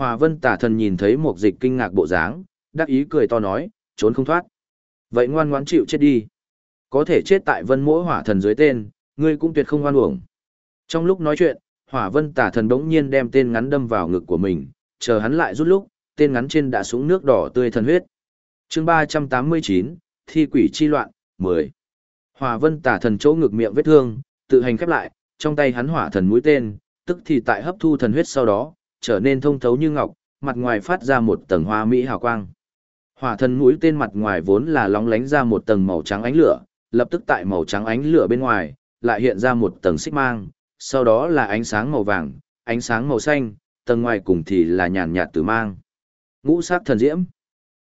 Hòa vân tả thần nhìn thấy một dịch kinh ngạc bộ dáng, đắc ý cười to nói, trốn không thoát. Vậy ngoan ngoãn chịu chết đi. Có thể chết tại vân mỗi hỏa thần dưới tên, ngươi cũng tuyệt không ngoan uổng. Trong lúc nói chuyện, hỏa vân tả thần đống nhiên đem tên ngắn đâm vào ngực của mình, chờ hắn lại rút lúc, tên ngắn trên đã súng nước đỏ tươi thần huyết. chương 389, Thi quỷ chi loạn, 10. Hỏa vân tả thần chỗ ngực miệng vết thương, tự hành khép lại, trong tay hắn hỏa thần mũi tên, tức thì tại hấp thu thần huyết sau đó, trở nên thông thấu như ngọc, mặt ngoài phát ra một tầng hoa mỹ hào quang. Hỏa thần mũi tên mặt ngoài vốn là lóng lánh ra một tầng màu trắng ánh lửa, lập tức tại màu trắng ánh lửa bên ngoài, lại hiện ra một tầng xích mang, sau đó là ánh sáng màu vàng, ánh sáng màu xanh, tầng ngoài cùng thì là nhàn nhạt tử mang. Ngũ sắc thần diễm.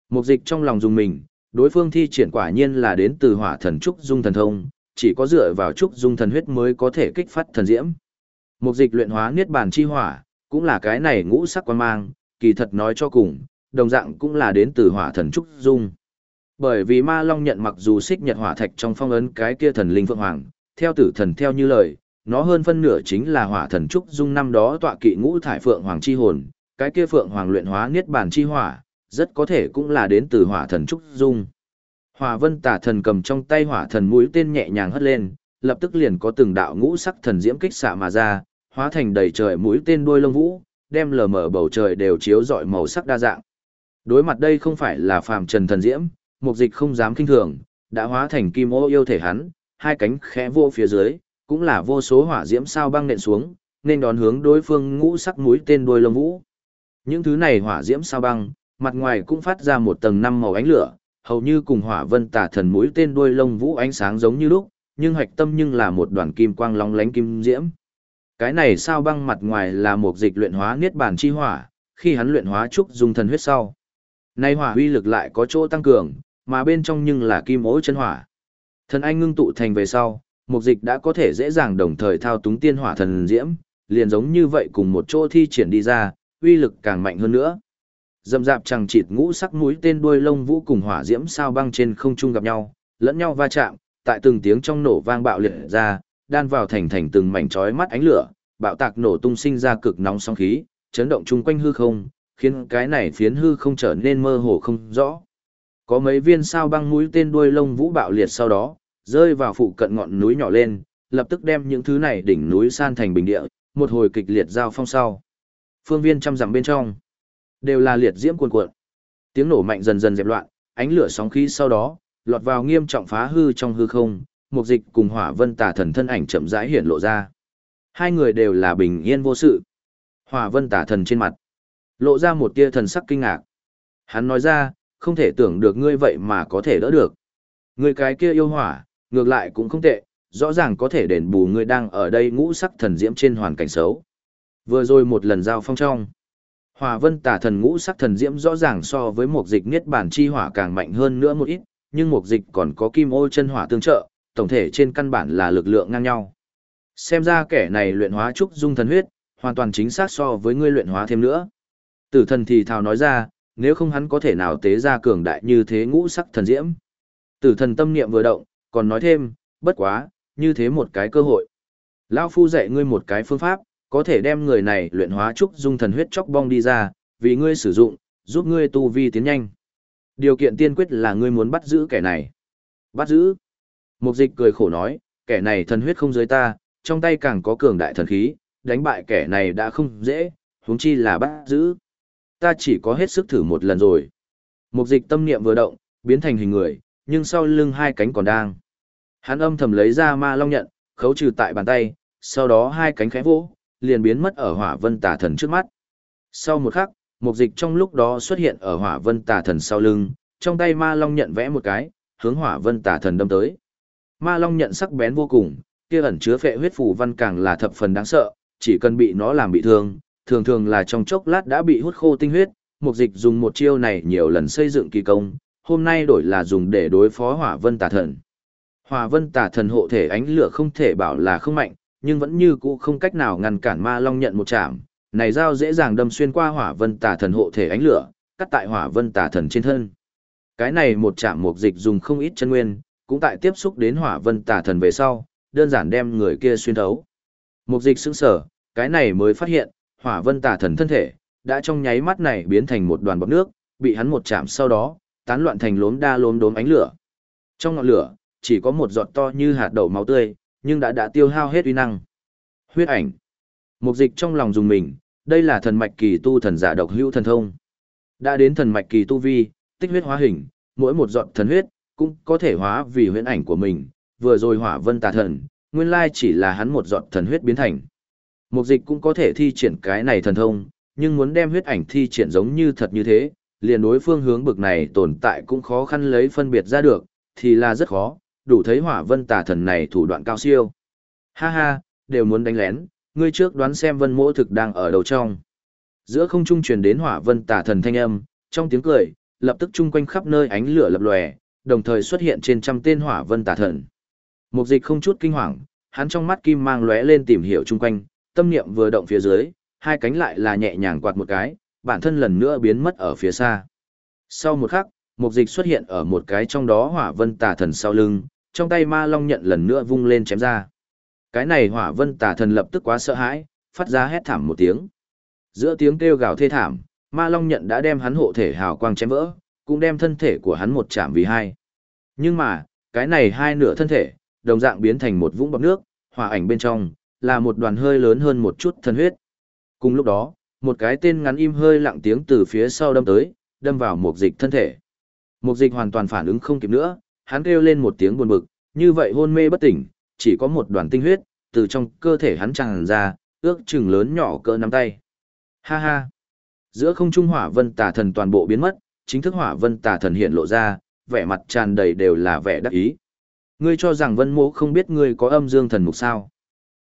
Mục dịch trong lòng dùng mình, đối phương thi triển quả nhiên là đến từ hỏa thần trúc dung thần thông, chỉ có dựa vào trúc dung thần huyết mới có thể kích phát thần diễm. Mục dịch luyện hóa niết bàn chi hỏa, cũng là cái này ngũ sắc quan mang, kỳ thật nói cho cùng, đồng dạng cũng là đến từ hỏa thần trúc dung. Bởi vì ma long nhận mặc dù xích nhật hỏa thạch trong phong ấn cái kia thần linh phượng hoàng, theo tử thần theo như lời, nó hơn phân nửa chính là hỏa thần trúc dung năm đó tọa kỵ ngũ thải phượng hoàng chi hồn, cái kia phượng hoàng luyện hóa niết bàn chi hỏa, rất có thể cũng là đến từ hỏa thần trúc dung. Hỏa vân tả thần cầm trong tay hỏa thần mũi tên nhẹ nhàng hất lên, lập tức liền có từng đạo ngũ sắc thần diễm kích xạ mà ra, hóa thành đầy trời mũi tên đuôi lông vũ, đem lờ mở bầu trời đều chiếu rọi màu sắc đa dạng. Đối mặt đây không phải là phàm trần thần diễm, mục dịch không dám kinh thường, đã hóa thành kim ô yêu thể hắn, hai cánh khẽ vô phía dưới, cũng là vô số hỏa diễm sao băng nện xuống, nên đón hướng đối phương ngũ sắc mũi tên đuôi lông vũ. Những thứ này hỏa diễm sao băng, mặt ngoài cũng phát ra một tầng năm màu ánh lửa, hầu như cùng hỏa vân tà thần mũi tên đuôi lông vũ ánh sáng giống như lúc, nhưng hoạch tâm nhưng là một đoàn kim quang long lánh kim diễm. Cái này sao băng mặt ngoài là một dịch luyện hóa niết bàn chi hỏa, khi hắn luyện hóa trúc dùng thần huyết sau. Nay hỏa uy lực lại có chỗ tăng cường, mà bên trong nhưng là kim ố chân hỏa. Thần anh ngưng tụ thành về sau, mục dịch đã có thể dễ dàng đồng thời thao túng tiên hỏa thần diễm, liền giống như vậy cùng một chỗ thi triển đi ra, uy lực càng mạnh hơn nữa. Dầm dạp chẳng chịt ngũ sắc mũi tên đuôi lông vũ cùng hỏa diễm sao băng trên không trung gặp nhau, lẫn nhau va chạm, tại từng tiếng trong nổ vang bạo liệt ra, đan vào thành thành từng mảnh chói mắt ánh lửa, bạo tạc nổ tung sinh ra cực nóng sóng khí, chấn động chung quanh hư không, khiến cái này phiến hư không trở nên mơ hồ không rõ. Có mấy viên sao băng mũi tên đuôi lông vũ bạo liệt sau đó, rơi vào phụ cận ngọn núi nhỏ lên, lập tức đem những thứ này đỉnh núi san thành bình địa, một hồi kịch liệt giao phong sau. Phương viên trăm dặm bên trong, đều là liệt diễm cuồn cuộn. Tiếng nổ mạnh dần dần dẹp loạn, ánh lửa sóng khí sau đó, lọt vào nghiêm trọng phá hư trong hư không, mục dịch cùng hỏa vân tà thần thân ảnh chậm rãi hiện lộ ra. Hai người đều là bình yên vô sự. Hỏa vân tà thần trên mặt, lộ ra một tia thần sắc kinh ngạc. Hắn nói ra, không thể tưởng được ngươi vậy mà có thể đỡ được. Ngươi cái kia yêu hỏa, ngược lại cũng không tệ, rõ ràng có thể đền bù ngươi đang ở đây ngũ sắc thần diễm trên hoàn cảnh xấu. Vừa rồi một lần giao phong trong, Hỏa Vân Tả Thần ngũ sắc thần diễm rõ ràng so với một dịch niết bản chi hỏa càng mạnh hơn nữa một ít, nhưng một dịch còn có kim ô chân hỏa tương trợ, tổng thể trên căn bản là lực lượng ngang nhau. Xem ra kẻ này luyện hóa trúc dung thần huyết, hoàn toàn chính xác so với ngươi luyện hóa thêm nữa. Tử thần thì thào nói ra, nếu không hắn có thể nào tế ra cường đại như thế ngũ sắc thần diễm. Tử thần tâm niệm vừa động, còn nói thêm, bất quá, như thế một cái cơ hội. Lão phu dạy ngươi một cái phương pháp, có thể đem người này luyện hóa trúc dung thần huyết chóc bong đi ra, vì ngươi sử dụng, giúp ngươi tu vi tiến nhanh. Điều kiện tiên quyết là ngươi muốn bắt giữ kẻ này. Bắt giữ. Mục dịch cười khổ nói, kẻ này thần huyết không dưới ta, trong tay càng có cường đại thần khí, đánh bại kẻ này đã không dễ, huống chi là bắt giữ. Ta chỉ có hết sức thử một lần rồi. Mục dịch tâm niệm vừa động, biến thành hình người, nhưng sau lưng hai cánh còn đang. Hắn âm thầm lấy ra ma long nhận, khấu trừ tại bàn tay, sau đó hai cánh khẽ vỗ, liền biến mất ở hỏa vân tà thần trước mắt. Sau một khắc, mục dịch trong lúc đó xuất hiện ở hỏa vân tà thần sau lưng, trong tay ma long nhận vẽ một cái, hướng hỏa vân tà thần đâm tới. Ma long nhận sắc bén vô cùng, kia ẩn chứa phệ huyết phù văn càng là thập phần đáng sợ, chỉ cần bị nó làm bị thương, thường thường là trong chốc lát đã bị hút khô tinh huyết, mục dịch dùng một chiêu này nhiều lần xây dựng kỳ công, hôm nay đổi là dùng để đối phó hỏa vân tà thần. Hỏa vân tà thần hộ thể ánh lửa không thể bảo là không mạnh, nhưng vẫn như cũ không cách nào ngăn cản ma long nhận một chạm, này dao dễ dàng đâm xuyên qua hỏa vân tà thần hộ thể ánh lửa, cắt tại hỏa vân tà thần trên thân. Cái này một chạm mục dịch dùng không ít chân nguyên, cũng tại tiếp xúc đến hỏa vân tà thần về sau, đơn giản đem người kia xuyên thấu. Mục dịch sững sở, cái này mới phát hiện, hỏa vân tà thần thân thể, đã trong nháy mắt này biến thành một đoàn bọt nước, bị hắn một chạm sau đó, tán loạn thành lốm đa lốm đốm ánh lửa. Trong ngọn lửa, chỉ có một giọt to như hạt đậu máu tươi, nhưng đã đã tiêu hao hết uy năng. Huyết ảnh. Mục dịch trong lòng dùng mình, đây là thần mạch kỳ tu thần giả độc hữu thần thông. Đã đến thần mạch kỳ tu vi, tích huyết hóa hình, mỗi một giọt thần huyết cũng có thể hóa vì huyễn ảnh của mình, vừa rồi hỏa vân tà thần, nguyên lai chỉ là hắn một giọt thần huyết biến thành. Mục dịch cũng có thể thi triển cái này thần thông, nhưng muốn đem huyết ảnh thi triển giống như thật như thế, liền đối phương hướng bực này tồn tại cũng khó khăn lấy phân biệt ra được, thì là rất khó, đủ thấy hỏa vân tà thần này thủ đoạn cao siêu. Ha ha, đều muốn đánh lén, ngươi trước đoán xem vân mỗ thực đang ở đầu trong. Giữa không trung truyền đến hỏa vân tà thần thanh âm, trong tiếng cười, lập tức chung quanh khắp nơi ánh lửa lập lòe, đồng thời xuất hiện trên trăm tên hỏa vân tà thần. Mục dịch không chút kinh hoàng, hắn trong mắt kim mang lóe lên tìm hiểu chung quanh, tâm niệm vừa động phía dưới, hai cánh lại là nhẹ nhàng quạt một cái, bản thân lần nữa biến mất ở phía xa. Sau một khắc, mục dịch xuất hiện ở một cái trong đó hỏa vân tà thần sau lưng, trong tay ma long nhận lần nữa vung lên chém ra. Cái này hỏa vân tà thần lập tức quá sợ hãi, phát ra hét thảm một tiếng. Giữa tiếng kêu gào thê thảm, ma long nhận đã đem hắn hộ thể hào quang chém vỡ, cũng đem thân thể của hắn một chạm vì hai. Nhưng mà, cái này hai nửa thân thể, đồng dạng biến thành một vũng bọc nước, hòa ảnh bên trong, là một đoàn hơi lớn hơn một chút thân huyết. Cùng lúc đó, một cái tên ngắn im hơi lặng tiếng từ phía sau đâm tới, đâm vào một dịch thân thể. Một dịch hoàn toàn phản ứng không kịp nữa, hắn kêu lên một tiếng buồn bực, như vậy hôn mê bất tỉnh, chỉ có một đoàn tinh huyết, từ trong cơ thể hắn tràn ra, ước chừng lớn nhỏ cỡ nắm tay. Ha ha! Giữa không trung hỏa vân tà thần toàn bộ biến mất, chính thức hỏa vân tà thần hiện lộ ra, vẻ mặt tràn đầy đều là vẻ đắc ý. Ngươi cho rằng vân mộ không biết ngươi có âm dương thần mục sao.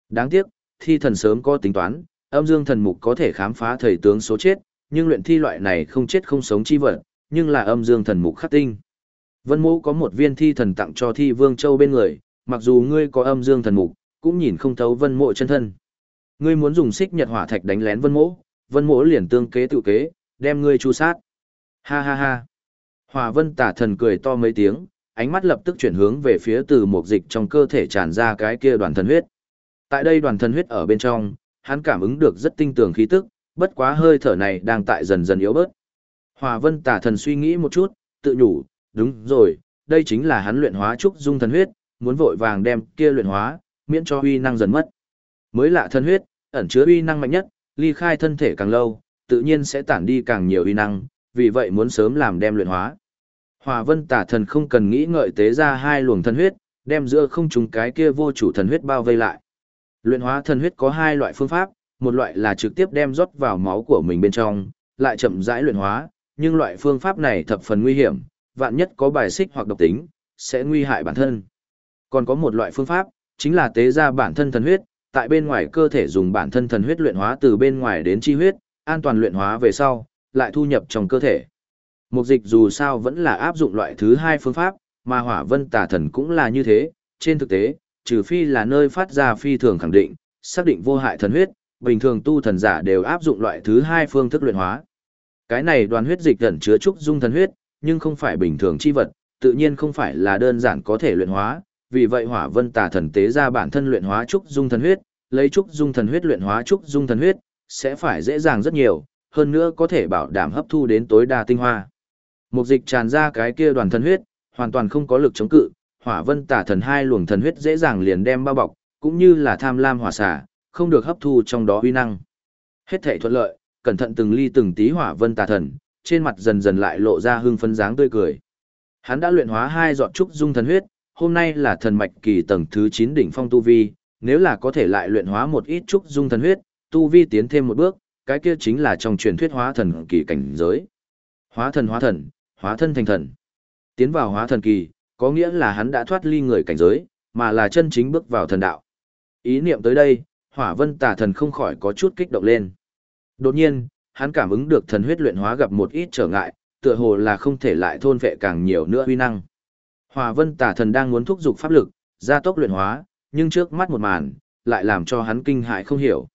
Đáng tiếc, thi thần sớm có tính toán, âm dương thần mục có thể khám phá thời tướng số chết, nhưng luyện thi loại này không chết không sống chi vật, nhưng là âm dương thần mục khắc tinh. Vân mộ có một viên thi thần tặng cho thi vương châu bên người, mặc dù ngươi có âm dương thần mục, cũng nhìn không thấu vân mộ chân thân. Ngươi muốn dùng xích nhật hỏa thạch đánh lén vân mộ, vân mộ liền tương kế tự kế, đem ngươi chu sát. Ha ha ha. Hòa vân tả thần cười to mấy tiếng, ánh mắt lập tức chuyển hướng về phía từ một dịch trong cơ thể tràn ra cái kia đoàn thần huyết. Tại đây đoàn thần huyết ở bên trong, hắn cảm ứng được rất tinh tường khí tức, bất quá hơi thở này đang tại dần dần yếu bớt. Hòa vân tả thần suy nghĩ một chút, tự nhủ, đúng rồi, đây chính là hắn luyện hóa trúc dung thần huyết, muốn vội vàng đem kia luyện hóa, miễn cho uy năng dần mất. Mới lạ thần huyết, ẩn chứa uy năng mạnh nhất, ly khai thân thể càng lâu, tự nhiên sẽ tản đi càng nhiều uy năng, vì vậy muốn sớm làm đem luyện hóa. Hòa vân tả thần không cần nghĩ ngợi tế ra hai luồng thần huyết, đem giữa không trùng cái kia vô chủ thần huyết bao vây lại. Luyện hóa thần huyết có hai loại phương pháp, một loại là trực tiếp đem rót vào máu của mình bên trong, lại chậm rãi luyện hóa, nhưng loại phương pháp này thập phần nguy hiểm, vạn nhất có bài xích hoặc độc tính, sẽ nguy hại bản thân. Còn có một loại phương pháp, chính là tế ra bản thân thần huyết, tại bên ngoài cơ thể dùng bản thân thần huyết luyện hóa từ bên ngoài đến chi huyết, an toàn luyện hóa về sau, lại thu nhập trong cơ thể. Mục dịch dù sao vẫn là áp dụng loại thứ hai phương pháp, mà hỏa vân tà thần cũng là như thế, trên thực tế, trừ phi là nơi phát ra phi thường khẳng định, xác định vô hại thần huyết, bình thường tu thần giả đều áp dụng loại thứ hai phương thức luyện hóa. Cái này đoàn huyết dịch ẩn chứa trúc dung thần huyết, nhưng không phải bình thường chi vật, tự nhiên không phải là đơn giản có thể luyện hóa, vì vậy hỏa vân tà thần tế ra bản thân luyện hóa trúc dung thần huyết, lấy trúc dung thần huyết luyện hóa trúc dung thần huyết, sẽ phải dễ dàng rất nhiều, hơn nữa có thể bảo đảm hấp thu đến tối đa tinh hoa. Mục dịch tràn ra cái kia đoàn thần huyết, hoàn toàn không có lực chống cự, hỏa vân tả thần hai luồng thần huyết dễ dàng liền đem bao bọc, cũng như là tham lam hỏa xả, không được hấp thu trong đó uy năng. Hết thảy thuận lợi, cẩn thận từng ly từng tí hỏa vân tà thần, trên mặt dần dần lại lộ ra hưng phấn dáng tươi cười. Hắn đã luyện hóa hai giọt trúc dung thần huyết, hôm nay là thần mạch kỳ tầng thứ 9 đỉnh phong tu vi, nếu là có thể lại luyện hóa một ít trúc dung thần huyết, tu vi tiến thêm một bước, cái kia chính là trong truyền thuyết hóa thần kỳ cảnh giới. Hóa thần hóa thần, hóa thân thành thần. Tiến vào hóa thần kỳ, có nghĩa là hắn đã thoát ly người cảnh giới, mà là chân chính bước vào thần đạo. Ý niệm tới đây, hỏa vân tà thần không khỏi có chút kích động lên. Đột nhiên, hắn cảm ứng được thần huyết luyện hóa gặp một ít trở ngại, tựa hồ là không thể lại thôn vệ càng nhiều nữa uy năng. Hỏa vân tà thần đang muốn thúc giục pháp lực, gia tốc luyện hóa, nhưng trước mắt một màn, lại làm cho hắn kinh hại không hiểu.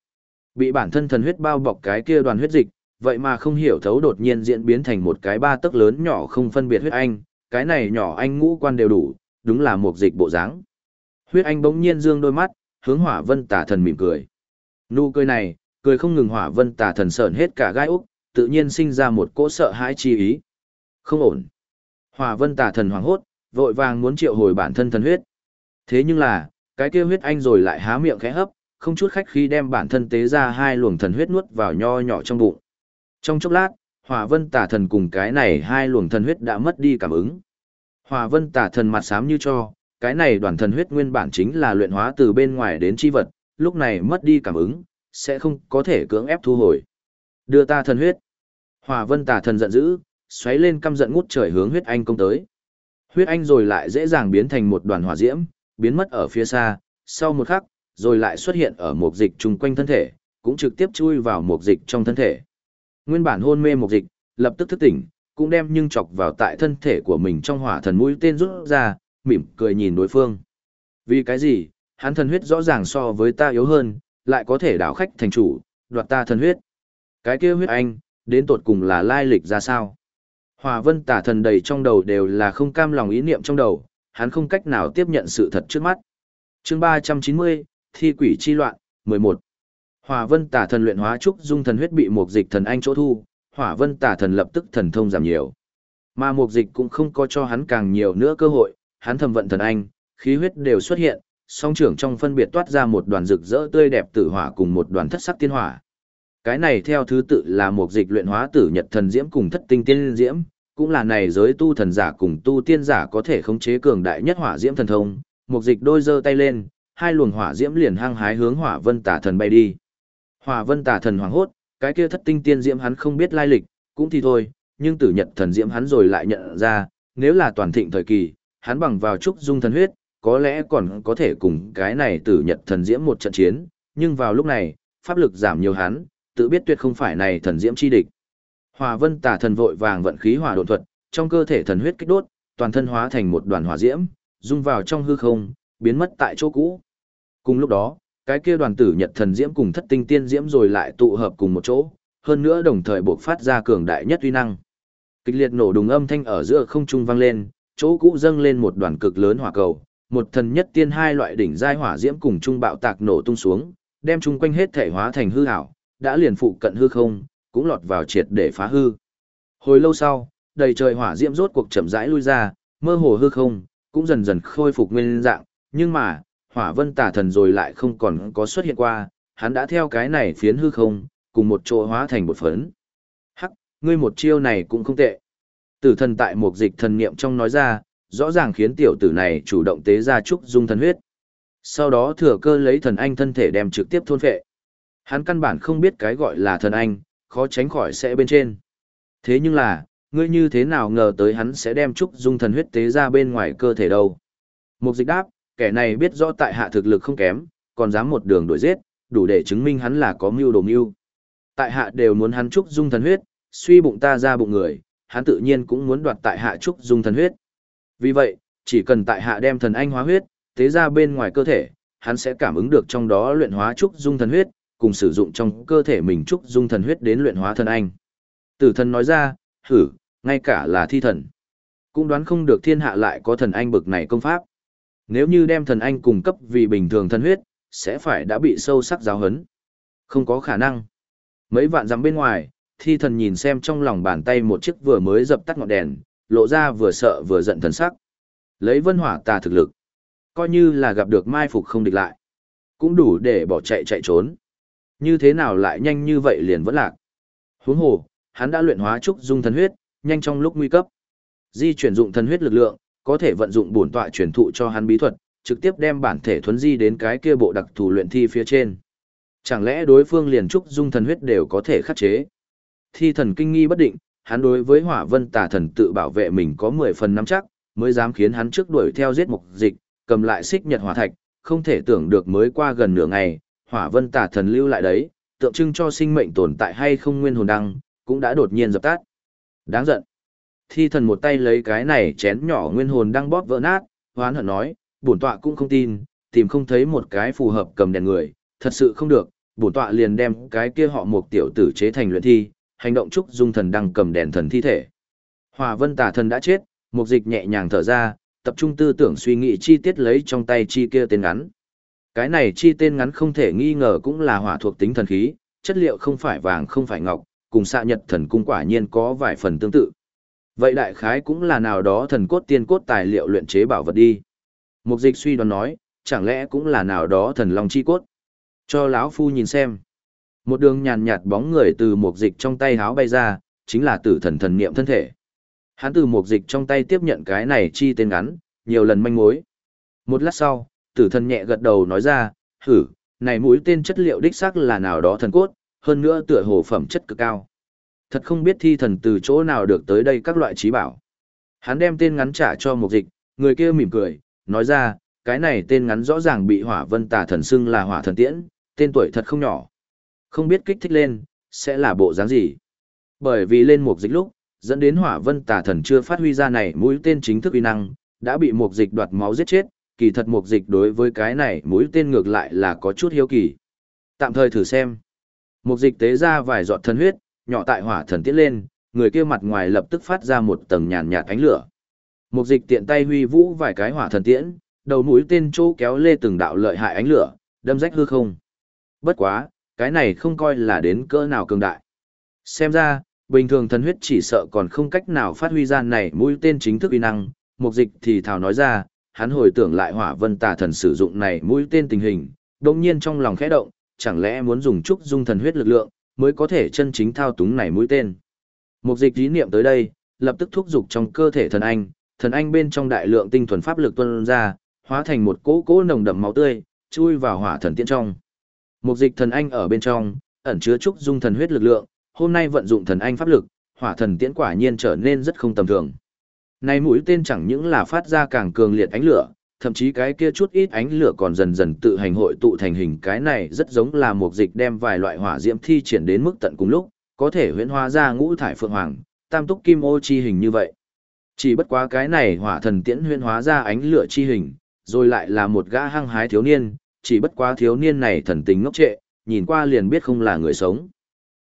Bị bản thân thần huyết bao bọc cái kia đoàn huyết dịch, vậy mà không hiểu thấu đột nhiên diễn biến thành một cái ba tấc lớn nhỏ không phân biệt huyết anh, cái này nhỏ anh ngũ quan đều đủ, đúng là một dịch bộ dáng. Huyết anh bỗng nhiên dương đôi mắt, hướng hỏa vân tà thần mỉm cười. Nụ cười này, cười không ngừng hỏa vân tà thần sởn hết cả gai úc, tự nhiên sinh ra một cỗ sợ hãi chi ý. Không ổn. Hỏa vân tà thần hoảng hốt, vội vàng muốn triệu hồi bản thân thần huyết. Thế nhưng là, cái kia huyết anh rồi lại há miệng khẽ hấp, không chút khách khí đem bản thân tế ra hai luồng thần huyết nuốt vào nho nhỏ trong bụng. Trong chốc lát, hỏa vân tà thần cùng cái này hai luồng thần huyết đã mất đi cảm ứng. Hỏa vân tà thần mặt xám như cho, cái này đoàn thần huyết nguyên bản chính là luyện hóa từ bên ngoài đến chi vật, lúc này mất đi cảm ứng, sẽ không có thể cưỡng ép thu hồi. Đưa ta thần huyết. Hỏa vân tà thần giận dữ, xoáy lên căm giận ngút trời hướng huyết anh công tới. Huyết anh rồi lại dễ dàng biến thành một đoàn hỏa diễm, biến mất ở phía xa, sau một khắc, rồi lại xuất hiện ở một dịch chung quanh thân thể, cũng trực tiếp chui vào một dịch trong thân thể. Nguyên bản hôn mê một dịch, lập tức thức tỉnh, cũng đem nhưng chọc vào tại thân thể của mình trong hỏa thần mũi tên rút ra, mỉm cười nhìn đối phương. Vì cái gì, hắn thần huyết rõ ràng so với ta yếu hơn, lại có thể đảo khách thành chủ, đoạt ta thần huyết. Cái kia huyết anh, đến tột cùng là lai lịch ra sao? Hòa vân tả thần đầy trong đầu đều là không cam lòng ý niệm trong đầu, hắn không cách nào tiếp nhận sự thật trước mắt. chương 390, Thi quỷ chi loạn, 11. Hỏa vân tả thần luyện hóa trúc dung thần huyết bị một dịch thần anh chỗ thu, hỏa vân tả thần lập tức thần thông giảm nhiều. Mà một dịch cũng không có cho hắn càng nhiều nữa cơ hội, hắn thầm vận thần anh, khí huyết đều xuất hiện, song trưởng trong phân biệt toát ra một đoàn rực rỡ tươi đẹp tử hỏa cùng một đoàn thất sắc tiên hỏa. Cái này theo thứ tự là một dịch luyện hóa tử nhật thần diễm cùng thất tinh tiên diễm, cũng là này giới tu thần giả cùng tu tiên giả có thể khống chế cường đại nhất hỏa diễm thần thông. Một dịch đôi giơ tay lên, hai luồng hỏa diễm liền hăng hái hướng hỏa vân tả thần bay đi. Hỏa vân tả thần hoảng hốt, cái kia thất tinh tiên diễm hắn không biết lai lịch, cũng thì thôi, nhưng tử nhật thần diễm hắn rồi lại nhận ra, nếu là toàn thịnh thời kỳ, hắn bằng vào trúc dung thần huyết, có lẽ còn có thể cùng cái này tử nhật thần diễm một trận chiến, nhưng vào lúc này, pháp lực giảm nhiều hắn, tự biết tuyệt không phải này thần diễm chi địch. Hỏa Vân Tả thần vội vàng vận khí hỏa độn thuật, trong cơ thể thần huyết kích đốt, toàn thân hóa thành một đoàn hỏa diễm, dung vào trong hư không, biến mất tại chỗ cũ. Cùng lúc đó, cái kia đoàn tử nhật thần diễm cùng thất tinh tiên diễm rồi lại tụ hợp cùng một chỗ, hơn nữa đồng thời buộc phát ra cường đại nhất uy năng. Kịch liệt nổ đùng âm thanh ở giữa không trung vang lên, chỗ cũ dâng lên một đoàn cực lớn hỏa cầu, một thần nhất tiên hai loại đỉnh giai hỏa diễm cùng trung bạo tạc nổ tung xuống, đem chung quanh hết thể hóa thành hư ảo, đã liền phụ cận hư không, cũng lọt vào triệt để phá hư. Hồi lâu sau, đầy trời hỏa diễm rốt cuộc chậm rãi lui ra, mơ hồ hư không, cũng dần dần khôi phục nguyên dạng, nhưng mà, hỏa vân tả thần rồi lại không còn có xuất hiện qua, hắn đã theo cái này phiến hư không, cùng một chỗ hóa thành một phấn. Hắc, ngươi một chiêu này cũng không tệ. Tử thần tại một dịch thần niệm trong nói ra, rõ ràng khiến tiểu tử này chủ động tế ra trúc dung thần huyết. Sau đó thừa cơ lấy thần anh thân thể đem trực tiếp thôn phệ. Hắn căn bản không biết cái gọi là thần anh, khó tránh khỏi sẽ bên trên. Thế nhưng là, ngươi như thế nào ngờ tới hắn sẽ đem trúc dung thần huyết tế ra bên ngoài cơ thể đâu. Mục dịch đáp, kẻ này biết rõ tại hạ thực lực không kém, còn dám một đường đuổi giết, đủ để chứng minh hắn là có mưu đồ mưu. Tại hạ đều muốn hắn trúc dung thần huyết, suy bụng ta ra bụng người, hắn tự nhiên cũng muốn đoạt tại hạ trúc dung thần huyết. Vì vậy, chỉ cần tại hạ đem thần anh hóa huyết, tế ra bên ngoài cơ thể, hắn sẽ cảm ứng được trong đó luyện hóa trúc dung thần huyết, cùng sử dụng trong cơ thể mình trúc dung thần huyết đến luyện hóa thần anh. Tử thần nói ra, hử, ngay cả là thi thần. Cũng đoán không được thiên hạ lại có thần anh bực này công pháp. Nếu như đem thần anh cung cấp vì bình thường thần huyết, sẽ phải đã bị sâu sắc giáo hấn. Không có khả năng. Mấy vạn dặm bên ngoài, thi thần nhìn xem trong lòng bàn tay một chiếc vừa mới dập tắt ngọn đèn, lộ ra vừa sợ vừa giận thần sắc. Lấy vân hỏa tà thực lực. Coi như là gặp được mai phục không địch lại. Cũng đủ để bỏ chạy chạy trốn. Như thế nào lại nhanh như vậy liền vẫn lạc. Huống hồ, hắn đã luyện hóa trúc dung thần huyết, nhanh trong lúc nguy cấp. Di chuyển dụng thần huyết lực lượng, có thể vận dụng bổn tọa truyền thụ cho hắn bí thuật, trực tiếp đem bản thể thuấn di đến cái kia bộ đặc thù luyện thi phía trên. Chẳng lẽ đối phương liền trúc dung thần huyết đều có thể khắc chế? Thi thần kinh nghi bất định, hắn đối với hỏa vân tà thần tự bảo vệ mình có 10 phần nắm chắc, mới dám khiến hắn trước đuổi theo giết mục dịch, cầm lại xích nhật hỏa thạch, không thể tưởng được mới qua gần nửa ngày, hỏa vân tà thần lưu lại đấy, tượng trưng cho sinh mệnh tồn tại hay không nguyên hồn đăng, cũng đã đột nhiên dập tắt. Đáng giận. Thi thần một tay lấy cái này chén nhỏ nguyên hồn đang bóp vỡ nát, hoán hận nói, bổn tọa cũng không tin, tìm không thấy một cái phù hợp cầm đèn người, thật sự không được, bổn tọa liền đem cái kia họ một tiểu tử chế thành luyện thi, hành động trúc dung thần đang cầm đèn thần thi thể. Hỏa vân tà thần đã chết, mục dịch nhẹ nhàng thở ra, tập trung tư tưởng suy nghĩ chi tiết lấy trong tay chi kia tên ngắn. Cái này chi tên ngắn không thể nghi ngờ cũng là hỏa thuộc tính thần khí, chất liệu không phải vàng không phải ngọc, cùng xạ nhật thần cung quả nhiên có vài phần tương tự. Vậy đại khái cũng là nào đó thần cốt tiên cốt tài liệu luyện chế bảo vật đi. Mục dịch suy đoán nói, chẳng lẽ cũng là nào đó thần long chi cốt. Cho lão phu nhìn xem. Một đường nhàn nhạt bóng người từ mục dịch trong tay háo bay ra, chính là tử thần thần niệm thân thể. Hắn từ mục dịch trong tay tiếp nhận cái này chi tên ngắn, nhiều lần manh mối. Một lát sau, tử thần nhẹ gật đầu nói ra, hử, này mũi tên chất liệu đích xác là nào đó thần cốt, hơn nữa tựa hồ phẩm chất cực cao. Thật không biết thi thần từ chỗ nào được tới đây các loại trí bảo. Hắn đem tên ngắn trả cho mục dịch, người kia mỉm cười, nói ra, cái này tên ngắn rõ ràng bị hỏa vân tà thần xưng là hỏa thần tiễn, tên tuổi thật không nhỏ. Không biết kích thích lên, sẽ là bộ dáng gì. Bởi vì lên mục dịch lúc, dẫn đến hỏa vân tà thần chưa phát huy ra này mũi tên chính thức uy năng, đã bị mục dịch đoạt máu giết chết, kỳ thật mục dịch đối với cái này mũi tên ngược lại là có chút hiếu kỳ. Tạm thời thử xem. Mục dịch tế ra vài giọt thần huyết, nhỏ tại hỏa thần tiễn lên, người kia mặt ngoài lập tức phát ra một tầng nhàn nhạt ánh lửa. Mục dịch tiện tay huy vũ vài cái hỏa thần tiễn, đầu mũi tên chỗ kéo lê từng đạo lợi hại ánh lửa, đâm rách hư không. Bất quá, cái này không coi là đến cỡ nào cường đại. Xem ra, bình thường thần huyết chỉ sợ còn không cách nào phát huy ra này mũi tên chính thức uy năng, mục dịch thì thảo nói ra, hắn hồi tưởng lại hỏa vân tà thần sử dụng này mũi tên tình hình, đồng nhiên trong lòng khẽ động, chẳng lẽ muốn dùng trúc dung thần huyết lực lượng, mới có thể chân chính thao túng này mũi tên. Mục dịch ý niệm tới đây, lập tức thúc dục trong cơ thể thần anh, thần anh bên trong đại lượng tinh thuần pháp lực tuôn ra, hóa thành một cỗ cỗ nồng đậm máu tươi, chui vào hỏa thần tiễn trong. Mục dịch thần anh ở bên trong, ẩn chứa trúc dung thần huyết lực lượng, hôm nay vận dụng thần anh pháp lực, hỏa thần tiễn quả nhiên trở nên rất không tầm thường. Này mũi tên chẳng những là phát ra càng cường liệt ánh lửa, thậm chí cái kia chút ít ánh lửa còn dần dần tự hành hội tụ thành hình cái này rất giống là một dịch đem vài loại hỏa diễm thi triển đến mức tận cùng lúc, có thể huyễn hóa ra ngũ thải phượng hoàng, tam túc kim ô chi hình như vậy. Chỉ bất quá cái này hỏa thần tiễn huyễn hóa ra ánh lửa chi hình, rồi lại là một gã hăng hái thiếu niên, chỉ bất quá thiếu niên này thần tính ngốc trệ, nhìn qua liền biết không là người sống.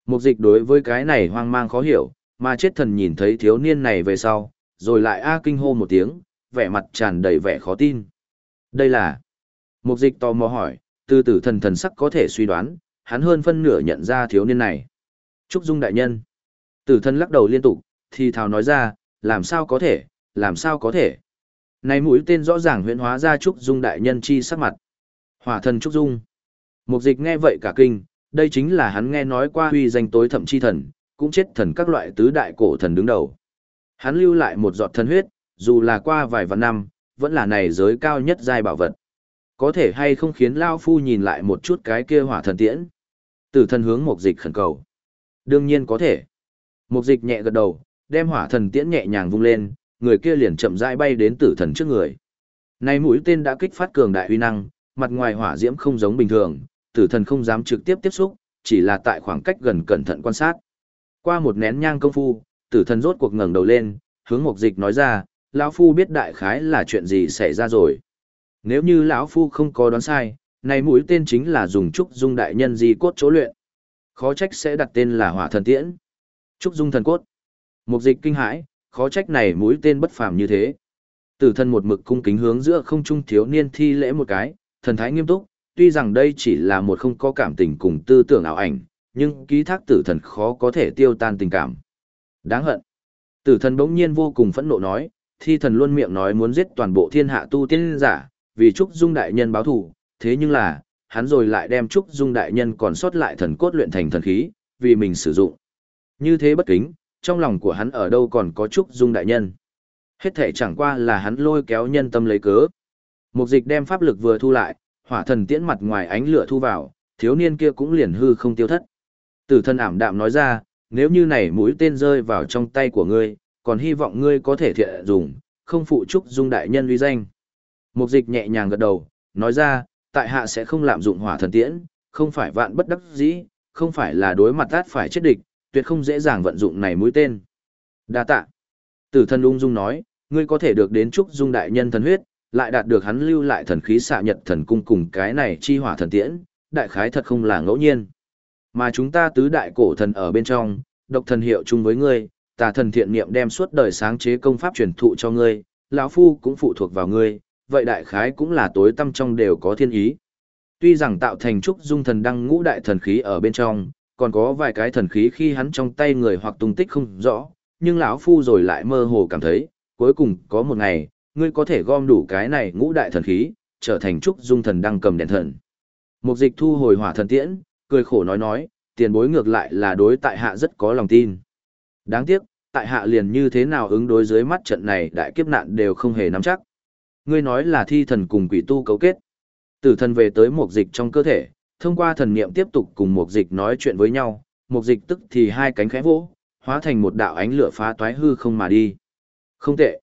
Mục dịch đối với cái này hoang mang khó hiểu, mà chết thần nhìn thấy thiếu niên này về sau, rồi lại a kinh hô một tiếng, vẻ mặt tràn đầy vẻ khó tin. Đây là... Mục dịch tò mò hỏi, từ tử thần thần sắc có thể suy đoán, hắn hơn phân nửa nhận ra thiếu niên này. Trúc Dung đại nhân. Tử thần lắc đầu liên tục, thì thào nói ra, làm sao có thể, làm sao có thể. Này mũi tên rõ ràng huyễn hóa ra Trúc Dung đại nhân chi sắc mặt. Hỏa thần Trúc Dung. Mục dịch nghe vậy cả kinh, đây chính là hắn nghe nói qua huy danh tối thậm chi thần, cũng chết thần các loại tứ đại cổ thần đứng đầu. Hắn lưu lại một giọt thần huyết, dù là qua vài vạn năm, vẫn là này giới cao nhất giai bảo vật. Có thể hay không khiến Lao Phu nhìn lại một chút cái kia hỏa thần tiễn? Tử thần hướng mục dịch khẩn cầu. Đương nhiên có thể. Mục dịch nhẹ gật đầu, đem hỏa thần tiễn nhẹ nhàng vung lên, người kia liền chậm rãi bay đến tử thần trước người. Này mũi tên đã kích phát cường đại uy năng, mặt ngoài hỏa diễm không giống bình thường, tử thần không dám trực tiếp tiếp xúc, chỉ là tại khoảng cách gần cẩn thận quan sát. Qua một nén nhang công phu, tử thần rốt cuộc ngẩng đầu lên, hướng Mục Dịch nói ra, lão phu biết đại khái là chuyện gì xảy ra rồi. Nếu như lão phu không có đoán sai, này mũi tên chính là dùng trúc dung đại nhân di cốt chỗ luyện. Khó trách sẽ đặt tên là Hỏa Thần Tiễn. Trúc dung thần cốt. Mục Dịch kinh hãi, khó trách này mũi tên bất phàm như thế. Tử thần một mực cung kính hướng giữa không trung thiếu niên thi lễ một cái, thần thái nghiêm túc, tuy rằng đây chỉ là một không có cảm tình cùng tư tưởng ảo ảnh, nhưng ký thác tử thần khó có thể tiêu tan tình cảm. Đáng hận. Tử thần bỗng nhiên vô cùng phẫn nộ nói, thi thần luôn miệng nói muốn giết toàn bộ thiên hạ tu tiên giả, vì Trúc Dung đại nhân báo thù, thế nhưng là, hắn rồi lại đem Trúc Dung đại nhân còn sót lại thần cốt luyện thành thần khí, vì mình sử dụng. Như thế bất kính, trong lòng của hắn ở đâu còn có Trúc Dung đại nhân. Hết thể chẳng qua là hắn lôi kéo nhân tâm lấy cớ. Mục dịch đem pháp lực vừa thu lại, hỏa thần tiễn mặt ngoài ánh lửa thu vào, thiếu niên kia cũng liền hư không tiêu thất. Tử thân ảm đạm nói ra, nếu như này mũi tên rơi vào trong tay của ngươi, còn hy vọng ngươi có thể thiện dùng, không phụ trúc dung đại nhân uy danh. Mục dịch nhẹ nhàng gật đầu, nói ra, tại hạ sẽ không lạm dụng hỏa thần tiễn, không phải vạn bất đắc dĩ, không phải là đối mặt tát phải chết địch, tuyệt không dễ dàng vận dụng này mũi tên. Đa tạ. Tử thần ung dung nói, ngươi có thể được đến trúc dung đại nhân thần huyết, lại đạt được hắn lưu lại thần khí xạ nhật thần cung cùng cái này chi hỏa thần tiễn, đại khái thật không là ngẫu nhiên. Mà chúng ta tứ đại cổ thần ở bên trong, độc thần hiệu chung với ngươi, tà thần thiện niệm đem suốt đời sáng chế công pháp truyền thụ cho ngươi, lão phu cũng phụ thuộc vào ngươi, vậy đại khái cũng là tối tâm trong đều có thiên ý. Tuy rằng tạo thành trúc dung thần đăng ngũ đại thần khí ở bên trong, còn có vài cái thần khí khi hắn trong tay người hoặc tung tích không rõ, nhưng lão phu rồi lại mơ hồ cảm thấy, cuối cùng có một ngày, ngươi có thể gom đủ cái này ngũ đại thần khí, trở thành trúc dung thần đăng cầm đèn thần. Mục dịch thu hồi hỏa thần tiễn, cười khổ nói nói, tiền bối ngược lại là đối tại hạ rất có lòng tin. Đáng tiếc, tại hạ liền như thế nào ứng đối dưới mắt trận này đại kiếp nạn đều không hề nắm chắc. Ngươi nói là thi thần cùng quỷ tu cấu kết. Tử thần về tới một dịch trong cơ thể, thông qua thần niệm tiếp tục cùng một dịch nói chuyện với nhau, một dịch tức thì hai cánh khẽ vỗ, hóa thành một đạo ánh lửa phá toái hư không mà đi. Không tệ.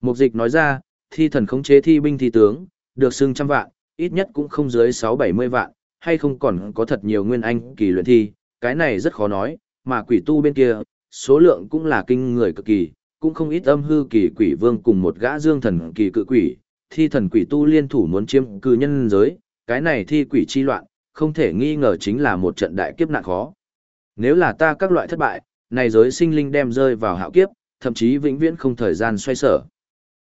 Một dịch nói ra, thi thần khống chế thi binh thi tướng, được xưng trăm vạn, ít nhất cũng không dưới sáu bảy mươi vạn, hay không còn có thật nhiều nguyên anh kỳ luyện thi, cái này rất khó nói, mà quỷ tu bên kia, số lượng cũng là kinh người cực kỳ, cũng không ít âm hư kỳ quỷ vương cùng một gã dương thần kỳ cự quỷ, thi thần quỷ tu liên thủ muốn chiếm cư nhân giới, cái này thi quỷ chi loạn, không thể nghi ngờ chính là một trận đại kiếp nạn khó. Nếu là ta các loại thất bại, này giới sinh linh đem rơi vào hạo kiếp, thậm chí vĩnh viễn không thời gian xoay sở.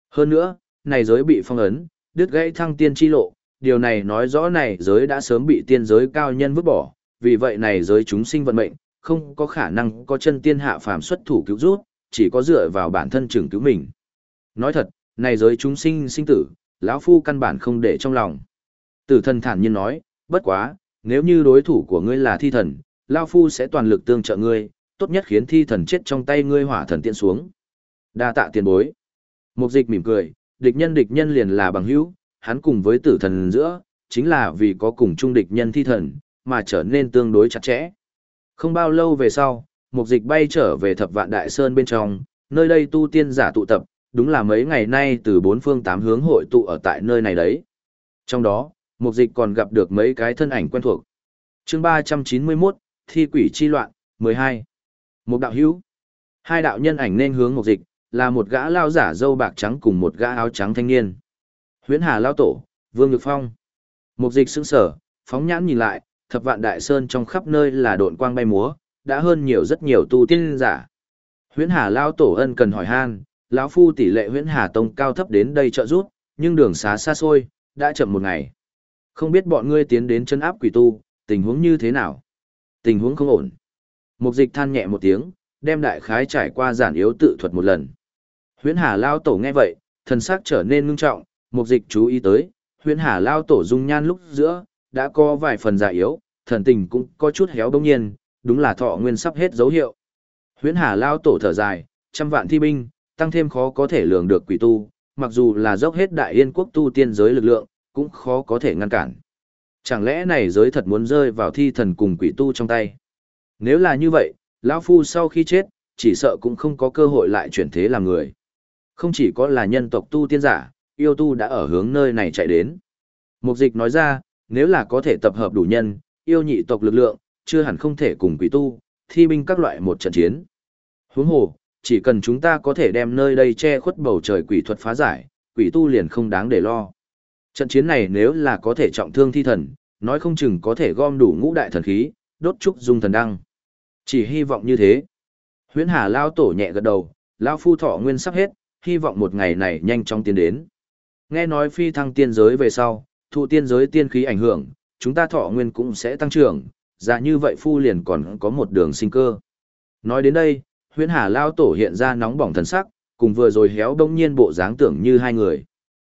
Hơn nữa, này giới bị phong ấn, đứt gãy thăng tiên chi lộ, điều này nói rõ này giới đã sớm bị tiên giới cao nhân vứt bỏ, vì vậy này giới chúng sinh vận mệnh, không có khả năng có chân tiên hạ phàm xuất thủ cứu rút, chỉ có dựa vào bản thân trưởng cứu mình. Nói thật, này giới chúng sinh sinh tử, lão phu căn bản không để trong lòng. Tử thần thản nhiên nói, bất quá, nếu như đối thủ của ngươi là thi thần, lão phu sẽ toàn lực tương trợ ngươi, tốt nhất khiến thi thần chết trong tay ngươi hỏa thần tiện xuống. Đa tạ tiền bối. Mục dịch mỉm cười, địch nhân địch nhân liền là bằng hữu, hắn cùng với tử thần giữa, chính là vì có cùng chung địch nhân thi thần, mà trở nên tương đối chặt chẽ. Không bao lâu về sau, mục dịch bay trở về thập vạn đại sơn bên trong, nơi đây tu tiên giả tụ tập, đúng là mấy ngày nay từ bốn phương tám hướng hội tụ ở tại nơi này đấy. Trong đó, mục dịch còn gặp được mấy cái thân ảnh quen thuộc. chương 391, Thi quỷ chi loạn, 12. Một đạo hữu. Hai đạo nhân ảnh nên hướng mục dịch, là một gã lao giả dâu bạc trắng cùng một gã áo trắng thanh niên. Huyễn Hà lao tổ, Vương Nhược Phong. Mục dịch sững sở, phóng nhãn nhìn lại, thập vạn đại sơn trong khắp nơi là độn quang bay múa, đã hơn nhiều rất nhiều tu tiên giả. Huyễn Hà lao tổ ân cần hỏi han, lão phu tỷ lệ Huyễn Hà tông cao thấp đến đây trợ giúp, nhưng đường xá xa xôi, đã chậm một ngày. Không biết bọn ngươi tiến đến chân áp quỷ tu, tình huống như thế nào? Tình huống không ổn. Mục dịch than nhẹ một tiếng, đem đại khái trải qua giản yếu tự thuật một lần. Huyễn Hà lao tổ nghe vậy, thần sắc trở nên ngưng trọng, mục dịch chú ý tới, huyễn Hà lao tổ dung nhan lúc giữa, đã có vài phần già yếu, thần tình cũng có chút héo bỗng nhiên, đúng là thọ nguyên sắp hết dấu hiệu. Huyễn Hà lao tổ thở dài, trăm vạn thi binh, tăng thêm khó có thể lường được quỷ tu, mặc dù là dốc hết đại yên quốc tu tiên giới lực lượng, cũng khó có thể ngăn cản. Chẳng lẽ này giới thật muốn rơi vào thi thần cùng quỷ tu trong tay? Nếu là như vậy, lão phu sau khi chết, chỉ sợ cũng không có cơ hội lại chuyển thế làm người. Không chỉ có là nhân tộc tu tiên giả, yêu tu đã ở hướng nơi này chạy đến. Mục dịch nói ra, nếu là có thể tập hợp đủ nhân, yêu nhị tộc lực lượng, chưa hẳn không thể cùng quỷ tu, thi binh các loại một trận chiến. Huống hồ, chỉ cần chúng ta có thể đem nơi đây che khuất bầu trời quỷ thuật phá giải, quỷ tu liền không đáng để lo. Trận chiến này nếu là có thể trọng thương thi thần, nói không chừng có thể gom đủ ngũ đại thần khí, đốt trúc dung thần đăng. Chỉ hy vọng như thế. Huyễn Hà lao tổ nhẹ gật đầu, lao phu thọ nguyên sắp hết, hy vọng một ngày này nhanh chóng tiến đến. Nghe nói phi thăng tiên giới về sau, thụ tiên giới tiên khí ảnh hưởng, chúng ta thọ nguyên cũng sẽ tăng trưởng, dạ như vậy phu liền còn có một đường sinh cơ. Nói đến đây, huyễn hà lao tổ hiện ra nóng bỏng thần sắc, cùng vừa rồi héo đông nhiên bộ dáng tưởng như hai người.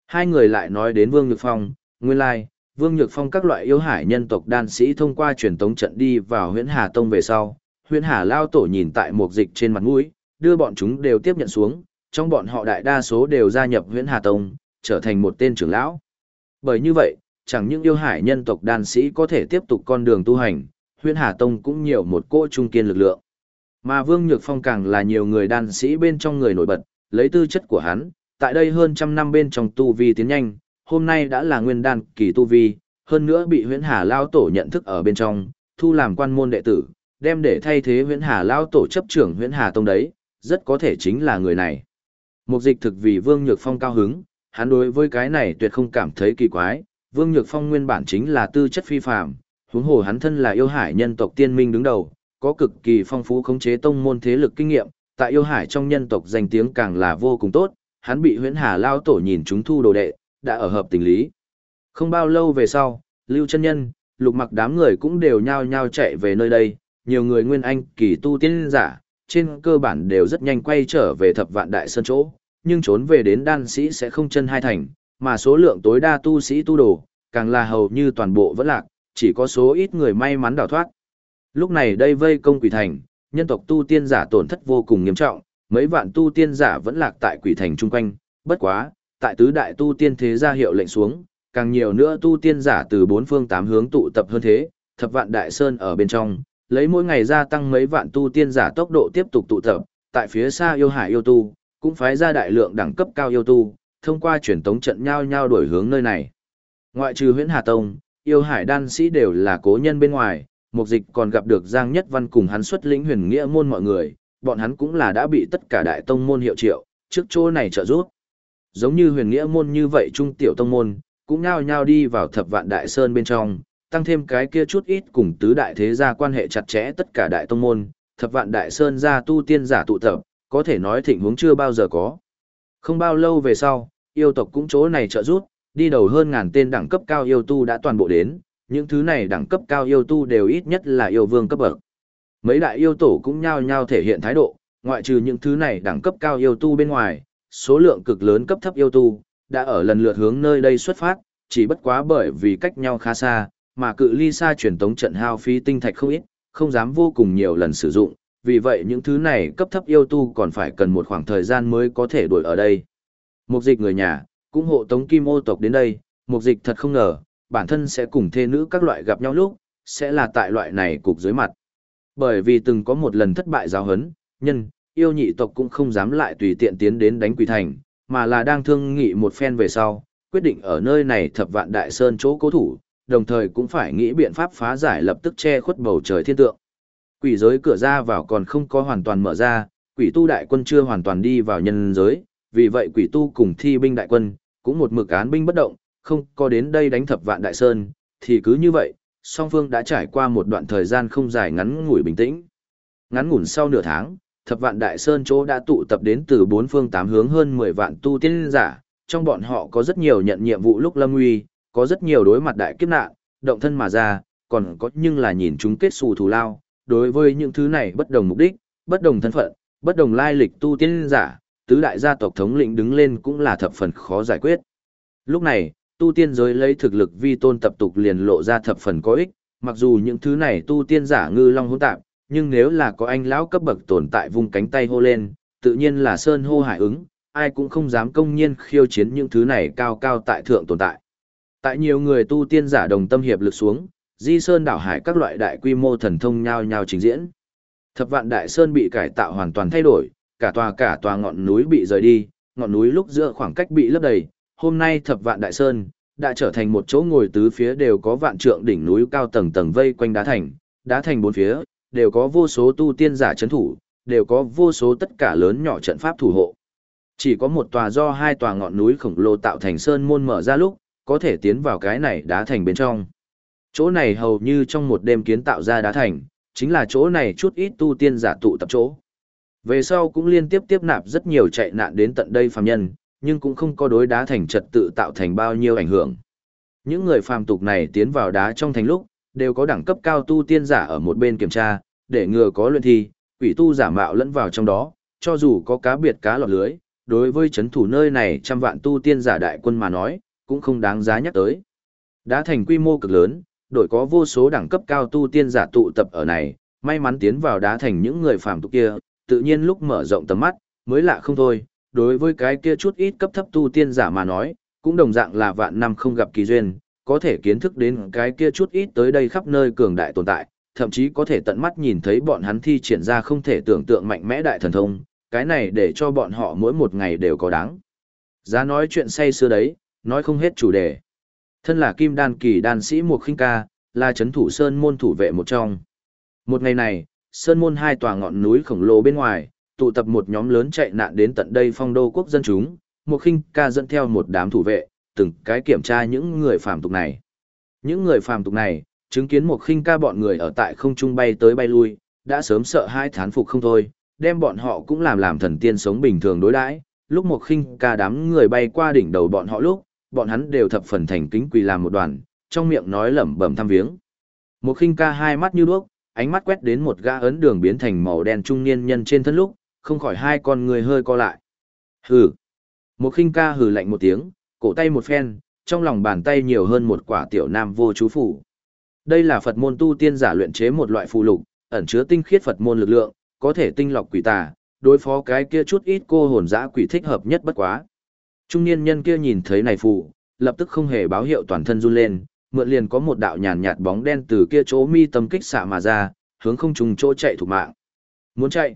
Hai người lại nói đến Vương Nhược Phong, nguyên lai, Vương Nhược Phong các loại yêu hải nhân tộc đan sĩ thông qua truyền tống trận đi vào huyễn hà tông về sau, huyễn hà lao tổ nhìn tại một dịch trên mặt mũi, đưa bọn chúng đều tiếp nhận xuống, trong bọn họ đại đa số đều gia nhập huyễn hà tông, trở thành một tên trưởng lão. Bởi như vậy, chẳng những yêu hải nhân tộc đan sĩ có thể tiếp tục con đường tu hành, huyện hà tông cũng nhiều một cỗ trung kiên lực lượng. Mà Vương Nhược Phong càng là nhiều người đan sĩ bên trong người nổi bật, lấy tư chất của hắn, tại đây hơn trăm năm bên trong tu vi tiến nhanh, hôm nay đã là nguyên đan kỳ tu vi, hơn nữa bị huyện hà lao tổ nhận thức ở bên trong, thu làm quan môn đệ tử, đem để thay thế huyện hà lao tổ chấp trưởng huyện hà tông đấy, rất có thể chính là người này. Mục dịch thực vì Vương Nhược Phong cao hứng, hắn đối với cái này tuyệt không cảm thấy kỳ quái, Vương Nhược Phong nguyên bản chính là tư chất phi phàm, huống hồ hắn thân là yêu hải nhân tộc tiên minh đứng đầu, có cực kỳ phong phú khống chế tông môn thế lực kinh nghiệm, tại yêu hải trong nhân tộc danh tiếng càng là vô cùng tốt, hắn bị huyễn hà lao tổ nhìn chúng thu đồ đệ, đã ở hợp tình lý. Không bao lâu về sau, Lưu chân Nhân, lục mặc đám người cũng đều nhao nhao chạy về nơi đây, nhiều người nguyên anh kỳ tu tiên giả, trên cơ bản đều rất nhanh quay trở về thập vạn đại sơn chỗ, nhưng trốn về đến đan sĩ sẽ không chân hai thành, mà số lượng tối đa tu sĩ tu đồ, càng là hầu như toàn bộ vẫn lạc, chỉ có số ít người may mắn đào thoát. Lúc này đây vây công quỷ thành, nhân tộc tu tiên giả tổn thất vô cùng nghiêm trọng, mấy vạn tu tiên giả vẫn lạc tại quỷ thành chung quanh, bất quá, tại tứ đại tu tiên thế gia hiệu lệnh xuống, càng nhiều nữa tu tiên giả từ bốn phương tám hướng tụ tập hơn thế, thập vạn đại sơn ở bên trong, lấy mỗi ngày gia tăng mấy vạn tu tiên giả tốc độ tiếp tục tụ tập, tại phía xa yêu hải yêu tu, cũng phái ra đại lượng đẳng cấp cao yêu tu, thông qua truyền tống trận nhau nhau đổi hướng nơi này. Ngoại trừ Huyễn Hà Tông, yêu hải đan sĩ đều là cố nhân bên ngoài, mục dịch còn gặp được Giang Nhất Văn cùng hắn xuất lĩnh huyền nghĩa môn mọi người, bọn hắn cũng là đã bị tất cả đại tông môn hiệu triệu, trước chỗ này trợ giúp. Giống như huyền nghĩa môn như vậy trung tiểu tông môn, cũng nhao nhao đi vào thập vạn đại sơn bên trong, tăng thêm cái kia chút ít cùng tứ đại thế gia quan hệ chặt chẽ tất cả đại tông môn, thập vạn đại sơn gia tu tiên giả tụ tập, có thể nói thịnh huống chưa bao giờ có. Không bao lâu về sau, yêu tộc cũng chỗ này trợ rút, đi đầu hơn ngàn tên đẳng cấp cao yêu tu đã toàn bộ đến, những thứ này đẳng cấp cao yêu tu đều ít nhất là yêu vương cấp bậc. Mấy đại yêu tổ cũng nhao nhao thể hiện thái độ, ngoại trừ những thứ này đẳng cấp cao yêu tu bên ngoài, số lượng cực lớn cấp thấp yêu tu, đã ở lần lượt hướng nơi đây xuất phát, chỉ bất quá bởi vì cách nhau khá xa, mà cự ly xa truyền tống trận hao phí tinh thạch không ít, không dám vô cùng nhiều lần sử dụng, vì vậy những thứ này cấp thấp yêu tu còn phải cần một khoảng thời gian mới có thể đuổi ở đây. Mục dịch người nhà, cũng hộ tống kim ô tộc đến đây, mục dịch thật không ngờ, bản thân sẽ cùng thê nữ các loại gặp nhau lúc, sẽ là tại loại này cục dưới mặt. Bởi vì từng có một lần thất bại giáo hấn, nhân, yêu nhị tộc cũng không dám lại tùy tiện tiến đến đánh quỷ thành, mà là đang thương nghị một phen về sau, quyết định ở nơi này thập vạn đại sơn chỗ cố thủ, đồng thời cũng phải nghĩ biện pháp phá giải lập tức che khuất bầu trời thiên tượng. Quỷ giới cửa ra vào còn không có hoàn toàn mở ra, quỷ tu đại quân chưa hoàn toàn đi vào nhân giới, vì vậy quỷ tu cùng thi binh đại quân, cũng một mực án binh bất động, không có đến đây đánh thập vạn đại sơn, thì cứ như vậy, song phương đã trải qua một đoạn thời gian không dài ngắn ngủi bình tĩnh. Ngắn ngủn sau nửa tháng, thập vạn đại sơn chỗ đã tụ tập đến từ bốn phương tám hướng hơn 10 vạn tu tiên giả, trong bọn họ có rất nhiều nhận nhiệm vụ lúc lâm nguy, có rất nhiều đối mặt đại kiếp nạn, động thân mà ra, còn có nhưng là nhìn chúng kết xù thù lao, đối với những thứ này bất đồng mục đích, bất đồng thân phận, bất đồng lai lịch tu tiên giả, tứ đại gia tộc thống lĩnh đứng lên cũng là thập phần khó giải quyết. Lúc này, tu tiên giới lấy thực lực vi tôn tập tục liền lộ ra thập phần có ích, mặc dù những thứ này tu tiên giả ngư long hỗn tạp, nhưng nếu là có anh lão cấp bậc tồn tại vung cánh tay hô lên, tự nhiên là sơn hô hải ứng, ai cũng không dám công nhiên khiêu chiến những thứ này cao cao tại thượng tồn tại. Tại nhiều người tu tiên giả đồng tâm hiệp lực xuống, di sơn đảo hải các loại đại quy mô thần thông nhao nhao trình diễn. Thập vạn đại sơn bị cải tạo hoàn toàn thay đổi, cả tòa cả tòa ngọn núi bị rời đi, ngọn núi lúc giữa khoảng cách bị lấp đầy, hôm nay thập vạn đại sơn đã trở thành một chỗ ngồi tứ phía đều có vạn trượng đỉnh núi cao tầng tầng vây quanh đá thành, đá thành bốn phía đều có vô số tu tiên giả trấn thủ, đều có vô số tất cả lớn nhỏ trận pháp thủ hộ. Chỉ có một tòa do hai tòa ngọn núi khổng lồ tạo thành sơn môn mở ra lúc, có thể tiến vào cái này đá thành bên trong. Chỗ này hầu như trong một đêm kiến tạo ra đá thành, chính là chỗ này chút ít tu tiên giả tụ tập chỗ. Về sau cũng liên tiếp tiếp nạp rất nhiều chạy nạn đến tận đây phàm nhân, nhưng cũng không có đối đá thành trật tự tạo thành bao nhiêu ảnh hưởng. Những người phàm tục này tiến vào đá trong thành lúc, đều có đẳng cấp cao tu tiên giả ở một bên kiểm tra, để ngừa có luyện thi, quỷ tu giả mạo lẫn vào trong đó, cho dù có cá biệt cá lọt lưới, đối với chấn thủ nơi này trăm vạn tu tiên giả đại quân mà nói, cũng không đáng giá nhắc tới. Đá thành quy mô cực lớn, đội có vô số đẳng cấp cao tu tiên giả tụ tập ở này, may mắn tiến vào đá thành những người phàm tục kia, tự nhiên lúc mở rộng tầm mắt, mới lạ không thôi, đối với cái kia chút ít cấp thấp tu tiên giả mà nói, cũng đồng dạng là vạn năm không gặp kỳ duyên, có thể kiến thức đến cái kia chút ít tới đây khắp nơi cường đại tồn tại, thậm chí có thể tận mắt nhìn thấy bọn hắn thi triển ra không thể tưởng tượng mạnh mẽ đại thần thông, cái này để cho bọn họ mỗi một ngày đều có đáng. Giá nói chuyện say xưa đấy, nói không hết chủ đề. Thân là kim đan kỳ đan sĩ Mục khinh ca, là chấn thủ sơn môn thủ vệ một trong. Một ngày này, sơn môn hai tòa ngọn núi khổng lồ bên ngoài, tụ tập một nhóm lớn chạy nạn đến tận đây phong đô quốc dân chúng, Mục khinh ca dẫn theo một đám thủ vệ, từng cái kiểm tra những người phàm tục này. Những người phàm tục này, chứng kiến Mục khinh ca bọn người ở tại không trung bay tới bay lui, đã sớm sợ hai thán phục không thôi, đem bọn họ cũng làm làm thần tiên sống bình thường đối đãi. Lúc một khinh ca đám người bay qua đỉnh đầu bọn họ lúc, bọn hắn đều thập phần thành kính quỳ làm một đoàn, trong miệng nói lẩm bẩm thăm viếng. Một khinh ca hai mắt như đuốc, ánh mắt quét đến một gã ấn đường biến thành màu đen trung niên nhân trên thân lúc, không khỏi hai con người hơi co lại. Hừ. Một khinh ca hừ lạnh một tiếng, cổ tay một phen, trong lòng bàn tay nhiều hơn một quả tiểu nam vô chú phủ. Đây là Phật môn tu tiên giả luyện chế một loại phù lục, ẩn chứa tinh khiết Phật môn lực lượng, có thể tinh lọc quỷ tà, đối phó cái kia chút ít cô hồn dã quỷ thích hợp nhất bất quá. Trung niên nhân kia nhìn thấy này phù, lập tức không hề báo hiệu toàn thân run lên, mượn liền có một đạo nhàn nhạt bóng đen từ kia chỗ mi tâm kích xạ mà ra, hướng không trùng chỗ chạy thủ mạng. Muốn chạy.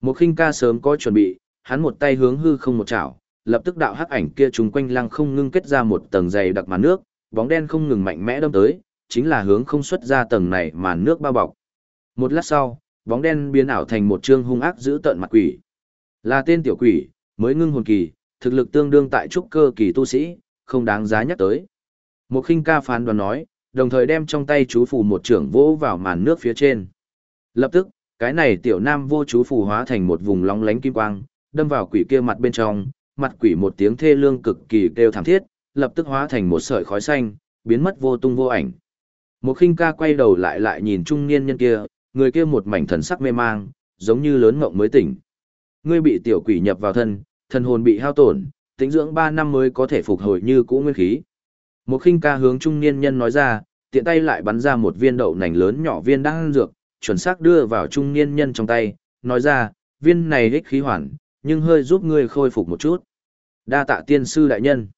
Một khinh ca sớm có chuẩn bị, hắn một tay hướng hư không một chảo, lập tức đạo hắc ảnh kia trùng quanh lăng không ngưng kết ra một tầng dày đặc màn nước, bóng đen không ngừng mạnh mẽ đâm tới, chính là hướng không xuất ra tầng này màn nước bao bọc. Một lát sau, bóng đen biến ảo thành một trương hung ác giữ tận mặt quỷ. Là tên tiểu quỷ, mới ngưng hồn kỳ, thực lực tương đương tại trúc cơ kỳ tu sĩ, không đáng giá nhắc tới. Một khinh ca phán đoán nói, đồng thời đem trong tay chú phù một trưởng vỗ vào màn nước phía trên. Lập tức, cái này tiểu nam vô chú phù hóa thành một vùng lóng lánh kim quang, đâm vào quỷ kia mặt bên trong, mặt quỷ một tiếng thê lương cực kỳ kêu thảm thiết, lập tức hóa thành một sợi khói xanh, biến mất vô tung vô ảnh. Một khinh ca quay đầu lại lại nhìn trung niên nhân kia, người kia một mảnh thần sắc mê mang, giống như lớn ngộng mới tỉnh. Ngươi bị tiểu quỷ nhập vào thân, thần hồn bị hao tổn, tính dưỡng 3 năm mới có thể phục hồi như cũ nguyên khí. Một khinh ca hướng trung niên nhân nói ra, tiện tay lại bắn ra một viên đậu nành lớn nhỏ viên đang dược, chuẩn xác đưa vào trung niên nhân trong tay, nói ra, viên này ích khí hoàn, nhưng hơi giúp ngươi khôi phục một chút. Đa tạ tiên sư đại nhân.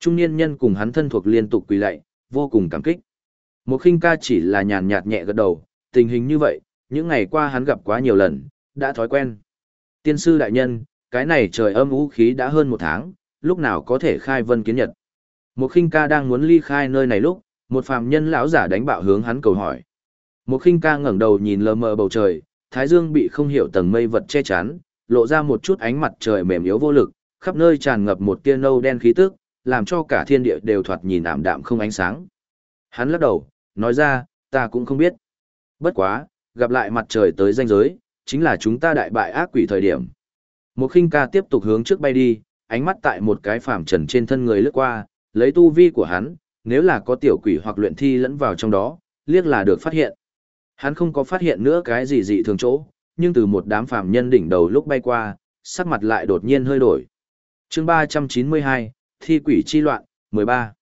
Trung niên nhân cùng hắn thân thuộc liên tục quỳ lạy, vô cùng cảm kích. Một khinh ca chỉ là nhàn nhạt nhẹ gật đầu, tình hình như vậy, những ngày qua hắn gặp quá nhiều lần, đã thói quen. Tiên sư đại nhân, cái này trời âm vũ khí đã hơn một tháng, lúc nào có thể khai vân kiến nhật. Một khinh ca đang muốn ly khai nơi này lúc, một phàm nhân lão giả đánh bạo hướng hắn cầu hỏi. Một khinh ca ngẩng đầu nhìn lờ mờ bầu trời, thái dương bị không hiểu tầng mây vật che chắn, lộ ra một chút ánh mặt trời mềm yếu vô lực, khắp nơi tràn ngập một tia nâu đen khí tức, làm cho cả thiên địa đều thoạt nhìn ảm đạm không ánh sáng. Hắn lắc đầu, nói ra, ta cũng không biết. Bất quá, gặp lại mặt trời tới danh giới, chính là chúng ta đại bại ác quỷ thời điểm. Một khinh ca tiếp tục hướng trước bay đi, ánh mắt tại một cái phàm trần trên thân người lướt qua, lấy tu vi của hắn, nếu là có tiểu quỷ hoặc luyện thi lẫn vào trong đó, liếc là được phát hiện. Hắn không có phát hiện nữa cái gì dị thường chỗ, nhưng từ một đám phàm nhân đỉnh đầu lúc bay qua, sắc mặt lại đột nhiên hơi đổi. chương 392, Thi quỷ chi loạn, 13.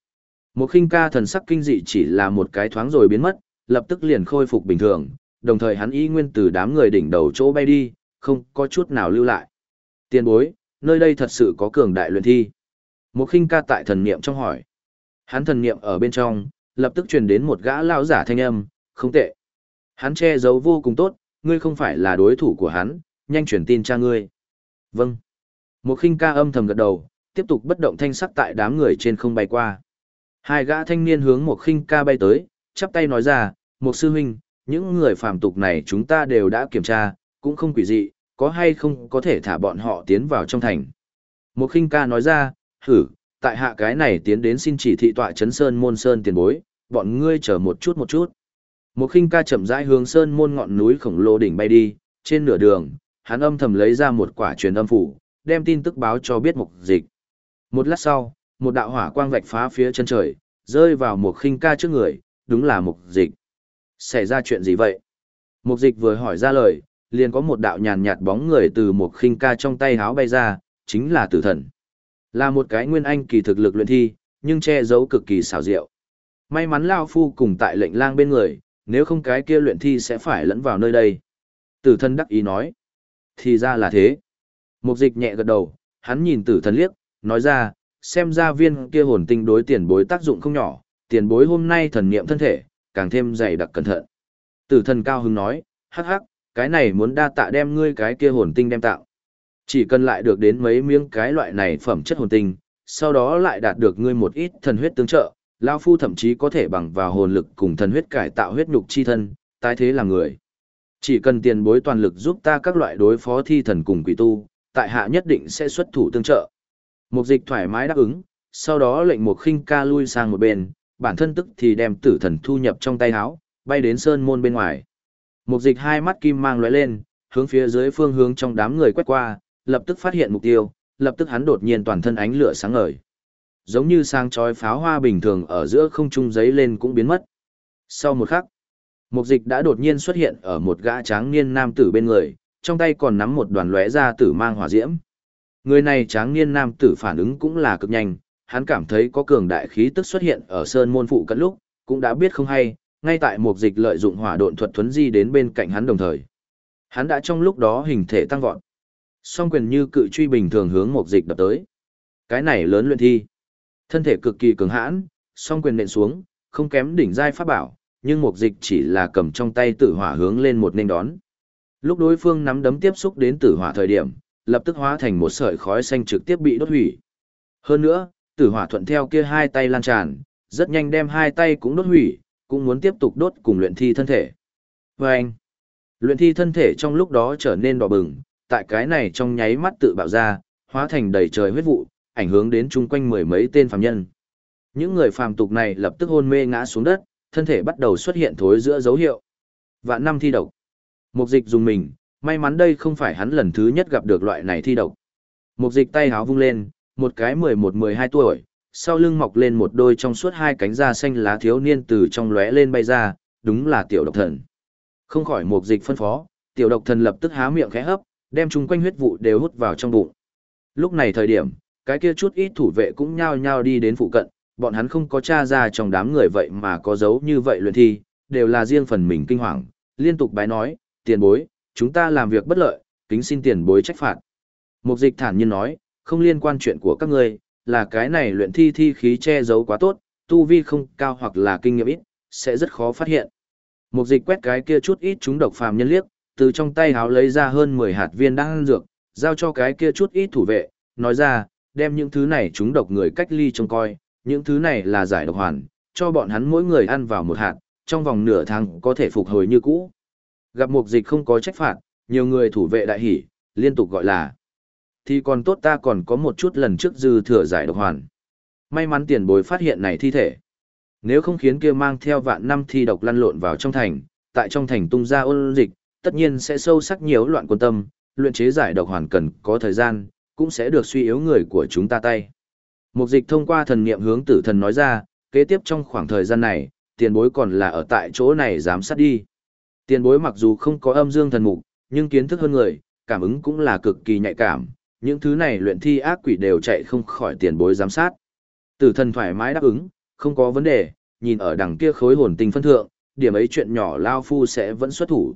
Một khinh ca thần sắc kinh dị chỉ là một cái thoáng rồi biến mất, lập tức liền khôi phục bình thường, đồng thời hắn ý nguyên từ đám người đỉnh đầu chỗ bay đi, không có chút nào lưu lại. Tiên bối, nơi đây thật sự có cường đại luyện thi. Một khinh ca tại thần niệm trong hỏi. Hắn thần niệm ở bên trong, lập tức truyền đến một gã lão giả thanh âm, không tệ. Hắn che giấu vô cùng tốt, ngươi không phải là đối thủ của hắn, nhanh truyền tin cha ngươi. Vâng. Một khinh ca âm thầm gật đầu, tiếp tục bất động thanh sắc tại đám người trên không bay qua. Hai gã thanh niên hướng một khinh ca bay tới, chắp tay nói ra, một sư huynh, những người phàm tục này chúng ta đều đã kiểm tra, cũng không quỷ dị, có hay không có thể thả bọn họ tiến vào trong thành. Một khinh ca nói ra, thử tại hạ cái này tiến đến xin chỉ thị tọa chấn sơn môn sơn tiền bối, bọn ngươi chờ một chút một chút. Một khinh ca chậm rãi hướng sơn môn ngọn núi khổng lồ đỉnh bay đi, trên nửa đường, hắn âm thầm lấy ra một quả truyền âm phủ, đem tin tức báo cho biết mục dịch. Một lát sau, một đạo hỏa quang vạch phá phía chân trời, rơi vào một khinh ca trước người, đúng là mục dịch. Xảy ra chuyện gì vậy? Mục dịch vừa hỏi ra lời, liền có một đạo nhàn nhạt bóng người từ một khinh ca trong tay háo bay ra, chính là tử thần. Là một cái nguyên anh kỳ thực lực luyện thi, nhưng che giấu cực kỳ xảo diệu. May mắn Lao Phu cùng tại lệnh lang bên người, nếu không cái kia luyện thi sẽ phải lẫn vào nơi đây. Tử thần đắc ý nói. Thì ra là thế. Mục dịch nhẹ gật đầu, hắn nhìn tử thần liếc, nói ra, xem ra viên kia hồn tinh đối tiền bối tác dụng không nhỏ, tiền bối hôm nay thần niệm thân thể, càng thêm dày đặc cẩn thận. Tử thần cao hứng nói, hắc hắc, cái này muốn đa tạ đem ngươi cái kia hồn tinh đem tạo. Chỉ cần lại được đến mấy miếng cái loại này phẩm chất hồn tinh, sau đó lại đạt được ngươi một ít thần huyết tương trợ, lão phu thậm chí có thể bằng vào hồn lực cùng thần huyết cải tạo huyết nhục chi thân, tái thế làm người. Chỉ cần tiền bối toàn lực giúp ta các loại đối phó thi thần cùng quỷ tu, tại hạ nhất định sẽ xuất thủ tương trợ. Mục dịch thoải mái đáp ứng, sau đó lệnh một khinh ca lui sang một bên, bản thân tức thì đem tử thần thu nhập trong tay áo, bay đến sơn môn bên ngoài. Mục dịch hai mắt kim mang lóe lên, hướng phía dưới phương hướng trong đám người quét qua, lập tức phát hiện mục tiêu, lập tức hắn đột nhiên toàn thân ánh lửa sáng ngời. Giống như sang chói pháo hoa bình thường ở giữa không trung giấy lên cũng biến mất. Sau một khắc, Mục dịch đã đột nhiên xuất hiện ở một gã tráng niên nam tử bên người, trong tay còn nắm một đoàn lóe ra tử mang hỏa diễm. Người này tráng niên nam tử phản ứng cũng là cực nhanh, hắn cảm thấy có cường đại khí tức xuất hiện ở sơn môn phụ cận lúc, cũng đã biết không hay, ngay tại mục dịch lợi dụng hỏa độn thuật thuấn di đến bên cạnh hắn đồng thời. Hắn đã trong lúc đó hình thể tăng vọt. Song quyền như cự truy bình thường hướng mục dịch đập tới. Cái này lớn luyện thi. Thân thể cực kỳ cường hãn, song quyền nện xuống, không kém đỉnh giai pháp bảo, nhưng mục dịch chỉ là cầm trong tay tử hỏa hướng lên một nên đón. Lúc đối phương nắm đấm tiếp xúc đến tử hỏa thời điểm, lập tức hóa thành một sợi khói xanh trực tiếp bị đốt hủy. Hơn nữa, tử hỏa thuận theo kia hai tay lan tràn, rất nhanh đem hai tay cũng đốt hủy, cũng muốn tiếp tục đốt cùng luyện thi thân thể. Và anh, luyện thi thân thể trong lúc đó trở nên đỏ bừng, tại cái này trong nháy mắt tự bạo ra, hóa thành đầy trời huyết vụ, ảnh hưởng đến chung quanh mười mấy tên phàm nhân. Những người phàm tục này lập tức hôn mê ngã xuống đất, thân thể bắt đầu xuất hiện thối giữa dấu hiệu. Vạn năm thi độc. Mục dịch dùng mình, may mắn đây không phải hắn lần thứ nhất gặp được loại này thi độc. Mục dịch tay háo vung lên, một cái 11-12 tuổi, sau lưng mọc lên một đôi trong suốt hai cánh da xanh lá thiếu niên từ trong lóe lên bay ra, đúng là tiểu độc thần. Không khỏi một dịch phân phó, tiểu độc thần lập tức há miệng khẽ hấp, đem chung quanh huyết vụ đều hút vào trong bụng. Lúc này thời điểm, cái kia chút ít thủ vệ cũng nhao nhao đi đến phụ cận, bọn hắn không có tra ra trong đám người vậy mà có dấu như vậy luyện thi, đều là riêng phần mình kinh hoàng, liên tục bái nói, tiền bối, chúng ta làm việc bất lợi, kính xin tiền bối trách phạt. Mục dịch thản nhiên nói, không liên quan chuyện của các ngươi, là cái này luyện thi thi khí che giấu quá tốt, tu vi không cao hoặc là kinh nghiệm ít, sẽ rất khó phát hiện. Mục dịch quét cái kia chút ít chúng độc phàm nhân liếc, từ trong tay háo lấy ra hơn 10 hạt viên đan dược, giao cho cái kia chút ít thủ vệ, nói ra, đem những thứ này chúng độc người cách ly trông coi, những thứ này là giải độc hoàn, cho bọn hắn mỗi người ăn vào một hạt, trong vòng nửa tháng có thể phục hồi như cũ. Gặp mục dịch không có trách phạt, nhiều người thủ vệ đại hỉ, liên tục gọi là. Thì còn tốt ta còn có một chút lần trước dư thừa giải độc hoàn. May mắn tiền bối phát hiện này thi thể. Nếu không khiến kia mang theo vạn năm thi độc lăn lộn vào trong thành, tại trong thành tung ra ôn dịch, tất nhiên sẽ sâu sắc nhiều loạn quân tâm, luyện chế giải độc hoàn cần có thời gian, cũng sẽ được suy yếu người của chúng ta tay. Mục dịch thông qua thần niệm hướng tử thần nói ra, kế tiếp trong khoảng thời gian này, tiền bối còn là ở tại chỗ này giám sát đi. Tiền bối mặc dù không có âm dương thần mục, nhưng kiến thức hơn người, cảm ứng cũng là cực kỳ nhạy cảm, những thứ này luyện thi ác quỷ đều chạy không khỏi tiền bối giám sát. Tử thần thoải mái đáp ứng, không có vấn đề, nhìn ở đằng kia khối hồn tinh phân thượng, điểm ấy chuyện nhỏ Lao Phu sẽ vẫn xuất thủ.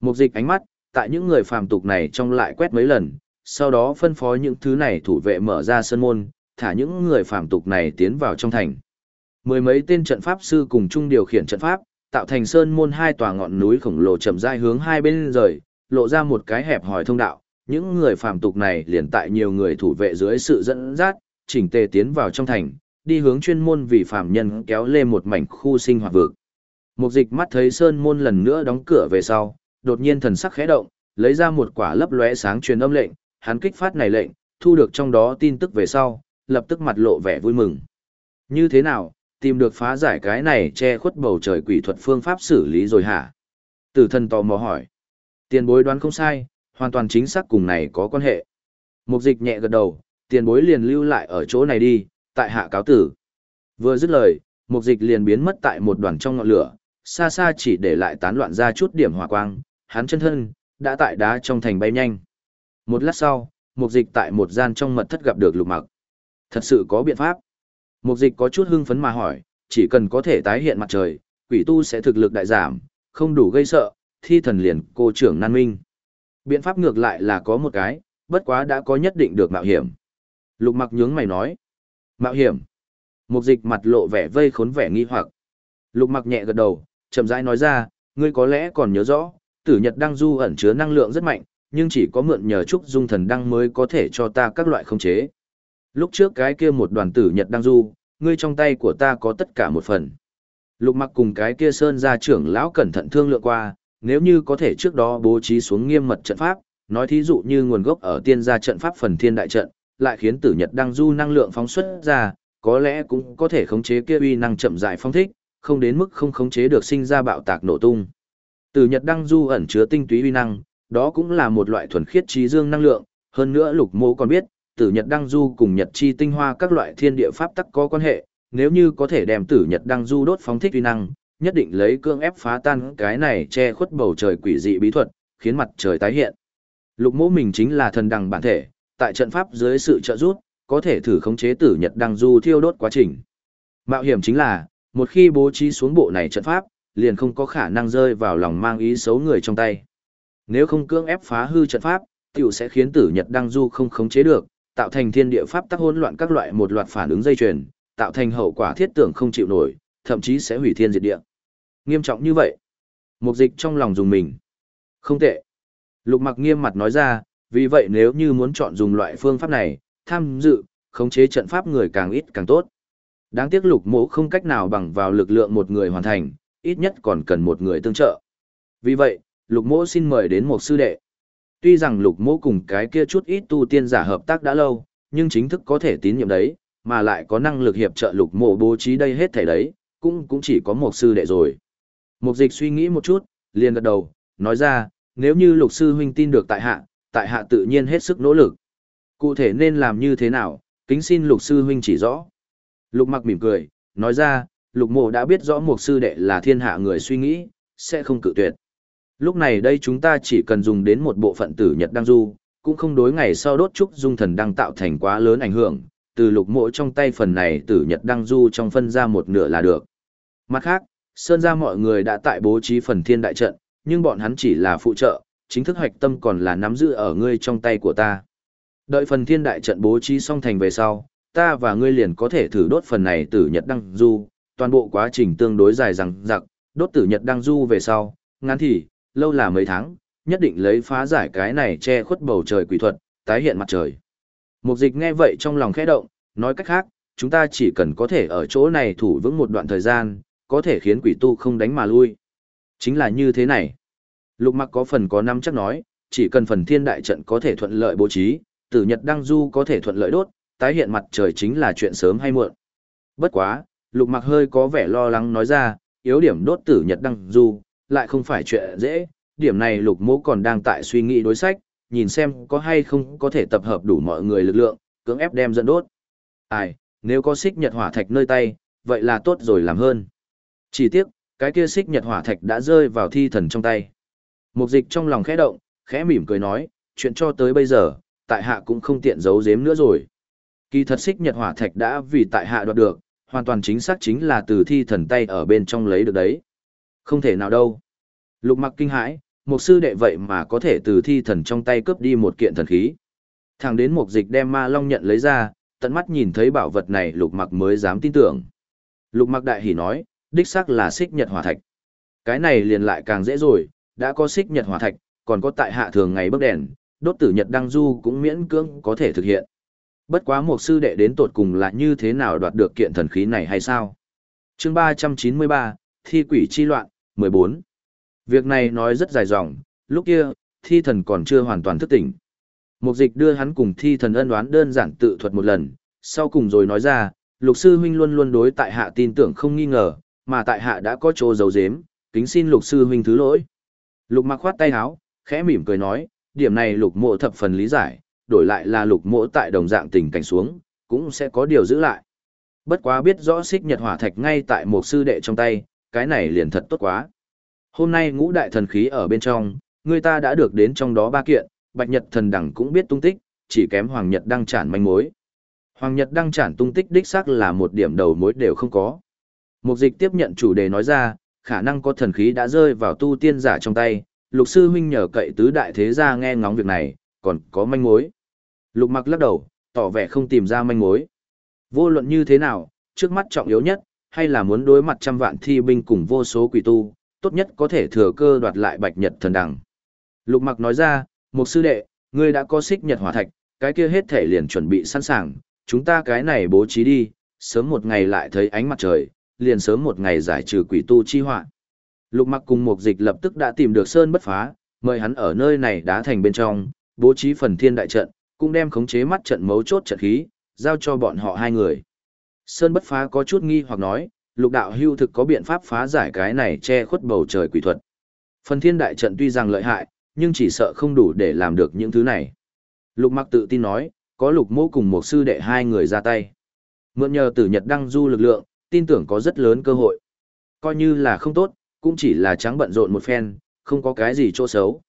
Mục dịch ánh mắt, tại những người phàm tục này trong lại quét mấy lần, sau đó phân phó những thứ này thủ vệ mở ra sân môn, thả những người phàm tục này tiến vào trong thành. Mười mấy tên trận pháp sư cùng chung điều khiển trận pháp, tạo thành sơn môn hai tòa ngọn núi khổng lồ chậm rãi hướng hai bên rời, lộ ra một cái hẹp hòi thông đạo. Những người phàm tục này liền tại nhiều người thủ vệ dưới sự dẫn dắt, chỉnh tề tiến vào trong thành, đi hướng chuyên môn vì phàm nhân kéo lên một mảnh khu sinh hoạt vực. Mục dịch mắt thấy sơn môn lần nữa đóng cửa về sau, đột nhiên thần sắc khẽ động, lấy ra một quả lấp lóe sáng truyền âm lệnh, hắn kích phát này lệnh, thu được trong đó tin tức về sau, lập tức mặt lộ vẻ vui mừng. Như thế nào, tìm được phá giải cái này che khuất bầu trời quỷ thuật phương pháp xử lý rồi hả? Tử thần tò mò hỏi. Tiền bối đoán không sai, hoàn toàn chính xác cùng này có quan hệ. Mục dịch nhẹ gật đầu, tiền bối liền lưu lại ở chỗ này đi, tại hạ cáo tử. Vừa dứt lời, mục dịch liền biến mất tại một đoàn trong ngọn lửa, xa xa chỉ để lại tán loạn ra chút điểm hỏa quang, hắn chân thân, đã tại đá trong thành bay nhanh. Một lát sau, mục dịch tại một gian trong mật thất gặp được lục mặc. Thật sự có biện pháp. Mục dịch có chút hưng phấn mà hỏi, chỉ cần có thể tái hiện mặt trời, quỷ tu sẽ thực lực đại giảm, không đủ gây sợ, thi thần liền cô trưởng nan minh. Biện pháp ngược lại là có một cái, bất quá đã có nhất định được mạo hiểm. Lục mặc nhướng mày nói. Mạo hiểm. Mục dịch mặt lộ vẻ vây khốn vẻ nghi hoặc. Lục mặc nhẹ gật đầu, chậm rãi nói ra, ngươi có lẽ còn nhớ rõ, tử nhật đăng du ẩn chứa năng lượng rất mạnh, nhưng chỉ có mượn nhờ trúc dung thần đăng mới có thể cho ta các loại khống chế. Lúc trước cái kia một đoàn tử nhật đăng du, ngươi trong tay của ta có tất cả một phần. Lục mặc cùng cái kia sơn gia trưởng lão cẩn thận thương lượng qua, nếu như có thể trước đó bố trí xuống nghiêm mật trận pháp, nói thí dụ như nguồn gốc ở tiên gia trận pháp phần thiên đại trận, lại khiến tử nhật đăng du năng lượng phóng xuất ra, có lẽ cũng có thể khống chế kia uy năng chậm rãi phong thích, không đến mức không khống chế được sinh ra bạo tạc nổ tung. Tử nhật đăng du ẩn chứa tinh túy uy năng, đó cũng là một loại thuần khiết trí dương năng lượng, hơn nữa lục mô còn biết, tử nhật đăng du cùng nhật chi tinh hoa các loại thiên địa pháp tắc có quan hệ, nếu như có thể đem tử nhật đăng du đốt phóng thích uy năng, nhất định lấy cương ép phá tan cái này che khuất bầu trời quỷ dị bí thuật, khiến mặt trời tái hiện. Lục mỗ mình chính là thần đằng bản thể, tại trận pháp dưới sự trợ giúp, có thể thử khống chế tử nhật đăng du thiêu đốt quá trình. Mạo hiểm chính là, một khi bố trí xuống bộ này trận pháp, liền không có khả năng rơi vào lòng mang ý xấu người trong tay. Nếu không cưỡng ép phá hư trận pháp, tiểu sẽ khiến tử nhật đăng du không khống chế được, tạo thành thiên địa pháp tắc hỗn loạn các loại một loạt phản ứng dây chuyền, tạo thành hậu quả thiết tưởng không chịu nổi, thậm chí sẽ hủy thiên diệt địa. Nghiêm trọng như vậy. Mục dịch trong lòng dùng mình. Không tệ. Lục mặc nghiêm mặt nói ra, vì vậy nếu như muốn chọn dùng loại phương pháp này, tham dự, khống chế trận pháp người càng ít càng tốt. Đáng tiếc lục Mỗ không cách nào bằng vào lực lượng một người hoàn thành, ít nhất còn cần một người tương trợ. Vì vậy, lục Mỗ xin mời đến một sư đệ. Tuy rằng lục Mỗ cùng cái kia chút ít tu tiên giả hợp tác đã lâu, nhưng chính thức có thể tín nhiệm đấy, mà lại có năng lực hiệp trợ lục mộ bố trí đây hết thảy đấy, cũng cũng chỉ có một sư đệ rồi. Mục dịch suy nghĩ một chút, liền gật đầu, nói ra, nếu như lục sư huynh tin được tại hạ, tại hạ tự nhiên hết sức nỗ lực. Cụ thể nên làm như thế nào, kính xin lục sư huynh chỉ rõ. Lục mặc mỉm cười, nói ra, lục mộ đã biết rõ một sư đệ là thiên hạ người suy nghĩ, sẽ không cự tuyệt. Lúc này đây chúng ta chỉ cần dùng đến một bộ phận tử nhật đăng du, cũng không đối ngày sau đốt trúc dung thần đăng tạo thành quá lớn ảnh hưởng, từ lục mộ trong tay phần này tử nhật đăng du trong phân ra một nửa là được. Mặt khác, Sơn ra mọi người đã tại bố trí phần thiên đại trận, nhưng bọn hắn chỉ là phụ trợ, chính thức hoạch tâm còn là nắm giữ ở ngươi trong tay của ta. Đợi phần thiên đại trận bố trí xong thành về sau, ta và ngươi liền có thể thử đốt phần này tử nhật đăng du, toàn bộ quá trình tương đối dài rằng giặc, đốt tử nhật đăng du về sau, ngắn thì, lâu là mấy tháng, nhất định lấy phá giải cái này che khuất bầu trời quỷ thuật, tái hiện mặt trời. Mục dịch nghe vậy trong lòng khẽ động, nói cách khác, chúng ta chỉ cần có thể ở chỗ này thủ vững một đoạn thời gian, có thể khiến quỷ tu không đánh mà lui. Chính là như thế này. Lục mặc có phần có năm chắc nói, chỉ cần phần thiên đại trận có thể thuận lợi bố trí, tử nhật đăng du có thể thuận lợi đốt, tái hiện mặt trời chính là chuyện sớm hay muộn. Bất quá, lục mặc hơi có vẻ lo lắng nói ra, yếu điểm đốt tử nhật đăng du, lại không phải chuyện dễ, điểm này lục mô còn đang tại suy nghĩ đối sách, nhìn xem có hay không có thể tập hợp đủ mọi người lực lượng, cưỡng ép đem dẫn đốt. Ai, nếu có xích nhật hỏa thạch nơi tay, vậy là tốt rồi làm hơn. Chỉ tiếc, cái kia xích nhật hỏa thạch đã rơi vào thi thần trong tay. Mục dịch trong lòng khẽ động, khẽ mỉm cười nói, chuyện cho tới bây giờ, tại hạ cũng không tiện giấu giếm nữa rồi. Kỳ thật xích nhật hỏa thạch đã vì tại hạ đoạt được, hoàn toàn chính xác chính là từ thi thần tay ở bên trong lấy được đấy. Không thể nào đâu. Lục mặc kinh hãi, một sư đệ vậy mà có thể từ thi thần trong tay cướp đi một kiện thần khí. Thẳng đến Mục dịch đem ma long nhận lấy ra, tận mắt nhìn thấy bảo vật này lục mặc mới dám tin tưởng. Lục mặc đại hỉ nói, đích xác là xích nhật hỏa thạch. Cái này liền lại càng dễ rồi, đã có xích nhật hỏa thạch, còn có tại hạ thường ngày bức đèn, đốt tử nhật đăng du cũng miễn cưỡng có thể thực hiện. Bất quá một sư đệ đến tột cùng là như thế nào đoạt được kiện thần khí này hay sao? chương 393, Thi quỷ chi loạn, 14. Việc này nói rất dài dòng, lúc kia, thi thần còn chưa hoàn toàn thức tỉnh. Mục dịch đưa hắn cùng thi thần ân đoán đơn giản tự thuật một lần, sau cùng rồi nói ra, lục sư huynh luôn luôn đối tại hạ tin tưởng không nghi ngờ, mà tại hạ đã có chỗ giấu giếm, kính xin lục sư huynh thứ lỗi. Lục mặc khoát tay áo, khẽ mỉm cười nói, điểm này lục mộ thập phần lý giải, đổi lại là lục mộ tại đồng dạng tình cảnh xuống, cũng sẽ có điều giữ lại. Bất quá biết rõ xích nhật hỏa thạch ngay tại một sư đệ trong tay, cái này liền thật tốt quá. Hôm nay ngũ đại thần khí ở bên trong, người ta đã được đến trong đó ba kiện, bạch nhật thần đẳng cũng biết tung tích, chỉ kém hoàng nhật đăng chản manh mối. Hoàng nhật đăng chản tung tích đích xác là một điểm đầu mối đều không có. Mục dịch tiếp nhận chủ đề nói ra, khả năng có thần khí đã rơi vào tu tiên giả trong tay, lục sư huynh nhờ cậy tứ đại thế gia nghe ngóng việc này, còn có manh mối. Lục mặc lắc đầu, tỏ vẻ không tìm ra manh mối. Vô luận như thế nào, trước mắt trọng yếu nhất, hay là muốn đối mặt trăm vạn thi binh cùng vô số quỷ tu, tốt nhất có thể thừa cơ đoạt lại bạch nhật thần đằng. Lục mặc nói ra, một sư đệ, ngươi đã có xích nhật hỏa thạch, cái kia hết thể liền chuẩn bị sẵn sàng, chúng ta cái này bố trí đi, sớm một ngày lại thấy ánh mặt trời, liền sớm một ngày giải trừ quỷ tu chi họa. Lục mặc cùng một dịch lập tức đã tìm được Sơn bất phá, mời hắn ở nơi này đá thành bên trong, bố trí phần thiên đại trận, cũng đem khống chế mắt trận mấu chốt trận khí, giao cho bọn họ hai người. Sơn bất phá có chút nghi hoặc nói, lục đạo hưu thực có biện pháp phá giải cái này che khuất bầu trời quỷ thuật. Phần thiên đại trận tuy rằng lợi hại, nhưng chỉ sợ không đủ để làm được những thứ này. Lục mặc tự tin nói, có lục mô cùng một sư đệ hai người ra tay. Mượn nhờ tử nhật đăng du lực lượng, tin tưởng có rất lớn cơ hội. Coi như là không tốt, cũng chỉ là trắng bận rộn một phen, không có cái gì chỗ xấu.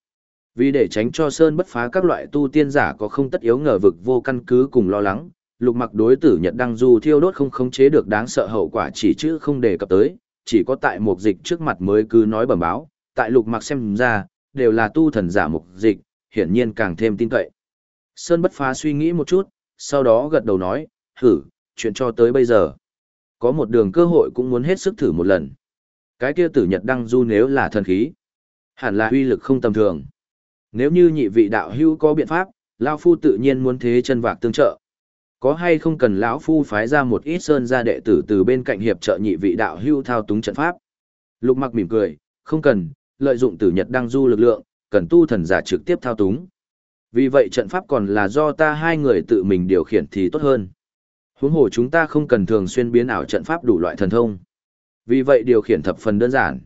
Vì để tránh cho Sơn bất phá các loại tu tiên giả có không tất yếu ngờ vực vô căn cứ cùng lo lắng, lục mặc đối tử Nhật Đăng Du thiêu đốt không khống chế được đáng sợ hậu quả chỉ chứ không đề cập tới, chỉ có tại mục dịch trước mặt mới cứ nói bẩm báo, tại lục mặc xem ra, đều là tu thần giả mục dịch, hiển nhiên càng thêm tin cậy. Sơn bất phá suy nghĩ một chút, sau đó gật đầu nói, hử, chuyện cho tới bây giờ. Có một đường cơ hội cũng muốn hết sức thử một lần. Cái kia tử Nhật Đăng Du nếu là thần khí, hẳn là uy lực không tầm thường. Nếu như nhị vị đạo hưu có biện pháp, lão Phu tự nhiên muốn thế chân vạc tương trợ. Có hay không cần lão Phu phái ra một ít sơn gia đệ tử từ bên cạnh hiệp trợ nhị vị đạo hưu thao túng trận pháp? Lục mặc mỉm cười, không cần, lợi dụng tử nhật đăng du lực lượng, cần tu thần giả trực tiếp thao túng. Vì vậy trận pháp còn là do ta hai người tự mình điều khiển thì tốt hơn. Huống hồ chúng ta không cần thường xuyên biến ảo trận pháp đủ loại thần thông. Vì vậy điều khiển thập phần đơn giản.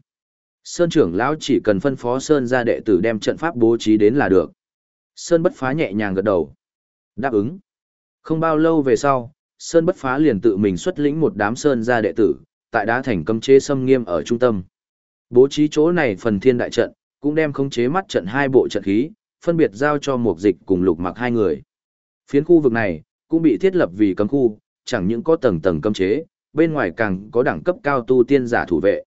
Sơn trưởng lão chỉ cần phân phó Sơn ra đệ tử đem trận pháp bố trí đến là được. Sơn bất phá nhẹ nhàng gật đầu. Đáp ứng. Không bao lâu về sau, Sơn bất phá liền tự mình xuất lĩnh một đám Sơn ra đệ tử, tại đá thành cấm chế xâm nghiêm ở trung tâm. Bố trí chỗ này phần thiên đại trận, cũng đem khống chế mắt trận hai bộ trận khí, phân biệt giao cho một dịch cùng lục mặc hai người. Phiến khu vực này, cũng bị thiết lập vì cấm khu, chẳng những có tầng tầng cấm chế, bên ngoài càng có đẳng cấp cao tu tiên giả thủ vệ.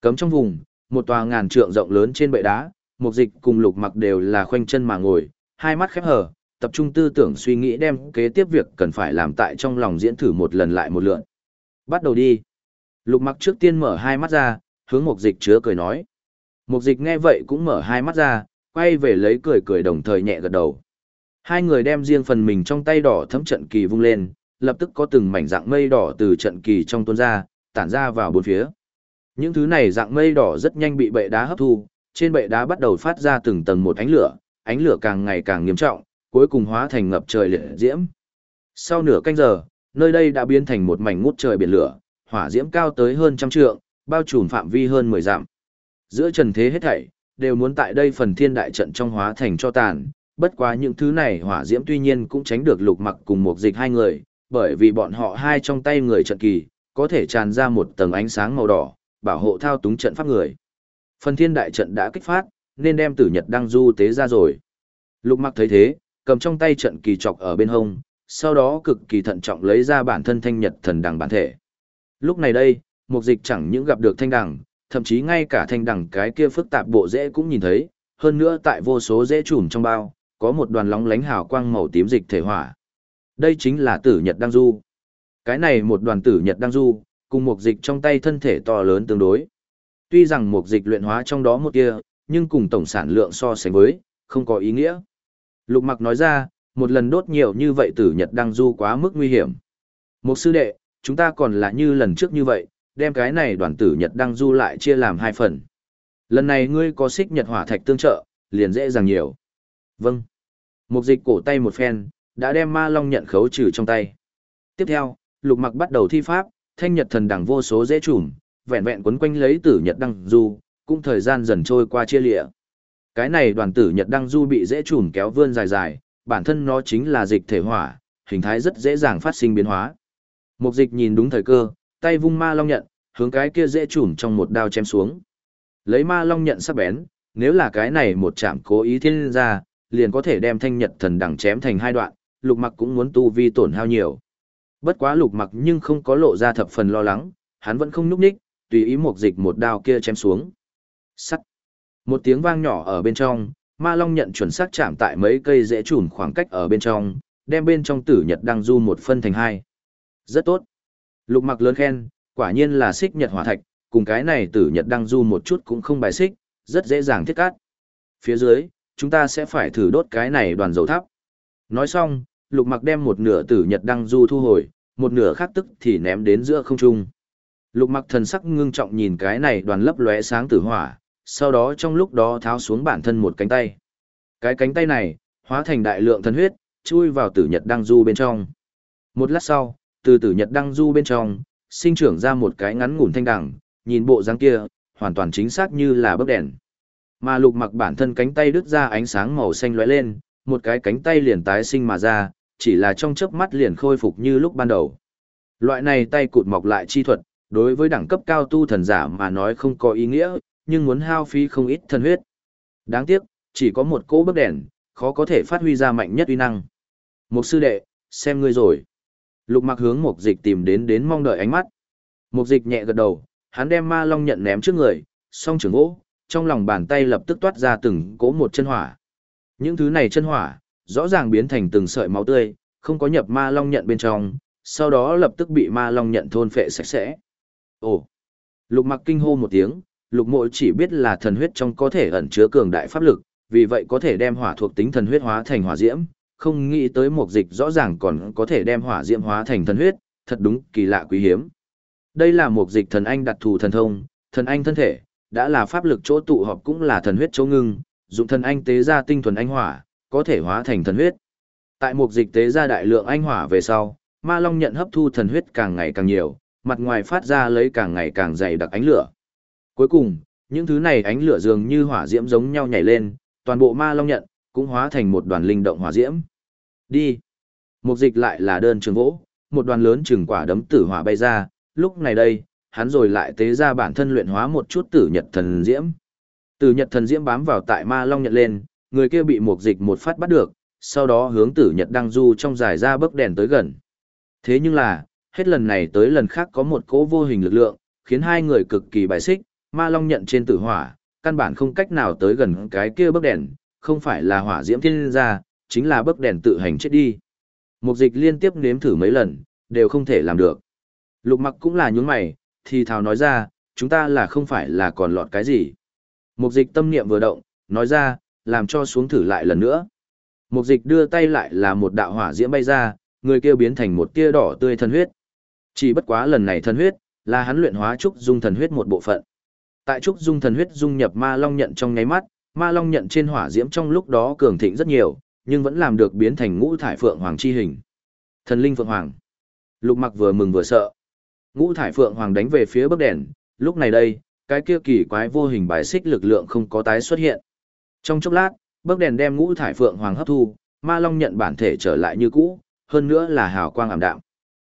Cấm trong vùng, một tòa ngàn trượng rộng lớn trên bệ đá, một dịch cùng lục mặc đều là khoanh chân mà ngồi, hai mắt khép hờ, tập trung tư tưởng suy nghĩ đem kế tiếp việc cần phải làm tại trong lòng diễn thử một lần lại một lượn. Bắt đầu đi. Lục mặc trước tiên mở hai mắt ra, hướng một dịch chứa cười nói. Một dịch nghe vậy cũng mở hai mắt ra, quay về lấy cười cười đồng thời nhẹ gật đầu. Hai người đem riêng phần mình trong tay đỏ thấm trận kỳ vung lên, lập tức có từng mảnh dạng mây đỏ từ trận kỳ trong tuôn ra, tản ra vào bốn phía. Những thứ này dạng mây đỏ rất nhanh bị bệ đá hấp thu, trên bệ đá bắt đầu phát ra từng tầng một ánh lửa, ánh lửa càng ngày càng nghiêm trọng, cuối cùng hóa thành ngập trời liệt diễm. Sau nửa canh giờ, nơi đây đã biến thành một mảnh ngút trời biển lửa, hỏa diễm cao tới hơn trăm trượng, bao trùm phạm vi hơn 10 dặm. Giữa trần thế hết thảy, đều muốn tại đây phần thiên đại trận trong hóa thành cho tàn, bất quá những thứ này hỏa diễm tuy nhiên cũng tránh được lục mặc cùng một dịch hai người, bởi vì bọn họ hai trong tay người trận kỳ, có thể tràn ra một tầng ánh sáng màu đỏ, bảo hộ thao túng trận pháp người. Phần thiên đại trận đã kích phát, nên đem tử nhật đăng du tế ra rồi. Lục mặc thấy thế, cầm trong tay trận kỳ chọc ở bên hông, sau đó cực kỳ thận trọng lấy ra bản thân thanh nhật thần đằng bản thể. Lúc này đây, mục dịch chẳng những gặp được thanh đằng, thậm chí ngay cả thanh đằng cái kia phức tạp bộ rễ cũng nhìn thấy, hơn nữa tại vô số rễ trùm trong bao, có một đoàn lóng lánh hào quang màu tím dịch thể hỏa. Đây chính là tử nhật đăng du. Cái này một đoàn tử nhật đăng du, cùng một dịch trong tay thân thể to lớn tương đối. Tuy rằng một dịch luyện hóa trong đó một kia, nhưng cùng tổng sản lượng so sánh với, không có ý nghĩa. Lục mặc nói ra, một lần đốt nhiều như vậy tử nhật đăng du quá mức nguy hiểm. Một sư đệ, chúng ta còn là như lần trước như vậy, đem cái này đoàn tử nhật đăng du lại chia làm hai phần. Lần này ngươi có xích nhật hỏa thạch tương trợ, liền dễ dàng nhiều. Vâng. Mục dịch cổ tay một phen, đã đem ma long nhận khấu trừ trong tay. Tiếp theo, lục mặc bắt đầu thi pháp, thanh nhật thần đẳng vô số dễ trùm, vẹn vẹn quấn quanh lấy tử nhật đăng du, cũng thời gian dần trôi qua chia lịa. Cái này đoàn tử nhật đăng du bị dễ trùm kéo vươn dài dài, bản thân nó chính là dịch thể hỏa, hình thái rất dễ dàng phát sinh biến hóa. Mục dịch nhìn đúng thời cơ, tay vung ma long nhận, hướng cái kia dễ trùm trong một đao chém xuống. Lấy ma long nhận sắc bén, nếu là cái này một chạm cố ý thiên ra, liền có thể đem thanh nhật thần đẳng chém thành hai đoạn, lục mặc cũng muốn tu vi tổn hao nhiều. Bất quá lục mặc nhưng không có lộ ra thập phần lo lắng, hắn vẫn không núp ních, tùy ý một dịch một đao kia chém xuống. Sắt. Một tiếng vang nhỏ ở bên trong, ma long nhận chuẩn xác chạm tại mấy cây dễ trùn khoảng cách ở bên trong, đem bên trong tử nhật đăng du một phân thành hai. Rất tốt. Lục mặc lớn khen, quả nhiên là xích nhật hỏa thạch, cùng cái này tử nhật đăng du một chút cũng không bài xích, rất dễ dàng thiết cắt. Phía dưới, chúng ta sẽ phải thử đốt cái này đoàn dầu thắp. Nói xong, lục mặc đem một nửa tử nhật đăng du thu hồi, một nửa khác tức thì ném đến giữa không trung. Lục mặc thần sắc ngưng trọng nhìn cái này đoàn lấp lóe sáng tử hỏa, sau đó trong lúc đó tháo xuống bản thân một cánh tay. Cái cánh tay này, hóa thành đại lượng thần huyết, chui vào tử nhật đăng du bên trong. Một lát sau, từ tử nhật đăng du bên trong, sinh trưởng ra một cái ngắn ngủn thanh đẳng, nhìn bộ dáng kia, hoàn toàn chính xác như là bấc đèn. Mà lục mặc bản thân cánh tay đứt ra ánh sáng màu xanh lóe lên, một cái cánh tay liền tái sinh mà ra, chỉ là trong chớp mắt liền khôi phục như lúc ban đầu. Loại này tay cụt mọc lại chi thuật, đối với đẳng cấp cao tu thần giả mà nói không có ý nghĩa, nhưng muốn hao phí không ít thần huyết. Đáng tiếc, chỉ có một cỗ bức đèn, khó có thể phát huy ra mạnh nhất uy năng. Một sư đệ, xem ngươi rồi. Lục mặc hướng một dịch tìm đến đến mong đợi ánh mắt. Một dịch nhẹ gật đầu, hắn đem ma long nhận ném trước người, song trường gỗ, trong lòng bàn tay lập tức toát ra từng cỗ một chân hỏa. Những thứ này chân hỏa, rõ ràng biến thành từng sợi máu tươi, không có nhập ma long nhận bên trong, sau đó lập tức bị ma long nhận thôn phệ sạch sẽ. Ồ! Lục mặc kinh hô một tiếng, lục mộ chỉ biết là thần huyết trong có thể ẩn chứa cường đại pháp lực, vì vậy có thể đem hỏa thuộc tính thần huyết hóa thành hỏa diễm, không nghĩ tới một dịch rõ ràng còn có thể đem hỏa diễm hóa thành thần huyết, thật đúng kỳ lạ quý hiếm. Đây là một dịch thần anh đặc thù thần thông, thần anh thân thể, đã là pháp lực chỗ tụ họp cũng là thần huyết chỗ ngưng, dụng thần anh tế ra tinh thuần anh hỏa, có thể hóa thành thần huyết. Tại một dịch tế ra đại lượng anh hỏa về sau, ma long nhận hấp thu thần huyết càng ngày càng nhiều, mặt ngoài phát ra lấy càng ngày càng dày đặc ánh lửa. Cuối cùng, những thứ này ánh lửa dường như hỏa diễm giống nhau nhảy lên, toàn bộ ma long nhận cũng hóa thành một đoàn linh động hỏa diễm. Đi. Một dịch lại là đơn trường gỗ, một đoàn lớn trường quả đấm tử hỏa bay ra, lúc này đây, hắn rồi lại tế ra bản thân luyện hóa một chút tử nhật thần diễm. Tử nhật thần diễm bám vào tại ma long nhận lên, người kia bị một dịch một phát bắt được, sau đó hướng tử nhật đăng du trong dài ra bấc đèn tới gần. Thế nhưng là, hết lần này tới lần khác có một cỗ vô hình lực lượng, khiến hai người cực kỳ bài xích, ma long nhận trên tử hỏa, căn bản không cách nào tới gần cái kia bấc đèn, không phải là hỏa diễm thiên ra, chính là bấc đèn tự hành chết đi. Mục dịch liên tiếp nếm thử mấy lần, đều không thể làm được. Lục mặc cũng là nhún mày, thì thào nói ra, chúng ta là không phải là còn lọt cái gì. Mục dịch tâm niệm vừa động, nói ra, làm cho xuống thử lại lần nữa. Mục dịch đưa tay lại là một đạo hỏa diễm bay ra, người kia biến thành một tia đỏ tươi thân huyết. Chỉ bất quá lần này thân huyết, là hắn luyện hóa trúc dung thần huyết một bộ phận. Tại trúc dung thần huyết dung nhập ma long nhận trong nháy mắt, ma long nhận trên hỏa diễm trong lúc đó cường thịnh rất nhiều, nhưng vẫn làm được biến thành ngũ thải phượng hoàng chi hình. Thần linh phượng hoàng. Lục mặc vừa mừng vừa sợ. Ngũ thải phượng hoàng đánh về phía bức đèn, lúc này đây, cái kia kỳ quái vô hình bài xích lực lượng không có tái xuất hiện. Trong chốc lát, bấc đèn đem ngũ thải phượng hoàng hấp thu, ma long nhận bản thể trở lại như cũ, hơn nữa là hào quang ảm đạm.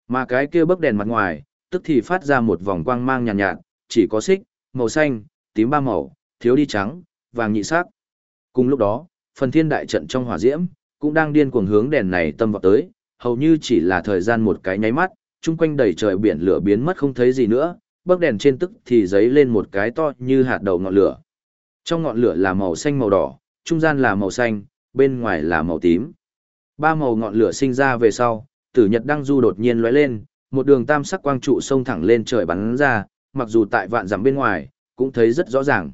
Mà cái kia bấc đèn mặt ngoài, tức thì phát ra một vòng quang mang nhàn nhạt, nhạt, chỉ có xích, màu xanh, tím ba màu, thiếu đi trắng, vàng nhị sắc. Cùng lúc đó, phần thiên đại trận trong hỏa diễm, cũng đang điên cuồng hướng đèn này tâm vào tới, hầu như chỉ là thời gian một cái nháy mắt, chung quanh đầy trời biển lửa biến mất không thấy gì nữa, bấc đèn trên tức thì giấy lên một cái to như hạt đầu ngọn lửa. Trong ngọn lửa là màu xanh màu đỏ, trung gian là màu xanh, bên ngoài là màu tím. Ba màu ngọn lửa sinh ra về sau, tử nhật đăng du đột nhiên lóe lên, một đường tam sắc quang trụ sông thẳng lên trời bắn ra, mặc dù tại vạn dặm bên ngoài, cũng thấy rất rõ ràng.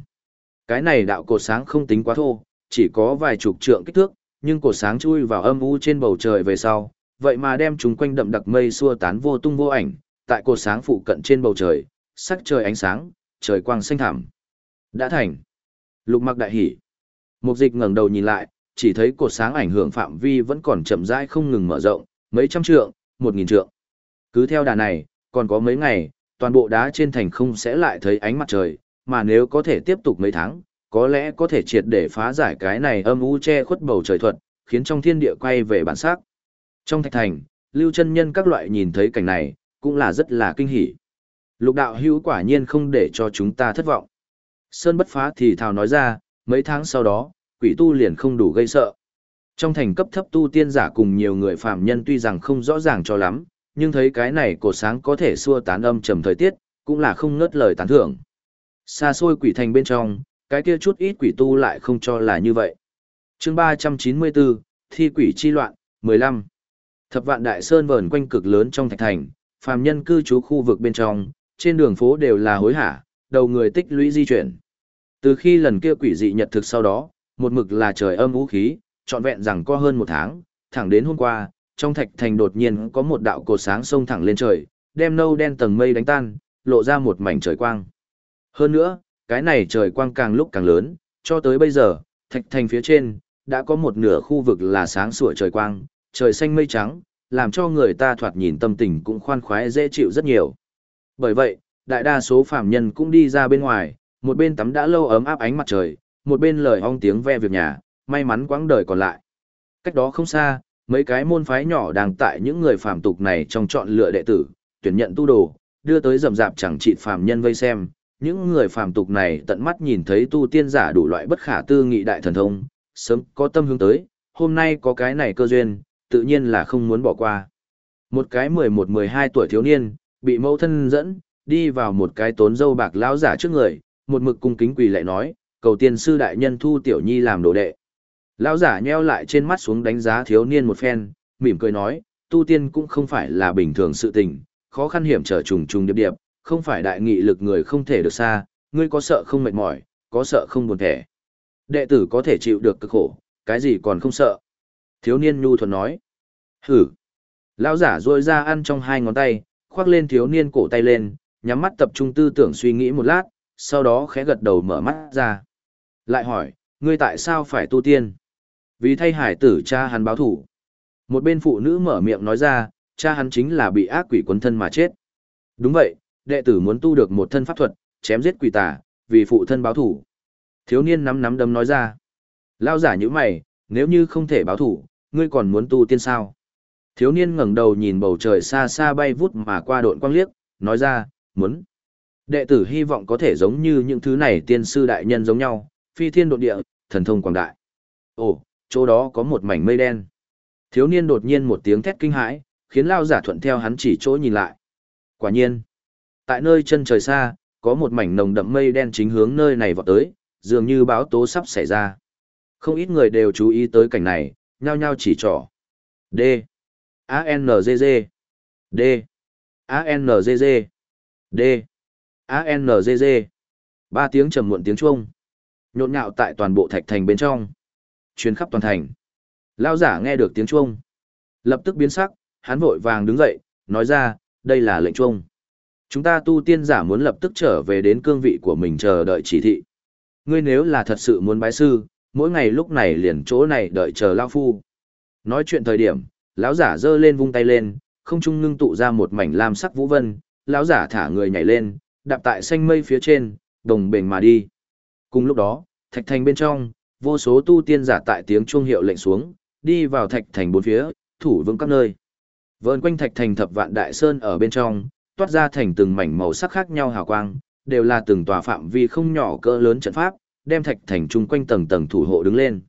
Cái này đạo cột sáng không tính quá thô, chỉ có vài chục trượng kích thước, nhưng cột sáng chui vào âm u trên bầu trời về sau, vậy mà đem chúng quanh đậm đặc mây xua tán vô tung vô ảnh, tại cột sáng phụ cận trên bầu trời, sắc trời ánh sáng, trời quang xanh thẳm. Đã thành. Lục mặc đại hỉ. Mục dịch ngẩng đầu nhìn lại, chỉ thấy cột sáng ảnh hưởng phạm vi vẫn còn chậm rãi không ngừng mở rộng, mấy trăm trượng, một nghìn trượng. Cứ theo đà này, còn có mấy ngày, toàn bộ đá trên thành không sẽ lại thấy ánh mặt trời, mà nếu có thể tiếp tục mấy tháng, có lẽ có thể triệt để phá giải cái này âm u che khuất bầu trời thuật, khiến trong thiên địa quay về bản sắc. Trong thạch thành, lưu chân nhân các loại nhìn thấy cảnh này, cũng là rất là kinh hỉ. Lục đạo hữu quả nhiên không để cho chúng ta thất vọng. Sơn bất phá thì thào nói ra, mấy tháng sau đó, quỷ tu liền không đủ gây sợ. Trong thành cấp thấp tu tiên giả cùng nhiều người phạm nhân tuy rằng không rõ ràng cho lắm, nhưng thấy cái này cổ sáng có thể xua tán âm trầm thời tiết, cũng là không ngớt lời tán thưởng. Xa xôi quỷ thành bên trong, cái kia chút ít quỷ tu lại không cho là như vậy. chương 394, Thi quỷ chi loạn, 15. Thập vạn đại sơn vờn quanh cực lớn trong thạch thành, phàm nhân cư trú khu vực bên trong, trên đường phố đều là hối hả, đầu người tích lũy di chuyển. Từ khi lần kia quỷ dị nhật thực sau đó, một mực là trời âm vũ khí, trọn vẹn rằng có hơn một tháng, thẳng đến hôm qua, trong thạch thành đột nhiên có một đạo cột sáng sông thẳng lên trời, đem nâu đen tầng mây đánh tan, lộ ra một mảnh trời quang. Hơn nữa, cái này trời quang càng lúc càng lớn, cho tới bây giờ, thạch thành phía trên, đã có một nửa khu vực là sáng sủa trời quang, trời xanh mây trắng, làm cho người ta thoạt nhìn tâm tình cũng khoan khoái dễ chịu rất nhiều. Bởi vậy, đại đa số phạm nhân cũng đi ra bên ngoài, một bên tắm đã lâu ấm áp ánh mặt trời, một bên lời ong tiếng ve việc nhà, may mắn quãng đời còn lại. Cách đó không xa, mấy cái môn phái nhỏ đang tại những người phạm tục này trong chọn lựa đệ tử, tuyển nhận tu đồ, đưa tới rầm rạp chẳng trị phạm nhân vây xem. Những người phàm tục này tận mắt nhìn thấy tu tiên giả đủ loại bất khả tư nghị đại thần thông, sớm có tâm hướng tới, hôm nay có cái này cơ duyên, tự nhiên là không muốn bỏ qua. Một cái 11-12 tuổi thiếu niên, bị mẫu thân dẫn, đi vào một cái tốn dâu bạc lão giả trước người, một mực cung kính quỳ lại nói, cầu tiên sư đại nhân thu tiểu nhi làm đồ đệ. Lão giả nheo lại trên mắt xuống đánh giá thiếu niên một phen, mỉm cười nói, tu tiên cũng không phải là bình thường sự tình, khó khăn hiểm trở trùng trùng điệp điệp, không phải đại nghị lực người không thể được xa, ngươi có sợ không mệt mỏi, có sợ không buồn thẻ. Đệ tử có thể chịu được cực khổ, cái gì còn không sợ. Thiếu niên nhu thuần nói. Hử. Lão giả rôi ra ăn trong hai ngón tay, khoác lên thiếu niên cổ tay lên, nhắm mắt tập trung tư tưởng suy nghĩ một lát, sau đó khẽ gật đầu mở mắt ra. Lại hỏi, ngươi tại sao phải tu tiên? Vì thay hải tử cha hắn báo thủ. Một bên phụ nữ mở miệng nói ra, cha hắn chính là bị ác quỷ quấn thân mà chết. Đúng vậy, đệ tử muốn tu được một thân pháp thuật, chém giết quỷ tà, vì phụ thân báo thủ. Thiếu niên nắm nắm đấm nói ra. Lao giả như mày, nếu như không thể báo thủ, ngươi còn muốn tu tiên sao? Thiếu niên ngẩng đầu nhìn bầu trời xa xa bay vút mà qua độn quang liếc, nói ra, muốn. Đệ tử hy vọng có thể giống như những thứ này tiên sư đại nhân giống nhau, phi thiên đột địa, thần thông quảng đại. Ồ, chỗ đó có một mảnh mây đen. Thiếu niên đột nhiên một tiếng thét kinh hãi, khiến lao giả thuận theo hắn chỉ chỗ nhìn lại. Quả nhiên, tại nơi chân trời xa, có một mảnh nồng đậm mây đen chính hướng nơi này vọt tới, dường như báo tố sắp xảy ra. Không ít người đều chú ý tới cảnh này, nhao nhao chỉ trỏ. D. A-N-G-G. D. A-N-G-G. D. A-N-G-G. Ba tiếng trầm muộn tiếng chuông. Nhộn nhạo tại toàn bộ thạch thành bên trong. Chuyến khắp toàn thành. Lao giả nghe được tiếng chuông. Lập tức biến sắc, hắn vội vàng đứng dậy, nói ra, đây là lệnh chuông. Chúng ta tu tiên giả muốn lập tức trở về đến cương vị của mình chờ đợi chỉ thị. Ngươi nếu là thật sự muốn bái sư, mỗi ngày lúc này liền chỗ này đợi chờ Lao Phu. Nói chuyện thời điểm, lão giả giơ lên vung tay lên, không trung ngưng tụ ra một mảnh lam sắc vũ vân, lão giả thả người nhảy lên, đạp tại xanh mây phía trên, đồng bền mà đi. Cùng lúc đó, thạch thành bên trong, vô số tu tiên giả tại tiếng chuông hiệu lệnh xuống, đi vào thạch thành bốn phía, thủ vững các nơi. Vờn quanh thạch thành thập vạn đại sơn ở bên trong, toát ra thành từng mảnh màu sắc khác nhau hào quang, đều là từng tòa phạm vi không nhỏ cỡ lớn trận pháp, đem thạch thành chung quanh tầng tầng thủ hộ đứng lên.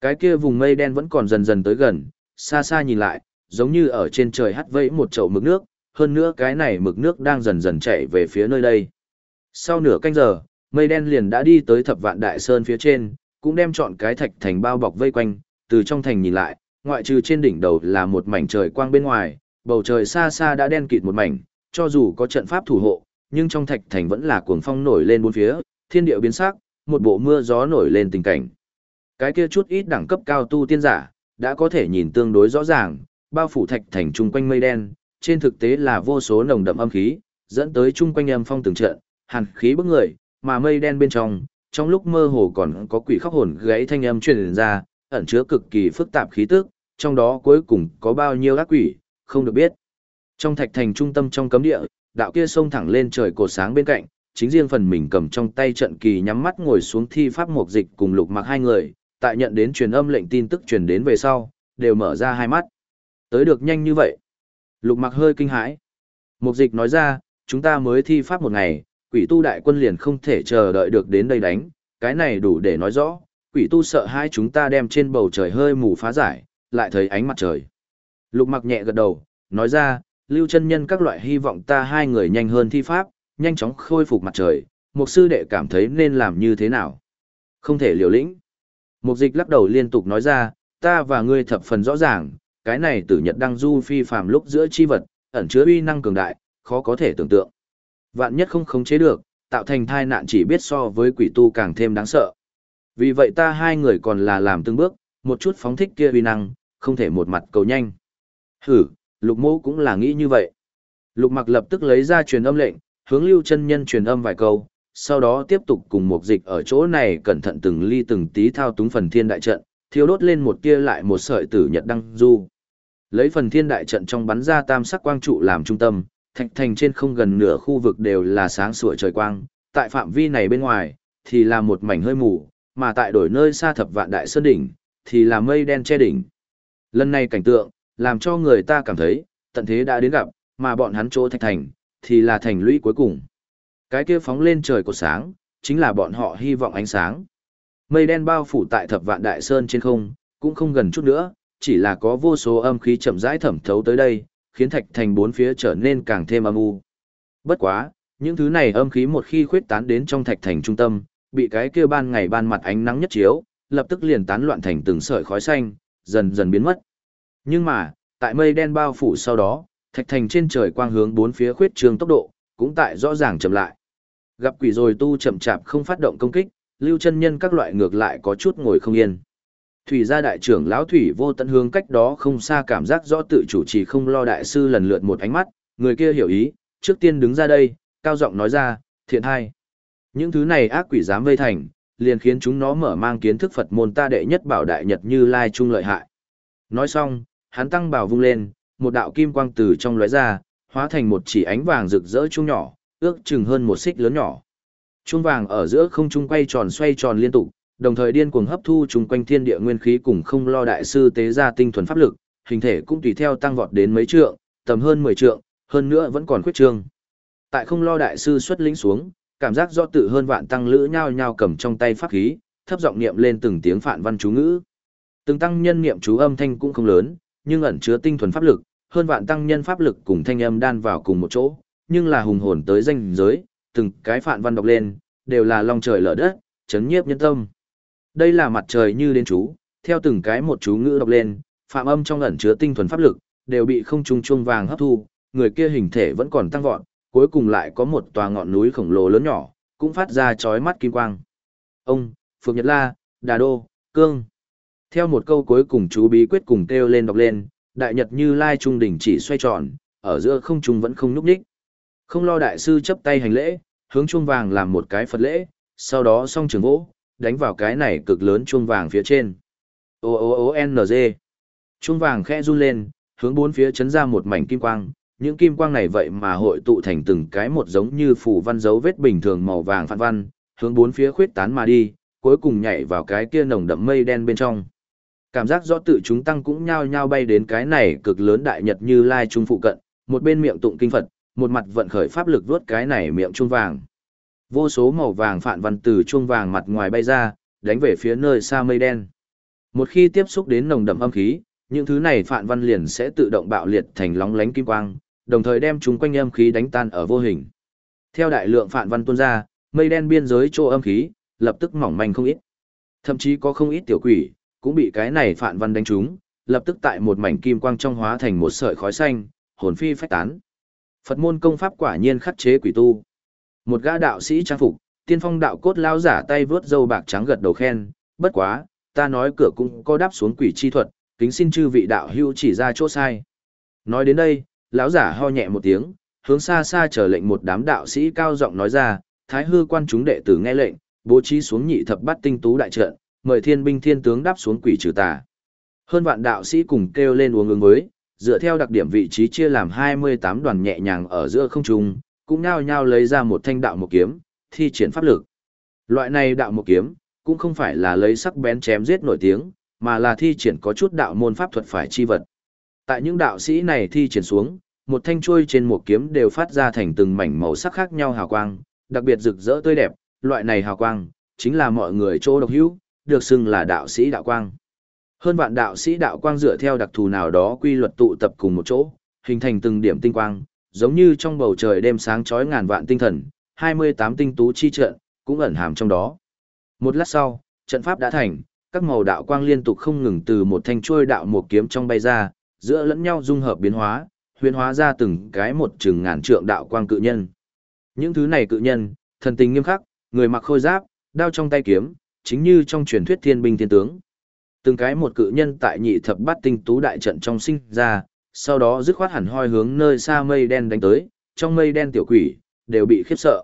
Cái kia vùng mây đen vẫn còn dần dần tới gần, xa xa nhìn lại, giống như ở trên trời hắt vẫy một chậu mực nước, hơn nữa cái này mực nước đang dần dần chảy về phía nơi đây. Sau nửa canh giờ, mây đen liền đã đi tới thập vạn đại sơn phía trên, cũng đem chọn cái thạch thành bao bọc vây quanh, từ trong thành nhìn lại, ngoại trừ trên đỉnh đầu là một mảnh trời quang bên ngoài, bầu trời xa xa đã đen kịt một mảnh, cho dù có trận pháp thủ hộ, nhưng trong thạch thành vẫn là cuồng phong nổi lên bốn phía, thiên địa biến sắc, một bộ mưa gió nổi lên tình cảnh. Cái kia chút ít đẳng cấp cao tu tiên giả, đã có thể nhìn tương đối rõ ràng, bao phủ thạch thành chung quanh mây đen, trên thực tế là vô số nồng đậm âm khí, dẫn tới chung quanh âm phong từng trận, hàn khí bức người, mà mây đen bên trong, trong lúc mơ hồ còn có quỷ khóc hồn gãy thanh âm truyền ra, ẩn chứa cực kỳ phức tạp khí tức, trong đó cuối cùng có bao nhiêu ác quỷ, không được biết. Trong thạch thành trung tâm trong cấm địa, đạo kia sông thẳng lên trời cột sáng bên cạnh, chính riêng phần mình cầm trong tay trận kỳ nhắm mắt ngồi xuống thi pháp mục dịch cùng lục mặc hai người, tại nhận đến truyền âm lệnh tin tức truyền đến về sau, đều mở ra hai mắt. Tới được nhanh như vậy. Lục mặc hơi kinh hãi. Mục dịch nói ra, chúng ta mới thi pháp một ngày, quỷ tu đại quân liền không thể chờ đợi được đến đây đánh, cái này đủ để nói rõ, quỷ tu sợ hai chúng ta đem trên bầu trời hơi mù phá giải, lại thấy ánh mặt trời. Lục mặc nhẹ gật đầu, nói ra, lưu chân nhân các loại hy vọng ta hai người nhanh hơn thi pháp, nhanh chóng khôi phục mặt trời, Mục sư đệ cảm thấy nên làm như thế nào. Không thể liều lĩnh. Mục dịch lắc đầu liên tục nói ra, ta và ngươi thập phần rõ ràng, cái này tử nhật đăng du phi phàm lúc giữa chi vật, ẩn chứa uy năng cường đại, khó có thể tưởng tượng. Vạn nhất không khống chế được, tạo thành thai nạn chỉ biết so với quỷ tu càng thêm đáng sợ. Vì vậy ta hai người còn là làm từng bước, một chút phóng thích kia uy năng, không thể một mặt cầu nhanh. Hử, lục mô cũng là nghĩ như vậy. Lục mặc lập tức lấy ra truyền âm lệnh, hướng lưu chân nhân truyền âm vài câu, sau đó tiếp tục cùng một dịch ở chỗ này cẩn thận từng ly từng tí thao túng phần thiên đại trận, thiêu đốt lên một tia lại một sợi tử nhật đăng du. Lấy phần thiên đại trận trong bắn ra tam sắc quang trụ làm trung tâm, thạch thành trên không gần nửa khu vực đều là sáng sủa trời quang, tại phạm vi này bên ngoài, thì là một mảnh hơi mù, mà tại đổi nơi xa thập vạn đại sơn đỉnh, thì là mây đen che đỉnh. Lần này cảnh tượng, làm cho người ta cảm thấy, tận thế đã đến gặp, mà bọn hắn chỗ thạch thành, thì là thành lũy cuối cùng. Cái kia phóng lên trời của sáng, chính là bọn họ hy vọng ánh sáng. Mây đen bao phủ tại thập vạn đại sơn trên không, cũng không gần chút nữa, chỉ là có vô số âm khí chậm rãi thẩm thấu tới đây, khiến thạch thành bốn phía trở nên càng thêm âm u. Bất quá, những thứ này âm khí một khi khuyết tán đến trong thạch thành trung tâm, bị cái kia ban ngày ban mặt ánh nắng nhất chiếu, lập tức liền tán loạn thành từng sợi khói xanh, dần dần biến mất. Nhưng mà, tại mây đen bao phủ sau đó, thạch thành trên trời quang hướng bốn phía khuyết trường tốc độ, cũng tại rõ ràng chậm lại. Gặp quỷ rồi tu chậm chạp không phát động công kích, lưu chân nhân các loại ngược lại có chút ngồi không yên. Thủy gia đại trưởng lão thủy vô tận hướng cách đó không xa cảm giác rõ tự chủ trì không lo đại sư lần lượt một ánh mắt, người kia hiểu ý, trước tiên đứng ra đây, cao giọng nói ra, thiện hai. Những thứ này ác quỷ dám vây thành, liền khiến chúng nó mở mang kiến thức Phật môn ta đệ nhất bảo đại nhật như lai trung lợi hại. Nói xong, hắn tăng bảo vung lên, một đạo kim quang từ trong lóe ra, hóa thành một chỉ ánh vàng rực rỡ trung nhỏ, ước chừng hơn một xích lớn nhỏ. Trung vàng ở giữa không trung quay tròn xoay tròn liên tục, đồng thời điên cuồng hấp thu chung quanh thiên địa nguyên khí cùng không lo đại sư tế ra tinh thuần pháp lực, hình thể cũng tùy theo tăng vọt đến mấy trượng, tầm hơn 10 trượng, hơn nữa vẫn còn khuyết trương. Tại không lo đại sư xuất lĩnh xuống, cảm giác do tự hơn vạn tăng lữ nhao nhao cầm trong tay pháp khí, thấp giọng niệm lên từng tiếng phạn văn chú ngữ. Từng tăng nhân niệm chú âm thanh cũng không lớn, nhưng ẩn chứa tinh thuần pháp lực, hơn vạn tăng nhân pháp lực cùng thanh âm đan vào cùng một chỗ, nhưng là hùng hồn tới danh giới, từng cái phạn văn đọc lên, đều là long trời lở đất, chấn nhiếp nhân tâm. Đây là mặt trời như đến chú, theo từng cái một chú ngữ đọc lên, phạm âm trong ẩn chứa tinh thuần pháp lực, đều bị không trung chuông vàng hấp thu, người kia hình thể vẫn còn tăng vọt, cuối cùng lại có một tòa ngọn núi khổng lồ lớn nhỏ, cũng phát ra chói mắt kim quang. Ông, Phượng Nhật La, Đà Đô, Cương. Theo một câu cuối cùng chú bí quyết cùng kêu lên đọc lên, đại nhật như lai trung đỉnh chỉ xoay tròn, ở giữa không trung vẫn không nhúc nhích. Không lo đại sư chấp tay hành lễ, hướng chuông vàng làm một cái Phật lễ, sau đó song trường vỗ, đánh vào cái này cực lớn chuông vàng phía trên. O O O N G. Chuông vàng khẽ run lên, hướng bốn phía chấn ra một mảnh kim quang, những kim quang này vậy mà hội tụ thành từng cái một giống như phủ văn dấu vết bình thường màu vàng phản văn, hướng bốn phía khuyết tán mà đi, cuối cùng nhảy vào cái kia nồng đậm mây đen bên trong. Cảm giác rõ tự chúng tăng cũng nhao nhao bay đến cái này cực lớn đại nhật như lai trung phụ cận, một bên miệng tụng kinh Phật, một mặt vận khởi pháp lực vuốt cái này miệng chuông vàng. Vô số màu vàng phản văn từ chuông vàng mặt ngoài bay ra, đánh về phía nơi xa mây đen. Một khi tiếp xúc đến nồng đậm âm khí, những thứ này phản văn liền sẽ tự động bạo liệt thành lóng lánh kim quang, đồng thời đem chúng quanh âm khí đánh tan ở vô hình. Theo đại lượng phản văn tuôn ra, mây đen biên giới chỗ âm khí, lập tức mỏng manh không ít. Thậm chí có không ít tiểu quỷ, cũng bị cái này phản văn đánh trúng, lập tức tại một mảnh kim quang trong hóa thành một sợi khói xanh, hồn phi phách tán. Phật môn công pháp quả nhiên khắc chế quỷ tu. Một gã đạo sĩ trang phục, tiên phong đạo cốt lao giả tay vướt dâu bạc trắng gật đầu khen, bất quá, ta nói cửa cũng có đáp xuống quỷ chi thuật, kính xin chư vị đạo hữu chỉ ra chỗ sai. Nói đến đây, lão giả ho nhẹ một tiếng, hướng xa xa chờ lệnh một đám đạo sĩ cao giọng nói ra, thái hư quan chúng đệ tử nghe lệnh, bố trí xuống nhị thập bát tinh tú đại trận, mời thiên binh thiên tướng đáp xuống quỷ trừ tà. Hơn vạn đạo sĩ cùng kêu lên uống ứng với, dựa theo đặc điểm vị trí chia làm 28 đoàn nhẹ nhàng ở giữa không trung, cũng nhao nhao lấy ra một thanh đạo một kiếm, thi triển pháp lực. Loại này đạo một kiếm, cũng không phải là lấy sắc bén chém giết nổi tiếng, mà là thi triển có chút đạo môn pháp thuật phải chi vật. Tại những đạo sĩ này thi triển xuống, một thanh chuôi trên một kiếm đều phát ra thành từng mảnh màu sắc khác nhau hào quang, đặc biệt rực rỡ tươi đẹp, loại này hào quang, chính là mọi người chỗ độc hữu, được xưng là đạo sĩ đạo quang. Hơn vạn đạo sĩ đạo quang dựa theo đặc thù nào đó quy luật tụ tập cùng một chỗ, hình thành từng điểm tinh quang, giống như trong bầu trời đêm sáng chói ngàn vạn tinh thần, 28 tinh tú chi trận, cũng ẩn hàm trong đó. Một lát sau, trận pháp đã thành, các màu đạo quang liên tục không ngừng từ một thanh chuôi đạo một kiếm trong bay ra, giữa lẫn nhau dung hợp biến hóa, huyền hóa ra từng cái một chừng ngàn trượng đạo quang cự nhân. Những thứ này cự nhân, thần tình nghiêm khắc, người mặc khôi giáp, đao trong tay kiếm, chính như trong truyền thuyết thiên binh thiên tướng. Từng cái một cự nhân tại nhị thập bát tinh tú đại trận trong sinh ra, sau đó dứt khoát hẳn hoi hướng nơi xa mây đen đánh tới, trong mây đen tiểu quỷ, đều bị khiếp sợ.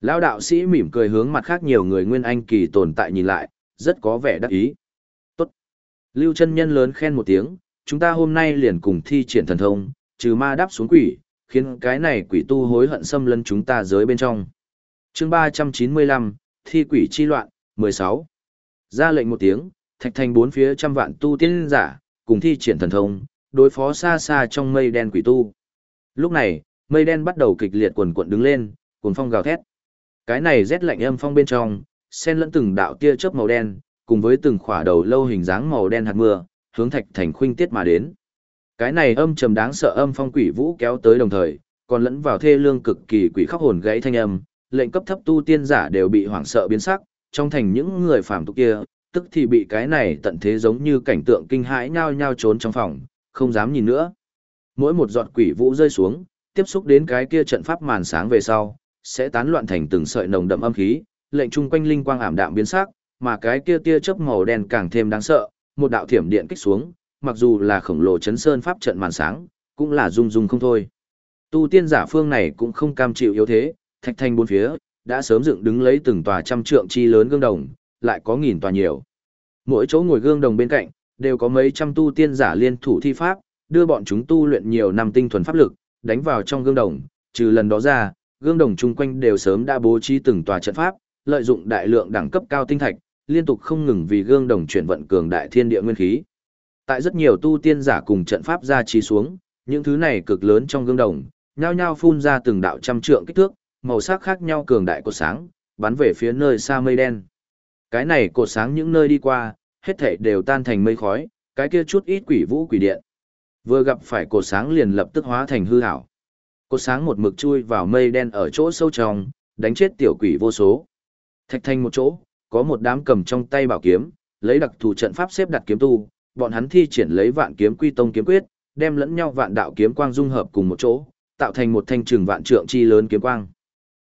Lão đạo sĩ mỉm cười hướng mặt khác nhiều người nguyên anh kỳ tồn tại nhìn lại, rất có vẻ đắc ý. Tốt. Lưu chân nhân lớn khen một tiếng, chúng ta hôm nay liền cùng thi triển thần thông, trừ ma đáp xuống quỷ, khiến cái này quỷ tu hối hận xâm lấn chúng ta giới bên trong. chương 395, thi quỷ chi loạn, 16. Ra lệnh một tiếng, thạch thành bốn phía trăm vạn tu tiên giả, cùng thi triển thần thông, đối phó xa xa trong mây đen quỷ tu. Lúc này, Mây đen bắt đầu kịch liệt quần cuộn đứng lên, cuồng phong gào thét. Cái này rét lạnh âm phong bên trong, xen lẫn từng đạo tia chớp màu đen, cùng với từng khỏa đầu lâu hình dáng màu đen hạt mưa, hướng thạch thành khuynh tiết mà đến. Cái này âm trầm đáng sợ âm phong quỷ vũ kéo tới đồng thời, còn lẫn vào thê lương cực kỳ quỷ khóc hồn gãy thanh âm, lệnh cấp thấp tu tiên giả đều bị hoảng sợ biến sắc, trong thành những người phàm tục kia, tức thì bị cái này tận thế giống như cảnh tượng kinh hãi nhao nhao trốn trong phòng, không dám nhìn nữa. Mỗi một giọt quỷ vũ rơi xuống, tiếp xúc đến cái kia trận pháp màn sáng về sau, sẽ tán loạn thành từng sợi nồng đậm âm khí, lệnh chung quanh linh quang ảm đạm biến sắc, mà cái kia tia chớp màu đen càng thêm đáng sợ, một đạo thiểm điện kích xuống, mặc dù là khổng lồ chấn sơn pháp trận màn sáng, cũng là rung rung không thôi. Tu tiên giả phương này cũng không cam chịu yếu thế, thạch thanh bốn phía, đã sớm dựng đứng lấy từng tòa trăm trượng chi lớn gương đồng, lại có nghìn tòa nhiều. Mỗi chỗ ngồi gương đồng bên cạnh, đều có mấy trăm tu tiên giả liên thủ thi pháp, đưa bọn chúng tu luyện nhiều năm tinh thuần pháp lực, đánh vào trong gương đồng, trừ lần đó ra, gương đồng chung quanh đều sớm đã bố trí từng tòa trận pháp, lợi dụng đại lượng đẳng cấp cao tinh thạch, liên tục không ngừng vì gương đồng chuyển vận cường đại thiên địa nguyên khí. Tại rất nhiều tu tiên giả cùng trận pháp ra trí xuống, những thứ này cực lớn trong gương đồng, nhao nhao phun ra từng đạo trăm trượng kích thước, màu sắc khác nhau cường đại của sáng, bắn về phía nơi xa mây đen. Cái này cột sáng những nơi đi qua, hết thảy đều tan thành mây khói, cái kia chút ít quỷ vũ quỷ điện. Vừa gặp phải cột sáng liền lập tức hóa thành hư ảo. Cột sáng một mực chui vào mây đen ở chỗ sâu trong, đánh chết tiểu quỷ vô số. Thạch thành một chỗ, có một đám cầm trong tay bảo kiếm, lấy đặc thù trận pháp xếp đặt kiếm tu, bọn hắn thi triển lấy vạn kiếm quy tông kiếm quyết, đem lẫn nhau vạn đạo kiếm quang dung hợp cùng một chỗ, tạo thành một thanh trường vạn trượng chi lớn kiếm quang.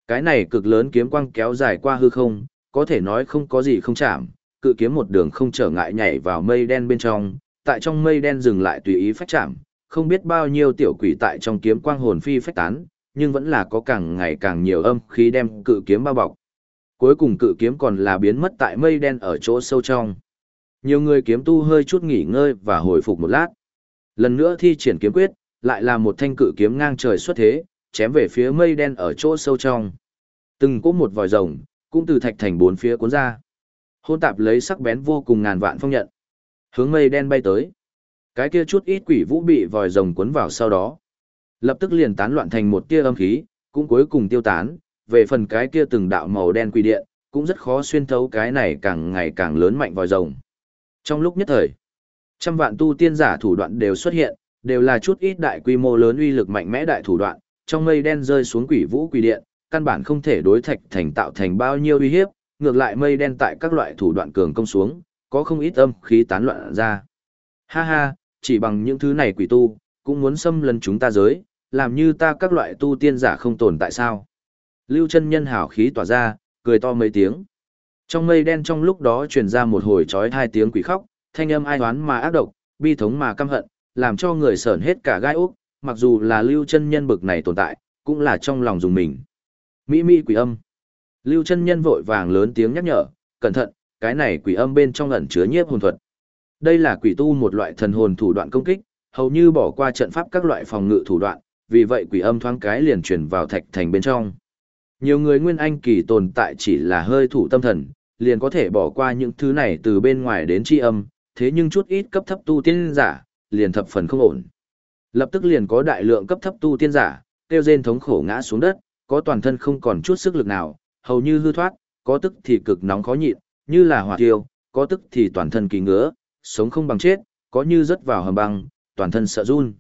Cái này cực lớn kiếm quang kéo dài qua hư không, có thể nói không có gì không chạm, cự kiếm một đường không trở ngại nhảy vào mây đen bên trong, tại trong mây đen dừng lại tùy ý phách chạm, không biết bao nhiêu tiểu quỷ tại trong kiếm quang hồn phi phách tán, nhưng vẫn là có càng ngày càng nhiều âm khí đem cự kiếm bao bọc. Cuối cùng cự kiếm còn là biến mất tại mây đen ở chỗ sâu trong. Nhiều người kiếm tu hơi chút nghỉ ngơi và hồi phục một lát. Lần nữa thi triển kiếm quyết, lại là một thanh cự kiếm ngang trời xuất thế, chém về phía mây đen ở chỗ sâu trong. Từng cú một vòi rồng, cũng từ thạch thành bốn phía cuốn ra. Hôn tạp lấy sắc bén vô cùng ngàn vạn phong nhận. Hướng mây đen bay tới. Cái kia chút ít quỷ vũ bị vòi rồng cuốn vào sau đó. Lập tức liền tán loạn thành một tia âm khí, cũng cuối cùng tiêu tán, về phần cái kia từng đạo màu đen quỷ điện, cũng rất khó xuyên thấu cái này càng ngày càng lớn mạnh vòi rồng. Trong lúc nhất thời, trăm vạn tu tiên giả thủ đoạn đều xuất hiện, đều là chút ít đại quy mô lớn uy lực mạnh mẽ đại thủ đoạn, trong mây đen rơi xuống quỷ vũ quỷ điện, căn bản không thể đối thạch thành tạo thành bao nhiêu uy hiếp, ngược lại mây đen tại các loại thủ đoạn cường công xuống, có không ít âm khí tán loạn ra. Ha ha, chỉ bằng những thứ này quỷ tu, cũng muốn xâm lấn chúng ta giới, làm như ta các loại tu tiên giả không tồn tại sao. Lưu chân nhân hảo khí tỏa ra, cười to mấy tiếng. Trong mây đen trong lúc đó truyền ra một hồi trói hai tiếng quỷ khóc, thanh âm ai oán mà ác độc, bi thống mà căm hận, làm cho người sởn hết cả gai úc, mặc dù là lưu chân nhân bực này tồn tại, cũng là trong lòng dùng mình. Mỹ mỹ quỷ âm. Lưu chân nhân vội vàng lớn tiếng nhắc nhở, cẩn thận, cái này quỷ âm bên trong ẩn chứa nhiếp hồn thuật. Đây là quỷ tu một loại thần hồn thủ đoạn công kích, hầu như bỏ qua trận pháp các loại phòng ngự thủ đoạn, vì vậy quỷ âm thoáng cái liền chuyển vào thạch thành bên trong. Nhiều người nguyên anh kỳ tồn tại chỉ là hơi thủ tâm thần, liền có thể bỏ qua những thứ này từ bên ngoài đến tri âm, thế nhưng chút ít cấp thấp tu tiên giả, liền thập phần không ổn. Lập tức liền có đại lượng cấp thấp tu tiên giả, tiêu rên thống khổ ngã xuống đất, có toàn thân không còn chút sức lực nào, hầu như hư thoát, có tức thì cực nóng khó nhịn, như là hỏa tiêu, có tức thì toàn thân kỳ ngứa, sống không bằng chết, có như rớt vào hầm băng, toàn thân sợ run.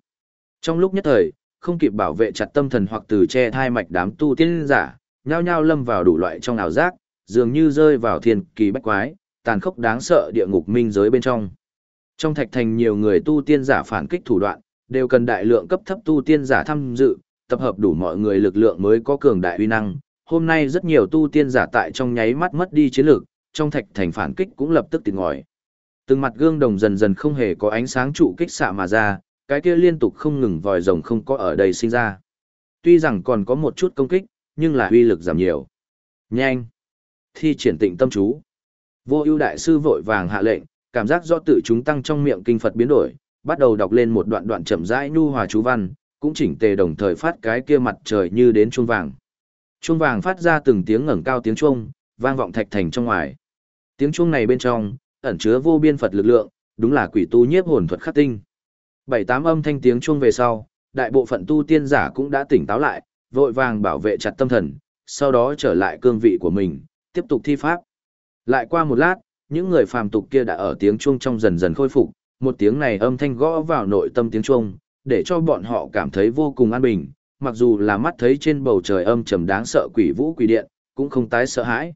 Trong lúc nhất thời, không kịp bảo vệ chặt tâm thần hoặc từ che thai mạch đám tu tiên giả, nhao nhao lâm vào đủ loại trong ảo giác, dường như rơi vào thiên kỳ bách quái, tàn khốc đáng sợ địa ngục minh giới bên trong. Trong thạch thành nhiều người tu tiên giả phản kích thủ đoạn, đều cần đại lượng cấp thấp tu tiên giả tham dự, tập hợp đủ mọi người lực lượng mới có cường đại uy năng. Hôm nay rất nhiều tu tiên giả tại trong nháy mắt mất đi chiến lược, trong thạch thành phản kích cũng lập tức tịt ngòi. Từng mặt gương đồng dần dần không hề có ánh sáng trụ kích xạ mà ra, cái kia liên tục không ngừng vòi rồng không có ở đây sinh ra. Tuy rằng còn có một chút công kích, nhưng là uy lực giảm nhiều. Nhanh! Thi triển tịnh tâm chú. Vô ưu đại sư vội vàng hạ lệnh, cảm giác do tự chúng tăng trong miệng kinh Phật biến đổi, bắt đầu đọc lên một đoạn đoạn chậm rãi nhu hòa chú văn, cũng chỉnh tề đồng thời phát cái kia mặt trời như đến chuông vàng. Chuông vàng phát ra từng tiếng ngẩng cao tiếng chuông, vang vọng thạch thành trong ngoài. Tiếng chuông này bên trong, ẩn chứa vô biên Phật lực lượng, đúng là quỷ tu nhiếp hồn thuật khắc tinh. Bảy tám âm thanh tiếng chuông về sau, đại bộ phận tu tiên giả cũng đã tỉnh táo lại, vội vàng bảo vệ chặt tâm thần, sau đó trở lại cương vị của mình, tiếp tục thi pháp. Lại qua một lát, những người phàm tục kia đã ở tiếng chuông trong dần dần khôi phục, một tiếng này âm thanh gõ vào nội tâm tiếng chuông, để cho bọn họ cảm thấy vô cùng an bình, mặc dù là mắt thấy trên bầu trời âm trầm đáng sợ quỷ vũ quỷ điện, cũng không tái sợ hãi.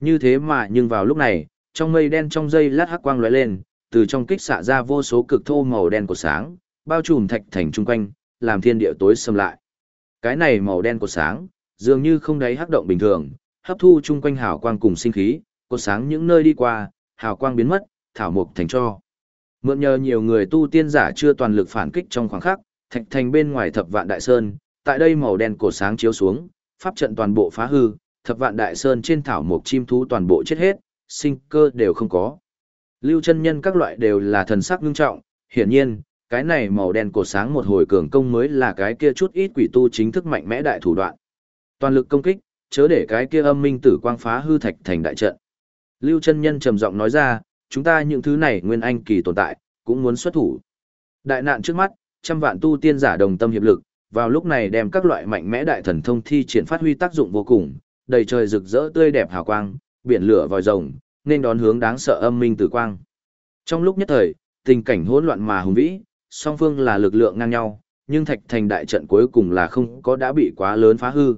Như thế mà nhưng vào lúc này, trong mây đen trong dây lát hắc quang lóe lên, từ trong kích xạ ra vô số cực thô màu đen của sáng, bao trùm thạch thành trung quanh, làm thiên địa tối xâm lại. Cái này màu đen của sáng, dường như không đáy hắc động bình thường, hấp thu chung quanh hào quang cùng sinh khí, có sáng những nơi đi qua, hào quang biến mất, thảo mục thành cho. Mượn nhờ nhiều người tu tiên giả chưa toàn lực phản kích trong khoảng khắc, thạch thành bên ngoài thập vạn đại sơn, tại đây màu đen cổ sáng chiếu xuống, pháp trận toàn bộ phá hư, thập vạn đại sơn trên thảo mục chim thú toàn bộ chết hết, sinh cơ đều không có. Lưu chân nhân các loại đều là thần sắc nghiêm trọng, hiển nhiên, cái này màu đen cổ sáng một hồi cường công mới là cái kia chút ít quỷ tu chính thức mạnh mẽ đại thủ đoạn. Toàn lực công kích, chớ để cái kia âm minh tử quang phá hư thạch thành đại trận. Lưu chân nhân trầm giọng nói ra, chúng ta những thứ này nguyên anh kỳ tồn tại, cũng muốn xuất thủ. Đại nạn trước mắt, trăm vạn tu tiên giả đồng tâm hiệp lực, vào lúc này đem các loại mạnh mẽ đại thần thông thi triển phát huy tác dụng vô cùng, đầy trời rực rỡ tươi đẹp hào quang, biển lửa vòi rồng, nên đón hướng đáng sợ âm minh tử quang. Trong lúc nhất thời, tình cảnh hỗn loạn mà hùng vĩ, song phương là lực lượng ngang nhau, nhưng thạch thành đại trận cuối cùng là không có đã bị quá lớn phá hư.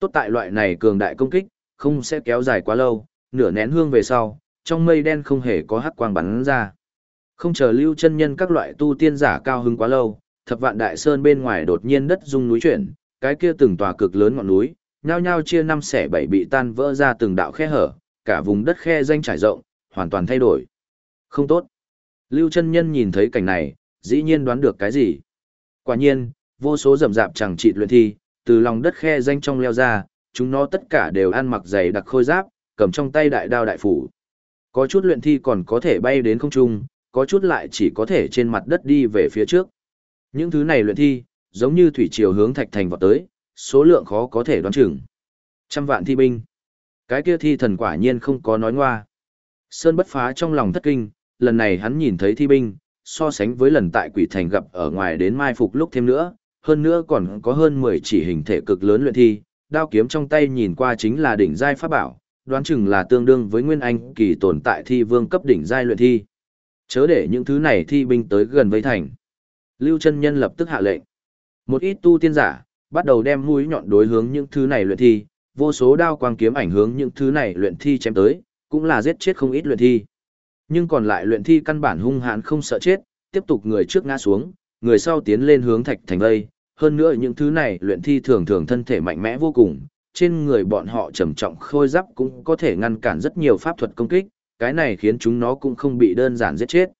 Tốt tại loại này cường đại công kích, không sẽ kéo dài quá lâu, nửa nén hương về sau, trong mây đen không hề có hắc quang bắn ra. Không chờ lưu chân nhân các loại tu tiên giả cao hứng quá lâu, thập vạn đại sơn bên ngoài đột nhiên đất rung núi chuyển, cái kia từng tòa cực lớn ngọn núi, nhao nhao chia năm xẻ bảy bị tan vỡ ra từng đạo khe hở, cả vùng đất khe danh trải rộng, hoàn toàn thay đổi. Không tốt. Lưu chân nhân nhìn thấy cảnh này, dĩ nhiên đoán được cái gì. Quả nhiên, vô số rầm rạp chẳng trị luyện thi, từ lòng đất khe danh trong leo ra, chúng nó tất cả đều ăn mặc dày đặc khôi giáp, cầm trong tay đại đao đại phủ. Có chút luyện thi còn có thể bay đến không trung, có chút lại chỉ có thể trên mặt đất đi về phía trước. Những thứ này luyện thi, giống như thủy triều hướng thạch thành vọt tới, số lượng khó có thể đoán chừng. Trăm vạn thi binh. Cái kia thi thần quả nhiên không có nói ngoa. Sơn bất phá trong lòng thất kinh, lần này hắn nhìn thấy thi binh, so sánh với lần tại quỷ thành gặp ở ngoài đến mai phục lúc thêm nữa, hơn nữa còn có hơn 10 chỉ hình thể cực lớn luyện thi, đao kiếm trong tay nhìn qua chính là đỉnh giai pháp bảo, đoán chừng là tương đương với nguyên anh kỳ tồn tại thi vương cấp đỉnh giai luyện thi. Chớ để những thứ này thi binh tới gần với thành. Lưu chân nhân lập tức hạ lệnh. Một ít tu tiên giả, bắt đầu đem mũi nhọn đối hướng những thứ này luyện thi, vô số đao quang kiếm ảnh hướng những thứ này luyện thi chém tới, cũng là giết chết không ít luyện thi. Nhưng còn lại luyện thi căn bản hung hãn không sợ chết, tiếp tục người trước ngã xuống, người sau tiến lên hướng thạch thành vây. Hơn nữa những thứ này luyện thi thường thường thân thể mạnh mẽ vô cùng, trên người bọn họ trầm trọng khôi giáp cũng có thể ngăn cản rất nhiều pháp thuật công kích, cái này khiến chúng nó cũng không bị đơn giản giết chết.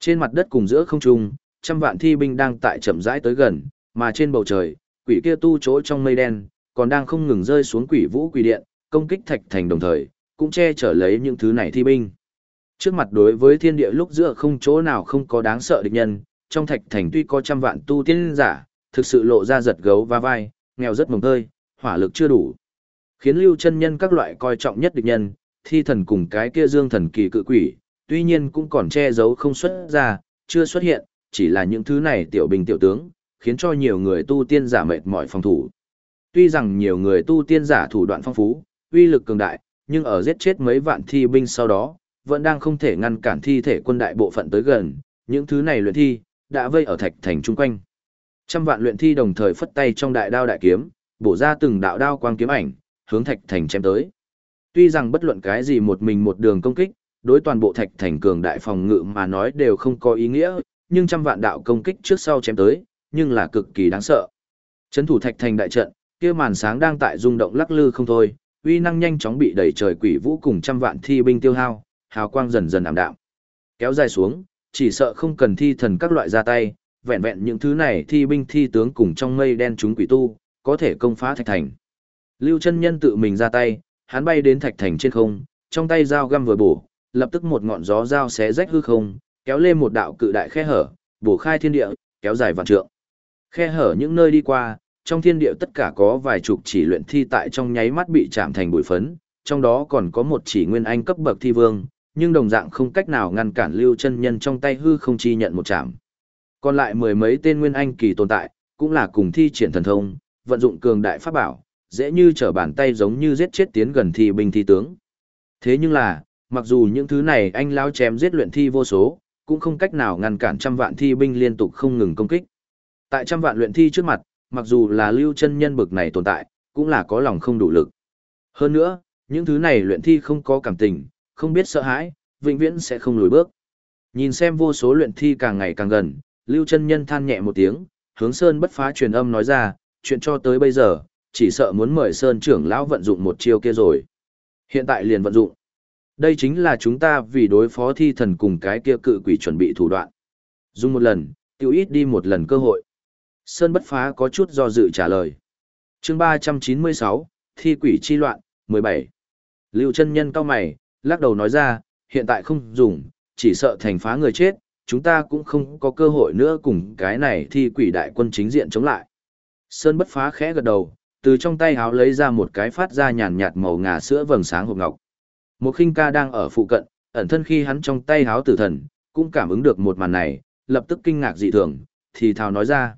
Trên mặt đất cùng giữa không trung, trăm vạn thi binh đang tại chậm rãi tới gần, mà trên bầu trời, quỷ kia tu chỗ trong mây đen, còn đang không ngừng rơi xuống quỷ vũ quỷ điện, công kích thạch thành đồng thời, cũng che chở lấy những thứ này thi binh. Trước mặt đối với thiên địa lúc giữa không chỗ nào không có đáng sợ địch nhân, trong thạch thành tuy có trăm vạn tu tiên giả, thực sự lộ ra giật gấu và vai, nghèo rất mồng tơi, hỏa lực chưa đủ. Khiến lưu chân nhân các loại coi trọng nhất địch nhân, thi thần cùng cái kia dương thần kỳ cự quỷ, tuy nhiên cũng còn che giấu không xuất ra, chưa xuất hiện, chỉ là những thứ này tiểu bình tiểu tướng, khiến cho nhiều người tu tiên giả mệt mỏi phòng thủ. Tuy rằng nhiều người tu tiên giả thủ đoạn phong phú, uy lực cường đại, nhưng ở giết chết mấy vạn thi binh sau đó, vẫn đang không thể ngăn cản thi thể quân đại bộ phận tới gần, những thứ này luyện thi, đã vây ở thạch thành chung quanh. Trăm vạn luyện thi đồng thời phất tay trong đại đao đại kiếm, bổ ra từng đạo đao quang kiếm ảnh, hướng thạch thành chém tới. Tuy rằng bất luận cái gì một mình một đường công kích, đối toàn bộ thạch thành cường đại phòng ngự mà nói đều không có ý nghĩa, nhưng trăm vạn đạo công kích trước sau chém tới, nhưng là cực kỳ đáng sợ. Chấn thủ thạch thành đại trận, kia màn sáng đang tại rung động lắc lư không thôi, uy năng nhanh chóng bị đẩy trời quỷ vũ cùng trăm vạn thi binh tiêu hao, hào quang dần dần ảm đạm. Kéo dài xuống, chỉ sợ không cần thi thần các loại ra tay, vẹn vẹn những thứ này thi binh thi tướng cùng trong mây đen chúng quỷ tu, có thể công phá thạch thành. Lưu chân nhân tự mình ra tay, hắn bay đến thạch thành trên không, trong tay dao găm vừa bổ, lập tức một ngọn gió dao xé rách hư không, kéo lên một đạo cự đại khe hở, bổ khai thiên địa, kéo dài vạn trượng. Khe hở những nơi đi qua, trong thiên địa tất cả có vài chục chỉ luyện thi tại trong nháy mắt bị chạm thành bụi phấn, trong đó còn có một chỉ nguyên anh cấp bậc thi vương, nhưng đồng dạng không cách nào ngăn cản lưu chân nhân trong tay hư không chi nhận một chạm. Còn lại mười mấy tên nguyên anh kỳ tồn tại, cũng là cùng thi triển thần thông, vận dụng cường đại pháp bảo, dễ như trở bàn tay giống như giết chết tiến gần thi binh thi tướng. Thế nhưng là, mặc dù những thứ này anh lao chém giết luyện thi vô số, cũng không cách nào ngăn cản trăm vạn thi binh liên tục không ngừng công kích. Tại trăm vạn luyện thi trước mặt, mặc dù là lưu chân nhân bực này tồn tại, cũng là có lòng không đủ lực. Hơn nữa, những thứ này luyện thi không có cảm tình, không biết sợ hãi, vĩnh viễn sẽ không lùi bước. Nhìn xem vô số luyện thi càng ngày càng gần, lưu chân nhân than nhẹ một tiếng, hướng Sơn bất phá truyền âm nói ra, chuyện cho tới bây giờ, chỉ sợ muốn mời Sơn trưởng lão vận dụng một chiêu kia rồi. Hiện tại liền vận dụng. Đây chính là chúng ta vì đối phó thi thần cùng cái kia cự quỷ chuẩn bị thủ đoạn. Dùng một lần, tiêu ít đi một lần cơ hội. Sơn bất phá có chút do dự trả lời. chương 396, thi quỷ chi loạn, 17. Lưu chân nhân cao mày, lắc đầu nói ra, hiện tại không dùng, chỉ sợ thành phá người chết, chúng ta cũng không có cơ hội nữa cùng cái này thi quỷ đại quân chính diện chống lại. Sơn bất phá khẽ gật đầu, từ trong tay háo lấy ra một cái phát ra nhàn nhạt màu ngà sữa vầng sáng hộp ngọc. Một khinh ca đang ở phụ cận, ẩn thân khi hắn trong tay háo tử thần, cũng cảm ứng được một màn này, lập tức kinh ngạc dị thường, thì thào nói ra.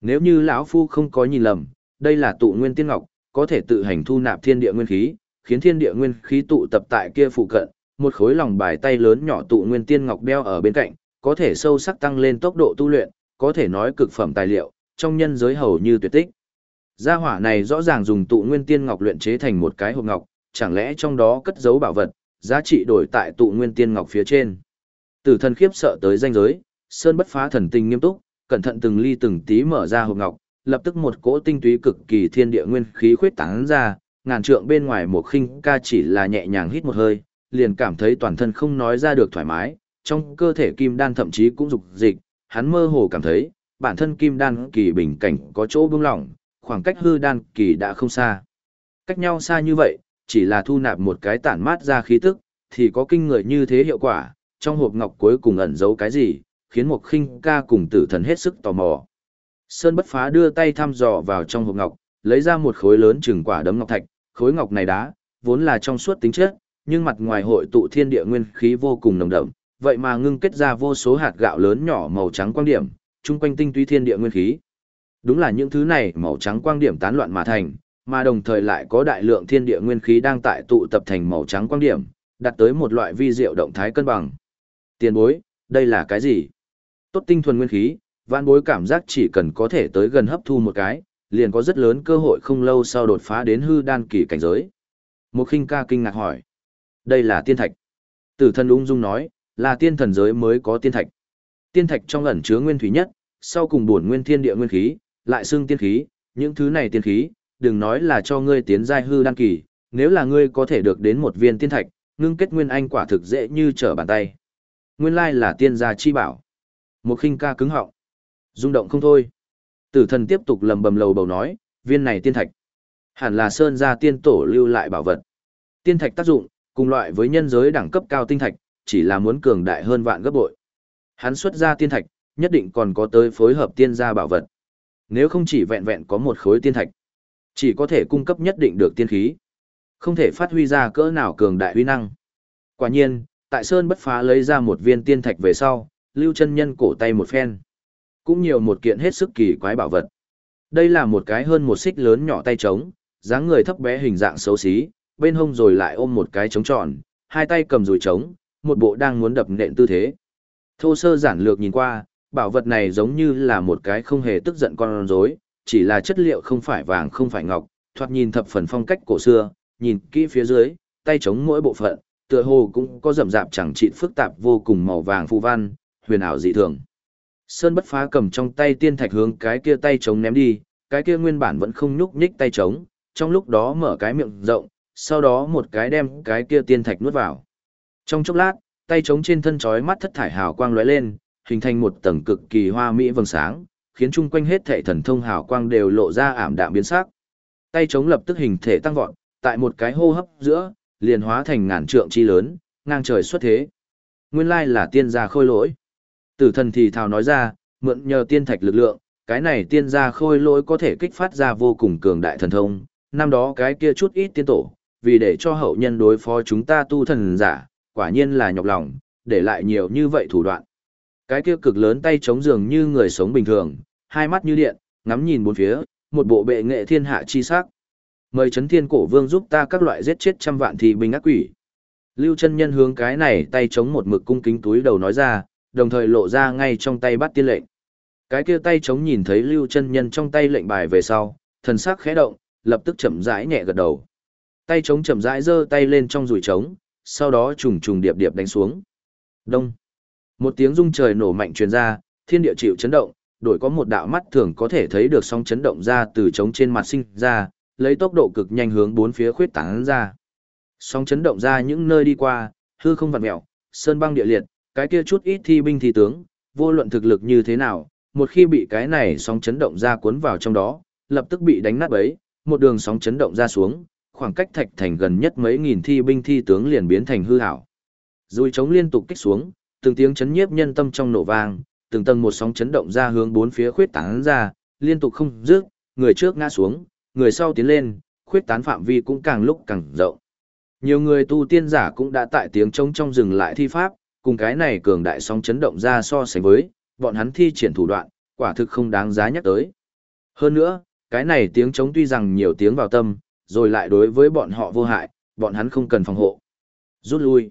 Nếu như lão phu không có nhìn lầm, đây là tụ nguyên tiên ngọc, có thể tự hành thu nạp thiên địa nguyên khí, khiến thiên địa nguyên khí tụ tập tại kia phụ cận, một khối lòng bài tay lớn nhỏ tụ nguyên tiên ngọc đeo ở bên cạnh, có thể sâu sắc tăng lên tốc độ tu luyện, có thể nói cực phẩm tài liệu, trong nhân giới hầu như tuyệt tích. Gia hỏa này rõ ràng dùng tụ nguyên tiên ngọc luyện chế thành một cái hộp ngọc, chẳng lẽ trong đó cất giấu bảo vật, giá trị đổi tại tụ nguyên tiên ngọc phía trên. Tử thần khiếp sợ tới danh giới, sơn bất phá thần tình nghiêm túc, cẩn thận từng ly từng tí mở ra hộp ngọc, lập tức một cỗ tinh túy cực kỳ thiên địa nguyên khí khuyết tán ra, ngàn trượng bên ngoài một khinh ca chỉ là nhẹ nhàng hít một hơi, liền cảm thấy toàn thân không nói ra được thoải mái, trong cơ thể kim đan thậm chí cũng dục dịch, hắn mơ hồ cảm thấy, bản thân kim đan kỳ bình cảnh có chỗ bưng lỏng, khoảng cách hư đan kỳ đã không xa. Cách nhau xa như vậy, chỉ là thu nạp một cái tản mát ra khí tức, thì có kinh người như thế hiệu quả, trong hộp ngọc cuối cùng ẩn giấu cái gì, khiến một khinh ca cùng tử thần hết sức tò mò. Sơn bất phá đưa tay thăm dò vào trong hộp ngọc, lấy ra một khối lớn chừng quả đấm ngọc thạch, khối ngọc này đá, vốn là trong suốt tính chất, nhưng mặt ngoài hội tụ thiên địa nguyên khí vô cùng nồng đậm, vậy mà ngưng kết ra vô số hạt gạo lớn nhỏ màu trắng quang điểm, chung quanh tinh túy thiên địa nguyên khí. Đúng là những thứ này màu trắng quang điểm tán loạn mà thành, mà đồng thời lại có đại lượng thiên địa nguyên khí đang tại tụ tập thành màu trắng quang điểm, đạt tới một loại vi diệu động thái cân bằng. Tiền bối, đây là cái gì? Tốt tinh thuần nguyên khí, vạn bối cảm giác chỉ cần có thể tới gần hấp thu một cái, liền có rất lớn cơ hội không lâu sau đột phá đến hư đan kỳ cảnh giới. Một khinh ca kinh ngạc hỏi. Đây là tiên thạch. Tử thân ung dung nói, là tiên thần giới mới có tiên thạch. Tiên thạch trong ẩn chứa nguyên thủy nhất, sau cùng bổn nguyên thiên địa nguyên khí, lại xương tiên khí, những thứ này tiên khí, đừng nói là cho ngươi tiến giai hư đan kỳ, nếu là ngươi có thể được đến một viên tiên thạch, ngưng kết nguyên anh quả thực dễ như trở bàn tay. Nguyên lai là tiên gia chi bảo. Một khinh ca cứng họng. rung động không thôi. Tử thần tiếp tục lầm bầm lầu bầu nói, viên này tiên thạch. Hẳn là sơn gia tiên tổ lưu lại bảo vật. Tiên thạch tác dụng, cùng loại với nhân giới đẳng cấp cao tinh thạch, chỉ là muốn cường đại hơn vạn gấp bội. Hắn xuất ra tiên thạch, nhất định còn có tới phối hợp tiên gia bảo vật. Nếu không chỉ vẹn vẹn có một khối tiên thạch, chỉ có thể cung cấp nhất định được tiên khí. Không thể phát huy ra cỡ nào cường đại huy năng. Quả nhiên, tại Sơn bất phá lấy ra một viên tiên thạch về sau, lưu chân nhân cổ tay một phen. Cũng nhiều một kiện hết sức kỳ quái bảo vật. Đây là một cái hơn một xích lớn nhỏ tay trống, dáng người thấp bé hình dạng xấu xí, bên hông rồi lại ôm một cái trống tròn, hai tay cầm rùi trống, một bộ đang muốn đập nện tư thế. Thô sơ giản lược nhìn qua, bảo vật này giống như là một cái không hề tức giận con rối, chỉ là chất liệu không phải vàng không phải ngọc, thoạt nhìn thập phần phong cách cổ xưa, nhìn kỹ phía dưới, tay chống mỗi bộ phận, tựa hồ cũng có rậm rạp chẳng trị phức tạp vô cùng màu vàng phù văn, huyền ảo dị thường. Sơn bất phá cầm trong tay tiên thạch hướng cái kia tay chống ném đi, cái kia nguyên bản vẫn không nhúc nhích tay chống, trong lúc đó mở cái miệng rộng, sau đó một cái đem cái kia tiên thạch nuốt vào. Trong chốc lát, tay chống trên thân chói mắt thất thải hào quang lóe lên, hình thành một tầng cực kỳ hoa mỹ vầng sáng, khiến chung quanh hết thảy thần thông hào quang đều lộ ra ảm đạm biến sắc. Tay chống lập tức hình thể tăng vọt, tại một cái hô hấp giữa, liền hóa thành ngàn trượng chi lớn, ngang trời xuất thế. Nguyên lai là tiên gia khôi lỗi. Tử thần thì thào nói ra, mượn nhờ tiên thạch lực lượng, cái này tiên gia khôi lỗi có thể kích phát ra vô cùng cường đại thần thông. Năm đó cái kia chút ít tiên tổ, vì để cho hậu nhân đối phó chúng ta tu thần giả, quả nhiên là nhọc lòng, để lại nhiều như vậy thủ đoạn. Cái kia cực lớn tay chống giường như người sống bình thường, hai mắt như điện, ngắm nhìn bốn phía, một bộ bệ nghệ thiên hạ chi sắc. Mời chấn thiên cổ vương giúp ta các loại giết chết trăm vạn thì binh ác quỷ. Lưu chân nhân hướng cái này tay chống một mực cung kính túi đầu nói ra, đồng thời lộ ra ngay trong tay bắt tiên lệnh. Cái kia tay chống nhìn thấy lưu chân nhân trong tay lệnh bài về sau, thần sắc khẽ động, lập tức chậm rãi nhẹ gật đầu. Tay chống chậm rãi giơ tay lên trong rủi trống, sau đó trùng trùng điệp điệp đánh xuống. Đông. Một tiếng rung trời nổ mạnh truyền ra, thiên địa chịu chấn động, đổi có một đạo mắt thường có thể thấy được sóng chấn động ra từ trống trên mặt sinh ra, lấy tốc độ cực nhanh hướng bốn phía khuyết tán ra. Sóng chấn động ra những nơi đi qua, hư không vặn mèo, sơn băng địa liệt, cái kia chút ít thi binh thi tướng, vô luận thực lực như thế nào, một khi bị cái này sóng chấn động ra cuốn vào trong đó, lập tức bị đánh nát bấy, một đường sóng chấn động ra xuống, khoảng cách thạch thành gần nhất mấy nghìn thi binh thi tướng liền biến thành hư ảo. Dùi trống liên tục kích xuống, từng tiếng chấn nhiếp nhân tâm trong nổ vang, từng tầng một sóng chấn động ra hướng bốn phía khuyết tán ra, liên tục không dứt, người trước ngã xuống, người sau tiến lên, khuyết tán phạm vi cũng càng lúc càng rộng. Nhiều người tu tiên giả cũng đã tại tiếng trống trong rừng lại thi pháp, cùng cái này cường đại sóng chấn động ra so sánh với, bọn hắn thi triển thủ đoạn, quả thực không đáng giá nhắc tới. Hơn nữa, cái này tiếng trống tuy rằng nhiều tiếng vào tâm, rồi lại đối với bọn họ vô hại, bọn hắn không cần phòng hộ. Rút lui.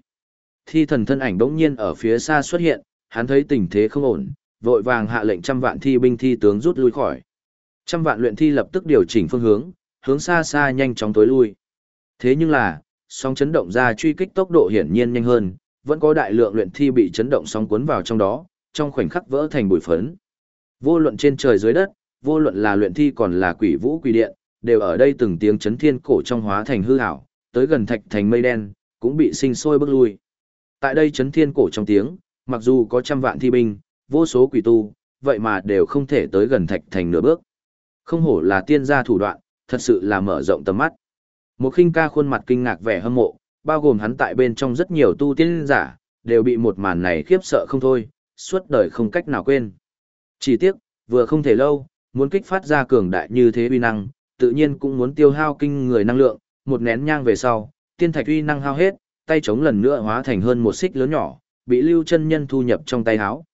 Thi thần thân ảnh đống nhiên ở phía xa xuất hiện, hắn thấy tình thế không ổn, vội vàng hạ lệnh trăm vạn thi binh thi tướng rút lui khỏi. Trăm vạn luyện thi lập tức điều chỉnh phương hướng, hướng xa xa nhanh chóng tối lui. Thế nhưng là, sóng chấn động ra truy kích tốc độ hiển nhiên nhanh hơn, vẫn có đại lượng luyện thi bị chấn động sóng cuốn vào trong đó, trong khoảnh khắc vỡ thành bụi phấn. Vô luận trên trời dưới đất, vô luận là luyện thi còn là quỷ vũ quỷ điện, đều ở đây từng tiếng chấn thiên cổ trong hóa thành hư ảo, tới gần thạch thành mây đen, cũng bị sinh sôi bước lui. Tại đây chấn thiên cổ trong tiếng, mặc dù có trăm vạn thi binh, vô số quỷ tu, vậy mà đều không thể tới gần thạch thành nửa bước. Không hổ là tiên gia thủ đoạn, thật sự là mở rộng tầm mắt. Một khinh ca khuôn mặt kinh ngạc vẻ hâm mộ, bao gồm hắn tại bên trong rất nhiều tu tiên giả, đều bị một màn này khiếp sợ không thôi, suốt đời không cách nào quên. Chỉ tiếc, vừa không thể lâu, muốn kích phát ra cường đại như thế uy năng, tự nhiên cũng muốn tiêu hao kinh người năng lượng, một nén nhang về sau, tiên thạch uy năng hao hết, tay chống lần nữa hóa thành hơn một xích lớn nhỏ, bị Lưu Chân Nhân thu nhập trong tay áo.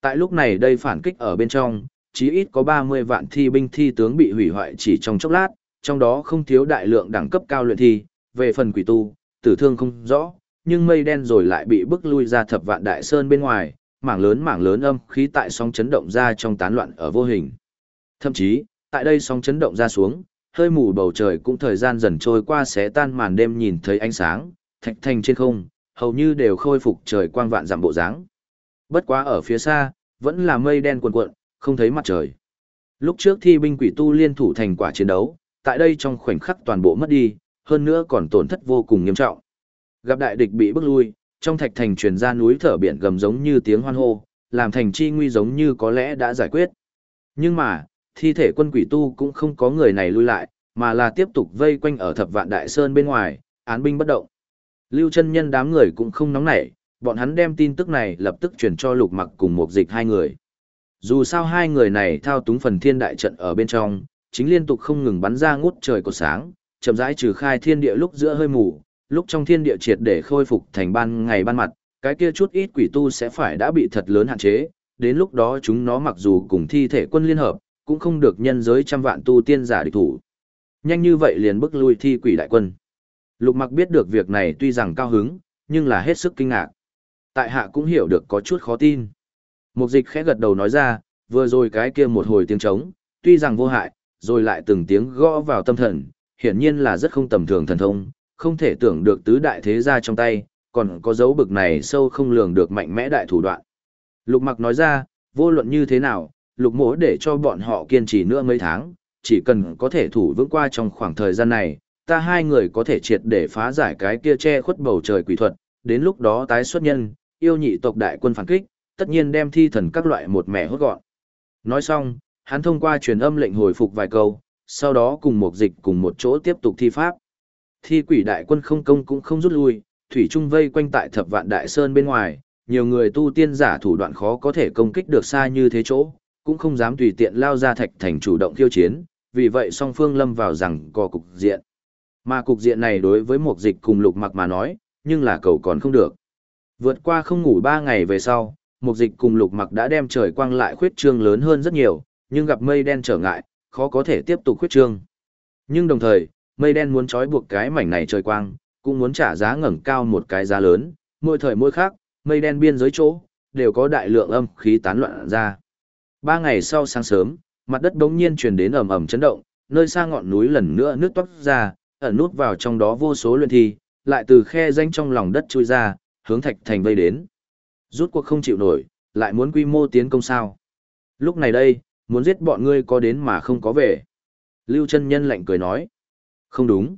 Tại lúc này đây phản kích ở bên trong, chí ít có 30 vạn thi binh thi tướng bị hủy hoại chỉ trong chốc lát, trong đó không thiếu đại lượng đẳng cấp cao luyện thi, về phần quỷ tu, tử thương không rõ, nhưng mây đen rồi lại bị bức lui ra thập vạn đại sơn bên ngoài, mảng lớn mảng lớn âm khí tại sóng chấn động ra trong tán loạn ở vô hình. Thậm chí, tại đây sóng chấn động ra xuống, hơi mù bầu trời cũng thời gian dần trôi qua sẽ tan màn đêm nhìn thấy ánh sáng, thạch thành trên không, hầu như đều khôi phục trời quang vạn dặm bộ dáng. Bất quá ở phía xa, vẫn là mây đen cuồn cuộn, không thấy mặt trời. Lúc trước thi binh quỷ tu liên thủ thành quả chiến đấu, tại đây trong khoảnh khắc toàn bộ mất đi, hơn nữa còn tổn thất vô cùng nghiêm trọng. Gặp đại địch bị bức lui, trong thạch thành truyền ra núi thở biển gầm giống như tiếng hoan hô, làm thành chi nguy giống như có lẽ đã giải quyết. Nhưng mà, thi thể quân quỷ tu cũng không có người này lui lại, mà là tiếp tục vây quanh ở thập vạn đại sơn bên ngoài, án binh bất động. Lưu chân nhân đám người cũng không nóng nảy, bọn hắn đem tin tức này lập tức truyền cho lục mặc cùng một dịch hai người. Dù sao hai người này thao túng phần thiên đại trận ở bên trong, chính liên tục không ngừng bắn ra ngút trời của sáng, chậm rãi trừ khai thiên địa lúc giữa hơi mù, lúc trong thiên địa triệt để khôi phục thành ban ngày ban mặt, cái kia chút ít quỷ tu sẽ phải đã bị thật lớn hạn chế, đến lúc đó chúng nó mặc dù cùng thi thể quân liên hợp, cũng không được nhân giới trăm vạn tu tiên giả địch thủ. Nhanh như vậy liền bức lui thi quỷ đại quân. Lục mặc biết được việc này tuy rằng cao hứng, nhưng là hết sức kinh ngạc. Tại hạ cũng hiểu được có chút khó tin. Mục dịch khẽ gật đầu nói ra, vừa rồi cái kia một hồi tiếng trống, tuy rằng vô hại, rồi lại từng tiếng gõ vào tâm thần, hiển nhiên là rất không tầm thường thần thông, không thể tưởng được tứ đại thế gia trong tay, còn có dấu bực này sâu không lường được mạnh mẽ đại thủ đoạn. Lục mặc nói ra, vô luận như thế nào, lục mỗ để cho bọn họ kiên trì nữa mấy tháng, chỉ cần có thể thủ vững qua trong khoảng thời gian này, ta hai người có thể triệt để phá giải cái kia che khuất bầu trời quỷ thuật, đến lúc đó tái xuất nhân, yêu nhị tộc đại quân phản kích, tất nhiên đem thi thần các loại một mẻ hốt gọn. Nói xong, hắn thông qua truyền âm lệnh hồi phục vài câu, sau đó cùng một dịch cùng một chỗ tiếp tục thi pháp. Thi quỷ đại quân không công cũng không rút lui, thủy trung vây quanh tại thập vạn đại sơn bên ngoài, nhiều người tu tiên giả thủ đoạn khó có thể công kích được xa như thế chỗ, cũng không dám tùy tiện lao ra thạch thành chủ động khiêu chiến, vì vậy song phương lâm vào rằng có cục diện. Mà cục diện này đối với một dịch cùng lục mặc mà nói, nhưng là cầu còn không được. Vượt qua không ngủ ba ngày về sau, một dịch cùng lục mặc đã đem trời quang lại khuyết trương lớn hơn rất nhiều, nhưng gặp mây đen trở ngại, khó có thể tiếp tục khuyết trương. Nhưng đồng thời, mây đen muốn trói buộc cái mảnh này trời quang, cũng muốn trả giá ngẩng cao một cái giá lớn, mỗi thời mỗi khác, mây đen biên giới chỗ, đều có đại lượng âm khí tán loạn ra. Ba ngày sau sáng sớm, mặt đất đống nhiên truyền đến ầm ầm chấn động, nơi xa ngọn núi lần nữa nước toát ra, ẩn nút vào trong đó vô số luyện thi, lại từ khe danh trong lòng đất chui ra, hướng thạch thành vây đến. Rút cuộc không chịu nổi, lại muốn quy mô tiến công sao. Lúc này đây, muốn giết bọn ngươi có đến mà không có về. Lưu chân nhân lạnh cười nói. Không đúng.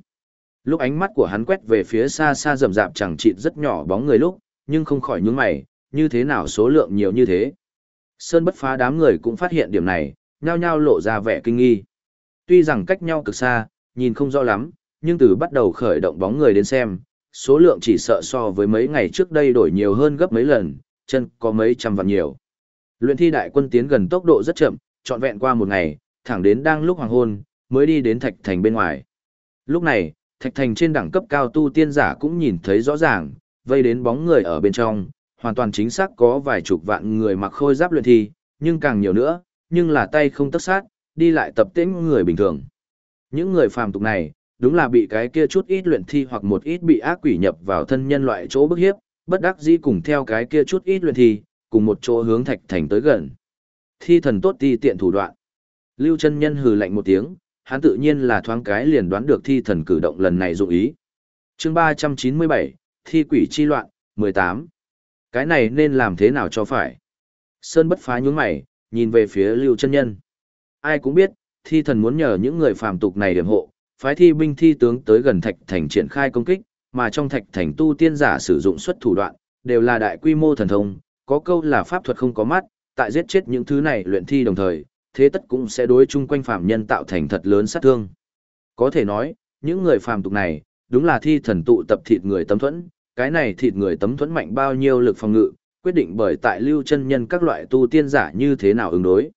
Lúc ánh mắt của hắn quét về phía xa xa rầm rạp chẳng chịt rất nhỏ bóng người lúc, nhưng không khỏi nhướng mày, như thế nào số lượng nhiều như thế. Sơn bất phá đám người cũng phát hiện điểm này, nhao nhao lộ ra vẻ kinh nghi. Tuy rằng cách nhau cực xa, nhìn không rõ lắm, nhưng từ bắt đầu khởi động bóng người đến xem, số lượng chỉ sợ so với mấy ngày trước đây đổi nhiều hơn gấp mấy lần, chân có mấy trăm vạn nhiều. Luyện thi đại quân tiến gần tốc độ rất chậm, trọn vẹn qua một ngày, thẳng đến đang lúc hoàng hôn, mới đi đến thạch thành bên ngoài. Lúc này, thạch thành trên đẳng cấp cao tu tiên giả cũng nhìn thấy rõ ràng, vây đến bóng người ở bên trong, hoàn toàn chính xác có vài chục vạn người mặc khôi giáp luyện thi, nhưng càng nhiều nữa, nhưng là tay không tất sát, đi lại tập tễnh người bình thường. Những người phàm tục này, đúng là bị cái kia chút ít luyện thi hoặc một ít bị ác quỷ nhập vào thân nhân loại chỗ bức hiếp, bất đắc dĩ cùng theo cái kia chút ít luyện thi, cùng một chỗ hướng thạch thành tới gần. Thi thần tốt ti tiện thủ đoạn. Lưu chân nhân hừ lạnh một tiếng, hắn tự nhiên là thoáng cái liền đoán được thi thần cử động lần này dụng ý. chương 397, thi quỷ chi loạn, 18. Cái này nên làm thế nào cho phải? Sơn bất phá nhướng mày, nhìn về phía Lưu chân nhân. Ai cũng biết, thi thần muốn nhờ những người phàm tục này điểm hộ, phái thi binh thi tướng tới gần thạch thành triển khai công kích, mà trong thạch thành tu tiên giả sử dụng xuất thủ đoạn, đều là đại quy mô thần thông, có câu là pháp thuật không có mắt, tại giết chết những thứ này luyện thi đồng thời, thế tất cũng sẽ đối chung quanh phạm nhân tạo thành thật lớn sát thương. Có thể nói, những người phàm tục này, đúng là thi thần tụ tập thịt người tâm thuẫn, cái này thịt người tấm thuẫn mạnh bao nhiêu lực phòng ngự, quyết định bởi tại lưu chân nhân các loại tu tiên giả như thế nào ứng đối.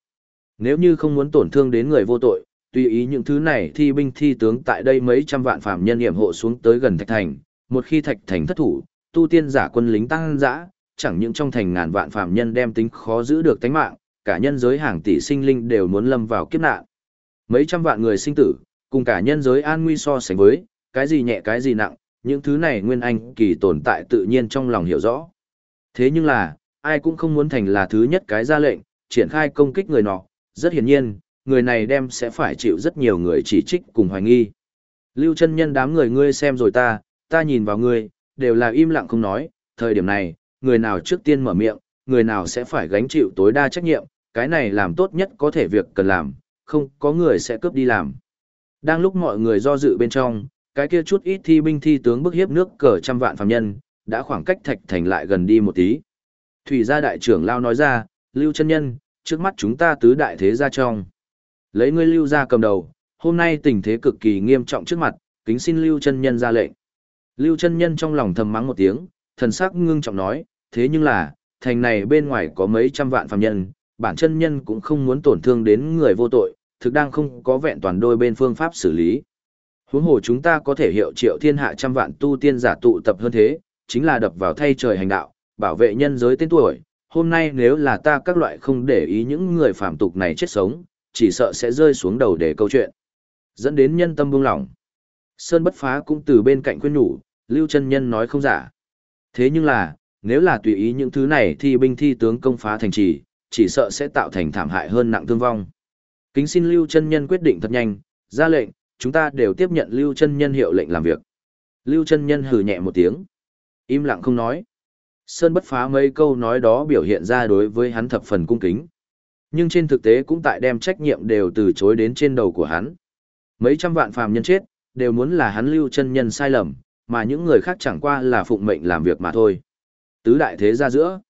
Nếu như không muốn tổn thương đến người vô tội, tùy ý những thứ này thi binh thi tướng tại đây mấy trăm vạn phạm nhân hiểm hộ xuống tới gần thạch thành, một khi thạch thành thất thủ, tu tiên giả quân lính tăng dã, chẳng những trong thành ngàn vạn phạm nhân đem tính khó giữ được tánh mạng, cả nhân giới hàng tỷ sinh linh đều muốn lâm vào kiếp nạn. Mấy trăm vạn người sinh tử, cùng cả nhân giới an nguy so sánh với, cái gì nhẹ cái gì nặng, những thứ này nguyên anh kỳ tồn tại tự nhiên trong lòng hiểu rõ. Thế nhưng là, ai cũng không muốn thành là thứ nhất cái ra lệnh, triển khai công kích người nọ, rất hiển nhiên, người này đem sẽ phải chịu rất nhiều người chỉ trích cùng hoài nghi. Lưu chân nhân đám người ngươi xem rồi ta, ta nhìn vào ngươi, đều là im lặng không nói, thời điểm này, người nào trước tiên mở miệng, người nào sẽ phải gánh chịu tối đa trách nhiệm, cái này làm tốt nhất có thể việc cần làm, không có người sẽ cướp đi làm. Đang lúc mọi người do dự bên trong, cái kia chút ít thi binh thi tướng bức hiếp nước cờ trăm vạn phàm nhân, đã khoảng cách thạch thành lại gần đi một tí. Thủy gia đại trưởng lao nói ra, Lưu chân nhân, trước mắt chúng ta tứ đại thế gia trong. Lấy ngươi Lưu gia cầm đầu, hôm nay tình thế cực kỳ nghiêm trọng trước mặt, kính xin Lưu chân nhân ra lệnh. Lưu chân nhân trong lòng thầm mắng một tiếng, thần sắc ngưng trọng nói, thế nhưng là, thành này bên ngoài có mấy trăm vạn phàm nhân, bản chân nhân cũng không muốn tổn thương đến người vô tội, thực đang không có vẹn toàn đôi bên phương pháp xử lý. Huống hồ chúng ta có thể hiệu triệu thiên hạ trăm vạn tu tiên giả tụ tập hơn thế, chính là đập vào thay trời hành đạo, bảo vệ nhân giới tên tuổi. Hôm nay nếu là ta các loại không để ý những người phạm tục này chết sống, chỉ sợ sẽ rơi xuống đầu để câu chuyện. Dẫn đến nhân tâm buông lỏng. Sơn bất phá cũng từ bên cạnh khuyên nhủ, lưu chân nhân nói không giả. Thế nhưng là, nếu là tùy ý những thứ này thì binh thi tướng công phá thành trì, chỉ sợ sẽ tạo thành thảm hại hơn nặng thương vong. Kính xin lưu chân nhân quyết định thật nhanh, ra lệnh, chúng ta đều tiếp nhận lưu chân nhân hiệu lệnh làm việc. Lưu chân nhân hừ nhẹ một tiếng. Im lặng không nói. Sơn bất phá mấy câu nói đó biểu hiện ra đối với hắn thập phần cung kính. Nhưng trên thực tế cũng tại đem trách nhiệm đều từ chối đến trên đầu của hắn. Mấy trăm vạn phàm nhân chết, đều muốn là hắn lưu chân nhân sai lầm, mà những người khác chẳng qua là phụng mệnh làm việc mà thôi. Tứ đại thế ra giữa.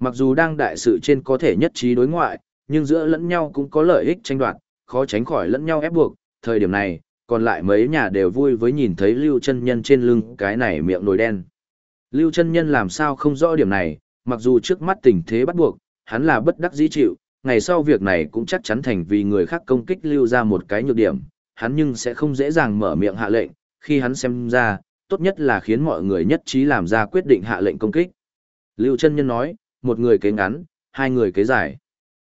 Mặc dù đang đại sự trên có thể nhất trí đối ngoại, nhưng giữa lẫn nhau cũng có lợi ích tranh đoạt, khó tránh khỏi lẫn nhau ép buộc. Thời điểm này, còn lại mấy nhà đều vui với nhìn thấy lưu chân nhân trên lưng cái này miệng nồi đen. Lưu chân nhân làm sao không rõ điểm này, mặc dù trước mắt tình thế bắt buộc, hắn là bất đắc dĩ chịu, ngày sau việc này cũng chắc chắn thành vì người khác công kích lưu ra một cái nhược điểm, hắn nhưng sẽ không dễ dàng mở miệng hạ lệnh, khi hắn xem ra, tốt nhất là khiến mọi người nhất trí làm ra quyết định hạ lệnh công kích. Lưu chân nhân nói, một người kế ngắn, hai người kế dài.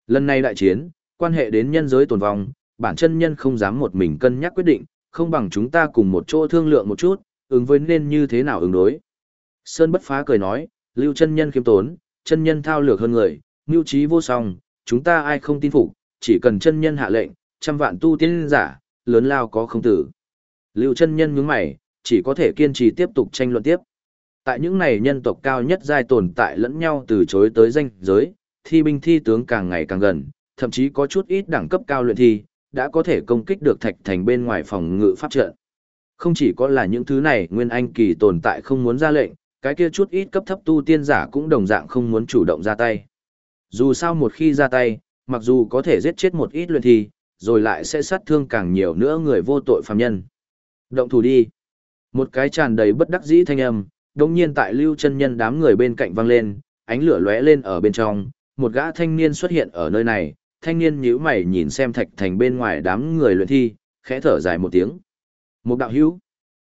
Lần này đại chiến, Quan hệ đến nhân giới tồn vong, bản chân nhân không dám một mình cân nhắc quyết định, không bằng chúng ta cùng một chỗ thương lượng một chút, ứng với nên như thế nào ứng đối. Sơn bất phá cười nói, lưu chân nhân khiêm tốn, chân nhân thao lược hơn người, mưu trí vô song, chúng ta ai không tin phục, chỉ cần chân nhân hạ lệnh, trăm vạn tu tiên giả, lớn lao có không tử. Lưu chân nhân nhướng mày, chỉ có thể kiên trì tiếp tục tranh luận tiếp. Tại những này nhân tộc cao nhất giai tồn tại lẫn nhau từ chối tới danh giới, thi binh thi tướng càng ngày càng gần, thậm chí có chút ít đẳng cấp cao luyện thi, đã có thể công kích được thạch thành bên ngoài phòng ngự pháp trận. Không chỉ có là những thứ này nguyên anh kỳ tồn tại không muốn ra lệnh, cái kia chút ít cấp thấp tu tiên giả cũng đồng dạng không muốn chủ động ra tay. Dù sao một khi ra tay, mặc dù có thể giết chết một ít luyện thi, rồi lại sẽ sát thương càng nhiều nữa người vô tội phàm nhân. Động thủ đi. Một cái tràn đầy bất đắc dĩ thanh âm, đồng nhiên tại lưu chân nhân đám người bên cạnh vang lên, ánh lửa lóe lên ở bên trong, một gã thanh niên xuất hiện ở nơi này, thanh niên nhíu mày nhìn xem thạch thành bên ngoài đám người luyện thi, khẽ thở dài một tiếng. Một đạo hữu,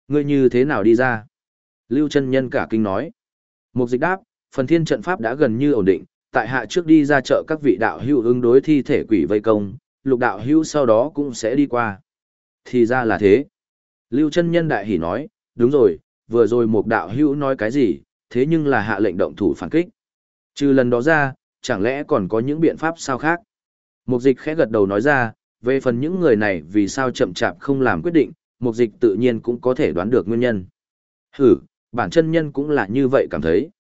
ngươi như thế nào đi ra? Lưu chân nhân cả kinh nói. Một dịch đáp, phần thiên trận pháp đã gần như ổn định, tại hạ trước đi ra chợ các vị đạo hữu ứng đối thi thể quỷ vây công, lục đạo hữu sau đó cũng sẽ đi qua. Thì ra là thế. Lưu chân nhân đại hỉ nói, đúng rồi, vừa rồi một đạo hữu nói cái gì, thế nhưng là hạ lệnh động thủ phản kích. Trừ lần đó ra, chẳng lẽ còn có những biện pháp sao khác? Mục dịch khẽ gật đầu nói ra, về phần những người này vì sao chậm chạp không làm quyết định, mục dịch tự nhiên cũng có thể đoán được nguyên nhân. Hử, bản chân nhân cũng là như vậy cảm thấy.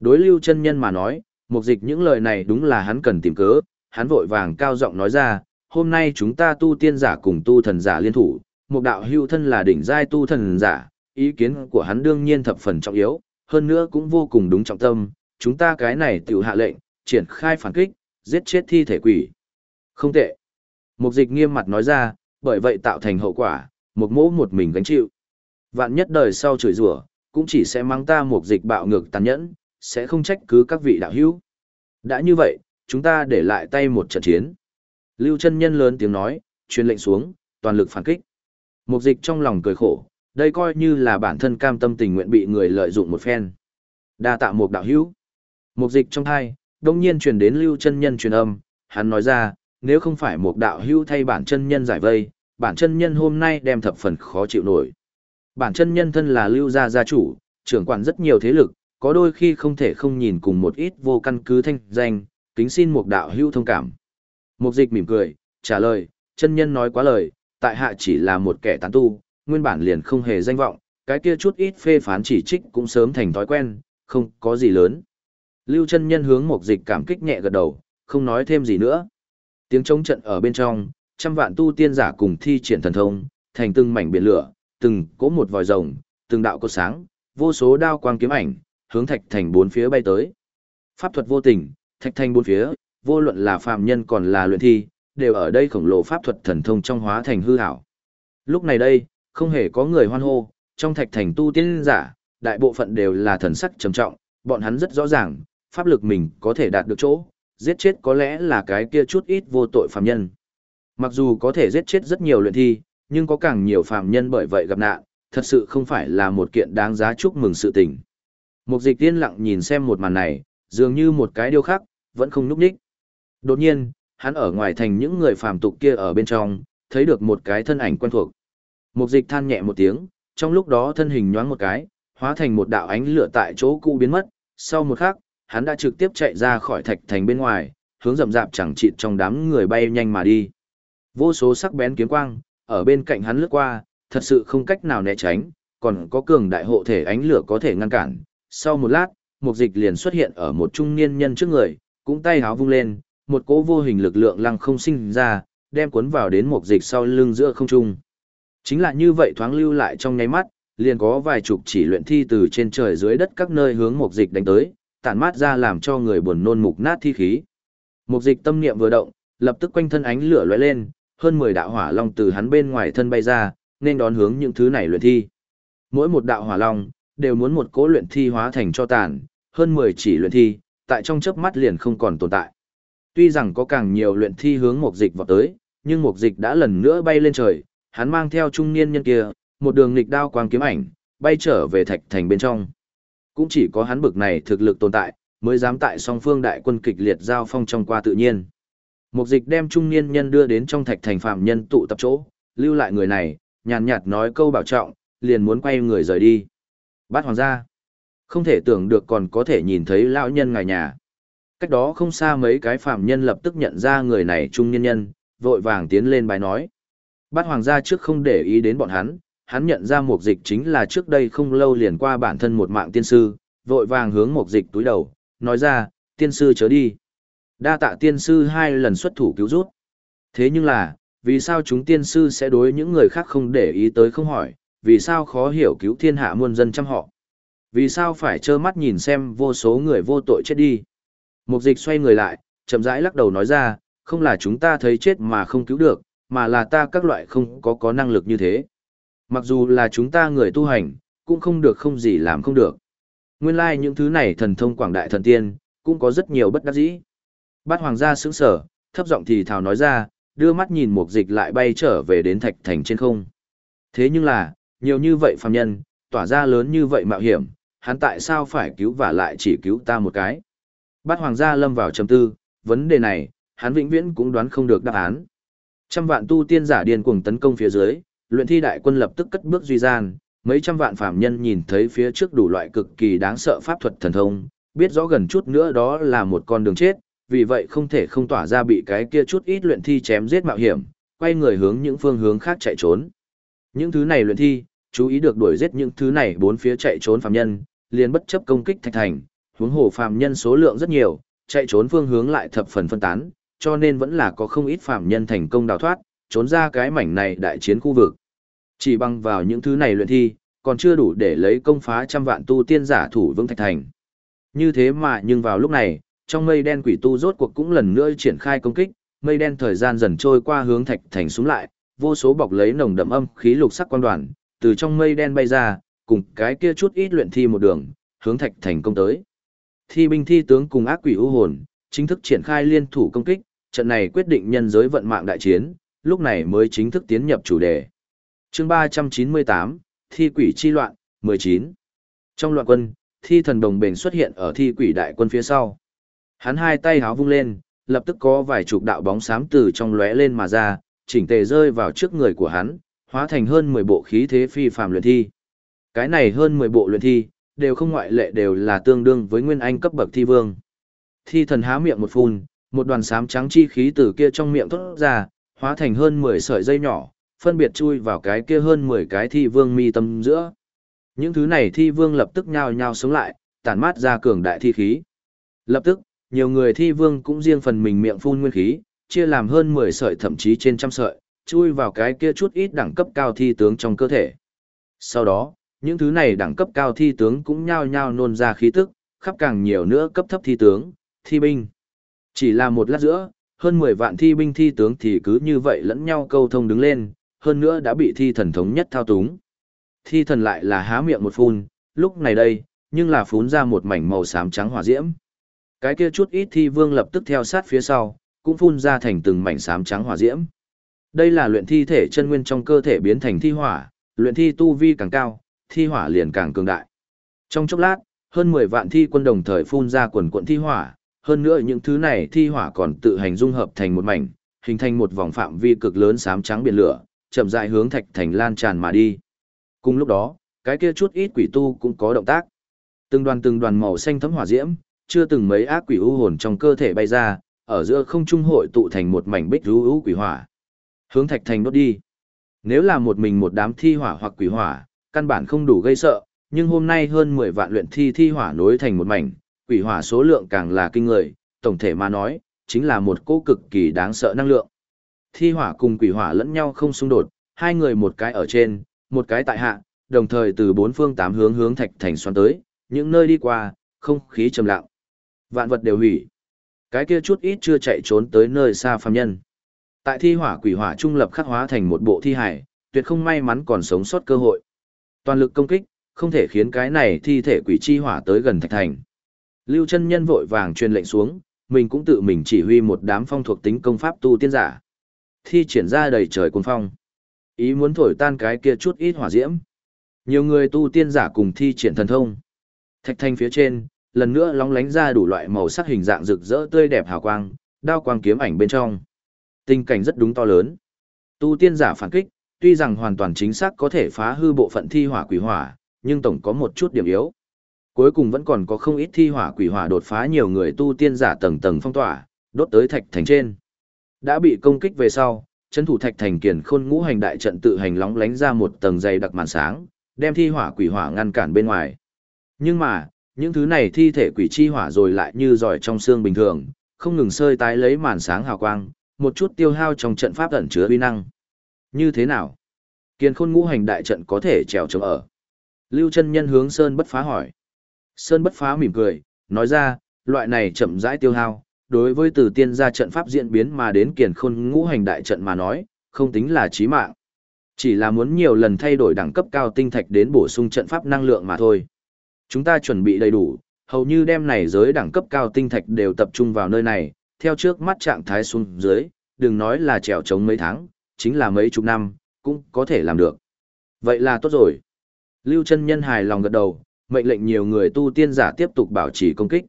Đối lưu chân nhân mà nói, mục dịch những lời này đúng là hắn cần tìm cớ, hắn vội vàng cao giọng nói ra, hôm nay chúng ta tu tiên giả cùng tu thần giả liên thủ, một đạo hưu thân là đỉnh giai tu thần giả, ý kiến của hắn đương nhiên thập phần trọng yếu, hơn nữa cũng vô cùng đúng trọng tâm, chúng ta cái này tiểu hạ lệnh, triển khai phản kích, giết chết thi thể quỷ. Không tệ. Mục dịch nghiêm mặt nói ra, bởi vậy tạo thành hậu quả, một mỗ một mình gánh chịu. Vạn nhất đời sau chửi rủa cũng chỉ sẽ mang ta một dịch bạo ngược tàn nhẫn, sẽ không trách cứ các vị đạo hữu. Đã như vậy, chúng ta để lại tay một trận chiến. Lưu chân nhân lớn tiếng nói, truyền lệnh xuống, toàn lực phản kích. Mục dịch trong lòng cười khổ, đây coi như là bản thân cam tâm tình nguyện bị người lợi dụng một phen. Đa tạ một đạo hữu. Mục dịch trong hai, đông nhiên truyền đến lưu chân nhân truyền âm, hắn nói ra, nếu không phải một đạo hưu thay bản chân nhân giải vây, bản chân nhân hôm nay đem thập phần khó chịu nổi. Bản chân nhân thân là lưu gia gia chủ, trưởng quản rất nhiều thế lực, có đôi khi không thể không nhìn cùng một ít vô căn cứ thanh danh, kính xin một đạo hưu thông cảm. Mục dịch mỉm cười, trả lời, chân nhân nói quá lời, tại hạ chỉ là một kẻ tán tu, nguyên bản liền không hề danh vọng, cái kia chút ít phê phán chỉ trích cũng sớm thành thói quen, không có gì lớn. Lưu chân nhân hướng mục dịch cảm kích nhẹ gật đầu, không nói thêm gì nữa. Tiếng trống trận ở bên trong, trăm vạn tu tiên giả cùng thi triển thần thông, thành từng mảnh biển lửa, từng cỗ một vòi rồng, từng đạo cột sáng, vô số đao quang kiếm ảnh, hướng thạch thành bốn phía bay tới. Pháp thuật vô tình, thạch thành bốn phía, vô luận là phàm nhân còn là luyện thi, đều ở đây khổng lồ pháp thuật thần thông trong hóa thành hư ảo. Lúc này đây, không hề có người hoan hô, trong thạch thành tu tiên giả, đại bộ phận đều là thần sắc trầm trọng, bọn hắn rất rõ ràng, pháp lực mình có thể đạt được chỗ, giết chết có lẽ là cái kia chút ít vô tội phạm nhân. Mặc dù có thể giết chết rất nhiều luyện thi, nhưng có càng nhiều phạm nhân bởi vậy gặp nạn, thật sự không phải là một kiện đáng giá chúc mừng sự tình. Mục dịch tiên lặng nhìn xem một màn này, dường như một cái điêu khắc, vẫn không núp đích. Đột nhiên, hắn ở ngoài thành những người phàm tục kia ở bên trong, thấy được một cái thân ảnh quen thuộc. Mục dịch than nhẹ một tiếng, trong lúc đó thân hình nhoáng một cái, hóa thành một đạo ánh lửa tại chỗ cũ biến mất, sau một khắc, hắn đã trực tiếp chạy ra khỏi thạch thành bên ngoài, hướng rậm rạp chẳng chịt trong đám người bay nhanh mà đi. Vô số sắc bén kiếm quang, ở bên cạnh hắn lướt qua, thật sự không cách nào né tránh, còn có cường đại hộ thể ánh lửa có thể ngăn cản. Sau một lát, một dịch liền xuất hiện ở một trung niên nhân trước người, cũng tay háo vung lên, một cỗ vô hình lực lượng lăng không sinh ra, đem cuốn vào đến một dịch sau lưng giữa không trung. Chính là như vậy thoáng lưu lại trong nháy mắt, liền có vài chục chỉ luyện thi từ trên trời dưới đất các nơi hướng một dịch đánh tới, tản mát ra làm cho người buồn nôn mục nát thi khí. Mục dịch tâm niệm vừa động, lập tức quanh thân ánh lửa lóe lên, hơn 10 đạo hỏa long từ hắn bên ngoài thân bay ra, nên đón hướng những thứ này luyện thi. Mỗi một đạo hỏa long đều muốn một cỗ luyện thi hóa thành cho tàn, hơn 10 chỉ luyện thi, tại trong chớp mắt liền không còn tồn tại. Tuy rằng có càng nhiều luyện thi hướng mục dịch vào tới, nhưng mục dịch đã lần nữa bay lên trời, hắn mang theo trung niên nhân kia, một đường nghịch đao quang kiếm ảnh, bay trở về thạch thành bên trong. Cũng chỉ có hắn bực này thực lực tồn tại, mới dám tại song phương đại quân kịch liệt giao phong trong qua tự nhiên. Mục dịch đem trung niên nhân đưa đến trong thạch thành phạm nhân tụ tập chỗ, lưu lại người này, nhàn nhạt nói câu bảo trọng, liền muốn quay người rời đi. Bát hoàng gia. Không thể tưởng được còn có thể nhìn thấy lão nhân ngài nhà. Cách đó không xa mấy cái phạm nhân lập tức nhận ra người này trung niên nhân, vội vàng tiến lên bài nói. Bát hoàng gia trước không để ý đến bọn hắn, hắn nhận ra mục dịch chính là trước đây không lâu liền qua bản thân một mạng tiên sư, vội vàng hướng mục dịch túi đầu, nói ra, tiên sư chớ đi. Đa tạ tiên sư hai lần xuất thủ cứu rút. Thế nhưng là, vì sao chúng tiên sư sẽ đối những người khác không để ý tới không hỏi, vì sao khó hiểu cứu thiên hạ muôn dân chăm họ. Vì sao phải trơ mắt nhìn xem vô số người vô tội chết đi. Mục dịch xoay người lại, chậm rãi lắc đầu nói ra, không là chúng ta thấy chết mà không cứu được, mà là ta các loại không có có năng lực như thế. Mặc dù là chúng ta người tu hành, cũng không được không gì làm không được. Nguyên lai like những thứ này thần thông quảng đại thần tiên, cũng có rất nhiều bất đắc dĩ. Bát hoàng gia sững sở, thấp giọng thì thào nói ra, đưa mắt nhìn một dịch lại bay trở về đến thạch thành trên không. Thế nhưng là, nhiều như vậy phàm nhân, tỏa ra lớn như vậy mạo hiểm, hắn tại sao phải cứu và lại chỉ cứu ta một cái. Bát hoàng gia lâm vào trầm tư, vấn đề này, hắn vĩnh viễn cũng đoán không được đáp án. Trăm vạn tu tiên giả điên cuồng tấn công phía dưới, luyện thi đại quân lập tức cất bước duy gian, mấy trăm vạn phàm nhân nhìn thấy phía trước đủ loại cực kỳ đáng sợ pháp thuật thần thông, biết rõ gần chút nữa đó là một con đường chết, vì vậy không thể không tỏa ra bị cái kia chút ít luyện thi chém giết mạo hiểm, quay người hướng những phương hướng khác chạy trốn. Những thứ này luyện thi, chú ý được đuổi giết những thứ này bốn phía chạy trốn phàm nhân, liền bất chấp công kích thạch thành, huống hồ phàm nhân số lượng rất nhiều, chạy trốn phương hướng lại thập phần phân tán, cho nên vẫn là có không ít phàm nhân thành công đào thoát, trốn ra cái mảnh này đại chiến khu vực. Chỉ bằng vào những thứ này luyện thi, còn chưa đủ để lấy công phá trăm vạn tu tiên giả thủ vững thạch thành. Như thế mà nhưng vào lúc này, trong mây đen quỷ tu rốt cuộc cũng lần nữa triển khai công kích, mây đen thời gian dần trôi qua hướng thạch thành xuống lại, vô số bọc lấy nồng đậm âm khí lục sắc quan đoàn, từ trong mây đen bay ra, cùng cái kia chút ít luyện thi một đường, hướng thạch thành công tới. Thi binh thi tướng cùng ác quỷ u hồn, chính thức triển khai liên thủ công kích, trận này quyết định nhân giới vận mạng đại chiến, lúc này mới chính thức tiến nhập chủ đề. Chương 398, Thi quỷ chi loạn, 19. Trong loạn quân, thi thần đồng bền xuất hiện ở thi quỷ đại quân phía sau. Hắn hai tay háo vung lên, lập tức có vài chục đạo bóng xám từ trong lóe lên mà ra, chỉnh tề rơi vào trước người của hắn, hóa thành hơn 10 bộ khí thế phi phàm luyện thi. Cái này hơn 10 bộ luyện thi, đều không ngoại lệ đều là tương đương với nguyên anh cấp bậc thi vương. Thi thần há miệng một phun, một đoàn xám trắng chi khí từ kia trong miệng thoát ra, hóa thành hơn 10 sợi dây nhỏ, phân biệt chui vào cái kia hơn 10 cái thi vương mi tâm giữa. Những thứ này thi vương lập tức nhao nhao sống lại, tản mát ra cường đại thi khí. Lập tức, nhiều người thi vương cũng riêng phần mình miệng phun nguyên khí, chia làm hơn 10 sợi thậm chí trên trăm sợi, chui vào cái kia chút ít đẳng cấp cao thi tướng trong cơ thể. Sau đó, những thứ này đẳng cấp cao thi tướng cũng nhao nhao nôn ra khí tức, khắp càng nhiều nữa cấp thấp thi tướng, thi binh. Chỉ là một lát giữa, hơn 10 vạn thi binh thi tướng thì cứ như vậy lẫn nhau câu thông đứng lên, hơn nữa đã bị thi thần thống nhất thao túng. Thi thần lại là há miệng một phun, lúc này đây, nhưng là phun ra một mảnh màu xám trắng hỏa diễm. Cái kia chút ít thi vương lập tức theo sát phía sau, cũng phun ra thành từng mảnh xám trắng hỏa diễm. Đây là luyện thi thể chân nguyên trong cơ thể biến thành thi hỏa, luyện thi tu vi càng cao, thi hỏa liền càng cường đại. Trong chốc lát, hơn 10 vạn thi quân đồng thời phun ra quần quận thi hỏa, hơn nữa những thứ này thi hỏa còn tự hành dung hợp thành một mảnh, hình thành một vòng phạm vi cực lớn xám trắng biển lửa, chậm rãi hướng thạch thành lan tràn mà đi. Cùng lúc đó, cái kia chút ít quỷ tu cũng có động tác. Từng đoàn từng đoàn màu xanh thấm hỏa diễm, chưa từng mấy ác quỷ u hồn trong cơ thể bay ra, ở giữa không trung hội tụ thành một mảnh bích rú u quỷ hỏa. Hướng thạch thành đốt đi. Nếu là một mình một đám thi hỏa hoặc quỷ hỏa, căn bản không đủ gây sợ, nhưng hôm nay hơn 10 vạn luyện thi thi hỏa nối thành một mảnh, quỷ hỏa số lượng càng là kinh người, tổng thể mà nói, chính là một cỗ cực kỳ đáng sợ năng lượng. Thi hỏa cùng quỷ hỏa lẫn nhau không xung đột, hai người một cái ở trên, một cái tại hạ, đồng thời từ bốn phương tám hướng hướng thạch thành xoắn tới, những nơi đi qua, không khí trầm lặng. Vạn vật đều hủy. Cái kia chút ít chưa chạy trốn tới nơi xa phàm nhân. Tại thi hỏa quỷ hỏa trung lập khắc hóa thành một bộ thi hải, tuyệt không may mắn còn sống sót cơ hội. Toàn lực công kích, không thể khiến cái này thi thể quỷ chi hỏa tới gần thạch thành. Lưu chân nhân vội vàng truyền lệnh xuống, mình cũng tự mình chỉ huy một đám phong thuộc tính công pháp tu tiên giả. Thi triển ra đầy trời cuồng phong. Ý muốn thổi tan cái kia chút ít hỏa diễm. Nhiều người tu tiên giả cùng thi triển thần thông. Thạch thanh phía trên, lần nữa lóng lánh ra đủ loại màu sắc hình dạng rực rỡ tươi đẹp hào quang, đao quang kiếm ảnh bên trong. Tình cảnh rất đúng to lớn. Tu tiên giả phản kích, tuy rằng hoàn toàn chính xác có thể phá hư bộ phận thi hỏa quỷ hỏa, nhưng tổng có một chút điểm yếu. Cuối cùng vẫn còn có không ít thi hỏa quỷ hỏa đột phá nhiều người tu tiên giả tầng tầng phong tỏa, đốt tới thạch thành trên. Đã bị công kích về sau, chân thủ thạch thành kiền khôn ngũ hành đại trận tự hành lóng lánh ra một tầng dày đặc màn sáng, đem thi hỏa quỷ hỏa ngăn cản bên ngoài. Nhưng mà, những thứ này thi thể quỷ chi hỏa rồi lại như giỏi trong xương bình thường, không ngừng sơi tái lấy màn sáng hào quang, một chút tiêu hao trong trận pháp ẩn chứa uy năng. Như thế nào? Kiền khôn ngũ hành đại trận có thể trèo chống ở. Lưu chân nhân hướng Sơn bất phá hỏi. Sơn bất phá mỉm cười, nói ra, loại này chậm rãi tiêu hao, đối với từ tiên gia trận pháp diễn biến mà đến kiền khôn ngũ hành đại trận mà nói, không tính là chí mạng. Chỉ là muốn nhiều lần thay đổi đẳng cấp cao tinh thạch đến bổ sung trận pháp năng lượng mà thôi. Chúng ta chuẩn bị đầy đủ, hầu như đem này giới đẳng cấp cao tinh thạch đều tập trung vào nơi này, theo trước mắt trạng thái xuống dưới, đừng nói là trèo chống mấy tháng, chính là mấy chục năm, cũng có thể làm được. Vậy là tốt rồi. Lưu chân nhân hài lòng gật đầu, mệnh lệnh nhiều người tu tiên giả tiếp tục bảo trì công kích.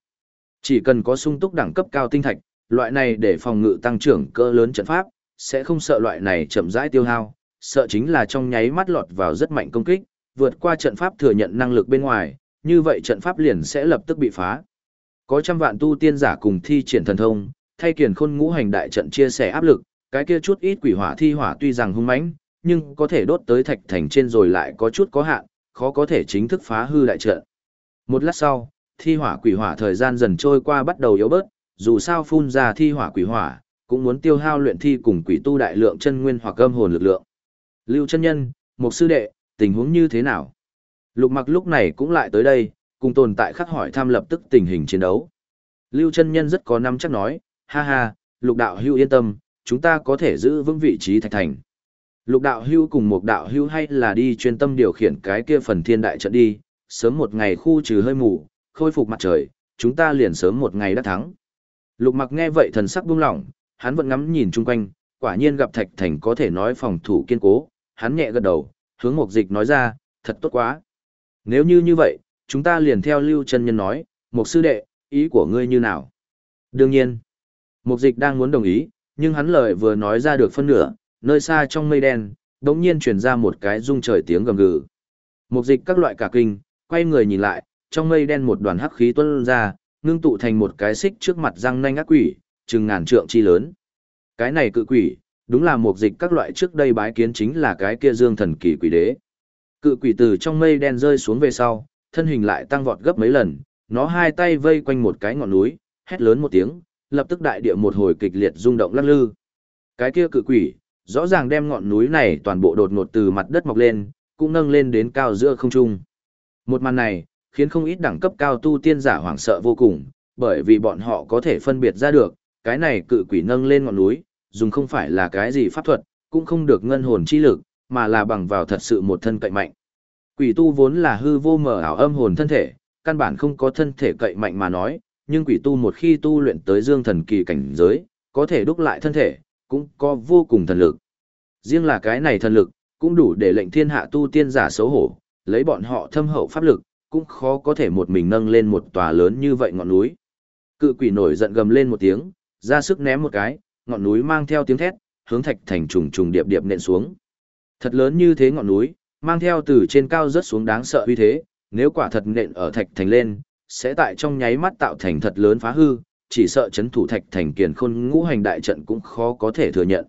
Chỉ cần có sung túc đẳng cấp cao tinh thạch, loại này để phòng ngự tăng trưởng cơ lớn trận pháp, sẽ không sợ loại này chậm rãi tiêu hao, sợ chính là trong nháy mắt lọt vào rất mạnh công kích, vượt qua trận pháp thừa nhận năng lực bên ngoài, như vậy trận pháp liền sẽ lập tức bị phá. Có trăm vạn tu tiên giả cùng thi triển thần thông, thay kiền khôn ngũ hành đại trận chia sẻ áp lực, cái kia chút ít quỷ hỏa thi hỏa tuy rằng hung mãnh, nhưng có thể đốt tới thạch thành trên rồi lại có chút có hạn, khó có thể chính thức phá hư đại trận. Một lát sau, thi hỏa quỷ hỏa thời gian dần trôi qua bắt đầu yếu bớt, dù sao phun ra thi hỏa quỷ hỏa, cũng muốn tiêu hao luyện thi cùng quỷ tu đại lượng chân nguyên hoặc âm hồn lực lượng. Lưu chân nhân, một sư đệ, tình huống như thế nào? Lục mặc lúc này cũng lại tới đây, cùng tồn tại khắc hỏi thăm lập tức tình hình chiến đấu. Lưu chân nhân rất có năm chắc nói, ha ha, lục đạo hưu yên tâm, chúng ta có thể giữ vững vị trí thạch thành. Lục đạo hưu cùng một đạo hưu hay là đi chuyên tâm điều khiển cái kia phần thiên đại trận đi, sớm một ngày khu trừ hơi mù, khôi phục mặt trời, chúng ta liền sớm một ngày đã thắng. Lục mặc nghe vậy thần sắc buông lỏng, hắn vẫn ngắm nhìn chung quanh, quả nhiên gặp thạch thành có thể nói phòng thủ kiên cố, hắn nhẹ gật đầu, hướng Mục dịch nói ra, thật tốt quá. Nếu như như vậy, chúng ta liền theo lưu chân nhân nói, Mục sư đệ, ý của ngươi như nào? Đương nhiên, Mục dịch đang muốn đồng ý, nhưng hắn lời vừa nói ra được phân nửa, nơi xa trong mây đen, đột nhiên truyền ra một cái rung trời tiếng gầm gừ. Mục dịch các loại cả kinh, quay người nhìn lại, trong mây đen một đoàn hắc khí tuôn ra, ngưng tụ thành một cái xích trước mặt răng nanh ác quỷ, chừng ngàn trượng chi lớn. Cái này cự quỷ, đúng là một dịch các loại trước đây bái kiến chính là cái kia dương thần kỳ quỷ đế. Cự quỷ từ trong mây đen rơi xuống về sau, thân hình lại tăng vọt gấp mấy lần, nó hai tay vây quanh một cái ngọn núi, hét lớn một tiếng, lập tức đại địa một hồi kịch liệt rung động lắc lư. Cái kia cự quỷ, rõ ràng đem ngọn núi này toàn bộ đột ngột từ mặt đất mọc lên, cũng nâng lên đến cao giữa không trung. Một màn này, khiến không ít đẳng cấp cao tu tiên giả hoảng sợ vô cùng, bởi vì bọn họ có thể phân biệt ra được, cái này cự quỷ nâng lên ngọn núi, dùng không phải là cái gì pháp thuật, cũng không được ngân hồn chi lực, mà là bằng vào thật sự một thân cậy mạnh. Quỷ tu vốn là hư vô mở ảo âm hồn thân thể, căn bản không có thân thể cậy mạnh mà nói, nhưng quỷ tu một khi tu luyện tới dương thần kỳ cảnh giới, có thể đúc lại thân thể, cũng có vô cùng thần lực. Riêng là cái này thần lực, cũng đủ để lệnh thiên hạ tu tiên giả xấu hổ, lấy bọn họ thâm hậu pháp lực, cũng khó có thể một mình nâng lên một tòa lớn như vậy ngọn núi. Cự quỷ nổi giận gầm lên một tiếng, ra sức ném một cái, ngọn núi mang theo tiếng thét, hướng thạch thành trùng trùng điệp điệp nện xuống. Thật lớn như thế ngọn núi, mang theo từ trên cao rớt xuống đáng sợ uy thế, nếu quả thật nện ở thạch thành lên, sẽ tại trong nháy mắt tạo thành thật lớn phá hư, chỉ sợ chấn thủ thạch thành kiền khôn ngũ hành đại trận cũng khó có thể thừa nhận.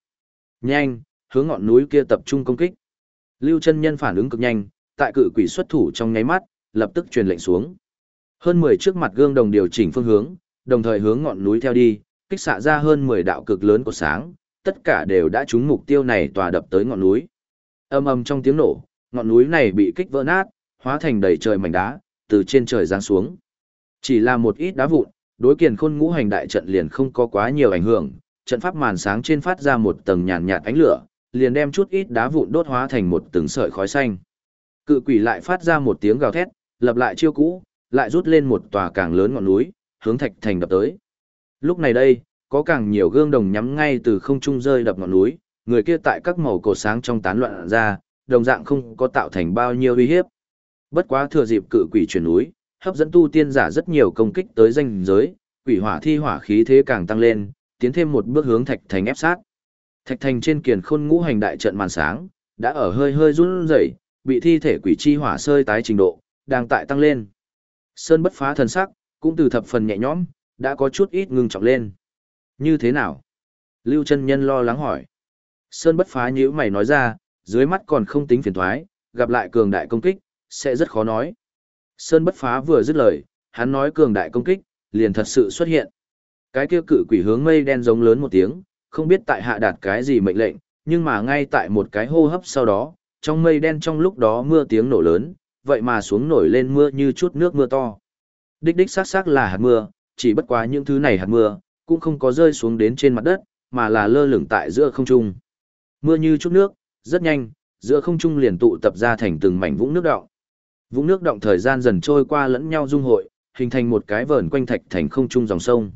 Nhanh, hướng ngọn núi kia tập trung công kích. Lưu chân nhân phản ứng cực nhanh, tại cự quỷ xuất thủ trong nháy mắt, lập tức truyền lệnh xuống. Hơn 10 trước mặt gương đồng điều chỉnh phương hướng, đồng thời hướng ngọn núi theo đi, kích xạ ra hơn 10 đạo cực lớn của sáng, tất cả đều đã trúng mục tiêu này tòa đập tới ngọn núi. Âm ầm trong tiếng nổ, ngọn núi này bị kích vỡ nát, hóa thành đầy trời mảnh đá, từ trên trời giáng xuống. Chỉ là một ít đá vụn, đối kiền khôn ngũ hành đại trận liền không có quá nhiều ảnh hưởng, trận pháp màn sáng trên phát ra một tầng nhàn nhạt ánh lửa, liền đem chút ít đá vụn đốt hóa thành một từng sợi khói xanh. Cự quỷ lại phát ra một tiếng gào thét, lập lại chiêu cũ, lại rút lên một tòa càng lớn ngọn núi, hướng thạch thành đập tới. Lúc này đây, có càng nhiều gương đồng nhắm ngay từ không trung rơi đập ngọn núi, người kia tại các màu cổ sáng trong tán loạn ra, đồng dạng không có tạo thành bao nhiêu uy hiếp. Bất quá thừa dịp cự quỷ chuyển núi, hấp dẫn tu tiên giả rất nhiều công kích tới danh giới, quỷ hỏa thi hỏa khí thế càng tăng lên, tiến thêm một bước hướng thạch thành ép sát. Thạch thành trên kiền khôn ngũ hành đại trận màn sáng, đã ở hơi hơi run rẩy, bị thi thể quỷ chi hỏa sơi tái trình độ, đang tại tăng lên. Sơn bất phá thần sắc, cũng từ thập phần nhẹ nhõm, đã có chút ít ngưng trọng lên. Như thế nào? Lưu chân nhân lo lắng hỏi. Sơn bất phá nhữ mày nói ra, dưới mắt còn không tính phiền thoái, gặp lại cường đại công kích, sẽ rất khó nói. Sơn bất phá vừa dứt lời, hắn nói cường đại công kích, liền thật sự xuất hiện. Cái kia cự quỷ hướng mây đen giống lớn một tiếng, không biết tại hạ đạt cái gì mệnh lệnh, nhưng mà ngay tại một cái hô hấp sau đó, trong mây đen trong lúc đó mưa tiếng nổ lớn, vậy mà xuống nổi lên mưa như chút nước mưa to. Đích đích xác xác là hạt mưa, chỉ bất quá những thứ này hạt mưa, cũng không có rơi xuống đến trên mặt đất, mà là lơ lửng tại giữa không trung. Mưa như chút nước, rất nhanh, giữa không trung liền tụ tập ra thành từng mảnh vũng nước động. Vũng nước động thời gian dần trôi qua lẫn nhau dung hội, hình thành một cái vờn quanh thạch thành không trung dòng sông.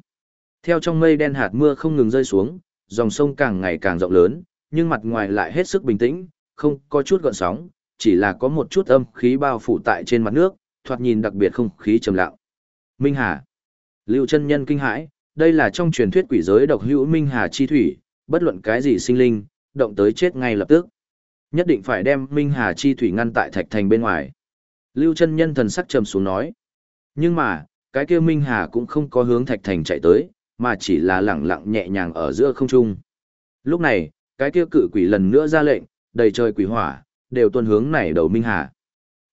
Theo trong mây đen hạt mưa không ngừng rơi xuống, dòng sông càng ngày càng rộng lớn, nhưng mặt ngoài lại hết sức bình tĩnh, không có chút gợn sóng, chỉ là có một chút âm khí bao phủ tại trên mặt nước, thoạt nhìn đặc biệt không khí trầm lặng. Minh Hà. Lưu chân nhân kinh hãi, đây là trong truyền thuyết quỷ giới độc hữu Minh Hà chi thủy, bất luận cái gì sinh linh, động tới chết ngay lập tức. Nhất định phải đem Minh Hà chi thủy ngăn tại thạch thành bên ngoài. Lưu chân nhân thần sắc trầm xuống nói. Nhưng mà, cái kia Minh Hà cũng không có hướng thạch thành chạy tới, mà chỉ là lẳng lặng nhẹ nhàng ở giữa không trung. Lúc này, cái kia cự quỷ lần nữa ra lệnh, đầy trời quỷ hỏa, đều tuân hướng này đầu Minh Hà.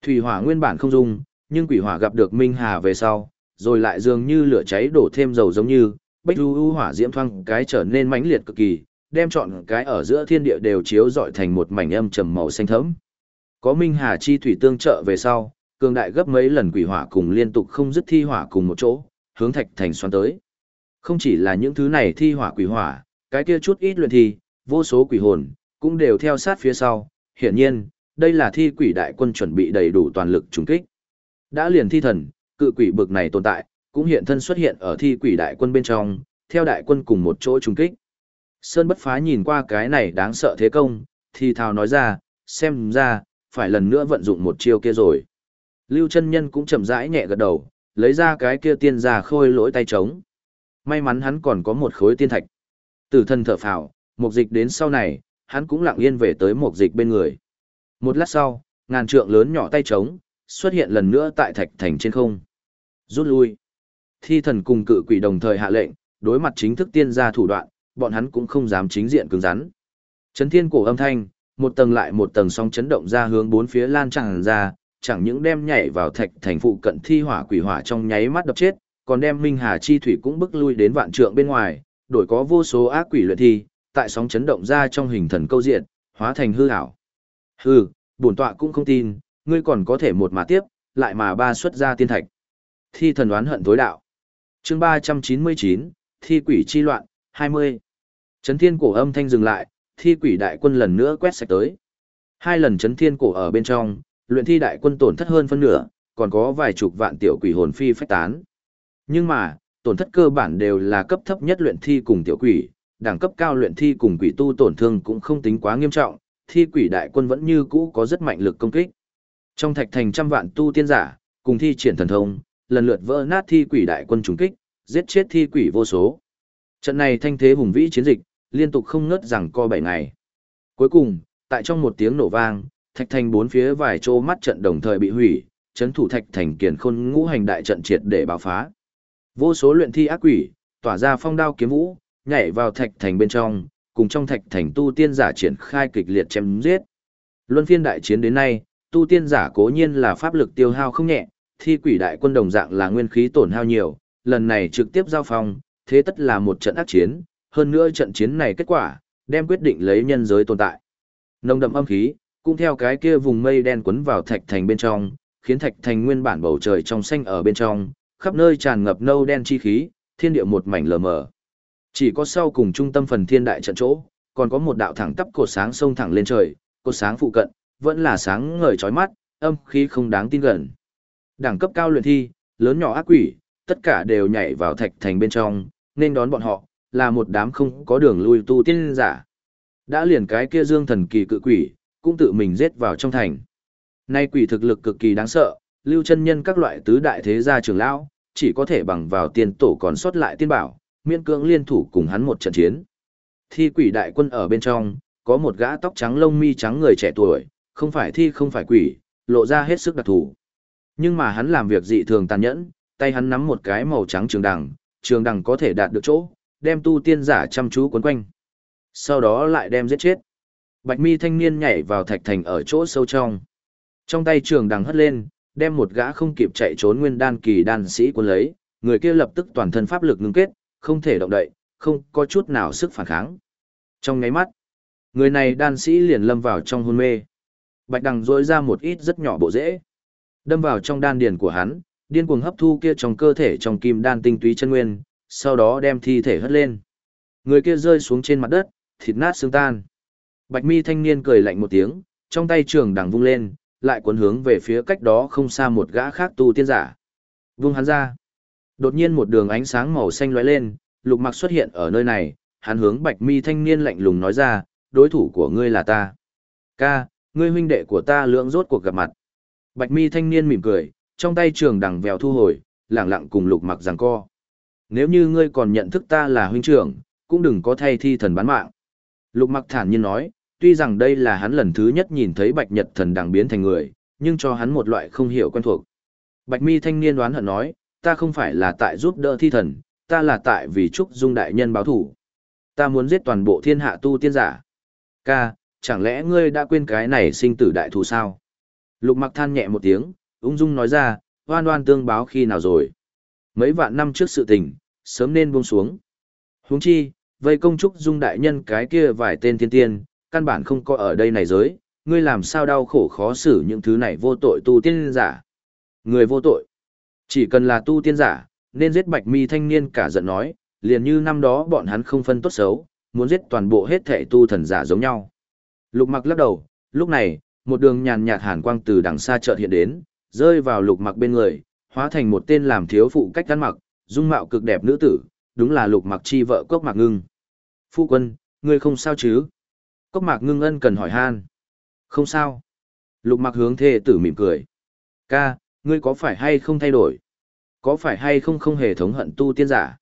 Thủy hỏa nguyên bản không dung, nhưng quỷ hỏa gặp được Minh Hà về sau, rồi lại dường như lửa cháy đổ thêm dầu giống như, bách u u hỏa diễm thoang cái trở nên mãnh liệt cực kỳ, đem chọn cái ở giữa thiên địa đều chiếu rọi thành một mảnh âm trầm màu xanh thẫm. Có Minh Hà chi thủy tương trợ về sau, cường đại gấp mấy lần quỷ hỏa cùng liên tục không dứt thi hỏa cùng một chỗ, hướng thạch thành xoắn tới. Không chỉ là những thứ này thi hỏa quỷ hỏa, cái kia chút ít luyện thi, vô số quỷ hồn, cũng đều theo sát phía sau. Hiển nhiên, đây là thi quỷ đại quân chuẩn bị đầy đủ toàn lực trùng kích. Đã liền thi thần, cự quỷ bực này tồn tại, cũng hiện thân xuất hiện ở thi quỷ đại quân bên trong, theo đại quân cùng một chỗ trùng kích. Sơn bất phá nhìn qua cái này đáng sợ thế công, thì thào nói ra, xem ra, phải lần nữa vận dụng một chiêu kia rồi. Lưu chân nhân cũng chậm rãi nhẹ gật đầu, lấy ra cái kia tiên già khôi lỗi tay trống. May mắn hắn còn có một khối tiên thạch. Tử thân thở phào, mục dịch đến sau này, hắn cũng lặng yên về tới một dịch bên người. Một lát sau, ngàn trượng lớn nhỏ tay trống, xuất hiện lần nữa tại thạch thành trên không. Rút lui. Thi thần cùng cự quỷ đồng thời hạ lệnh, đối mặt chính thức tiên gia thủ đoạn, bọn hắn cũng không dám chính diện cứng rắn. Chấn thiên cổ âm thanh, một tầng lại một tầng song chấn động ra hướng bốn phía lan tràn ra, chẳng những đem nhảy vào thạch thành phụ cận thi hỏa quỷ hỏa trong nháy mắt đập chết, còn đem Minh Hà chi thủy cũng bức lui đến vạn trượng bên ngoài, đổi có vô số ác quỷ luyện thi, tại sóng chấn động ra trong hình thần câu diện, hóa thành hư ảo. Hư, bổn tọa cũng không tin, ngươi còn có thể một mà tiếp, lại mà ba xuất ra tiên thạch. Thi thần đoán hận tối đạo. Chương 399, Thi quỷ chi loạn, 20. Chấn thiên cổ âm thanh dừng lại, thi quỷ đại quân lần nữa quét sạch tới. Hai lần chấn thiên cổ ở bên trong, luyện thi đại quân tổn thất hơn phân nửa, còn có vài chục vạn tiểu quỷ hồn phi phách tán. Nhưng mà, tổn thất cơ bản đều là cấp thấp nhất luyện thi cùng tiểu quỷ, đẳng cấp cao luyện thi cùng quỷ tu tổn thương cũng không tính quá nghiêm trọng, thi quỷ đại quân vẫn như cũ có rất mạnh lực công kích. Trong thạch thành trăm vạn tu tiên giả, cùng thi triển thần thông, lần lượt vỡ nát thi quỷ đại quân trùng kích, giết chết thi quỷ vô số. Trận này thanh thế hùng vĩ chiến dịch, liên tục không ngớt rằng co 7 ngày. Cuối cùng, tại trong một tiếng nổ vang, thạch thành bốn phía vài chỗ mắt trận đồng thời bị hủy, chấn thủ thạch thành kiền khôn ngũ hành đại trận triệt để bao phá. Vô số luyện thi ác quỷ, tỏa ra phong đao kiếm vũ, nhảy vào thạch thành bên trong, cùng trong thạch thành tu tiên giả triển khai kịch liệt chém giết. Luân phiên đại chiến đến nay, tu tiên giả cố nhiên là pháp lực tiêu hao không nhẹ, thi quỷ đại quân đồng dạng là nguyên khí tổn hao nhiều, lần này trực tiếp giao phong, thế tất là một trận ác chiến, hơn nữa trận chiến này kết quả, đem quyết định lấy nhân giới tồn tại. Nồng đậm âm khí, cũng theo cái kia vùng mây đen quấn vào thạch thành bên trong, khiến thạch thành nguyên bản bầu trời trong xanh ở bên trong, khắp nơi tràn ngập nâu đen chi khí, thiên địa một mảnh lờ mờ. Chỉ có sau cùng trung tâm phần thiên đại trận chỗ, còn có một đạo thẳng tắp cột sáng sông thẳng lên trời, cột sáng phụ cận, vẫn là sáng ngời chói mắt, âm khí không đáng tin gần. Đẳng cấp cao luyện thi, lớn nhỏ ác quỷ, tất cả đều nhảy vào thạch thành bên trong, nên đón bọn họ, là một đám không có đường lui tu tiên giả. Đã liền cái kia dương thần kỳ cự quỷ, cũng tự mình giết vào trong thành. Nay quỷ thực lực cực kỳ đáng sợ, lưu chân nhân các loại tứ đại thế gia trưởng lão, chỉ có thể bằng vào tiền tổ còn sót lại tiên bảo, miễn cưỡng liên thủ cùng hắn một trận chiến. Thi quỷ đại quân ở bên trong, có một gã tóc trắng lông mi trắng người trẻ tuổi, không phải thi không phải quỷ, lộ ra hết sức đặc thù. Nhưng mà hắn làm việc dị thường tàn nhẫn, tay hắn nắm một cái màu trắng trường đằng, trường đằng có thể đạt được chỗ, đem tu tiên giả chăm chú quấn quanh. Sau đó lại đem giết chết. Bạch mi thanh niên nhảy vào thạch thành ở chỗ sâu trong. Trong tay trường đằng hất lên, đem một gã không kịp chạy trốn nguyên đan kỳ đan sĩ quân lấy, người kia lập tức toàn thân pháp lực ngưng kết, không thể động đậy, không có chút nào sức phản kháng. Trong ngáy mắt, người này đan sĩ liền lâm vào trong hôn mê. Bạch đằng rỗi ra một ít rất nhỏ bộ rễ, đâm vào trong đan điền của hắn, điên cuồng hấp thu kia trong cơ thể trong kim đan tinh túy chân nguyên, sau đó đem thi thể hất lên. Người kia rơi xuống trên mặt đất, thịt nát xương tan. Bạch mi thanh niên cười lạnh một tiếng, trong tay trường đằng vung lên, lại cuốn hướng về phía cách đó không xa một gã khác tu tiên giả. Vung hắn ra. Đột nhiên một đường ánh sáng màu xanh lóe lên, lục mặc xuất hiện ở nơi này, hắn hướng bạch mi thanh niên lạnh lùng nói ra, đối thủ của ngươi là ta. Ca, ngươi huynh đệ của ta lưỡng rốt cuộc gặp mặt. Bạch mi thanh niên mỉm cười, trong tay trường đằng vèo thu hồi, lẳng lặng cùng lục mặc giằng co. Nếu như ngươi còn nhận thức ta là huynh trưởng, cũng đừng có thay thi thần bán mạng. Lục mặc thản nhiên nói, tuy rằng đây là hắn lần thứ nhất nhìn thấy bạch nhật thần đằng biến thành người, nhưng cho hắn một loại không hiểu quen thuộc. Bạch mi thanh niên đoán hận nói, ta không phải là tại giúp đỡ thi thần, ta là tại vì Trúc Dung đại nhân báo thủ. Ta muốn giết toàn bộ thiên hạ tu tiên giả. Ca, chẳng lẽ ngươi đã quên cái này sinh tử đại thù sao? Lục mặc than nhẹ một tiếng, ung dung nói ra, hoan hoan tương báo khi nào rồi. Mấy vạn năm trước sự tình, sớm nên buông xuống. Huống chi, vây công trúc dung đại nhân cái kia vài tên thiên tiên, căn bản không có ở đây này giới, ngươi làm sao đau khổ khó xử những thứ này vô tội tu tiên giả. Người vô tội. Chỉ cần là tu tiên giả, nên giết bạch mi thanh niên cả giận nói, liền như năm đó bọn hắn không phân tốt xấu, muốn giết toàn bộ hết thể tu thần giả giống nhau. Lục mặc lắc đầu, lúc này, một đường nhàn nhạt hàn quang từ đằng xa chợt hiện đến, rơi vào lục mặc bên người, hóa thành một tên làm thiếu phụ cách ăn mặc, dung mạo cực đẹp nữ tử, đúng là lục mặc chi vợ cốc mạc ngưng. Phu quân, ngươi không sao chứ? Cốc mạc ngưng ân cần hỏi han. Không sao. Lục mặc hướng thê tử mỉm cười. Ca, ngươi có phải hay không thay đổi? Có phải hay không không hề thống hận tu tiên giả?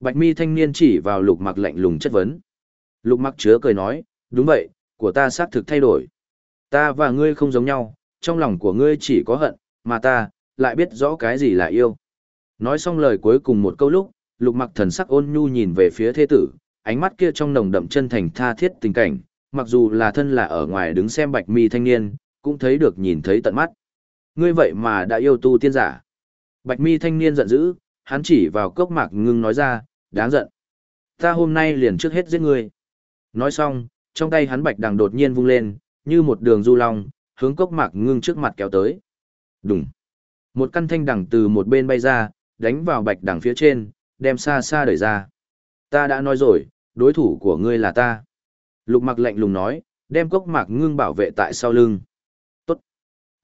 Bạch mi thanh niên chỉ vào lục mặc lạnh lùng chất vấn. Lục mặc chứa cười nói, đúng vậy, của ta xác thực thay đổi. Ta và ngươi không giống nhau, trong lòng của ngươi chỉ có hận, mà ta, lại biết rõ cái gì là yêu. Nói xong lời cuối cùng một câu lúc, lục mặc thần sắc ôn nhu nhìn về phía thế tử, ánh mắt kia trong nồng đậm chân thành tha thiết tình cảnh, mặc dù là thân là ở ngoài đứng xem bạch mi thanh niên, cũng thấy được nhìn thấy tận mắt. Ngươi vậy mà đã yêu tu tiên giả. Bạch mi thanh niên giận dữ, hắn chỉ vào cốc mạc ngưng nói ra, đáng giận. Ta hôm nay liền trước hết giết ngươi. Nói xong, trong tay hắn bạch đằng đột nhiên vung lên, như một đường du long, hướng cốc mạc ngưng trước mặt kéo tới. Đùng. Một căn thanh đằng từ một bên bay ra, đánh vào bạch đằng phía trên, đem xa xa đẩy ra. Ta đã nói rồi, đối thủ của ngươi là ta. Lục mặc lạnh lùng nói, đem cốc mạc ngưng bảo vệ tại sau lưng.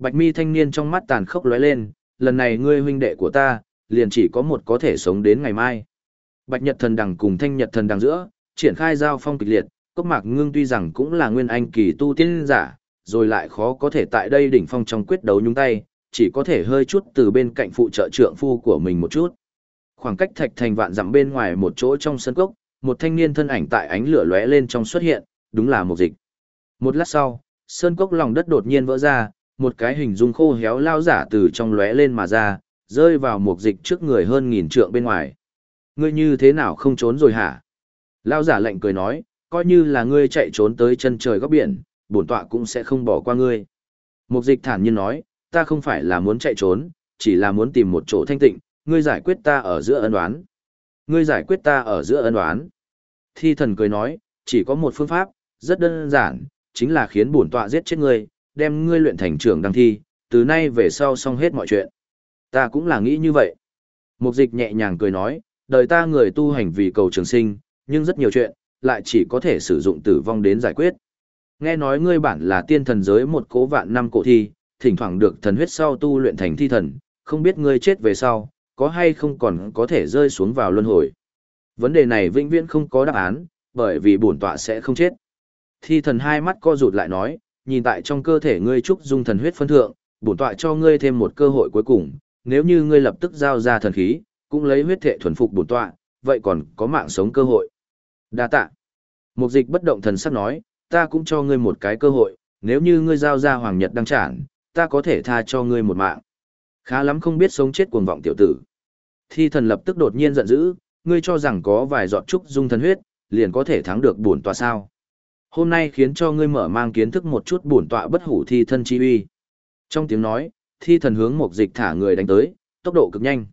Bạch mi thanh niên trong mắt tàn khốc lóe lên, lần này ngươi huynh đệ của ta, liền chỉ có một có thể sống đến ngày mai. Bạch nhật thần đằng cùng thanh nhật thần đằng giữa, triển khai giao phong kịch liệt, cốc mạc ngưng tuy rằng cũng là nguyên anh kỳ tu tiên giả, rồi lại khó có thể tại đây đỉnh phong trong quyết đấu nhúng tay, chỉ có thể hơi chút từ bên cạnh phụ trợ trượng phu của mình một chút. Khoảng cách thạch thành vạn dặm bên ngoài một chỗ trong sân cốc, một thanh niên thân ảnh tại ánh lửa lóe lên trong xuất hiện, đúng là một dịch. Một lát sau, sơn cốc lòng đất đột nhiên vỡ ra, một cái hình dung khô héo lao giả từ trong lóe lên mà ra, rơi vào một dịch trước người hơn nghìn trượng bên ngoài. Ngươi như thế nào không trốn rồi hả? Lao giả lạnh cười nói, coi như là ngươi chạy trốn tới chân trời góc biển, bổn tọa cũng sẽ không bỏ qua ngươi. Mục dịch thản nhiên nói, ta không phải là muốn chạy trốn, chỉ là muốn tìm một chỗ thanh tịnh, ngươi giải quyết ta ở giữa ân oán. Ngươi giải quyết ta ở giữa ân oán. Thi thần cười nói, chỉ có một phương pháp, rất đơn giản, chính là khiến bổn tọa giết chết ngươi, đem ngươi luyện thành trưởng đăng thi, từ nay về sau xong hết mọi chuyện. Ta cũng là nghĩ như vậy. Mục dịch nhẹ nhàng cười nói, đời ta người tu hành vì cầu trường sinh, nhưng rất nhiều chuyện, lại chỉ có thể sử dụng tử vong đến giải quyết. Nghe nói ngươi bản là tiên thần giới một cố vạn năm cổ thi, thỉnh thoảng được thần huyết sau tu luyện thành thi thần, không biết ngươi chết về sau, có hay không còn có thể rơi xuống vào luân hồi. Vấn đề này vĩnh viễn không có đáp án, bởi vì bổn tọa sẽ không chết. Thi thần hai mắt co rụt lại nói, nhìn tại trong cơ thể ngươi trúc dung thần huyết phân thượng, bổn tọa cho ngươi thêm một cơ hội cuối cùng, nếu như ngươi lập tức giao ra thần khí, cũng lấy huyết thể thuần phục bổn tọa, vậy còn có mạng sống cơ hội. Đa tạ. Mục dịch bất động thần sắc nói, ta cũng cho ngươi một cái cơ hội, nếu như ngươi giao ra Hoàng Nhật đăng trản, ta có thể tha cho ngươi một mạng. Khá lắm không biết sống chết cuồng vọng tiểu tử. Thi thần lập tức đột nhiên giận dữ, ngươi cho rằng có vài giọt trúc dung thần huyết, liền có thể thắng được bổn tọa sao. Hôm nay khiến cho ngươi mở mang kiến thức một chút bổn tọa bất hủ thi thân chi uy. Trong tiếng nói, thi thần hướng mục dịch thả người đánh tới, tốc độ cực nhanh.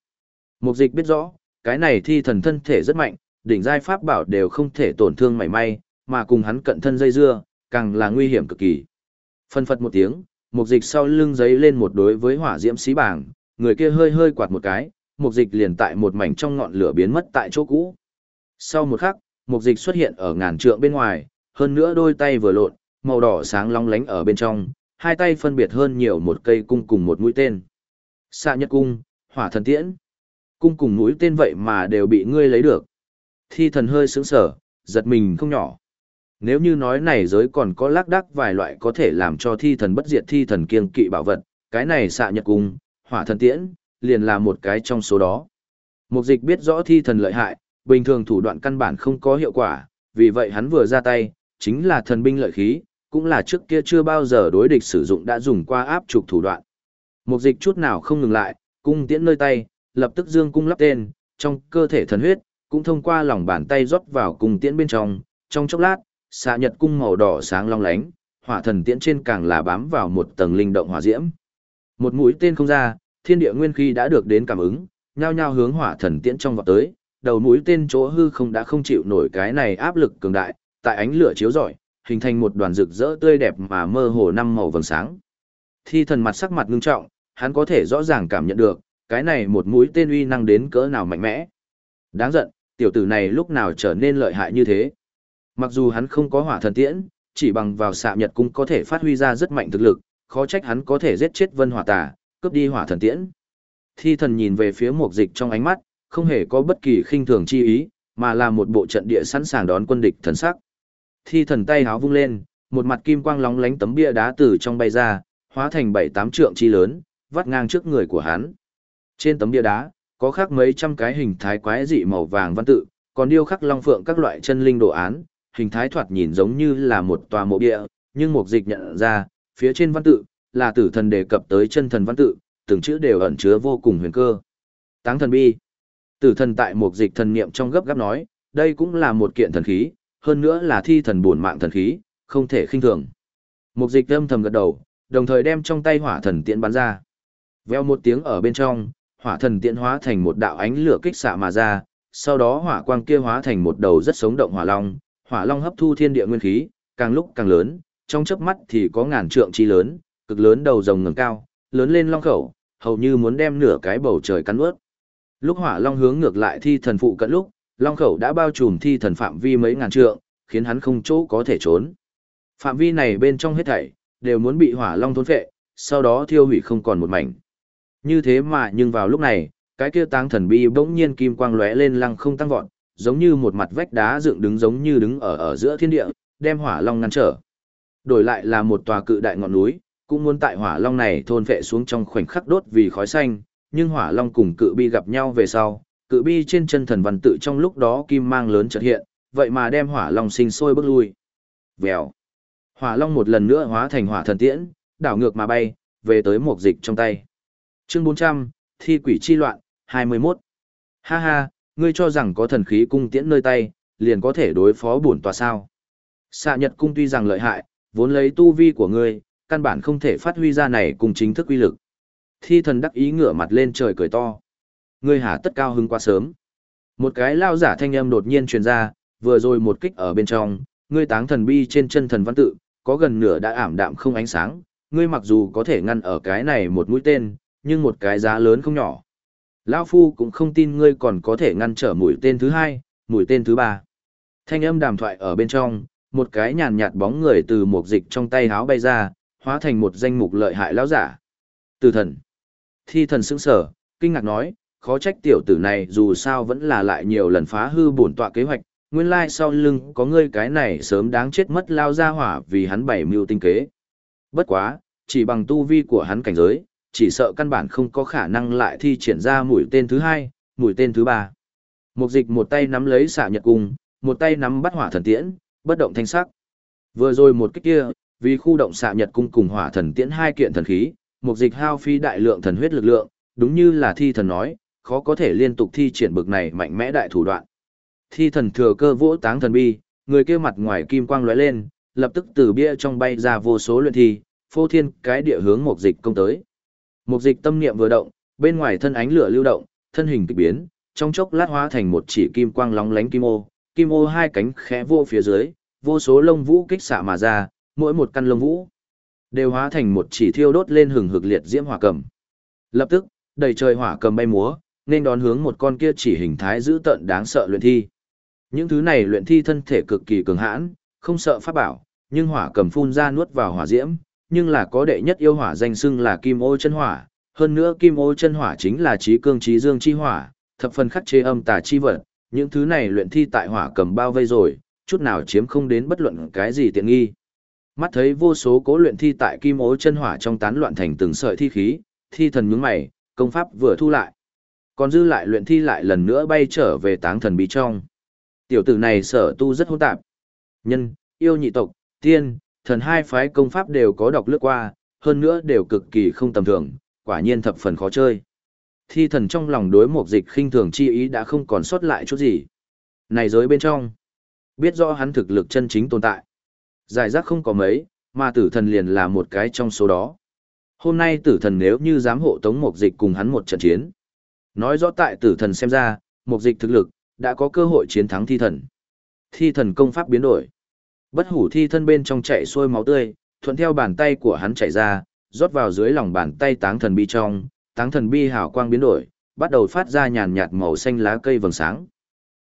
Mục dịch biết rõ, cái này thi thần thân thể rất mạnh, đỉnh giai pháp bảo đều không thể tổn thương mảy may, mà cùng hắn cận thân dây dưa, càng là nguy hiểm cực kỳ. Phân phật một tiếng, mục dịch sau lưng giấy lên một đối với hỏa diễm xí bảng, người kia hơi hơi quạt một cái, mục dịch liền tại một mảnh trong ngọn lửa biến mất tại chỗ cũ. Sau một khắc, mục dịch xuất hiện ở ngàn trượng bên ngoài, hơn nữa đôi tay vừa lộn, màu đỏ sáng long lánh ở bên trong, hai tay phân biệt hơn nhiều một cây cung cùng một mũi tên. Xạ nhất cung, hỏa thần tiễn. Cung cùng mũi tên vậy mà đều bị ngươi lấy được. Thi thần hơi sững sở, giật mình không nhỏ. Nếu như nói này giới còn có lác đác vài loại có thể làm cho thi thần bất diệt thi thần kiêng kỵ bảo vật, cái này xạ nhật cung, hỏa thần tiễn, liền là một cái trong số đó. Mục dịch biết rõ thi thần lợi hại, bình thường thủ đoạn căn bản không có hiệu quả, vì vậy hắn vừa ra tay, chính là thần binh lợi khí, cũng là trước kia chưa bao giờ đối địch sử dụng đã dùng qua áp trục thủ đoạn. một dịch chút nào không ngừng lại, cung tiễn nơi tay, lập tức dương cung lắp tên, trong cơ thể thần huyết, cũng thông qua lòng bàn tay rót vào cung tiễn bên trong, trong chốc lát, xạ nhật cung màu đỏ sáng long lánh, hỏa thần tiễn trên càng là bám vào một tầng linh động hỏa diễm. Một mũi tên không ra, thiên địa nguyên khí đã được đến cảm ứng, nhao nhao hướng hỏa thần tiễn trong vọt tới, đầu mũi tên chỗ hư không đã không chịu nổi cái này áp lực cường đại, tại ánh lửa chiếu rọi, hình thành một đoàn rực rỡ tươi đẹp mà mơ hồ năm màu vầng sáng. Thi thần mặt sắc mặt ngưng trọng, hắn có thể rõ ràng cảm nhận được, cái này một mũi tên uy năng đến cỡ nào mạnh mẽ. Đáng giận, tiểu tử này lúc nào trở nên lợi hại như thế. Mặc dù hắn không có hỏa thần tiễn, chỉ bằng vào xạ nhật cung có thể phát huy ra rất mạnh thực lực, khó trách hắn có thể giết chết vân hỏa tà, cướp đi hỏa thần tiễn. Thi thần nhìn về phía mục dịch trong ánh mắt, không hề có bất kỳ khinh thường chi ý, mà là một bộ trận địa sẵn sàng đón quân địch thần sắc. Thi thần tay háo vung lên, một mặt kim quang lóng lánh tấm bia đá từ trong bay ra, hóa thành bảy tám trượng chi lớn, vắt ngang trước người của hắn. Trên tấm bia đá, có khắc mấy trăm cái hình thái quái dị màu vàng văn tự, còn điêu khắc long phượng các loại chân linh đồ án, hình thái thoạt nhìn giống như là một tòa mộ địa, nhưng mục dịch nhận ra, phía trên văn tự, là tử thần đề cập tới chân thần văn tự, từng chữ đều ẩn chứa vô cùng huyền cơ. Táng thần bi. Tử thần tại mục dịch thần niệm trong gấp gáp nói, đây cũng là một kiện thần khí, hơn nữa là thi thần bổn mạng thần khí, không thể khinh thường. Mục dịch âm thầm gật đầu, đồng thời đem trong tay hỏa thần tiện bắn ra. Veo một tiếng ở bên trong, hỏa thần tiện hóa thành một đạo ánh lửa kích xạ mà ra, sau đó hỏa quang kia hóa thành một đầu rất sống động hỏa long, hỏa long hấp thu thiên địa nguyên khí, càng lúc càng lớn, trong chớp mắt thì có ngàn trượng chi lớn, cực lớn đầu rồng ngẩng cao, lớn lên long khẩu, hầu như muốn đem nửa cái bầu trời cắn ướt. Lúc hỏa long hướng ngược lại thi thần phụ cận lúc, long khẩu đã bao trùm thi thần phạm vi mấy ngàn trượng, khiến hắn không chỗ có thể trốn. Phạm vi này bên trong hết thảy, đều muốn bị hỏa long thôn phệ, sau đó thiêu hủy không còn một mảnh. Như thế mà nhưng vào lúc này, cái kia táng thần bi bỗng nhiên kim quang lóe lên lăng không tăng vọt, giống như một mặt vách đá dựng đứng giống như đứng ở ở giữa thiên địa, đem hỏa long ngăn trở. Đổi lại là một tòa cự đại ngọn núi, cũng muốn tại hỏa long này thôn vệ xuống trong khoảnh khắc đốt vì khói xanh, nhưng hỏa long cùng cự bi gặp nhau về sau, cự bi trên chân thần văn tự trong lúc đó kim mang lớn chợt hiện, vậy mà đem hỏa long sinh sôi bước lui. Vèo. Hỏa long một lần nữa hóa thành hỏa thần tiễn, đảo ngược mà bay, về tới một dịch trong tay. Chương 400, Thi quỷ chi loạn, 21. Ha ha, ngươi cho rằng có thần khí cung tiễn nơi tay, liền có thể đối phó bổn tòa sao. Xạ nhật cung tuy rằng lợi hại, vốn lấy tu vi của ngươi, căn bản không thể phát huy ra này cùng chính thức uy lực. Thi thần đắc ý ngửa mặt lên trời cười to. Ngươi hả tất cao hứng quá sớm. Một cái lao giả thanh âm đột nhiên truyền ra, vừa rồi một kích ở bên trong, ngươi táng thần bi trên chân thần văn tự, có gần nửa đã ảm đạm không ánh sáng, ngươi mặc dù có thể ngăn ở cái này một mũi tên, nhưng một cái giá lớn không nhỏ. Lão Phu cũng không tin ngươi còn có thể ngăn trở mũi tên thứ hai, mũi tên thứ ba. Thanh âm đàm thoại ở bên trong, một cái nhàn nhạt bóng người từ một dịch trong tay háo bay ra, hóa thành một danh mục lợi hại lão giả. Từ thần. Thi thần sững sở, kinh ngạc nói, khó trách tiểu tử này dù sao vẫn là lại nhiều lần phá hư bổn tọa kế hoạch, nguyên lai sau lưng có ngươi cái này sớm đáng chết mất lao ra hỏa vì hắn bảy mưu tinh kế. Bất quá, chỉ bằng tu vi của hắn cảnh giới, chỉ sợ căn bản không có khả năng lại thi triển ra mũi tên thứ hai, mũi tên thứ ba. Mục dịch một tay nắm lấy xạ nhật cung, một tay nắm bắt hỏa thần tiễn, bất động thanh sắc. Vừa rồi một cái kia, vì khu động xạ nhật cung cùng hỏa thần tiễn hai kiện thần khí, mục dịch hao phí đại lượng thần huyết lực lượng, đúng như là thi thần nói, khó có thể liên tục thi triển bực này mạnh mẽ đại thủ đoạn. Thi thần thừa cơ vỗ táng thần bi, người kia mặt ngoài kim quang lóe lên, lập tức từ bia trong bay ra vô số luyện thi, phô thiên cái địa hướng mục dịch công tới. Mục dịch tâm niệm vừa động, bên ngoài thân ánh lửa lưu động, thân hình kịch biến, trong chốc lát hóa thành một chỉ kim quang lóng lánh kim ô, kim ô hai cánh khẽ vô phía dưới, vô số lông vũ kích xạ mà ra, mỗi một căn lông vũ đều hóa thành một chỉ thiêu đốt lên hừng hực liệt diễm hỏa cầm. Lập tức, đầy trời hỏa cầm bay múa, nên đón hướng một con kia chỉ hình thái dữ tợn đáng sợ luyện thi. Những thứ này luyện thi thân thể cực kỳ cường hãn, không sợ pháp bảo, nhưng hỏa cầm phun ra nuốt vào hỏa diễm, nhưng là có đệ nhất yêu hỏa danh xưng là kim ô chân hỏa, hơn nữa kim ô chân hỏa chính là trí cương trí dương chi hỏa, thập phần khắc chế âm tà chi vật, những thứ này luyện thi tại hỏa cầm bao vây rồi, chút nào chiếm không đến bất luận cái gì tiện nghi. Mắt thấy vô số cố luyện thi tại kim ô chân hỏa trong tán loạn thành từng sợi thi khí, thi thần nhướng mày, công pháp vừa thu lại. Còn dư lại luyện thi lại lần nữa bay trở về táng thần bí trong. Tiểu tử này sở tu rất hỗn tạp. Nhân, yêu nhị tộc, tiên, thần hai phái công pháp đều có đọc lướt qua, hơn nữa đều cực kỳ không tầm thường, quả nhiên thập phần khó chơi. Thi thần trong lòng đối một dịch khinh thường chi ý đã không còn sót lại chút gì. Này giới bên trong, biết rõ hắn thực lực chân chính tồn tại. Giải rác không có mấy, mà tử thần liền là một cái trong số đó. Hôm nay tử thần nếu như dám hộ tống một dịch cùng hắn một trận chiến. Nói rõ tại tử thần xem ra, một dịch thực lực, đã có cơ hội chiến thắng thi thần. Thi thần công pháp biến đổi. Bất hủ thi thân bên trong chạy xuôi máu tươi, thuận theo bàn tay của hắn chạy ra, rót vào dưới lòng bàn tay táng thần bi trong, táng thần bi hào quang biến đổi, bắt đầu phát ra nhàn nhạt màu xanh lá cây vầng sáng.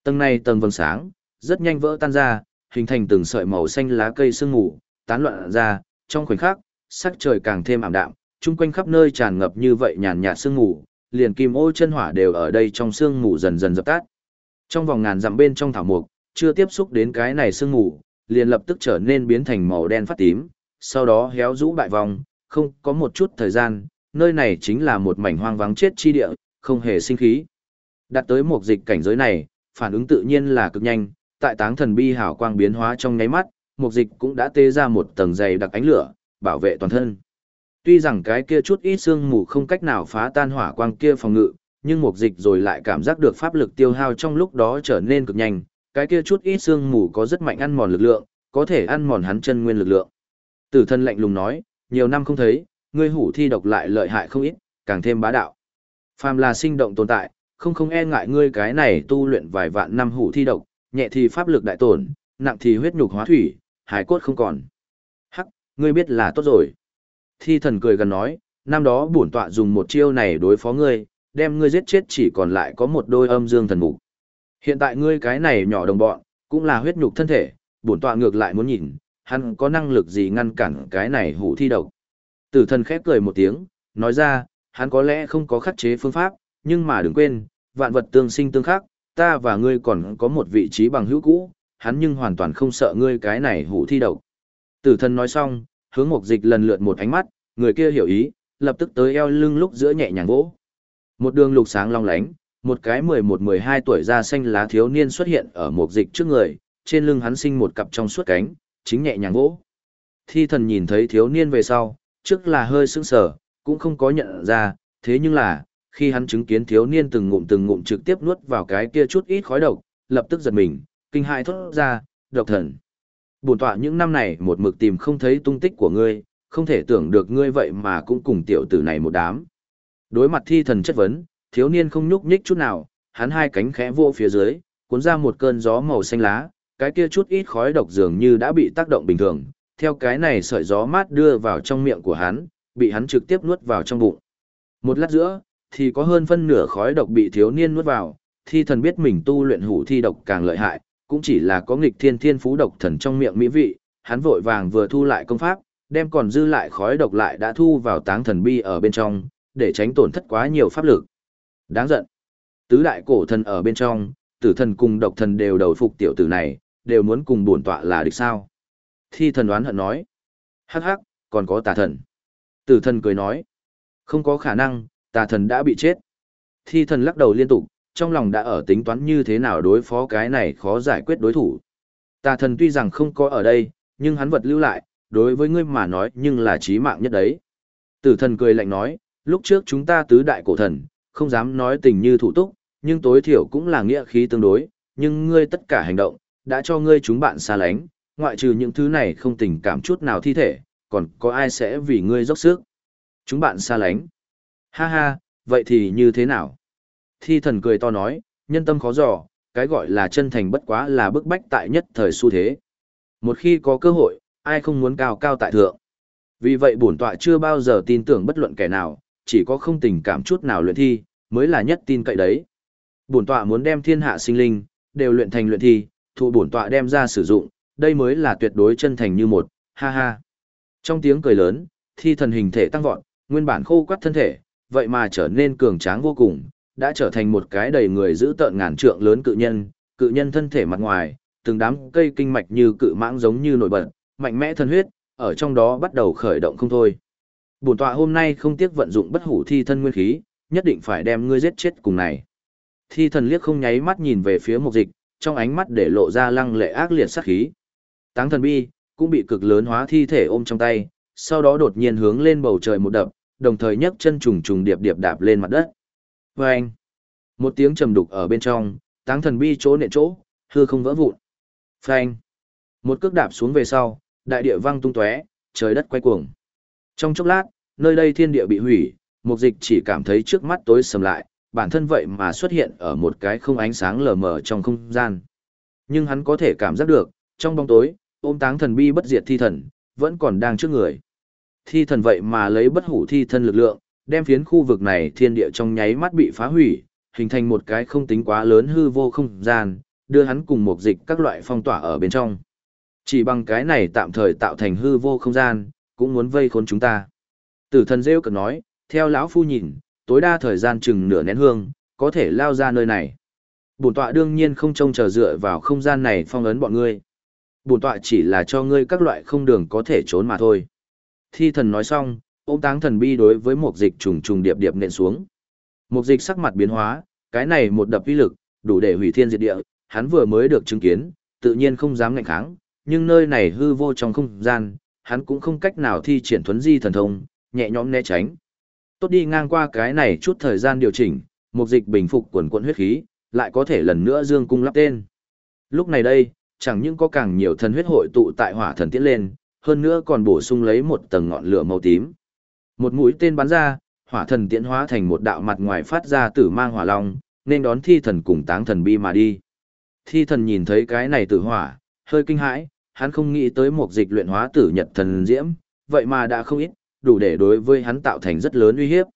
Tầng này tầng vầng sáng, rất nhanh vỡ tan ra, hình thành từng sợi màu xanh lá cây sương mù, tán loạn ra, trong khoảnh khắc, sắc trời càng thêm ảm đạm, chung quanh khắp nơi tràn ngập như vậy nhàn nhạt sương mù, liền kim ô chân hỏa đều ở đây trong sương mù dần dần dập tắt. Trong vòng ngàn dặm bên trong thảo mục, chưa tiếp xúc đến cái này sương mù, liền lập tức trở nên biến thành màu đen phát tím, sau đó héo rũ bại vòng, không có một chút thời gian, nơi này chính là một mảnh hoang vắng chết chi địa, không hề sinh khí. Đạt tới một dịch cảnh giới này, phản ứng tự nhiên là cực nhanh, tại táng thần bi hảo quang biến hóa trong nháy mắt, một dịch cũng đã tê ra một tầng dày đặc ánh lửa, bảo vệ toàn thân. Tuy rằng cái kia chút ít sương mù không cách nào phá tan hỏa quang kia phòng ngự, nhưng một dịch rồi lại cảm giác được pháp lực tiêu hao trong lúc đó trở nên cực nhanh, cái kia chút ít sương mù có rất mạnh ăn mòn lực lượng, có thể ăn mòn hắn chân nguyên lực lượng. Tử thân lạnh lùng nói, nhiều năm không thấy, ngươi hủ thi độc lại lợi hại không ít, càng thêm bá đạo. Phàm là sinh động tồn tại, không không e ngại ngươi cái này tu luyện vài vạn năm hủ thi độc, nhẹ thì pháp lực đại tổn, nặng thì huyết nhục hóa thủy, hải cốt không còn. Hắc, ngươi biết là tốt rồi. Thi thần cười gần nói, năm đó bổn tọa dùng một chiêu này đối phó ngươi, đem ngươi giết chết chỉ còn lại có một đôi âm dương thần mục. Hiện tại ngươi cái này nhỏ đồng bọn, cũng là huyết nhục thân thể, bổn tọa ngược lại muốn nhìn, hắn có năng lực gì ngăn cản cái này hủ thi độc. Tử thần khép cười một tiếng, nói ra, hắn có lẽ không có khắc chế phương pháp, nhưng mà đừng quên, vạn vật tương sinh tương khắc, ta và ngươi còn có một vị trí bằng hữu cũ, hắn nhưng hoàn toàn không sợ ngươi cái này hủ thi độc. Tử thần nói xong, hướng một dịch lần lượt một ánh mắt, người kia hiểu ý, lập tức tới eo lưng lúc giữa nhẹ nhàng vỗ. Một đường lục sáng long lánh, một cái 11-12 tuổi da xanh lá thiếu niên xuất hiện ở một dịch trước người, trên lưng hắn sinh một cặp trong suốt cánh, chính nhẹ nhàng vỗ. Thi thần nhìn thấy thiếu niên về sau, trước là hơi sững sờ, cũng không có nhận ra, thế nhưng là, khi hắn chứng kiến thiếu niên từng ngụm từng ngụm trực tiếp nuốt vào cái kia chút ít khói độc, lập tức giật mình, kinh hãi thốt ra, độc thần. Bổn tọa những năm này một mực tìm không thấy tung tích của ngươi, không thể tưởng được ngươi vậy mà cũng cùng tiểu tử này một đám. Đối mặt thi thần chất vấn, thiếu niên không nhúc nhích chút nào, hắn hai cánh khẽ vô phía dưới, cuốn ra một cơn gió màu xanh lá, cái kia chút ít khói độc dường như đã bị tác động bình thường, theo cái này sợi gió mát đưa vào trong miệng của hắn, bị hắn trực tiếp nuốt vào trong bụng. Một lát giữa, thì có hơn phân nửa khói độc bị thiếu niên nuốt vào, thi thần biết mình tu luyện hủ thi độc càng lợi hại, cũng chỉ là có nghịch thiên thiên phú độc thần trong miệng mỹ vị, hắn vội vàng vừa thu lại công pháp, đem còn dư lại khói độc lại đã thu vào táng thần bi ở bên trong, để tránh tổn thất quá nhiều pháp lực. Đáng giận. Tứ đại cổ thần ở bên trong, tử thần cùng độc thần đều đầu phục tiểu tử này, đều muốn cùng bổn tọa là địch sao. Thi thần đoán hận nói. Hắc hắc, còn có tà thần. Tử thần cười nói. Không có khả năng, tà thần đã bị chết. Thi thần lắc đầu liên tục, trong lòng đã ở tính toán như thế nào đối phó cái này khó giải quyết đối thủ. Tà thần tuy rằng không có ở đây, nhưng hắn vật lưu lại, đối với ngươi mà nói nhưng là chí mạng nhất đấy. Tử thần cười lạnh nói, lúc trước chúng ta tứ đại cổ thần, không dám nói tình như thủ túc, nhưng tối thiểu cũng là nghĩa khí tương đối, nhưng ngươi tất cả hành động, đã cho ngươi chúng bạn xa lánh, ngoại trừ những thứ này không tình cảm chút nào thi thể, còn có ai sẽ vì ngươi dốc sức. Chúng bạn xa lánh. Ha ha, vậy thì như thế nào? Thi thần cười to nói, nhân tâm khó dò, cái gọi là chân thành bất quá là bức bách tại nhất thời xu thế. Một khi có cơ hội, ai không muốn cao cao tại thượng. Vì vậy bổn tọa chưa bao giờ tin tưởng bất luận kẻ nào, chỉ có không tình cảm chút nào luyện thi, mới là nhất tin cậy đấy. Bổn tọa muốn đem thiên hạ sinh linh, đều luyện thành luyện thi, thụ bổn tọa đem ra sử dụng, đây mới là tuyệt đối chân thành như một, ha ha. Trong tiếng cười lớn, thi thần hình thể tăng vọt, nguyên bản khô quắt thân thể, vậy mà trở nên cường tráng vô cùng, đã trở thành một cái đầy người giữ tợn ngàn trượng lớn cự nhân, cự nhân thân thể mặt ngoài, từng đám cây kinh mạch như cự mãng giống như nổi bật, mạnh mẽ thân huyết, ở trong đó bắt đầu khởi động không thôi. Bổn tọa hôm nay không tiếc vận dụng bất hủ thi thân nguyên khí, nhất định phải đem ngươi giết chết cùng này. Thi thần liếc không nháy mắt nhìn về phía mục dịch, trong ánh mắt để lộ ra lăng lệ ác liệt sát khí. Táng thần bi, cũng bị cực lớn hóa thi thể ôm trong tay, sau đó đột nhiên hướng lên bầu trời một đập, đồng thời nhấc chân trùng trùng điệp điệp đạp lên mặt đất. Và anh, một tiếng trầm đục ở bên trong, táng thần bi chỗ nện chỗ, hư không vỡ vụn. Phanh, một cước đạp xuống về sau, đại địa văng tung tóe, trời đất quay cuồng. Trong chốc lát, nơi đây thiên địa bị hủy, mục dịch chỉ cảm thấy trước mắt tối sầm lại, bản thân vậy mà xuất hiện ở một cái không ánh sáng lờ mờ trong không gian. Nhưng hắn có thể cảm giác được, trong bóng tối, ôm táng thần bi bất diệt thi thần, vẫn còn đang trước người. Thi thần vậy mà lấy bất hủ thi thân lực lượng, đem phiến khu vực này thiên địa trong nháy mắt bị phá hủy, hình thành một cái không tính quá lớn hư vô không gian, đưa hắn cùng một dịch các loại phong tỏa ở bên trong. Chỉ bằng cái này tạm thời tạo thành hư vô không gian, cũng muốn vây khốn chúng ta. Tử thần rêu cực nói, theo lão phu nhìn, tối đa thời gian chừng nửa nén hương, có thể lao ra nơi này. Bổn tọa đương nhiên không trông chờ dựa vào không gian này phong ấn bọn ngươi. Bổn tọa chỉ là cho ngươi các loại không đường có thể trốn mà thôi. Thi thần nói xong, ôm táng thần bi đối với một dịch trùng trùng điệp điệp nện xuống. Một dịch sắc mặt biến hóa, cái này một đập uy lực, đủ để hủy thiên diệt địa, hắn vừa mới được chứng kiến, tự nhiên không dám ngạnh kháng, nhưng nơi này hư vô trong không gian, hắn cũng không cách nào thi triển thuấn di thần thông, nhẹ nhõm né tránh. Tốt đi ngang qua cái này chút thời gian điều chỉnh, một dịch bình phục quần quận huyết khí, lại có thể lần nữa dương cung lắp tên. Lúc này đây, chẳng những có càng nhiều thần huyết hội tụ tại hỏa thần tiễn lên, hơn nữa còn bổ sung lấy một tầng ngọn lửa màu tím. Một mũi tên bắn ra, hỏa thần tiễn hóa thành một đạo mặt ngoài phát ra tử mang hỏa long, nên đón thi thần cùng táng thần bi mà đi. Thi thần nhìn thấy cái này tử hỏa, hơi kinh hãi, hắn không nghĩ tới một dịch luyện hóa tử nhật thần diễm, vậy mà đã không ít, đủ để đối với hắn tạo thành rất lớn uy hiếp.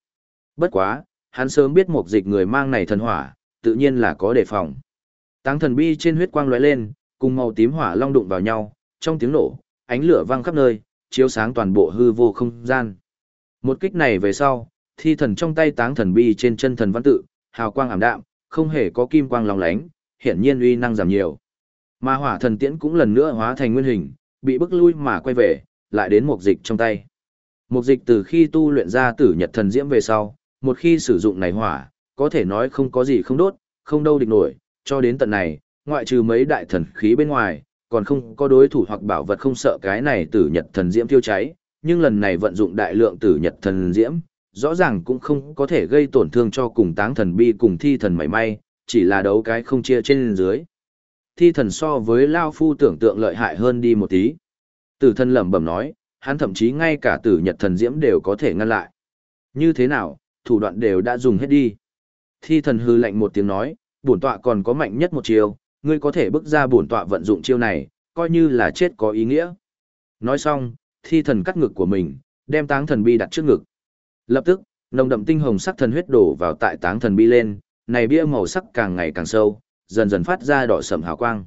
Bất quá, hắn sớm biết một dịch người mang này thần hỏa, tự nhiên là có đề phòng. Táng thần bi trên huyết quang lóe lên, cùng màu tím hỏa long đụng vào nhau, trong tiếng nổ, ánh lửa vang khắp nơi, chiếu sáng toàn bộ hư vô không gian. Một kích này về sau, thi thần trong tay táng thần bi trên chân thần văn tự, hào quang ảm đạm, không hề có kim quang long lánh, hiển nhiên uy năng giảm nhiều. Mà hỏa thần tiễn cũng lần nữa hóa thành nguyên hình, bị bức lui mà quay về, lại đến một dịch trong tay. Một dịch từ khi tu luyện ra tử nhật thần diễm về sau, một khi sử dụng này hỏa, có thể nói không có gì không đốt, không đâu địch nổi, cho đến tận này, ngoại trừ mấy đại thần khí bên ngoài, còn không có đối thủ hoặc bảo vật không sợ cái này tử nhật thần diễm thiêu cháy, nhưng lần này vận dụng đại lượng tử nhật thần diễm, rõ ràng cũng không có thể gây tổn thương cho cùng táng thần bi cùng thi thần mảy may, chỉ là đấu cái không chia trên dưới. Thi thần so với Lao Phu tưởng tượng lợi hại hơn đi một tí. Tử thần lẩm bẩm nói, hắn thậm chí ngay cả tử nhật thần diễm đều có thể ngăn lại. Như thế nào, thủ đoạn đều đã dùng hết đi. Thi thần hư lạnh một tiếng nói, bổn tọa còn có mạnh nhất một chiều, ngươi có thể bước ra bổn tọa vận dụng chiêu này, coi như là chết có ý nghĩa. Nói xong, thi thần cắt ngực của mình, đem táng thần bi đặt trước ngực. Lập tức, nồng đậm tinh hồng sắc thần huyết đổ vào tại táng thần bi lên, này bia màu sắc càng ngày càng sâu, dần dần phát ra đỏ sẫm hào quang.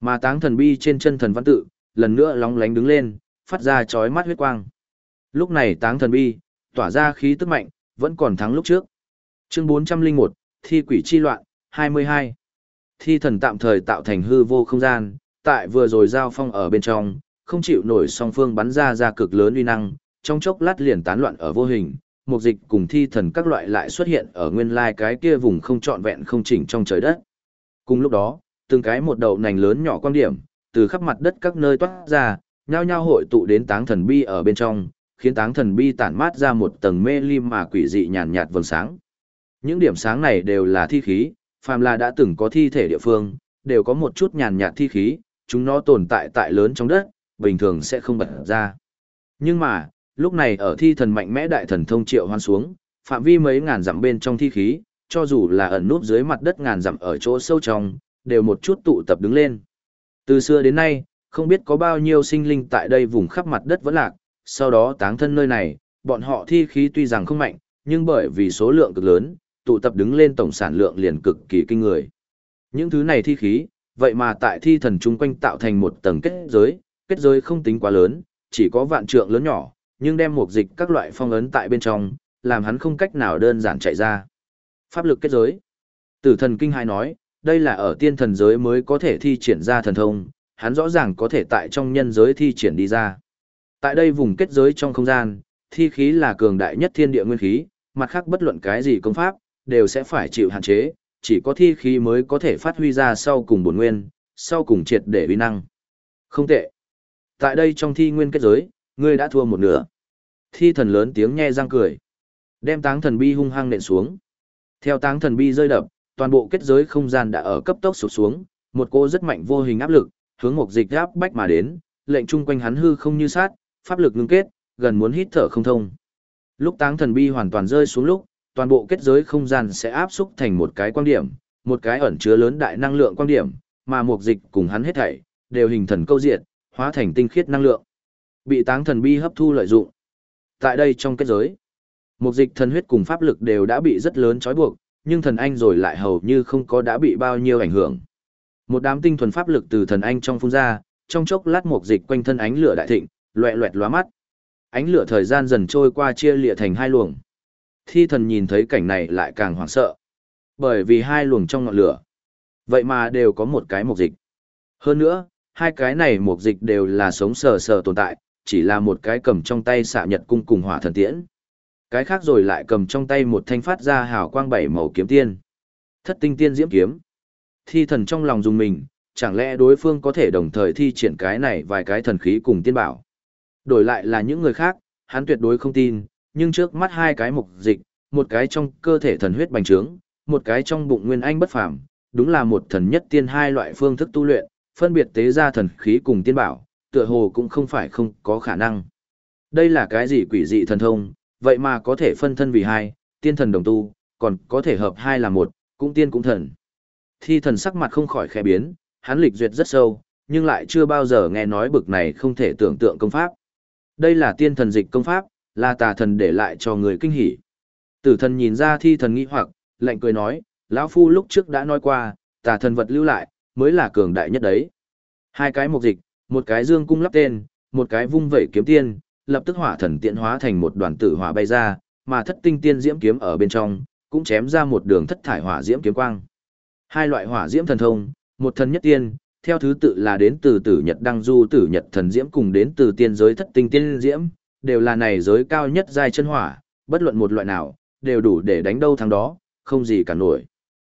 Mà táng thần bi trên chân thần văn tự, lần nữa lóng lánh đứng lên, phát ra chói mắt huyết quang. Lúc này táng thần bi, tỏa ra khí tức mạnh, vẫn còn thắng lúc trước. Chương 401, Thi quỷ chi loạn, 22. Thi thần tạm thời tạo thành hư vô không gian, tại vừa rồi giao phong ở bên trong, không chịu nổi song phương bắn ra ra cực lớn uy năng, trong chốc lát liền tán loạn ở vô hình, một dịch cùng thi thần các loại lại xuất hiện ở nguyên lai cái kia vùng không trọn vẹn không chỉnh trong trời đất. Cùng lúc đó, từng cái một đầu nành lớn nhỏ quan điểm, từ khắp mặt đất các nơi toát ra, nhao nhao hội tụ đến táng thần bi ở bên trong, khiến táng thần bi tản mát ra một tầng mê lim mà quỷ dị nhàn nhạt vầng sáng. Những điểm sáng này đều là thi khí, phàm là đã từng có thi thể địa phương, đều có một chút nhàn nhạt thi khí, chúng nó tồn tại tại lớn trong đất, bình thường sẽ không bật ra. Nhưng mà, lúc này ở thi thần mạnh mẽ đại thần thông triệu hoan xuống, phạm vi mấy ngàn dặm bên trong thi khí, cho dù là ẩn núp dưới mặt đất ngàn dặm ở chỗ sâu trong, đều một chút tụ tập đứng lên. Từ xưa đến nay, không biết có bao nhiêu sinh linh tại đây vùng khắp mặt đất vẫn lạc, sau đó táng thân nơi này, bọn họ thi khí tuy rằng không mạnh, nhưng bởi vì số lượng cực lớn, tụ tập đứng lên tổng sản lượng liền cực kỳ kinh người. Những thứ này thi khí, vậy mà tại thi thần chung quanh tạo thành một tầng kết giới, kết giới không tính quá lớn, chỉ có vạn trượng lớn nhỏ, nhưng đem một dịch các loại phong ấn tại bên trong, làm hắn không cách nào đơn giản chạy ra. Pháp lực kết giới. Tử thần kinh hai nói, đây là ở tiên thần giới mới có thể thi triển ra thần thông, hắn rõ ràng có thể tại trong nhân giới thi triển đi ra. Tại đây vùng kết giới trong không gian, thi khí là cường đại nhất thiên địa nguyên khí, mặt khác bất luận cái gì công pháp, đều sẽ phải chịu hạn chế, chỉ có thi khí mới có thể phát huy ra sau cùng bổn nguyên, sau cùng triệt để uy năng. Không tệ. Tại đây trong thi nguyên kết giới, ngươi đã thua một nửa. Thi thần lớn tiếng nhe răng cười. Đem táng thần bi hung hăng nện xuống. Theo táng thần bi rơi đập, toàn bộ kết giới không gian đã ở cấp tốc sụp xuống, một cô rất mạnh vô hình áp lực, hướng một dịch áp bách mà đến, lệnh chung quanh hắn hư không như sát, pháp lực ngưng kết, gần muốn hít thở không thông. Lúc táng thần bi hoàn toàn rơi xuống lúc, toàn bộ kết giới không gian sẽ áp xúc thành một cái quan điểm, một cái ẩn chứa lớn đại năng lượng quan điểm, mà một dịch cùng hắn hết thảy đều hình thần câu diện, hóa thành tinh khiết năng lượng. Bị táng thần bi hấp thu lợi dụng. Tại đây trong kết giới, một dịch thần huyết cùng pháp lực đều đã bị rất lớn trói buộc, nhưng thần anh rồi lại hầu như không có đã bị bao nhiêu ảnh hưởng. Một đám tinh thuần pháp lực từ thần anh trong phun ra, trong chốc lát một dịch quanh thân ánh lửa đại thịnh, loẹt loẹt lóa mắt. Ánh lửa thời gian dần trôi qua chia lịa thành hai luồng. Thi thần nhìn thấy cảnh này lại càng hoảng sợ. Bởi vì hai luồng trong ngọn lửa, vậy mà đều có một cái mục dịch. Hơn nữa, hai cái này mục dịch đều là sống sờ sờ tồn tại, chỉ là một cái cầm trong tay xạ nhật cung cùng hỏa thần tiễn. Cái khác rồi lại cầm trong tay một thanh phát ra hào quang bảy màu kiếm tiên. Thất tinh tiên diễm kiếm. Thi thần trong lòng dùng mình, chẳng lẽ đối phương có thể đồng thời thi triển cái này vài cái thần khí cùng tiên bảo. Đổi lại là những người khác, hắn tuyệt đối không tin, nhưng trước mắt hai cái mục dịch, một cái trong cơ thể thần huyết bành trướng, một cái trong bụng nguyên anh bất phàm, đúng là một thần nhất tiên hai loại phương thức tu luyện, phân biệt tế ra thần khí cùng tiên bảo, tựa hồ cũng không phải không có khả năng. Đây là cái gì quỷ dị thần thông, vậy mà có thể phân thân vì hai, tiên thần đồng tu, còn có thể hợp hai là một, cũng tiên cũng thần. Thi thần sắc mặt không khỏi khẽ biến, hắn lịch duyệt rất sâu, nhưng lại chưa bao giờ nghe nói bực này không thể tưởng tượng công pháp. Đây là tiên thần dịch công pháp, là tà thần để lại cho người kinh hỉ. Tử thần nhìn ra thi thần nghi hoặc, lạnh cười nói, lão phu lúc trước đã nói qua, tà thần vật lưu lại, mới là cường đại nhất đấy. Hai cái mục dịch, một cái dương cung lắp tên, một cái vung vẩy kiếm tiên, lập tức hỏa thần tiện hóa thành một đoàn tử hỏa bay ra, mà thất tinh tiên diễm kiếm ở bên trong, cũng chém ra một đường thất thải hỏa diễm kiếm quang. Hai loại hỏa diễm thần thông, một thần nhất tiên, theo thứ tự là đến từ tử nhật đăng du tử nhật thần diễm cùng đến từ tiên giới thất tinh tiên diễm, đều là này giới cao nhất giai chân hỏa, bất luận một loại nào, đều đủ để đánh đâu thắng đó, không gì cả nổi.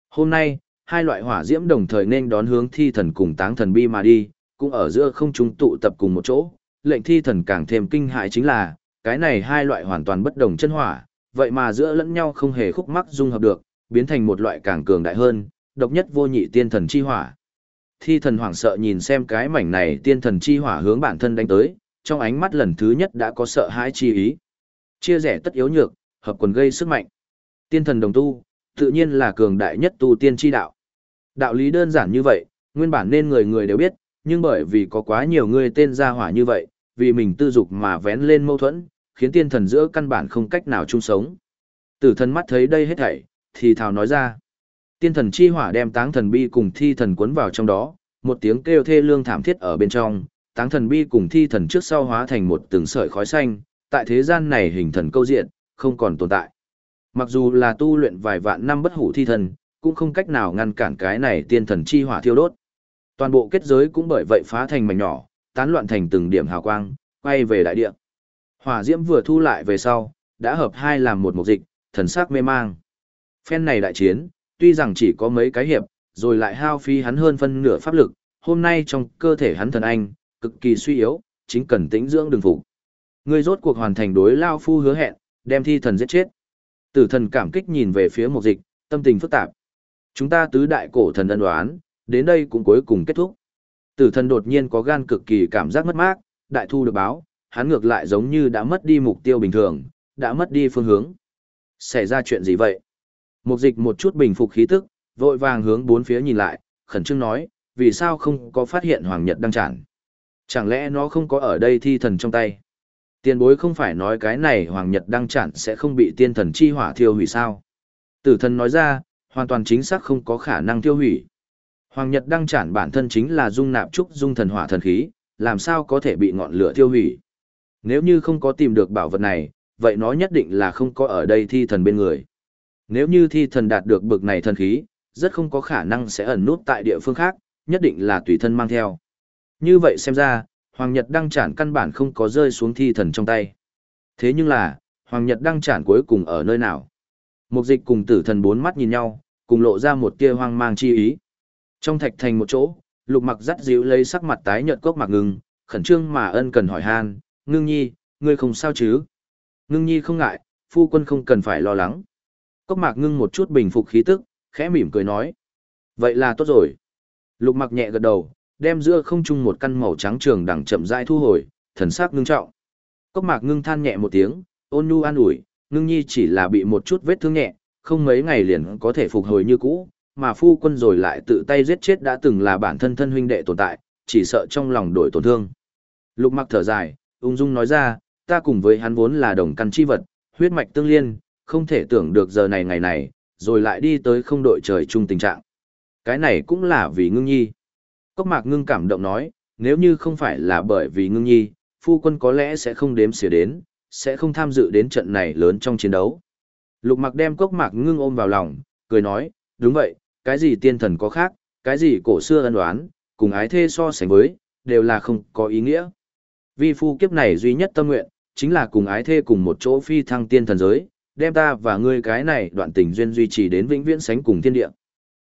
Hôm nay, hai loại hỏa diễm đồng thời nên đón hướng thi thần cùng táng thần bi mà đi, cũng ở giữa không trung tụ tập cùng một chỗ, lệnh thi thần càng thêm kinh hại chính là, cái này hai loại hoàn toàn bất đồng chân hỏa, vậy mà giữa lẫn nhau không hề khúc mắc dung hợp được, biến thành một loại càng cường đại hơn, độc nhất vô nhị tiên thần chi hỏa. Thi thần hoảng sợ nhìn xem cái mảnh này tiên thần chi hỏa hướng bản thân đánh tới, trong ánh mắt lần thứ nhất đã có sợ hãi chi ý. Chia rẽ tất yếu nhược, hợp quần gây sức mạnh. Tiên thần đồng tu, tự nhiên là cường đại nhất tu tiên chi đạo. Đạo lý đơn giản như vậy, nguyên bản nên người người đều biết, nhưng bởi vì có quá nhiều người tên gia hỏa như vậy, vì mình tư dục mà vén lên mâu thuẫn, khiến tiên thần giữa căn bản không cách nào chung sống. Tử thần mắt thấy đây hết thảy, thì thào nói ra. Tiên thần chi hỏa đem táng thần bi cùng thi thần cuốn vào trong đó, một tiếng kêu thê lương thảm thiết ở bên trong, táng thần bi cùng thi thần trước sau hóa thành một từng sợi khói xanh, tại thế gian này hình thần câu diện, không còn tồn tại. Mặc dù là tu luyện vài vạn năm bất hủ thi thần, cũng không cách nào ngăn cản cái này tiên thần chi hỏa thiêu đốt. Toàn bộ kết giới cũng bởi vậy phá thành mảnh nhỏ, tán loạn thành từng điểm hào quang, quay về đại địa. Hỏa diễm vừa thu lại về sau, đã hợp hai làm một mục dịch, thần sắc mê mang. Phen này đại chiến, tuy rằng chỉ có mấy cái hiệp, rồi lại hao phí hắn hơn phân nửa pháp lực, hôm nay trong cơ thể hắn thần anh, cực kỳ suy yếu, chính cần tĩnh dưỡng đường phục. Ngươi rốt cuộc hoàn thành đối lao phu hứa hẹn, đem thi thần giết chết. Tử thần cảm kích nhìn về phía mục dịch, tâm tình phức tạp. Chúng ta tứ đại cổ thần ân đoán, đến đây cũng cuối cùng kết thúc. Tử thần đột nhiên có gan cực kỳ cảm giác mất mát, đại thu được báo, hắn ngược lại giống như đã mất đi mục tiêu bình thường, đã mất đi phương hướng. Xảy ra chuyện gì vậy? Mục dịch một chút bình phục khí tức, vội vàng hướng bốn phía nhìn lại, khẩn trương nói, vì sao không có phát hiện Hoàng Nhật đang tràn? Chẳng lẽ nó không có ở đây thi thần trong tay? Tiền bối không phải nói cái này Hoàng Nhật đăng Chản sẽ không bị tiên thần chi hỏa thiêu hủy sao? Tử thần nói ra, hoàn toàn chính xác không có khả năng tiêu hủy. Hoàng Nhật đăng Chản bản thân chính là dung nạp trúc dung thần hỏa thần khí, làm sao có thể bị ngọn lửa tiêu hủy? Nếu như không có tìm được bảo vật này, vậy nó nhất định là không có ở đây thi thần bên người. Nếu như thi thần đạt được bực này thần khí, rất không có khả năng sẽ ẩn nút tại địa phương khác, nhất định là tùy thân mang theo. Như vậy xem ra, Hoàng Nhật đăng chản căn bản không có rơi xuống thi thần trong tay. Thế nhưng là, Hoàng Nhật đăng chản cuối cùng ở nơi nào? Mục dịch cùng tử thần bốn mắt nhìn nhau, cùng lộ ra một tia hoang mang chi ý. Trong thạch thành một chỗ, lục mặc dắt dịu lấy sắc mặt tái nhợt cốc mặc Ngưng, khẩn trương mà ân cần hỏi han, ngưng nhi, ngươi không sao chứ? Ngưng nhi không ngại, phu quân không cần phải lo lắng. Cốc mạc ngưng một chút bình phục khí tức, khẽ mỉm cười nói. Vậy là tốt rồi. Lục mặc nhẹ gật đầu, đem giữa không trung một căn màu trắng trường đằng chậm rãi thu hồi, thần sắc ngưng trọng. Cốc mạc ngưng than nhẹ một tiếng, ôn nhu an ủi, ngưng nhi chỉ là bị một chút vết thương nhẹ, không mấy ngày liền có thể phục hồi như cũ, mà phu quân rồi lại tự tay giết chết đã từng là bản thân thân huynh đệ tồn tại, chỉ sợ trong lòng đổi tổn thương. Lục mặc thở dài, ung dung nói ra, ta cùng với hắn vốn là đồng căn chi vật, huyết mạch tương liên, không thể tưởng được giờ này ngày này, rồi lại đi tới không đội trời chung tình trạng. Cái này cũng là vì ngưng nhi. Cốc mạc ngưng cảm động nói, nếu như không phải là bởi vì ngưng nhi, phu quân có lẽ sẽ không đếm xỉa đến, sẽ không tham dự đến trận này lớn trong chiến đấu. Lục mặc đem cốc mạc ngưng ôm vào lòng, cười nói, đúng vậy, cái gì tiên thần có khác, cái gì cổ xưa ân đoán, cùng ái thê so sánh với, đều là không có ý nghĩa. Vi phu kiếp này duy nhất tâm nguyện, chính là cùng ái thê cùng một chỗ phi thăng tiên thần giới, đem ta và ngươi cái này đoạn tình duyên duy trì đến vĩnh viễn sánh cùng thiên địa.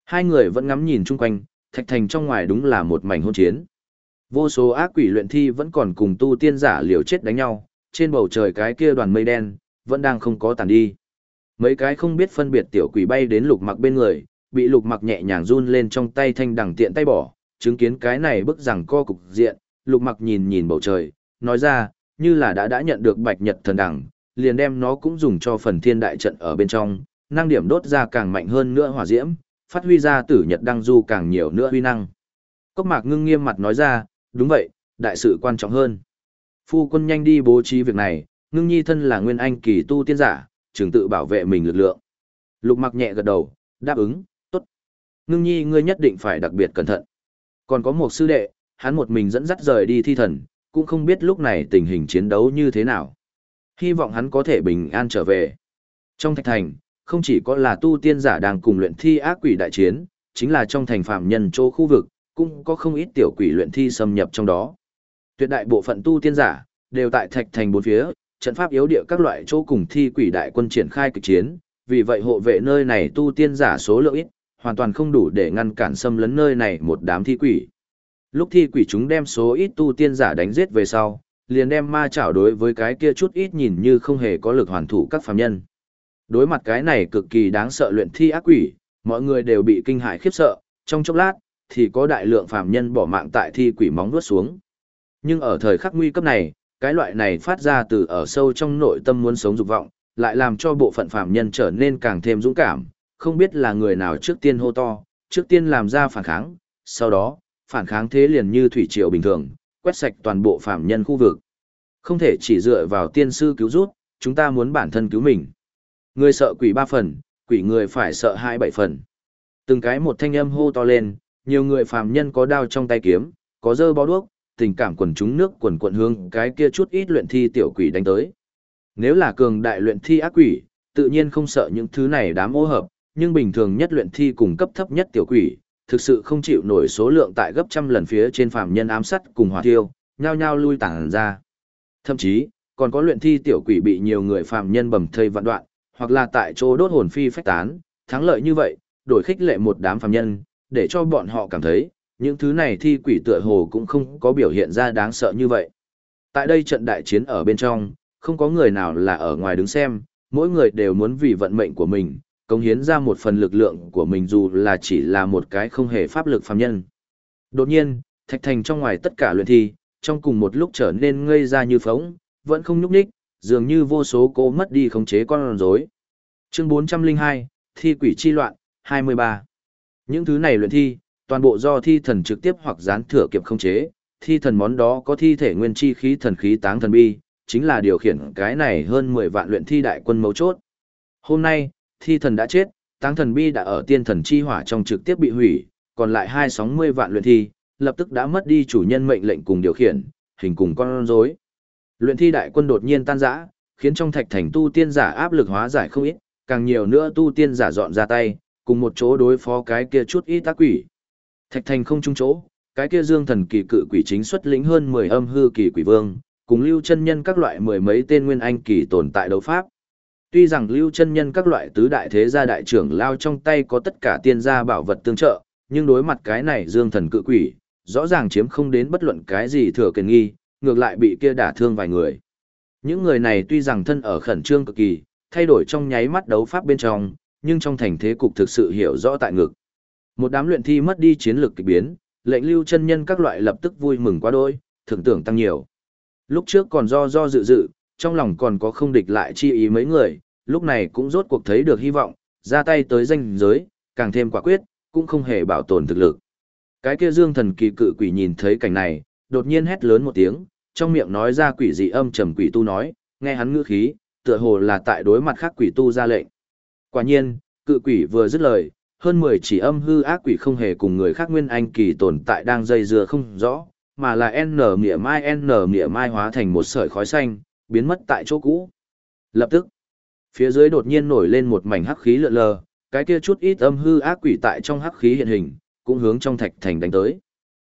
Hai người vẫn ngắm nhìn chung quanh, thạch thành trong ngoài đúng là một mảnh hôn chiến. Vô số ác quỷ luyện thi vẫn còn cùng tu tiên giả liều chết đánh nhau, trên bầu trời cái kia đoàn mây đen, vẫn đang không có tàn đi. Mấy cái không biết phân biệt tiểu quỷ bay đến lục mặc bên người, bị lục mặc nhẹ nhàng run lên trong tay thanh đằng tiện tay bỏ, chứng kiến cái này bức rằng co cục diện, lục mặc nhìn nhìn bầu trời, nói ra, như là đã đã nhận được bạch nhật thần đằng, liền đem nó cũng dùng cho phần thiên đại trận ở bên trong, năng điểm đốt ra càng mạnh hơn nữa hỏa diễm, phát huy ra tử nhật đăng du càng nhiều nữa huy năng. Cốc mạc ngưng nghiêm mặt nói ra, đúng vậy, đại sự quan trọng hơn. Phu quân nhanh đi bố trí việc này, ngưng nhi thân là nguyên anh kỳ tu tiên giả, trường tự bảo vệ mình lực lượng. Lục mặc nhẹ gật đầu, đáp ứng, tốt. Ngưng nhi ngươi nhất định phải đặc biệt cẩn thận. Còn có một sư đệ, hắn một mình dẫn dắt rời đi thi thần, cũng không biết lúc này tình hình chiến đấu như thế nào. Hy vọng hắn có thể bình an trở về. Trong thạch thành, không chỉ có là tu tiên giả đang cùng luyện thi ác quỷ đại chiến, chính là trong thành phạm nhân chỗ khu vực, cũng có không ít tiểu quỷ luyện thi xâm nhập trong đó. Tuyệt đại bộ phận tu tiên giả, đều tại thạch thành bốn phía, trận pháp yếu địa các loại chỗ cùng thi quỷ đại quân triển khai kịch chiến, vì vậy hộ vệ nơi này tu tiên giả số lượng ít, hoàn toàn không đủ để ngăn cản xâm lấn nơi này một đám thi quỷ. Lúc thi quỷ chúng đem số ít tu tiên giả đánh giết về sau, liền đem ma chảo đối với cái kia chút ít nhìn như không hề có lực hoàn thủ các phàm nhân. Đối mặt cái này cực kỳ đáng sợ luyện thi ác quỷ, mọi người đều bị kinh hãi khiếp sợ, trong chốc lát, thì có đại lượng phàm nhân bỏ mạng tại thi quỷ móng nuốt xuống. Nhưng ở thời khắc nguy cấp này, cái loại này phát ra từ ở sâu trong nội tâm muốn sống dục vọng, lại làm cho bộ phận phàm nhân trở nên càng thêm dũng cảm, không biết là người nào trước tiên hô to, trước tiên làm ra phản kháng, sau đó, phản kháng thế liền như thủy triều bình thường, quét sạch toàn bộ phạm nhân khu vực. Không thể chỉ dựa vào tiên sư cứu rút, chúng ta muốn bản thân cứu mình. Người sợ quỷ ba phần, quỷ người phải sợ hai bảy phần. Từng cái một thanh âm hô to lên, nhiều người phàm nhân có đao trong tay kiếm, có dơ bó đuốc, tình cảm quần chúng nước quần quận hương cái kia chút ít luyện thi tiểu quỷ đánh tới. Nếu là cường đại luyện thi ác quỷ, tự nhiên không sợ những thứ này đám ô hợp, nhưng bình thường nhất luyện thi cùng cấp thấp nhất tiểu quỷ, thực sự không chịu nổi số lượng tại gấp trăm lần phía trên phàm nhân ám sát cùng hỏa tiêu, nhao nhao lui tản ra. Thậm chí, còn có luyện thi tiểu quỷ bị nhiều người phàm nhân bầm thây vạn đoạn, hoặc là tại chỗ đốt hồn phi phách tán, thắng lợi như vậy, đổi khích lệ một đám phàm nhân, để cho bọn họ cảm thấy, những thứ này thi quỷ tựa hồ cũng không có biểu hiện ra đáng sợ như vậy. Tại đây trận đại chiến ở bên trong, không có người nào là ở ngoài đứng xem, mỗi người đều muốn vì vận mệnh của mình, cống hiến ra một phần lực lượng của mình dù là chỉ là một cái không hề pháp lực phàm nhân. Đột nhiên, Thạch Thành trong ngoài tất cả luyện thi, trong cùng một lúc trở nên ngây ra như phóng, vẫn không nhúc nhích, dường như vô số cô mất đi khống chế con rối. Chương 402, Thi quỷ chi loạn, 23. Những thứ này luyện thi, toàn bộ do thi thần trực tiếp hoặc gián thừa kịp khống chế, thi thần món đó có thi thể nguyên chi khí thần khí táng thần bi, chính là điều khiển cái này hơn 10 vạn luyện thi đại quân mấu chốt. Hôm nay, thi thần đã chết, táng thần bi đã ở tiên thần chi hỏa trong trực tiếp bị hủy, còn lại 260 vạn luyện thi, lập tức đã mất đi chủ nhân mệnh lệnh cùng điều khiển, hình cùng con rối. Luyện thi đại quân đột nhiên tan rã, khiến trong thạch thành tu tiên giả áp lực hóa giải không ít, càng nhiều nữa tu tiên giả dọn ra tay, cùng một chỗ đối phó cái kia chút ít tác quỷ. Thạch thành không trung chỗ, cái kia dương thần kỳ cự quỷ chính xuất lĩnh hơn 10 âm hư kỳ quỷ vương, cùng lưu chân nhân các loại mười mấy tên nguyên anh kỳ tồn tại đấu pháp. Tuy rằng lưu chân nhân các loại tứ đại thế gia đại trưởng lao trong tay có tất cả tiên gia bảo vật tương trợ, nhưng đối mặt cái này dương thần cự quỷ, rõ ràng chiếm không đến bất luận cái gì thừa kiền nghi, ngược lại bị kia đả thương vài người. Những người này tuy rằng thân ở khẩn trương cực kỳ, thay đổi trong nháy mắt đấu pháp bên trong, nhưng trong thành thế cục thực sự hiểu rõ tại ngực. Một đám luyện thi mất đi chiến lược kỳ biến, lệnh lưu chân nhân các loại lập tức vui mừng quá đôi, thưởng tưởng tăng nhiều. Lúc trước còn do do dự dự, trong lòng còn có không địch lại chi ý mấy người, lúc này cũng rốt cuộc thấy được hy vọng, ra tay tới danh giới, càng thêm quả quyết, cũng không hề bảo tồn thực lực. Cái kia dương thần kỳ cự quỷ nhìn thấy cảnh này, đột nhiên hét lớn một tiếng, trong miệng nói ra quỷ dị âm trầm quỷ tu nói, nghe hắn ngữ khí, tựa hồ là tại đối mặt khác quỷ tu ra lệnh. Quả nhiên, cự quỷ vừa dứt lời, hơn 10 chỉ âm hư ác quỷ không hề cùng người khác nguyên anh kỳ tồn tại đang dây dưa không rõ, mà là N mỉa mai N mỉa mai hóa thành một sợi khói xanh, biến mất tại chỗ cũ. Lập tức, phía dưới đột nhiên nổi lên một mảnh hắc khí lượn lờ, cái kia chút ít âm hư ác quỷ tại trong hắc khí hiện hình, cũng hướng trong thạch thành đánh tới.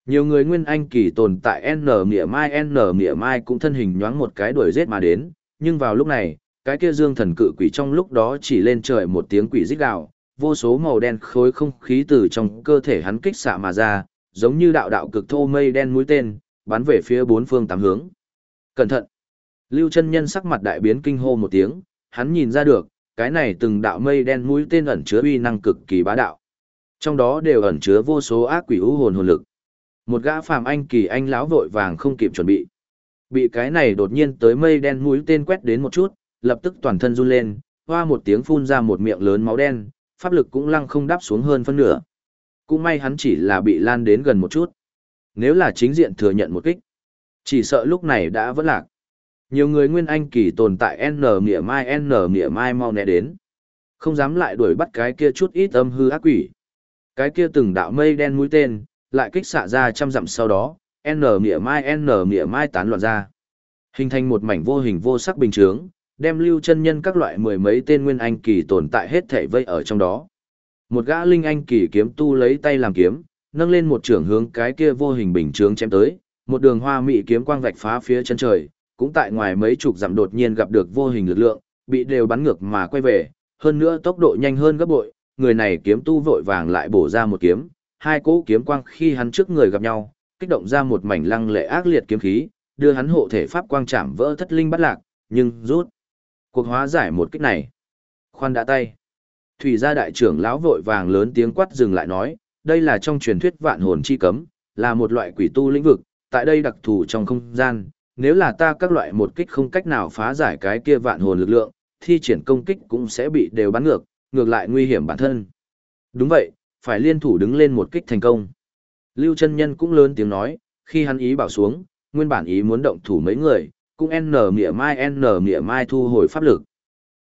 Nhiều người nguyên anh kỳ tồn tại N mỉa mai N mỉa mai cũng thân hình nhoáng một cái đuổi giết mà đến, nhưng vào lúc này, cái kia dương thần cự quỷ trong lúc đó chỉ lên trời một tiếng quỷ rít gào, vô số màu đen khối không khí từ trong cơ thể hắn kích xạ mà ra, giống như đạo đạo cực thô mây đen mũi tên, bắn về phía bốn phương tám hướng. Cẩn thận! Lưu chân nhân sắc mặt đại biến kinh hô một tiếng, hắn nhìn ra được, cái này từng đạo mây đen mũi tên ẩn chứa uy năng cực kỳ bá đạo. Trong đó đều ẩn chứa vô số ác quỷ u hồn hồn lực. Một gã phàm anh kỳ anh lão vội vàng không kịp chuẩn bị. Bị cái này đột nhiên tới mây đen mũi tên quét đến một chút, lập tức toàn thân run lên, hoa một tiếng phun ra một miệng lớn máu đen, pháp lực cũng lăng không đáp xuống hơn phân nửa. Cũng may hắn chỉ là bị lan đến gần một chút. Nếu là chính diện thừa nhận một kích, chỉ sợ lúc này đã vẫn lạc. Nhiều người nguyên anh kỳ tồn tại N nghĩa mai N nghĩa mai mau nẹ đến. Không dám lại đuổi bắt cái kia chút ít âm hư ác quỷ. Cái kia từng đạo mây đen mũi tên, lại kích xạ ra trăm dặm sau đó, N nghĩa mai N nghĩa mai tán loạn ra. Hình thành một mảnh vô hình vô sắc bình chướng, đem lưu chân nhân các loại mười mấy tên nguyên anh kỳ tồn tại hết thể vây ở trong đó. Một gã linh anh kỳ kiếm tu lấy tay làm kiếm, nâng lên một trường hướng cái kia vô hình bình chướng chém tới, một đường hoa mị kiếm quang vạch phá phía chân trời, cũng tại ngoài mấy chục dặm đột nhiên gặp được vô hình lực lượng, bị đều bắn ngược mà quay về, hơn nữa tốc độ nhanh hơn gấp bội, người này kiếm tu vội vàng lại bổ ra một kiếm, hai cỗ kiếm quang khi hắn trước người gặp nhau, kích động ra một mảnh lăng lệ ác liệt kiếm khí, đưa hắn hộ thể pháp quang chạm vỡ thất linh bắt lạc, nhưng rút cuộc hóa giải một kích này. Khoan đã tay. Thủy gia đại trưởng lão vội vàng lớn tiếng quát dừng lại nói, đây là trong truyền thuyết vạn hồn chi cấm, là một loại quỷ tu lĩnh vực, tại đây đặc thù trong không gian, nếu là ta các loại một kích không cách nào phá giải cái kia vạn hồn lực lượng, thi triển công kích cũng sẽ bị đều bắn ngược, ngược lại nguy hiểm bản thân. Đúng vậy, phải liên thủ đứng lên một kích thành công. Lưu chân nhân cũng lớn tiếng nói, khi hắn ý bảo xuống, nguyên bản ý muốn động thủ mấy người, cũng n mỉa mai n mỉa mai thu hồi pháp lực.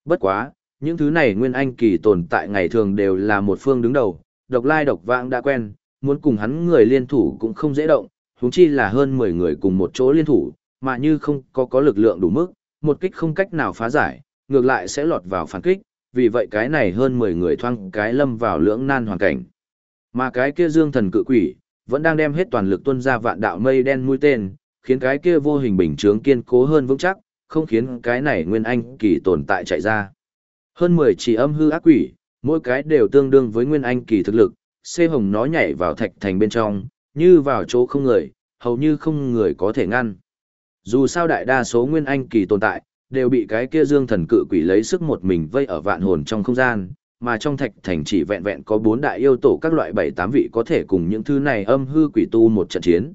Bất quá, những thứ này nguyên anh kỳ tồn tại ngày thường đều là một phương đứng đầu, độc lai độc vãng đã quen, muốn cùng hắn người liên thủ cũng không dễ động, huống chi là hơn 10 người cùng một chỗ liên thủ, mà như không có có lực lượng đủ mức, một kích không cách nào phá giải, ngược lại sẽ lọt vào phản kích, vì vậy cái này hơn 10 người thoang cái lâm vào lưỡng nan hoàn cảnh. Mà cái kia dương thần cự quỷ, vẫn đang đem hết toàn lực tuân ra vạn đạo mây đen mũi tên, khiến cái kia vô hình bình chướng kiên cố hơn vững chắc, không khiến cái này nguyên anh kỳ tồn tại chạy ra. Hơn 10 chỉ âm hư ác quỷ, mỗi cái đều tương đương với nguyên anh kỳ thực lực, xê hồng nó nhảy vào thạch thành bên trong, như vào chỗ không người, hầu như không người có thể ngăn. Dù sao đại đa số nguyên anh kỳ tồn tại, đều bị cái kia dương thần cự quỷ lấy sức một mình vây ở vạn hồn trong không gian, mà trong thạch thành chỉ vẹn vẹn có bốn đại yêu tổ các loại bảy tám vị có thể cùng những thứ này âm hư quỷ tu một trận chiến.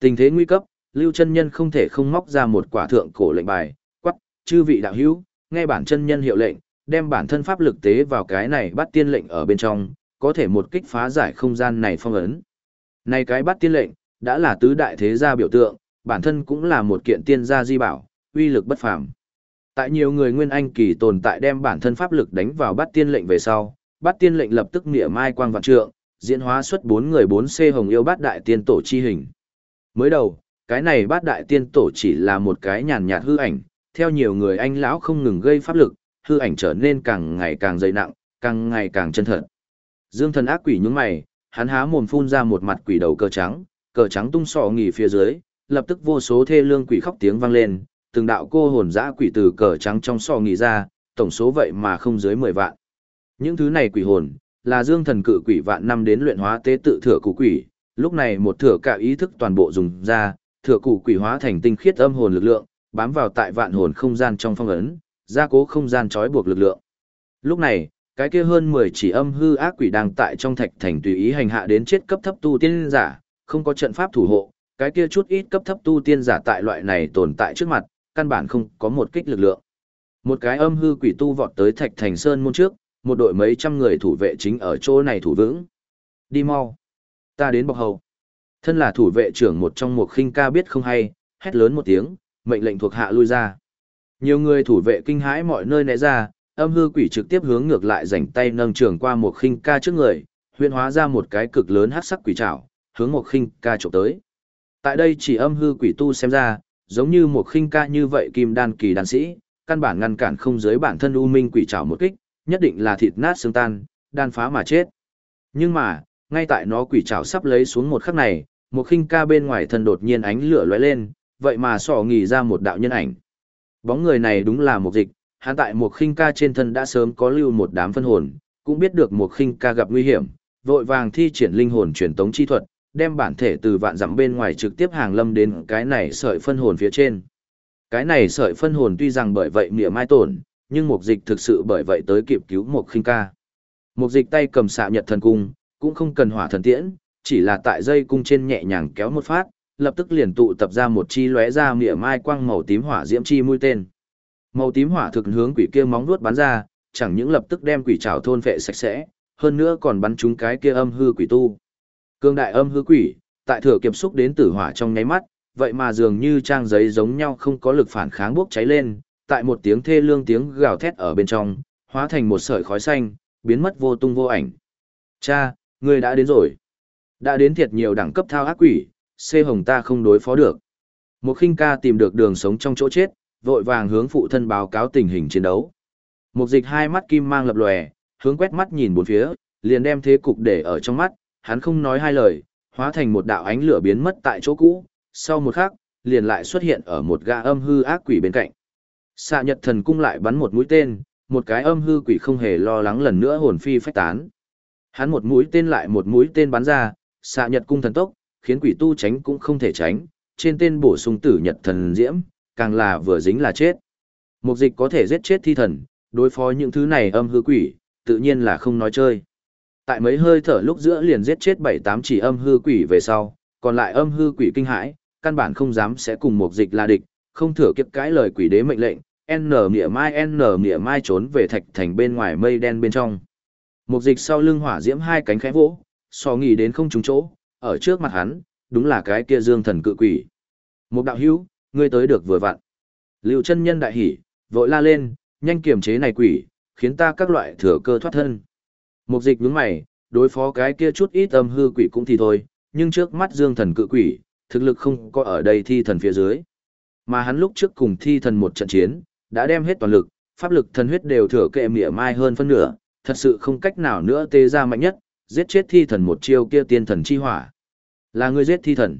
Tình thế nguy cấp, Lưu chân nhân không thể không móc ra một quả thượng cổ lệnh bài, quắc, chư vị đạo hữu, nghe bản chân nhân hiệu lệnh, đem bản thân pháp lực tế vào cái này bắt tiên lệnh ở bên trong, có thể một kích phá giải không gian này phong ấn. Này cái bắt tiên lệnh, đã là tứ đại thế gia biểu tượng, bản thân cũng là một kiện tiên gia di bảo, uy lực bất phàm. Tại nhiều người nguyên anh kỳ tồn tại đem bản thân pháp lực đánh vào bắt tiên lệnh về sau, bắt tiên lệnh lập tức nghĩa mai quang vạn trượng, diễn hóa xuất bốn người bốn c hồng yêu bát đại tiên tổ chi hình. Mới đầu, cái này bát đại tiên tổ chỉ là một cái nhàn nhạt hư ảnh, theo nhiều người anh lão không ngừng gây pháp lực, hư ảnh trở nên càng ngày càng dày nặng, càng ngày càng chân thật. Dương thần ác quỷ nhướng mày, hắn há mồm phun ra một mặt quỷ đầu cờ trắng, cờ trắng tung sọ nghỉ phía dưới, lập tức vô số thê lương quỷ khóc tiếng vang lên, từng đạo cô hồn dã quỷ từ cờ trắng trong sọ nghỉ ra, tổng số vậy mà không dưới 10 vạn. Những thứ này quỷ hồn, là dương thần cự quỷ vạn năm đến luyện hóa tế tự thừa cụ quỷ, lúc này một thừa cả ý thức toàn bộ dùng ra, thừa cụ quỷ hóa thành tinh khiết âm hồn lực lượng, bám vào tại vạn hồn không gian trong phong ấn, gia cố không gian trói buộc lực lượng. Lúc này, cái kia hơn 10 chỉ âm hư ác quỷ đang tại trong thạch thành tùy ý hành hạ đến chết cấp thấp tu tiên giả, không có trận pháp thủ hộ, cái kia chút ít cấp thấp tu tiên giả tại loại này tồn tại trước mặt, căn bản không có một kích lực lượng. Một cái âm hư quỷ tu vọt tới thạch thành sơn môn trước, một đội mấy trăm người thủ vệ chính ở chỗ này thủ vững. Đi mau. Ta đến bọc hầu. Thân là thủ vệ trưởng một trong một khinh ca biết không hay, hét lớn một tiếng, mệnh lệnh thuộc hạ lui ra. Nhiều người thủ vệ kinh hãi mọi nơi né ra, âm hư quỷ trực tiếp hướng ngược lại rảnh tay nâng trường qua một khinh ca trước người, huyễn hóa ra một cái cực lớn hắc sắc quỷ trảo, hướng một khinh ca chụp tới. Tại đây chỉ âm hư quỷ tu xem ra, giống như một khinh ca như vậy kim đan kỳ đan sĩ, căn bản ngăn cản không giới bản thân u minh quỷ trảo một kích, nhất định là thịt nát xương tan, đan phá mà chết. Nhưng mà, ngay tại nó quỷ trảo sắp lấy xuống một khắc này, một khinh ca bên ngoài thân đột nhiên ánh lửa lóe lên, vậy mà sọ nghỉ ra một đạo nhân ảnh. Bóng người này đúng là một dịch, hắn tại một khinh ca trên thân đã sớm có lưu một đám phân hồn, cũng biết được một khinh ca gặp nguy hiểm, vội vàng thi triển linh hồn truyền tống chi thuật, đem bản thể từ vạn dặm bên ngoài trực tiếp hàng lâm đến cái này sợi phân hồn phía trên. Cái này sợi phân hồn tuy rằng bởi vậy mỉa mai tổn, nhưng mục dịch thực sự bởi vậy tới kịp cứu một khinh ca. Mục dịch tay cầm xạ nhật thần cung, cũng không cần hỏa thần tiễn, chỉ là tại dây cung trên nhẹ nhàng kéo một phát, lập tức liền tụ tập ra một chi lóe ra mỉa mai quang màu tím hỏa diễm chi mũi tên. Màu tím hỏa thực hướng quỷ kia móng vuốt bắn ra, chẳng những lập tức đem quỷ trảo thôn phệ sạch sẽ, hơn nữa còn bắn trúng cái kia âm hư quỷ tu. Cương đại âm hư quỷ, tại thừa kiểm xúc đến tử hỏa trong nháy mắt, vậy mà dường như trang giấy giống nhau không có lực phản kháng bốc cháy lên, tại một tiếng thê lương tiếng gào thét ở bên trong, hóa thành một sợi khói xanh, biến mất vô tung vô ảnh. Cha, ngươi đã đến rồi. Đã đến thiệt nhiều đẳng cấp thao ác quỷ, xê hồng ta không đối phó được. Một khinh ca tìm được đường sống trong chỗ chết, vội vàng hướng phụ thân báo cáo tình hình chiến đấu. Một dịch hai mắt kim mang lập lòe, hướng quét mắt nhìn bốn phía, liền đem thế cục để ở trong mắt, hắn không nói hai lời, hóa thành một đạo ánh lửa biến mất tại chỗ cũ, sau một khắc, liền lại xuất hiện ở một gã âm hư ác quỷ bên cạnh. Xạ Nhật Thần cung lại bắn một mũi tên, một cái âm hư quỷ không hề lo lắng lần nữa hồn phi phách tán. Hắn một mũi tên lại một mũi tên bắn ra, Xạ Nhật cung thần tốc, khiến quỷ tu tránh cũng không thể tránh, trên tên bổ sung tử Nhật thần diễm, càng là vừa dính là chết. Mục dịch có thể giết chết thi thần, đối phó những thứ này âm hư quỷ, tự nhiên là không nói chơi. Tại mấy hơi thở lúc giữa liền giết chết bảy tám chỉ âm hư quỷ về sau, còn lại âm hư quỷ kinh hãi, căn bản không dám sẽ cùng một dịch là địch, không thừa kiếp cái lời quỷ đế mệnh lệnh, N mỉa mai N mỉa mai trốn về thạch thành bên ngoài mây đen bên trong. một dịch sau lưng hỏa diễm hai cánh khẽ vỗ, so nghỉ đến không trúng chỗ, ở trước mặt hắn, đúng là cái kia dương thần cự quỷ. Một đạo hữu, ngươi tới được vừa vặn. Lưu chân nhân đại hỉ, vội la lên, nhanh kiềm chế này quỷ, khiến ta các loại thừa cơ thoát thân. Mục dịch nhướng mày, đối phó cái kia chút ít âm hư quỷ cũng thì thôi, nhưng trước mắt dương thần cự quỷ, thực lực không có ở đây thi thần phía dưới. Mà hắn lúc trước cùng thi thần một trận chiến, đã đem hết toàn lực, pháp lực thần huyết đều thừa kệ mỉa mai hơn phân nửa, thật sự không cách nào nữa tê ra mạnh nhất, giết chết thi thần một chiêu kia tiên thần chi hỏa. Là người giết thi thần.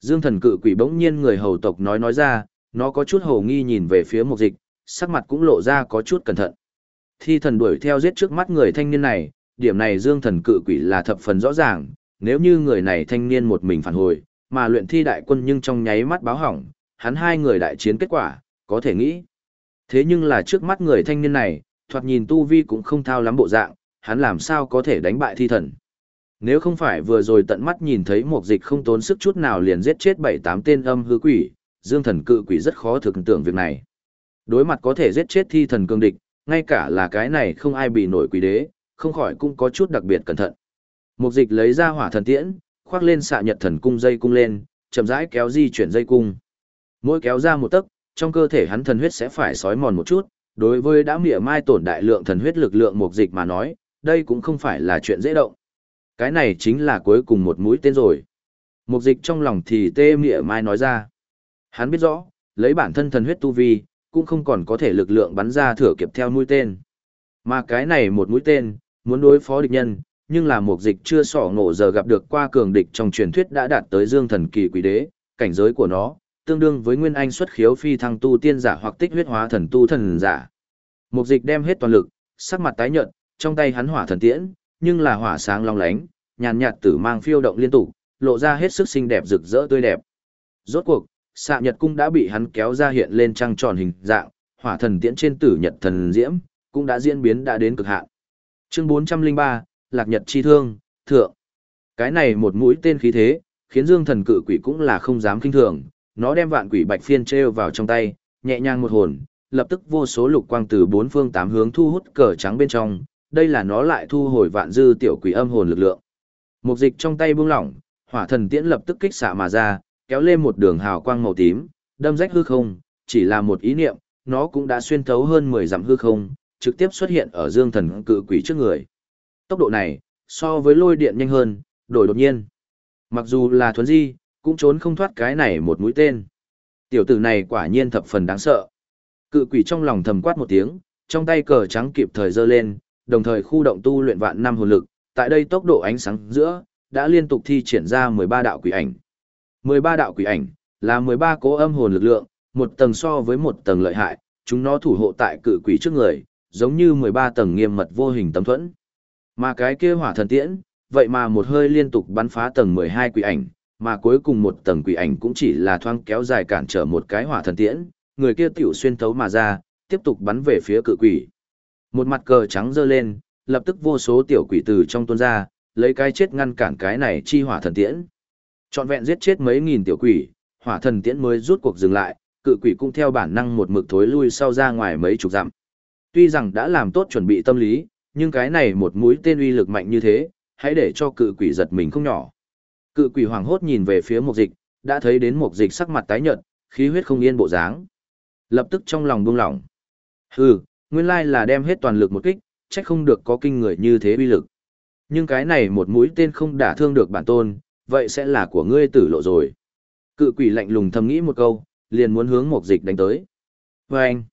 Dương thần cự quỷ bỗng nhiên người hầu tộc nói nói ra, nó có chút hồ nghi nhìn về phía mục dịch, sắc mặt cũng lộ ra có chút cẩn thận. Thi thần đuổi theo giết trước mắt người thanh niên này, điểm này dương thần cự quỷ là thập phần rõ ràng, nếu như người này thanh niên một mình phản hồi, mà luyện thi đại quân nhưng trong nháy mắt báo hỏng, hắn hai người đại chiến kết quả, có thể nghĩ. Thế nhưng là trước mắt người thanh niên này, thoạt nhìn tu vi cũng không thao lắm bộ dạng, hắn làm sao có thể đánh bại thi thần. Nếu không phải vừa rồi tận mắt nhìn thấy một dịch không tốn sức chút nào liền giết chết bảy tám tên âm hư quỷ, dương thần cự quỷ rất khó thực tưởng việc này. Đối mặt có thể giết chết thi thần cương địch, ngay cả là cái này không ai bị nổi quỷ đế, không khỏi cũng có chút đặc biệt cẩn thận. Mục dịch lấy ra hỏa thần tiễn, khoác lên xạ nhật thần cung dây cung lên, chậm rãi kéo di chuyển dây cung. Mỗi kéo ra một tấc, trong cơ thể hắn thần huyết sẽ phải sói mòn một chút, đối với đã mỉa mai tổn đại lượng thần huyết lực lượng Mục dịch mà nói, đây cũng không phải là chuyện dễ động. Cái này chính là cuối cùng một mũi tên rồi. Mục dịch trong lòng thì tê mỉa mai nói ra. Hắn biết rõ, lấy bản thân thần huyết tu vi, cũng không còn có thể lực lượng bắn ra thừa kịp theo mũi tên. Mà cái này một mũi tên, muốn đối phó địch nhân, nhưng là một dịch chưa sỏ ngộ giờ gặp được qua cường địch trong truyền thuyết đã đạt tới dương thần kỳ quỷ đế, cảnh giới của nó, tương đương với nguyên anh xuất khiếu phi thăng tu tiên giả hoặc tích huyết hóa thần tu thần giả. Một dịch đem hết toàn lực, sắc mặt tái nhợt, trong tay hắn hỏa thần tiễn, nhưng là hỏa sáng long lánh, nhàn nhạt tử mang phiêu động liên tục, lộ ra hết sức xinh đẹp rực rỡ tươi đẹp. Rốt cuộc, xạ nhật cung đã bị hắn kéo ra hiện lên trăng tròn hình dạng, hỏa thần tiễn trên tử nhật thần diễm, cũng đã diễn biến đã đến cực hạn. Chương 403, Lạc Nhật chi thương, thượng. Cái này một mũi tên khí thế, khiến Dương thần cự quỷ cũng là không dám kinh thường, nó đem vạn quỷ bạch phiên treo vào trong tay, nhẹ nhàng một hồn, lập tức vô số lục quang từ bốn phương tám hướng thu hút cờ trắng bên trong, đây là nó lại thu hồi vạn dư tiểu quỷ âm hồn lực lượng. Một dịch trong tay buông lỏng, hỏa thần tiễn lập tức kích xạ mà ra, kéo lên một đường hào quang màu tím, đâm rách hư không, chỉ là một ý niệm, nó cũng đã xuyên thấu hơn 10 dặm hư không, trực tiếp xuất hiện ở dương thần cự quỷ trước người. Tốc độ này, so với lôi điện nhanh hơn, đổi đột nhiên. Mặc dù là thuấn di, cũng trốn không thoát cái này một mũi tên. Tiểu tử này quả nhiên thập phần đáng sợ. Cự quỷ trong lòng thầm quát một tiếng, trong tay cờ trắng kịp thời giơ lên, đồng thời khu động tu luyện vạn năm hồn lực, tại đây tốc độ ánh sáng giữa, đã liên tục thi triển ra 13 đạo quỷ ảnh. 13 đạo quỷ ảnh, là 13 cố âm hồn lực lượng, một tầng so với một tầng lợi hại, chúng nó thủ hộ tại cự quỷ trước người, giống như 13 tầng nghiêm mật vô hình tấm thuẫn. Mà cái kia hỏa thần tiễn, vậy mà một hơi liên tục bắn phá tầng 12 quỷ ảnh, mà cuối cùng một tầng quỷ ảnh cũng chỉ là thoang kéo dài cản trở một cái hỏa thần tiễn, người kia tiểu xuyên thấu mà ra, tiếp tục bắn về phía cự quỷ. Một mặt cờ trắng dơ lên, lập tức vô số tiểu quỷ từ trong tuôn ra, lấy cái chết ngăn cản cái này chi hỏa thần tiễn. Trọn vẹn giết chết mấy nghìn tiểu quỷ, hỏa thần tiễn mới rút cuộc dừng lại, cự quỷ cũng theo bản năng một mực thối lui sau ra ngoài mấy chục dặm. Tuy rằng đã làm tốt chuẩn bị tâm lý, nhưng cái này một mũi tên uy lực mạnh như thế, hãy để cho cự quỷ giật mình không nhỏ. Cự quỷ hoàng hốt nhìn về phía mục dịch, đã thấy đến mục dịch sắc mặt tái nhợt, khí huyết không yên bộ dáng. Lập tức trong lòng buông lỏng. Hừ, nguyên lai là đem hết toàn lực một kích, trách không được có kinh người như thế uy lực. Nhưng cái này một mũi tên không đả thương được bản tôn, vậy sẽ là của ngươi tử lộ rồi. Cự quỷ lạnh lùng thầm nghĩ một câu, liền muốn hướng một dịch đánh tới. Và anh,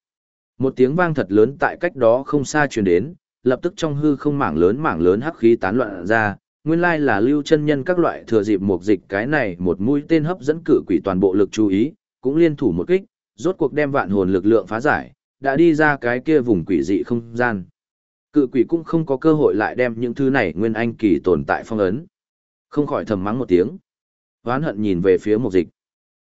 một tiếng vang thật lớn tại cách đó không xa truyền đến, lập tức trong hư không mảng lớn mảng lớn hắc khí tán loạn ra, nguyên lai là lưu chân nhân các loại thừa dịp một dịch cái này một mũi tên hấp dẫn cự quỷ toàn bộ lực chú ý, cũng liên thủ một kích, rốt cuộc đem vạn hồn lực lượng phá giải, đã đi ra cái kia vùng quỷ dị không gian. Cự quỷ cũng không có cơ hội lại đem những thứ này nguyên anh kỳ tồn tại phong ấn. Không khỏi thầm mắng một tiếng. Hoán hận nhìn về phía một dịch.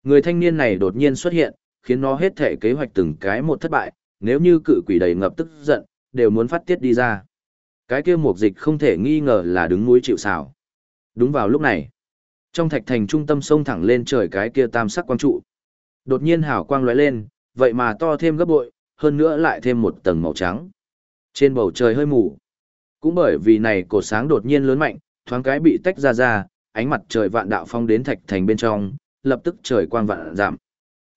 Người thanh niên này đột nhiên xuất hiện, khiến nó hết thể kế hoạch từng cái một thất bại, nếu như cự quỷ đầy ngập tức giận, đều muốn phát tiết đi ra. Cái kia một dịch không thể nghi ngờ là đứng núi chịu xào. Đúng vào lúc này, trong thạch thành trung tâm sông thẳng lên trời cái kia tam sắc quang trụ. Đột nhiên hào quang lóe lên, vậy mà to thêm gấp bội, hơn nữa lại thêm một tầng màu trắng. Trên bầu trời hơi mù. Cũng bởi vì này cột sáng đột nhiên lớn mạnh, thoáng cái bị tách ra ra, ánh mặt trời vạn đạo phong đến thạch thành bên trong, lập tức trời quang vạn giảm.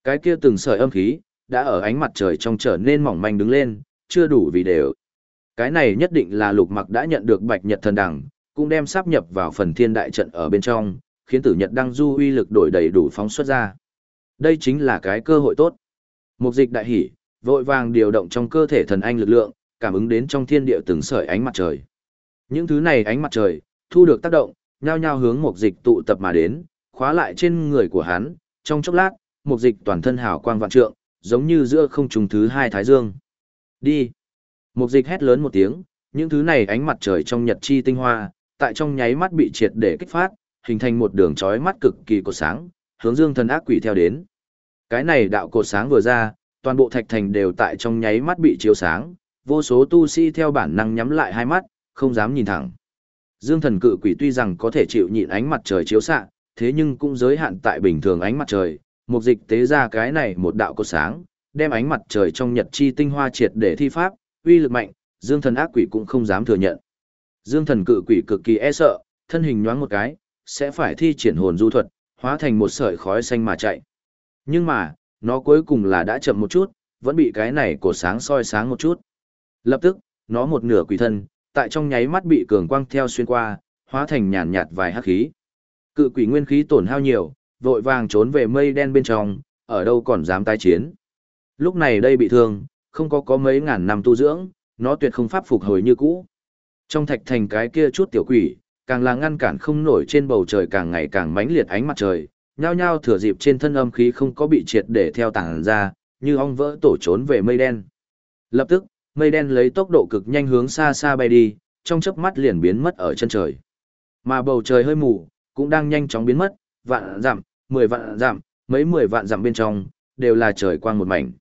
Cái kia từng sợi âm khí, đã ở ánh mặt trời trong trở nên mỏng manh đứng lên, chưa đủ vì đều. Cái này nhất định là lục mặc đã nhận được bạch nhật thần đẳng, cũng đem sáp nhập vào phần thiên đại trận ở bên trong, khiến tử nhật đăng du uy lực đổi đầy đủ phóng xuất ra. Đây chính là cái cơ hội tốt. Mục dịch đại hỉ, vội vàng điều động trong cơ thể thần anh lực lượng, cảm ứng đến trong thiên địa từng sợi ánh mặt trời. Những thứ này ánh mặt trời, thu được tác động, nhao nhao hướng mục dịch tụ tập mà đến, khóa lại trên người của hắn, trong chốc lát, một dịch toàn thân hào quang vạn trượng, giống như giữa không trùng thứ hai thái dương. Đi! Một dịch hét lớn một tiếng, những thứ này ánh mặt trời trong nhật chi tinh hoa, tại trong nháy mắt bị triệt để kích phát, hình thành một đường chói mắt cực kỳ cột sáng, hướng dương thần ác quỷ theo đến. Cái này đạo cột sáng vừa ra, toàn bộ thạch thành đều tại trong nháy mắt bị chiếu sáng, vô số tu sĩ theo bản năng nhắm lại hai mắt, không dám nhìn thẳng. Dương thần cự quỷ tuy rằng có thể chịu nhịn ánh mặt trời chiếu xạ, thế nhưng cũng giới hạn tại bình thường ánh mặt trời, mục dịch tế ra cái này một đạo cột sáng, đem ánh mặt trời trong nhật chi tinh hoa triệt để thi pháp, uy lực mạnh, dương thần ác quỷ cũng không dám thừa nhận. Dương thần cự quỷ cực kỳ e sợ, thân hình nhoáng một cái, sẽ phải thi triển hồn du thuật, hóa thành một sợi khói xanh mà chạy. Nhưng mà, nó cuối cùng là đã chậm một chút, vẫn bị cái này cột sáng soi sáng một chút. Lập tức, nó một nửa quỷ thân, tại trong nháy mắt bị cường quang theo xuyên qua, hóa thành nhàn nhạt vài hắc khí. Cự quỷ nguyên khí tổn hao nhiều, vội vàng trốn về mây đen bên trong, ở đâu còn dám tái chiến. Lúc này đây bị thương, không có có mấy ngàn năm tu dưỡng, nó tuyệt không pháp phục hồi như cũ. Trong thạch thành cái kia chút tiểu quỷ, càng là ngăn cản không nổi trên bầu trời càng ngày càng mãnh liệt ánh mặt trời, nhao nhao thừa dịp trên thân âm khí không có bị triệt để theo tảng ra, như ong vỡ tổ trốn về mây đen. Lập tức, mây đen lấy tốc độ cực nhanh hướng xa xa bay đi, trong chớp mắt liền biến mất ở chân trời. Mà bầu trời hơi mù, cũng đang nhanh chóng biến mất, vạn giảm, mười vạn giảm, mấy mười vạn giảm bên trong, đều là trời quang một mảnh.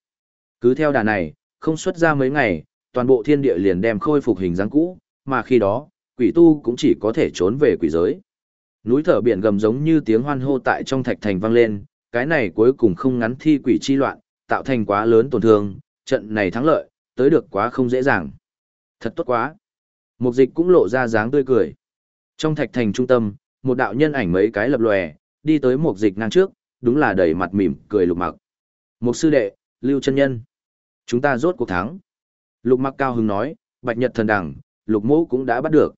Cứ theo đà này, không xuất ra mấy ngày, toàn bộ thiên địa liền đem khôi phục hình dáng cũ, mà khi đó, quỷ tu cũng chỉ có thể trốn về quỷ giới. Núi thở biển gầm giống như tiếng hoan hô tại trong thạch thành vang lên, cái này cuối cùng không ngắn thi quỷ chi loạn, tạo thành quá lớn tổn thương, trận này thắng lợi, tới được quá không dễ dàng. Thật tốt quá. Mục dịch cũng lộ ra dáng tươi cười. Trong thạch thành trung tâm, một đạo nhân ảnh mấy cái lập lòe, đi tới mục dịch ngang trước, đúng là đầy mặt mỉm, cười lục mặc. Mục sư đệ, lưu chân nhân. Chúng ta rốt cuộc thắng. Lục mặc cao hứng nói, bạch nhật thần đẳng, lục mũ cũng đã bắt được.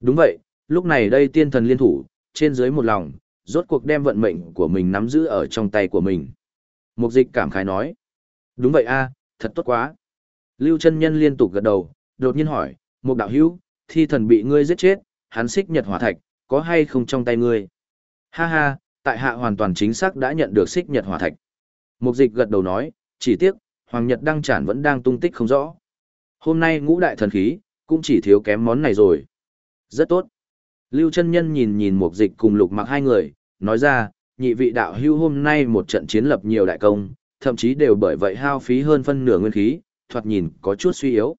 Đúng vậy, lúc này đây tiên thần liên thủ, trên dưới một lòng, rốt cuộc đem vận mệnh của mình nắm giữ ở trong tay của mình. Mục dịch cảm khái nói. Đúng vậy a thật tốt quá. Lưu chân nhân liên tục gật đầu, đột nhiên hỏi, một đạo hữu, thi thần bị ngươi giết chết, hắn xích nhật hỏa thạch, có hay không trong tay ngươi? Ha ha, tại hạ hoàn toàn chính xác đã nhận được xích nhật hỏa thạch. Mục dịch gật đầu nói, chỉ tiếc, Hoàng Nhật đăng tràn vẫn đang tung tích không rõ. Hôm nay ngũ đại thần khí, cũng chỉ thiếu kém món này rồi. Rất tốt. Lưu chân nhân nhìn nhìn mục dịch cùng lục mặc hai người, nói ra, nhị vị đạo hưu hôm nay một trận chiến lập nhiều đại công, thậm chí đều bởi vậy hao phí hơn phân nửa nguyên khí, thoạt nhìn có chút suy yếu.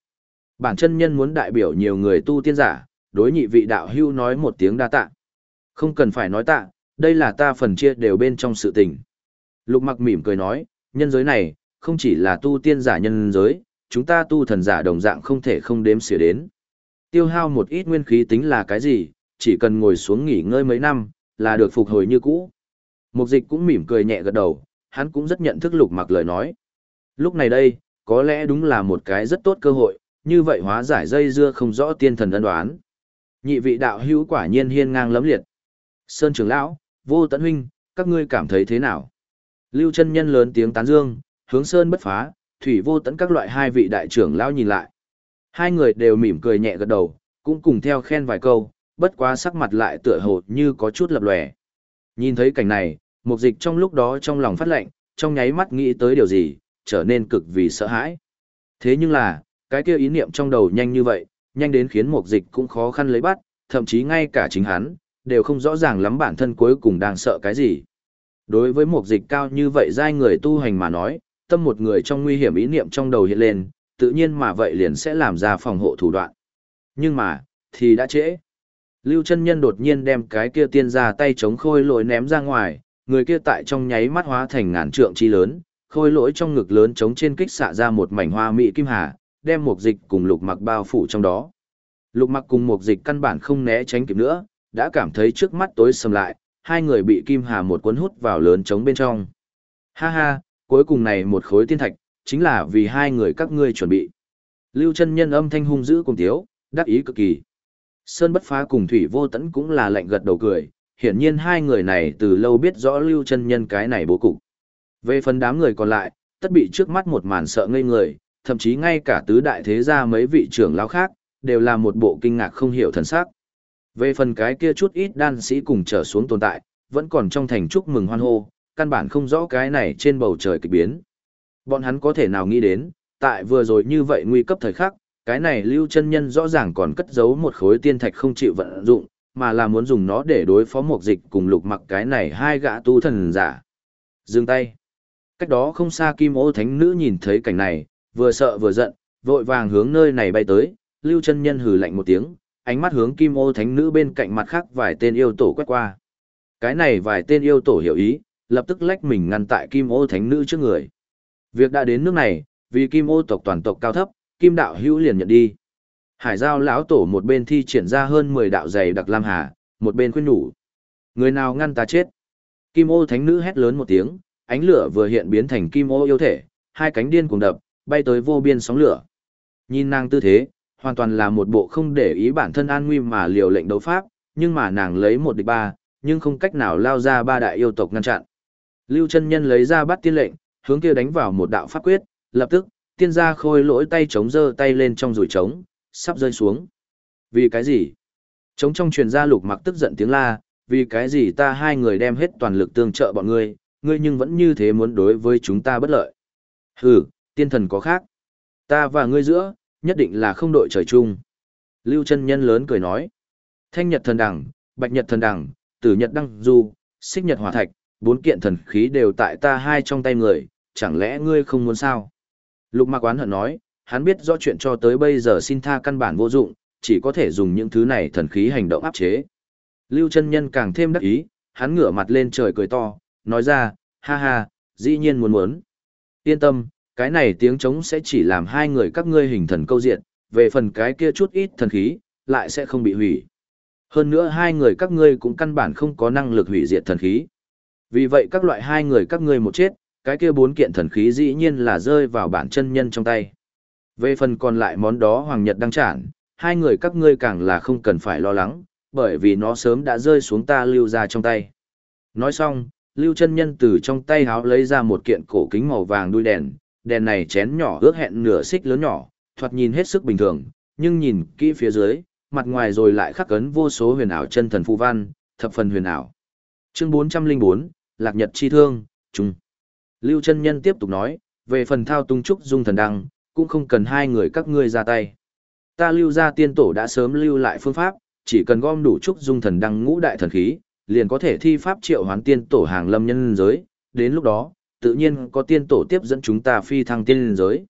Bản chân nhân muốn đại biểu nhiều người tu tiên giả, đối nhị vị đạo hưu nói một tiếng đa tạ. Không cần phải nói tạ, đây là ta phần chia đều bên trong sự tình. Lục mặc mỉm cười nói, nhân giới này, không chỉ là tu tiên giả nhân giới, chúng ta tu thần giả đồng dạng không thể không đếm xỉa đến. Tiêu hao một ít nguyên khí tính là cái gì, chỉ cần ngồi xuống nghỉ ngơi mấy năm, là được phục hồi như cũ. Mục dịch cũng mỉm cười nhẹ gật đầu, hắn cũng rất nhận thức lục mặc lời nói. Lúc này đây, có lẽ đúng là một cái rất tốt cơ hội, như vậy hóa giải dây dưa không rõ tiên thần ân đoán. Nhị vị đạo hữu quả nhiên hiên ngang lấm liệt. Sơn trưởng lão, vô tận huynh, các ngươi cảm thấy thế nào? Lưu chân nhân lớn tiếng tán dương, hướng sơn bất phá, thủy vô tận các loại hai vị đại trưởng lão nhìn lại. Hai người đều mỉm cười nhẹ gật đầu, cũng cùng theo khen vài câu, bất quá sắc mặt lại tựa hồ như có chút lập lòe. Nhìn thấy cảnh này, mục dịch trong lúc đó trong lòng phát lệnh, trong nháy mắt nghĩ tới điều gì, trở nên cực vì sợ hãi. Thế nhưng là, cái kia ý niệm trong đầu nhanh như vậy, nhanh đến khiến mục dịch cũng khó khăn lấy bắt, thậm chí ngay cả chính hắn, đều không rõ ràng lắm bản thân cuối cùng đang sợ cái gì. Đối với mục dịch cao như vậy giai người tu hành mà nói, tâm một người trong nguy hiểm ý niệm trong đầu hiện lên, tự nhiên mà vậy liền sẽ làm ra phòng hộ thủ đoạn. Nhưng mà, thì đã trễ. Lưu chân nhân đột nhiên đem cái kia tiên ra tay chống khôi lội ném ra ngoài, người kia tại trong nháy mắt hóa thành ngàn trượng chi lớn, khôi lỗi trong ngực lớn chống trên kích xạ ra một mảnh hoa mỹ kim hà, đem một dịch cùng lục mặc bao phủ trong đó. Lục mặc cùng một dịch căn bản không né tránh kịp nữa, đã cảm thấy trước mắt tối sầm lại, hai người bị kim hà một cuốn hút vào lớn trống bên trong. Ha ha, cuối cùng này một khối tiên thạch, chính là vì hai người các ngươi chuẩn bị. Lưu chân nhân âm thanh hung dữ cùng tiếu, đắc ý cực kỳ. Sơn bất phá cùng thủy vô tẫn cũng là lạnh gật đầu cười, hiển nhiên hai người này từ lâu biết rõ lưu chân nhân cái này bố cục. Về phần đám người còn lại, tất bị trước mắt một màn sợ ngây người, thậm chí ngay cả tứ đại thế gia mấy vị trưởng lão khác, đều là một bộ kinh ngạc không hiểu thần sắc. Về phần cái kia chút ít đan sĩ cùng trở xuống tồn tại, vẫn còn trong thành chúc mừng hoan hô, căn bản không rõ cái này trên bầu trời kỳ biến. Bọn hắn có thể nào nghĩ đến, tại vừa rồi như vậy nguy cấp thời khắc, cái này lưu chân nhân rõ ràng còn cất giấu một khối tiên thạch không chịu vận dụng, mà là muốn dùng nó để đối phó một dịch cùng lục mặc cái này hai gã tu thần giả. Dừng tay. Cách đó không xa kim ô thánh nữ nhìn thấy cảnh này, vừa sợ vừa giận, vội vàng hướng nơi này bay tới, lưu chân nhân hừ lạnh một tiếng, ánh mắt hướng kim ô thánh nữ bên cạnh mặt khác vài tên yêu tổ quét qua. Cái này vài tên yêu tổ hiểu ý, lập tức lách mình ngăn tại kim ô thánh nữ trước người. Việc đã đến nước này, vì kim ô tộc toàn tộc cao thấp, kim đạo hữu liền nhận đi. Hải giao lão tổ một bên thi triển ra hơn 10 đạo dày đặc lam hà, một bên khuyên nhủ. Người nào ngăn ta chết? Kim ô thánh nữ hét lớn một tiếng, ánh lửa vừa hiện biến thành kim ô yêu thể, hai cánh điên cùng đập, bay tới vô biên sóng lửa. Nhìn nàng tư thế, hoàn toàn là một bộ không để ý bản thân an nguy mà liều lệnh đấu pháp, nhưng mà nàng lấy một địch ba, nhưng không cách nào lao ra ba đại yêu tộc ngăn chặn. Lưu chân nhân lấy ra bắt tiên lệnh, hướng kia đánh vào một đạo pháp quyết, lập tức, tiên gia khôi lỗi tay chống giơ tay lên trong rủi trống, sắp rơi xuống. Vì cái gì? Trống trong truyền ra lục mặc tức giận tiếng la, vì cái gì ta hai người đem hết toàn lực tương trợ bọn ngươi, ngươi nhưng vẫn như thế muốn đối với chúng ta bất lợi. Hừ, tiên thần có khác. Ta và ngươi giữa, nhất định là không đội trời chung. Lưu chân nhân lớn cười nói. Thanh nhật thần đẳng, bạch nhật thần đẳng, tử nhật đăng du, xích nhật hỏa thạch, bốn kiện thần khí đều tại ta hai trong tay người, chẳng lẽ ngươi không muốn sao? Lục mạc oán hận nói, hắn biết rõ chuyện cho tới bây giờ xin tha căn bản vô dụng, chỉ có thể dùng những thứ này thần khí hành động áp chế. Lưu chân nhân càng thêm đắc ý, hắn ngửa mặt lên trời cười to, nói ra, ha ha, dĩ nhiên muốn muốn. Yên tâm, cái này tiếng trống sẽ chỉ làm hai người các ngươi hình thần câu diện, về phần cái kia chút ít thần khí, lại sẽ không bị hủy. Hơn nữa hai người các ngươi cũng căn bản không có năng lực hủy diệt thần khí. Vì vậy các loại hai người các ngươi một chết, cái kia bốn kiện thần khí dĩ nhiên là rơi vào bản chân nhân trong tay. Về phần còn lại món đó Hoàng Nhật đang chản, hai người các ngươi càng là không cần phải lo lắng, bởi vì nó sớm đã rơi xuống ta lưu ra trong tay. Nói xong, lưu chân nhân từ trong tay háo lấy ra một kiện cổ kính màu vàng đuôi đèn, đèn này chén nhỏ ước hẹn nửa xích lớn nhỏ, thoạt nhìn hết sức bình thường, nhưng nhìn kỹ phía dưới, mặt ngoài rồi lại khắc cấn vô số huyền ảo chân thần phù văn, thập phần huyền ảo. Chương 404, Lạc Nhật chi thương, trung. Lưu chân nhân tiếp tục nói, về phần thao tung trúc dung thần đăng, cũng không cần hai người các ngươi ra tay. Ta lưu ra tiên tổ đã sớm lưu lại phương pháp, chỉ cần gom đủ trúc dung thần đăng ngũ đại thần khí, liền có thể thi pháp triệu hoán tiên tổ hàng lâm nhân giới, đến lúc đó, tự nhiên có tiên tổ tiếp dẫn chúng ta phi thăng tiên giới.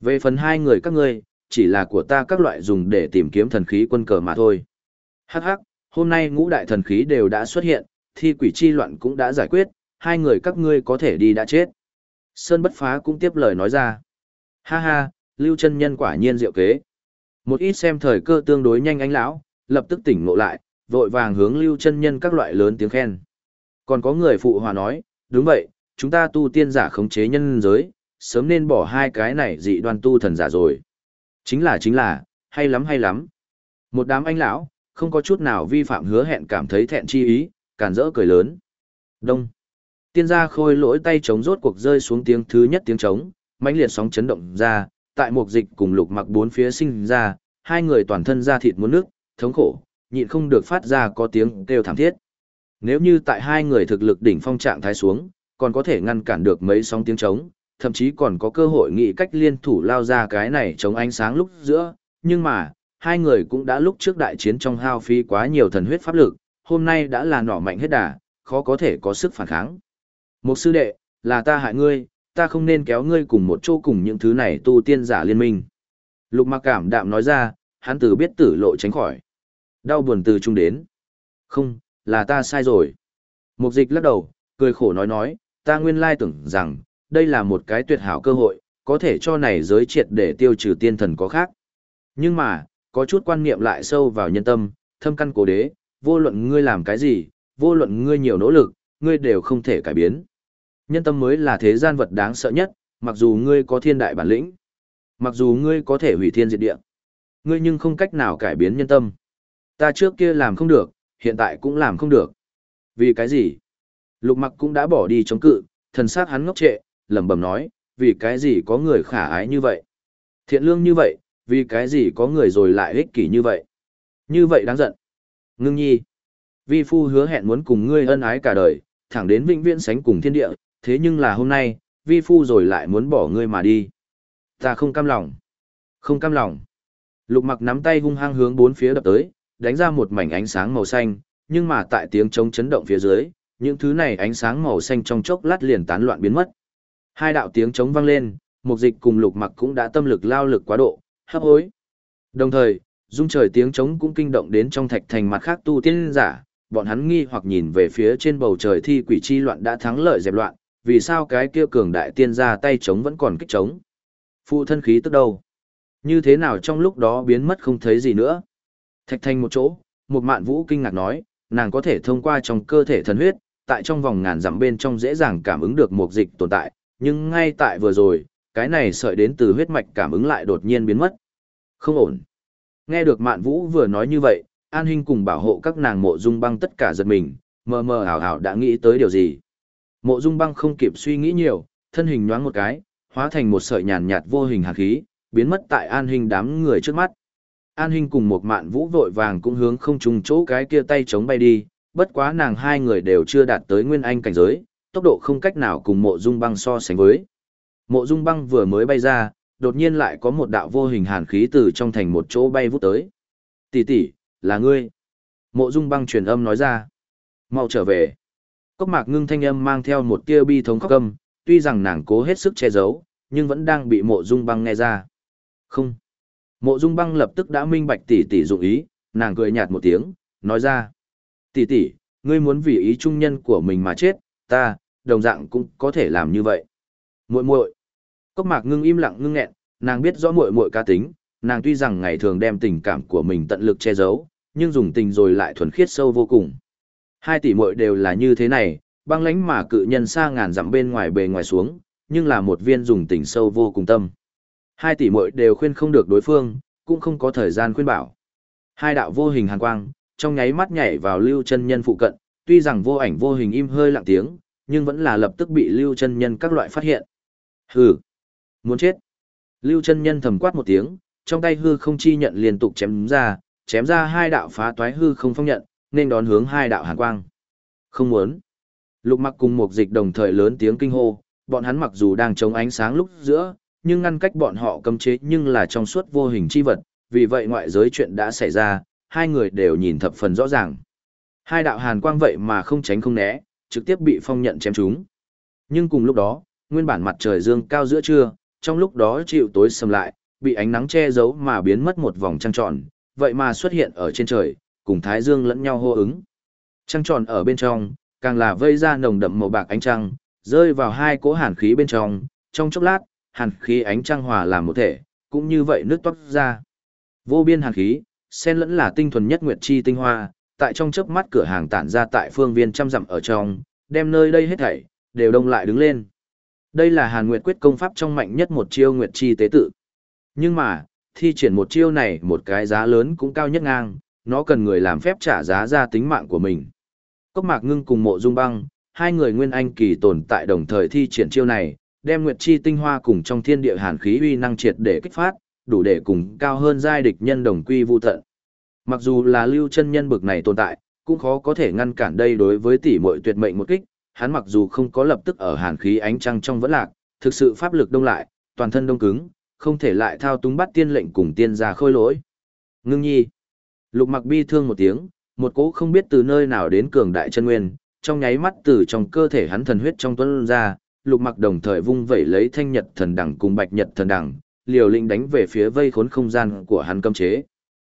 Về phần hai người các ngươi, chỉ là của ta các loại dùng để tìm kiếm thần khí quân cờ mà thôi. Hắc hắc, hôm nay ngũ đại thần khí đều đã xuất hiện, thi quỷ chi loạn cũng đã giải quyết, hai người các ngươi có thể đi đã chết. Sơn bất phá cũng tiếp lời nói ra. Ha ha, lưu chân nhân quả nhiên diệu kế. Một ít xem thời cơ tương đối nhanh ánh lão, lập tức tỉnh ngộ lại, vội vàng hướng lưu chân nhân các loại lớn tiếng khen. Còn có người phụ hòa nói, đúng vậy, chúng ta tu tiên giả khống chế nhân giới, sớm nên bỏ hai cái này dị đoan tu thần giả rồi. Chính là chính là, hay lắm hay lắm. Một đám anh lão, không có chút nào vi phạm hứa hẹn cảm thấy thẹn chi ý, càn rỡ cười lớn. Đông. Tiên gia khôi lỗi tay chống rốt cuộc rơi xuống tiếng thứ nhất tiếng trống, mãnh liệt sóng chấn động ra, tại một dịch cùng lục mặc bốn phía sinh ra, hai người toàn thân da thịt muốn nước, thống khổ, nhịn không được phát ra có tiếng kêu thảm thiết. Nếu như tại hai người thực lực đỉnh phong trạng thái xuống, còn có thể ngăn cản được mấy sóng tiếng trống, thậm chí còn có cơ hội nghĩ cách liên thủ lao ra cái này chống ánh sáng lúc giữa, nhưng mà, hai người cũng đã lúc trước đại chiến trong hao phí quá nhiều thần huyết pháp lực, hôm nay đã là nỏ mạnh hết đà, khó có thể có sức phản kháng. Một sư đệ, là ta hại ngươi, ta không nên kéo ngươi cùng một chỗ cùng những thứ này tu tiên giả liên minh. Lục mặc cảm đạm nói ra, hắn từ biết tử lộ tránh khỏi. Đau buồn từ chung đến. Không, là ta sai rồi. Mục dịch lắc đầu, cười khổ nói nói, ta nguyên lai tưởng rằng, đây là một cái tuyệt hảo cơ hội, có thể cho này giới triệt để tiêu trừ tiên thần có khác. Nhưng mà, có chút quan niệm lại sâu vào nhân tâm, thâm căn cổ đế, vô luận ngươi làm cái gì, vô luận ngươi nhiều nỗ lực, ngươi đều không thể cải biến. Nhân tâm mới là thế gian vật đáng sợ nhất, mặc dù ngươi có thiên đại bản lĩnh, mặc dù ngươi có thể hủy thiên diệt địa, ngươi nhưng không cách nào cải biến nhân tâm. Ta trước kia làm không được, hiện tại cũng làm không được. Vì cái gì? Lục mặc cũng đã bỏ đi chống cự, thần sát hắn ngốc trệ, lẩm bẩm nói, vì cái gì có người khả ái như vậy? Thiện lương như vậy, vì cái gì có người rồi lại ích kỷ như vậy? Như vậy đáng giận. Ngưng nhi. Vi phu hứa hẹn muốn cùng ngươi ân ái cả đời, thẳng đến vĩnh viễn sánh cùng thiên địa, thế nhưng là hôm nay, vi phu rồi lại muốn bỏ ngươi mà đi. Ta không cam lòng. Không cam lòng. Lục mặc nắm tay hung hăng hướng bốn phía đập tới, đánh ra một mảnh ánh sáng màu xanh, nhưng mà tại tiếng trống chấn động phía dưới, những thứ này ánh sáng màu xanh trong chốc lát liền tán loạn biến mất. Hai đạo tiếng trống vang lên, mục dịch cùng lục mặc cũng đã tâm lực lao lực quá độ, hấp hối. Đồng thời, dung trời tiếng trống cũng kinh động đến trong thạch thành mặt khác tu tiên giả, bọn hắn nghi hoặc nhìn về phía trên bầu trời thi quỷ chi loạn đã thắng lợi dẹp loạn, vì sao cái kia cường đại tiên ra tay trống vẫn còn kích trống. Phụ thân khí tức đâu? Như thế nào trong lúc đó biến mất không thấy gì nữa? Thạch thành một chỗ, một mạn vũ kinh ngạc nói, nàng có thể thông qua trong cơ thể thần huyết, tại trong vòng ngàn dặm bên trong dễ dàng cảm ứng được một dịch tồn tại, nhưng ngay tại vừa rồi, cái này sợi đến từ huyết mạch cảm ứng lại đột nhiên biến mất. Không ổn. Nghe được Mạn Vũ vừa nói như vậy, An Hinh cùng bảo hộ các nàng mộ dung băng tất cả giật mình, mờ mờ ảo ảo đã nghĩ tới điều gì. Mộ dung băng không kịp suy nghĩ nhiều, thân hình nhoáng một cái, hóa thành một sợi nhàn nhạt vô hình hạt khí, biến mất tại An Hinh đám người trước mắt. An Hinh cùng một mạn vũ vội vàng cũng hướng không trùng chỗ cái kia tay chống bay đi, bất quá nàng hai người đều chưa đạt tới nguyên anh cảnh giới, tốc độ không cách nào cùng mộ dung băng so sánh với. Mộ dung băng vừa mới bay ra, đột nhiên lại có một đạo vô hình hàn khí từ trong thành một chỗ bay vút tới. Tỷ tỷ, là ngươi. Mộ dung băng truyền âm nói ra. Mau trở về. Cốc mạc ngưng thanh âm mang theo một tia bi thống khóc âm, tuy rằng nàng cố hết sức che giấu, nhưng vẫn đang bị mộ dung băng nghe ra. Không. Mộ dung băng lập tức đã minh bạch tỷ tỷ dụng ý, nàng cười nhạt một tiếng, nói ra. Tỷ tỷ, ngươi muốn vì ý trung nhân của mình mà chết, ta, đồng dạng cũng có thể làm như vậy. Muội muội. Cốc mạc ngưng im lặng ngưng nghẹn, nàng biết rõ muội muội cá tính, nàng tuy rằng ngày thường đem tình cảm của mình tận lực che giấu, nhưng dùng tình rồi lại thuần khiết sâu vô cùng. Hai tỷ muội đều là như thế này, băng lãnh mà cự nhân xa ngàn dặm bên ngoài bề ngoài xuống, nhưng là một viên dùng tình sâu vô cùng tâm. Hai tỷ muội đều khuyên không được đối phương, cũng không có thời gian khuyên bảo. Hai đạo vô hình hàn quang, trong nháy mắt nhảy vào lưu chân nhân phụ cận, tuy rằng vô ảnh vô hình im hơi lặng tiếng, nhưng vẫn là lập tức bị lưu chân nhân các loại phát hiện. Hừ, muốn chết. Lưu chân nhân thầm quát một tiếng, trong tay hư không chi nhận liên tục chém ra, chém ra hai đạo phá toái hư không phong nhận, nên đón hướng hai đạo hàn quang. Không muốn. Lục mặc cùng một dịch đồng thời lớn tiếng kinh hô, bọn hắn mặc dù đang chống ánh sáng lúc giữa, nhưng ngăn cách bọn họ cấm chế nhưng là trong suốt vô hình chi vật, vì vậy ngoại giới chuyện đã xảy ra, hai người đều nhìn thập phần rõ ràng. Hai đạo hàn quang vậy mà không tránh không né, trực tiếp bị phong nhận chém chúng. Nhưng cùng lúc đó, nguyên bản mặt trời dương cao giữa trưa, trong lúc đó chịu tối sầm lại, bị ánh nắng che giấu mà biến mất một vòng trăng tròn, vậy mà xuất hiện ở trên trời, cùng thái dương lẫn nhau hô ứng. Trăng tròn ở bên trong, càng là vây ra nồng đậm màu bạc ánh trăng, rơi vào hai cỗ hàn khí bên trong, trong chốc lát, hàn khí ánh trăng hòa làm một thể, cũng như vậy nước toát ra. Vô biên hàn khí, xen lẫn là tinh thuần nhất nguyệt chi tinh hoa, tại trong chớp mắt cửa hàng tản ra tại phương viên trăm dặm ở trong, đem nơi đây hết thảy đều đông lại đứng lên. Đây là Hàn Nguyệt quyết công pháp trong mạnh nhất một chiêu Nguyệt chi tế tự. Nhưng mà, thi triển một chiêu này một cái giá lớn cũng cao nhất ngang, nó cần người làm phép trả giá ra tính mạng của mình. Cốc Mạc Ngưng cùng Mộ Dung Băng, hai người nguyên anh kỳ tồn tại đồng thời thi triển chiêu này, đem Nguyệt chi tinh hoa cùng trong thiên địa hàn khí uy năng triệt để kích phát, đủ để cùng cao hơn giai địch nhân đồng quy vu tận. Mặc dù là lưu chân nhân bực này tồn tại, cũng khó có thể ngăn cản đây đối với tỷ muội tuyệt mệnh một kích, hắn mặc dù không có lập tức ở hàn khí ánh trăng trong vẫn lạc, thực sự pháp lực đông lại, toàn thân đông cứng, không thể lại thao túng bắt tiên lệnh cùng tiên gia khôi lỗi. Ngưng nhi. Lục mặc bi thương một tiếng, một cỗ không biết từ nơi nào đến cường đại chân nguyên, trong nháy mắt từ trong cơ thể hắn thần huyết trong tuấn ra, lục mặc đồng thời vung vẩy lấy thanh nhật thần đẳng cùng bạch nhật thần đẳng, liều lĩnh đánh về phía vây khốn không gian của hắn cấm chế.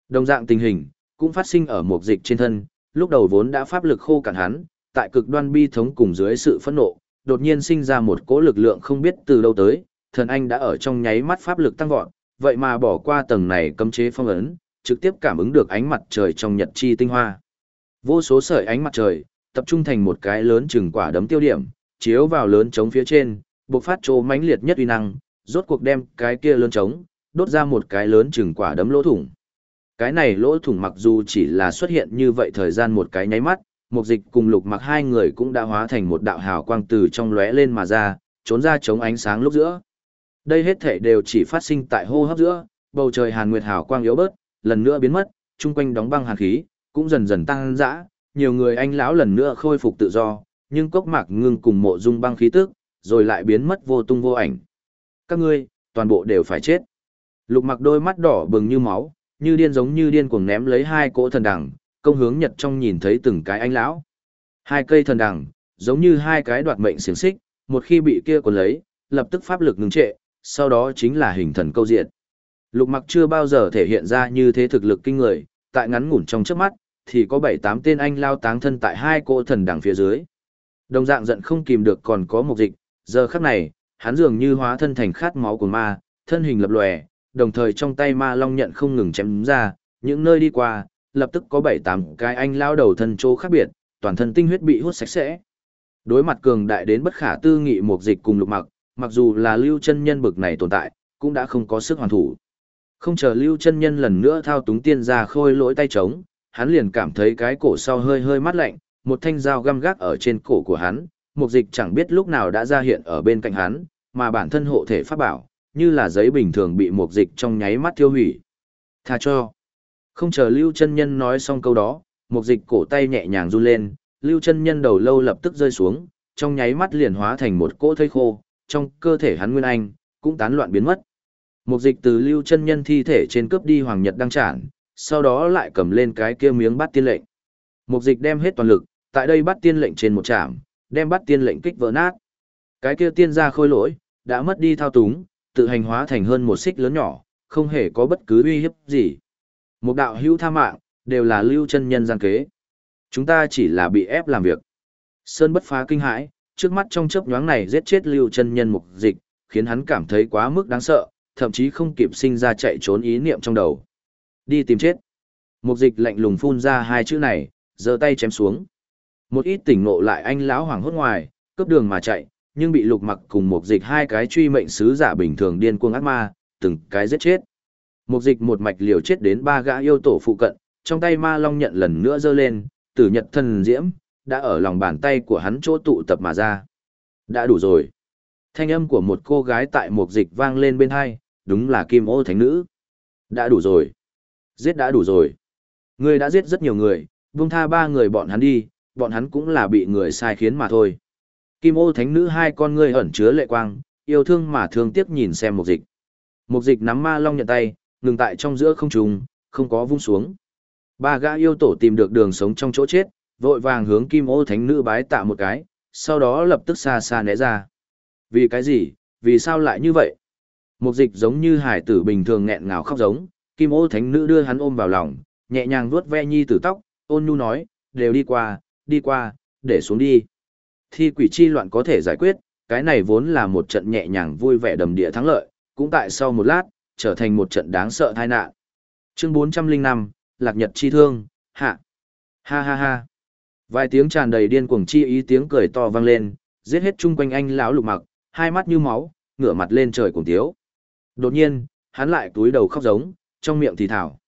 Đồng dạng tình hình, cũng phát sinh ở một dịch trên thân, lúc đầu vốn đã pháp lực khô cạn hắn, tại cực đoan bi thống cùng dưới sự phẫn nộ, đột nhiên sinh ra một cỗ lực lượng không biết từ đâu tới, thần anh đã ở trong nháy mắt pháp lực tăng vọt, vậy mà bỏ qua tầng này cấm chế phong ấn, trực tiếp cảm ứng được ánh mặt trời trong nhật chi tinh hoa. Vô số sợi ánh mặt trời, tập trung thành một cái lớn chừng quả đấm tiêu điểm, chiếu vào lớn trống phía trên, bộc phát trô mãnh liệt nhất uy năng, rốt cuộc đem cái kia lớn trống, đốt ra một cái lớn chừng quả đấm lỗ thủng. Cái này lỗ thủng mặc dù chỉ là xuất hiện như vậy thời gian một cái nháy mắt, mục dịch cùng lục mặc hai người cũng đã hóa thành một đạo hào quang từ trong lóe lên mà ra, trốn ra chống ánh sáng lúc giữa. Đây hết thể đều chỉ phát sinh tại hô hấp giữa, bầu trời hàn nguyệt hào quang yếu bớt, lần nữa biến mất, chung quanh đóng băng hàn khí, cũng dần dần tăng dã, nhiều người anh lão lần nữa khôi phục tự do, nhưng cốc mạc ngưng cùng mộ dung băng khí tức, rồi lại biến mất vô tung vô ảnh. Các ngươi, toàn bộ đều phải chết. Lục mặc đôi mắt đỏ bừng như máu, như điên giống như điên cuồng ném lấy hai cỗ thần đằng, công hướng nhật trong nhìn thấy từng cái anh lão. Hai cây thần đằng, giống như hai cái đoạt mệnh xiềng xích, một khi bị kia cuốn lấy, lập tức pháp lực ngừng trệ, sau đó chính là hình thần câu diện. Lục mặc chưa bao giờ thể hiện ra như thế thực lực kinh người, tại ngắn ngủn trong trước mắt, thì có bảy tám tên anh lao táng thân tại hai cỗ thần đằng phía dưới. Đồng dạng giận không kìm được còn có một dịch, giờ khắc này, hắn dường như hóa thân thành khát máu của ma, thân hình lập lòe, đồng thời trong tay ma long nhận không ngừng chém ra, những nơi đi qua, lập tức có bảy tám cái anh lao đầu thân chỗ khác biệt, toàn thân tinh huyết bị hút sạch sẽ. Đối mặt cường đại đến bất khả tư nghị một dịch cùng lục mặc, mặc dù là lưu chân nhân bực này tồn tại, cũng đã không có sức hoàn thủ. Không chờ lưu chân nhân lần nữa thao túng tiên ra khôi lỗi tay trống, hắn liền cảm thấy cái cổ sau hơi hơi mát lạnh, một thanh dao găm gác ở trên cổ của hắn, mục dịch chẳng biết lúc nào đã ra hiện ở bên cạnh hắn, mà bản thân hộ thể pháp bảo, như là giấy bình thường bị mục dịch trong nháy mắt tiêu hủy. Tha cho. Không chờ Lưu chân Nhân nói xong câu đó, mục dịch cổ tay nhẹ nhàng run lên, Lưu chân Nhân đầu lâu lập tức rơi xuống, trong nháy mắt liền hóa thành một cỗ thây khô, trong cơ thể hắn nguyên anh cũng tán loạn biến mất. Mục dịch từ Lưu chân Nhân thi thể trên cướp đi hoàng nhật đăng trản, sau đó lại cầm lên cái kia miếng bát tiên lệnh. Mục dịch đem hết toàn lực, tại đây bắt tiên lệnh trên một trạm, đem bắt tiên lệnh kích vỡ nát. Cái kia tiên gia khôi lỗi, đã mất đi thao túng, tự hành hóa thành hơn một xích lớn nhỏ, không hề có bất cứ uy hiếp gì. Một đạo hữu tha mạng, đều là lưu chân nhân gian kế. Chúng ta chỉ là bị ép làm việc. Sơn bất phá kinh hãi, trước mắt trong chớp nhoáng này giết chết lưu chân nhân mục dịch, khiến hắn cảm thấy quá mức đáng sợ, thậm chí không kịp sinh ra chạy trốn ý niệm trong đầu. Đi tìm chết. Mục dịch lạnh lùng phun ra hai chữ này, giơ tay chém xuống. Một ít tỉnh ngộ lại anh lão hoàng hốt ngoài, cướp đường mà chạy, nhưng bị lục mặc cùng một dịch hai cái truy mệnh sứ giả bình thường điên cuồng ác ma, từng cái giết chết. Một dịch một mạch liều chết đến ba gã yêu tổ phụ cận, trong tay ma long nhận lần nữa giơ lên, tử nhật thần diễm, đã ở lòng bàn tay của hắn chỗ tụ tập mà ra. Đã đủ rồi. Thanh âm của một cô gái tại một dịch vang lên bên hai, đúng là kim ô thánh nữ. Đã đủ rồi. Giết đã đủ rồi. Ngươi đã giết rất nhiều người, vung tha ba người bọn hắn đi, bọn hắn cũng là bị người sai khiến mà thôi. Kim ô thánh nữ hai con ngươi ẩn chứa lệ quang, yêu thương mà thương tiếc nhìn xem mục dịch. Mục dịch nắm ma long nhận tay, ngừng tại trong giữa không trùng, không có vung xuống. Ba gã yêu tổ tìm được đường sống trong chỗ chết, vội vàng hướng kim ô thánh nữ bái tạ một cái, sau đó lập tức xa xa né ra. Vì cái gì, vì sao lại như vậy? Mục dịch giống như hải tử bình thường nghẹn ngào khóc giống, kim ô thánh nữ đưa hắn ôm vào lòng, nhẹ nhàng vuốt ve nhi tử tóc, ôn nhu nói, đều đi qua, đi qua, để xuống đi. Thi quỷ chi loạn có thể giải quyết, cái này vốn là một trận nhẹ nhàng vui vẻ đầm địa thắng lợi, cũng tại sau một lát, trở thành một trận đáng sợ tai nạn. Chương 405, Lạc Nhật chi thương, hạ. Ha ha ha. Vài tiếng tràn đầy điên cuồng chi ý tiếng cười to vang lên, giết hết chung quanh anh lão lục mặc, hai mắt như máu, ngửa mặt lên trời cùng tiếu. Đột nhiên, hắn lại túi đầu khóc giống, trong miệng thì thảo.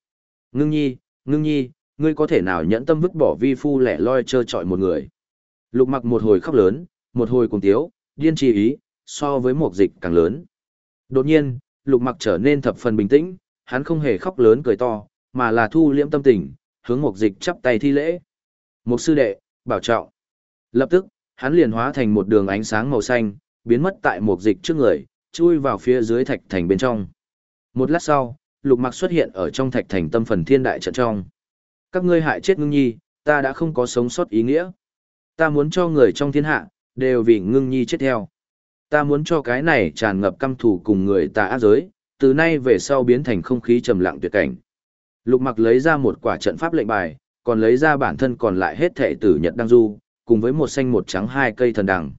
Ngưng nhi, ngưng nhi, ngươi có thể nào nhẫn tâm vứt bỏ vi phu lẻ loi trơ trọi một người. Lục mặc một hồi khóc lớn, một hồi cùng tiếu, điên trì ý, so với một dịch càng lớn. Đột nhiên, lục mặc trở nên thập phần bình tĩnh, hắn không hề khóc lớn cười to, mà là thu liễm tâm tình, hướng một dịch chắp tay thi lễ. Một sư đệ, bảo trọng. Lập tức, hắn liền hóa thành một đường ánh sáng màu xanh, biến mất tại một dịch trước người, chui vào phía dưới thạch thành bên trong. Một lát sau, lục mặc xuất hiện ở trong thạch thành tâm phần thiên đại trận trong. Các ngươi hại chết ngưng nhi, ta đã không có sống sót ý nghĩa. Ta muốn cho người trong thiên hạ, đều vì ngưng nhi chết theo. Ta muốn cho cái này tràn ngập căm thù cùng người ta ác giới, từ nay về sau biến thành không khí trầm lặng tuyệt cảnh. Lục mặc lấy ra một quả trận pháp lệnh bài, còn lấy ra bản thân còn lại hết thệ tử nhật đăng du, cùng với một xanh một trắng hai cây thần đằng.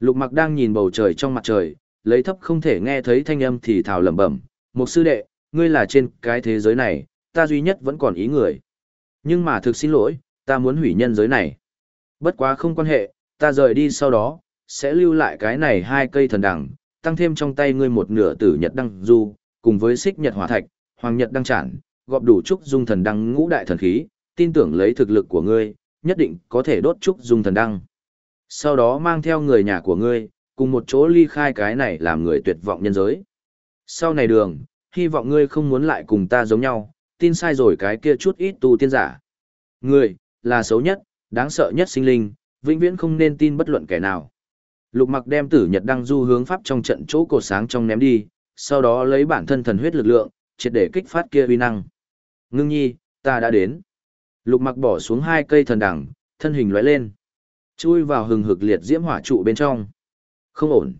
Lục mặc đang nhìn bầu trời trong mặt trời, lấy thấp không thể nghe thấy thanh âm thì thào lẩm bẩm, một sư đệ, ngươi là trên cái thế giới này, ta duy nhất vẫn còn ý người. Nhưng mà thực xin lỗi, ta muốn hủy nhân giới này. Bất quá không quan hệ, ta rời đi sau đó, sẽ lưu lại cái này hai cây thần đằng, tăng thêm trong tay ngươi một nửa tử nhật đăng du, cùng với xích nhật hỏa thạch, hoàng nhật đăng trản, gọp đủ trúc dung thần đăng ngũ đại thần khí, tin tưởng lấy thực lực của ngươi, nhất định có thể đốt trúc dung thần đăng. Sau đó mang theo người nhà của ngươi, cùng một chỗ ly khai cái này làm người tuyệt vọng nhân giới. Sau này đường, hy vọng ngươi không muốn lại cùng ta giống nhau, tin sai rồi cái kia chút ít tu tiên giả. người là xấu nhất, đáng sợ nhất sinh linh, Vĩnh viễn không nên tin bất luận kẻ nào. Lục mặc đem tử nhật đăng du hướng pháp trong trận chỗ cột sáng trong ném đi, sau đó lấy bản thân thần huyết lực lượng, triệt để kích phát kia uy năng. Ngưng nhi, ta đã đến. Lục mặc bỏ xuống hai cây thần đẳng thân hình lóe lên. Chui vào hừng hực liệt diễm hỏa trụ bên trong. Không ổn.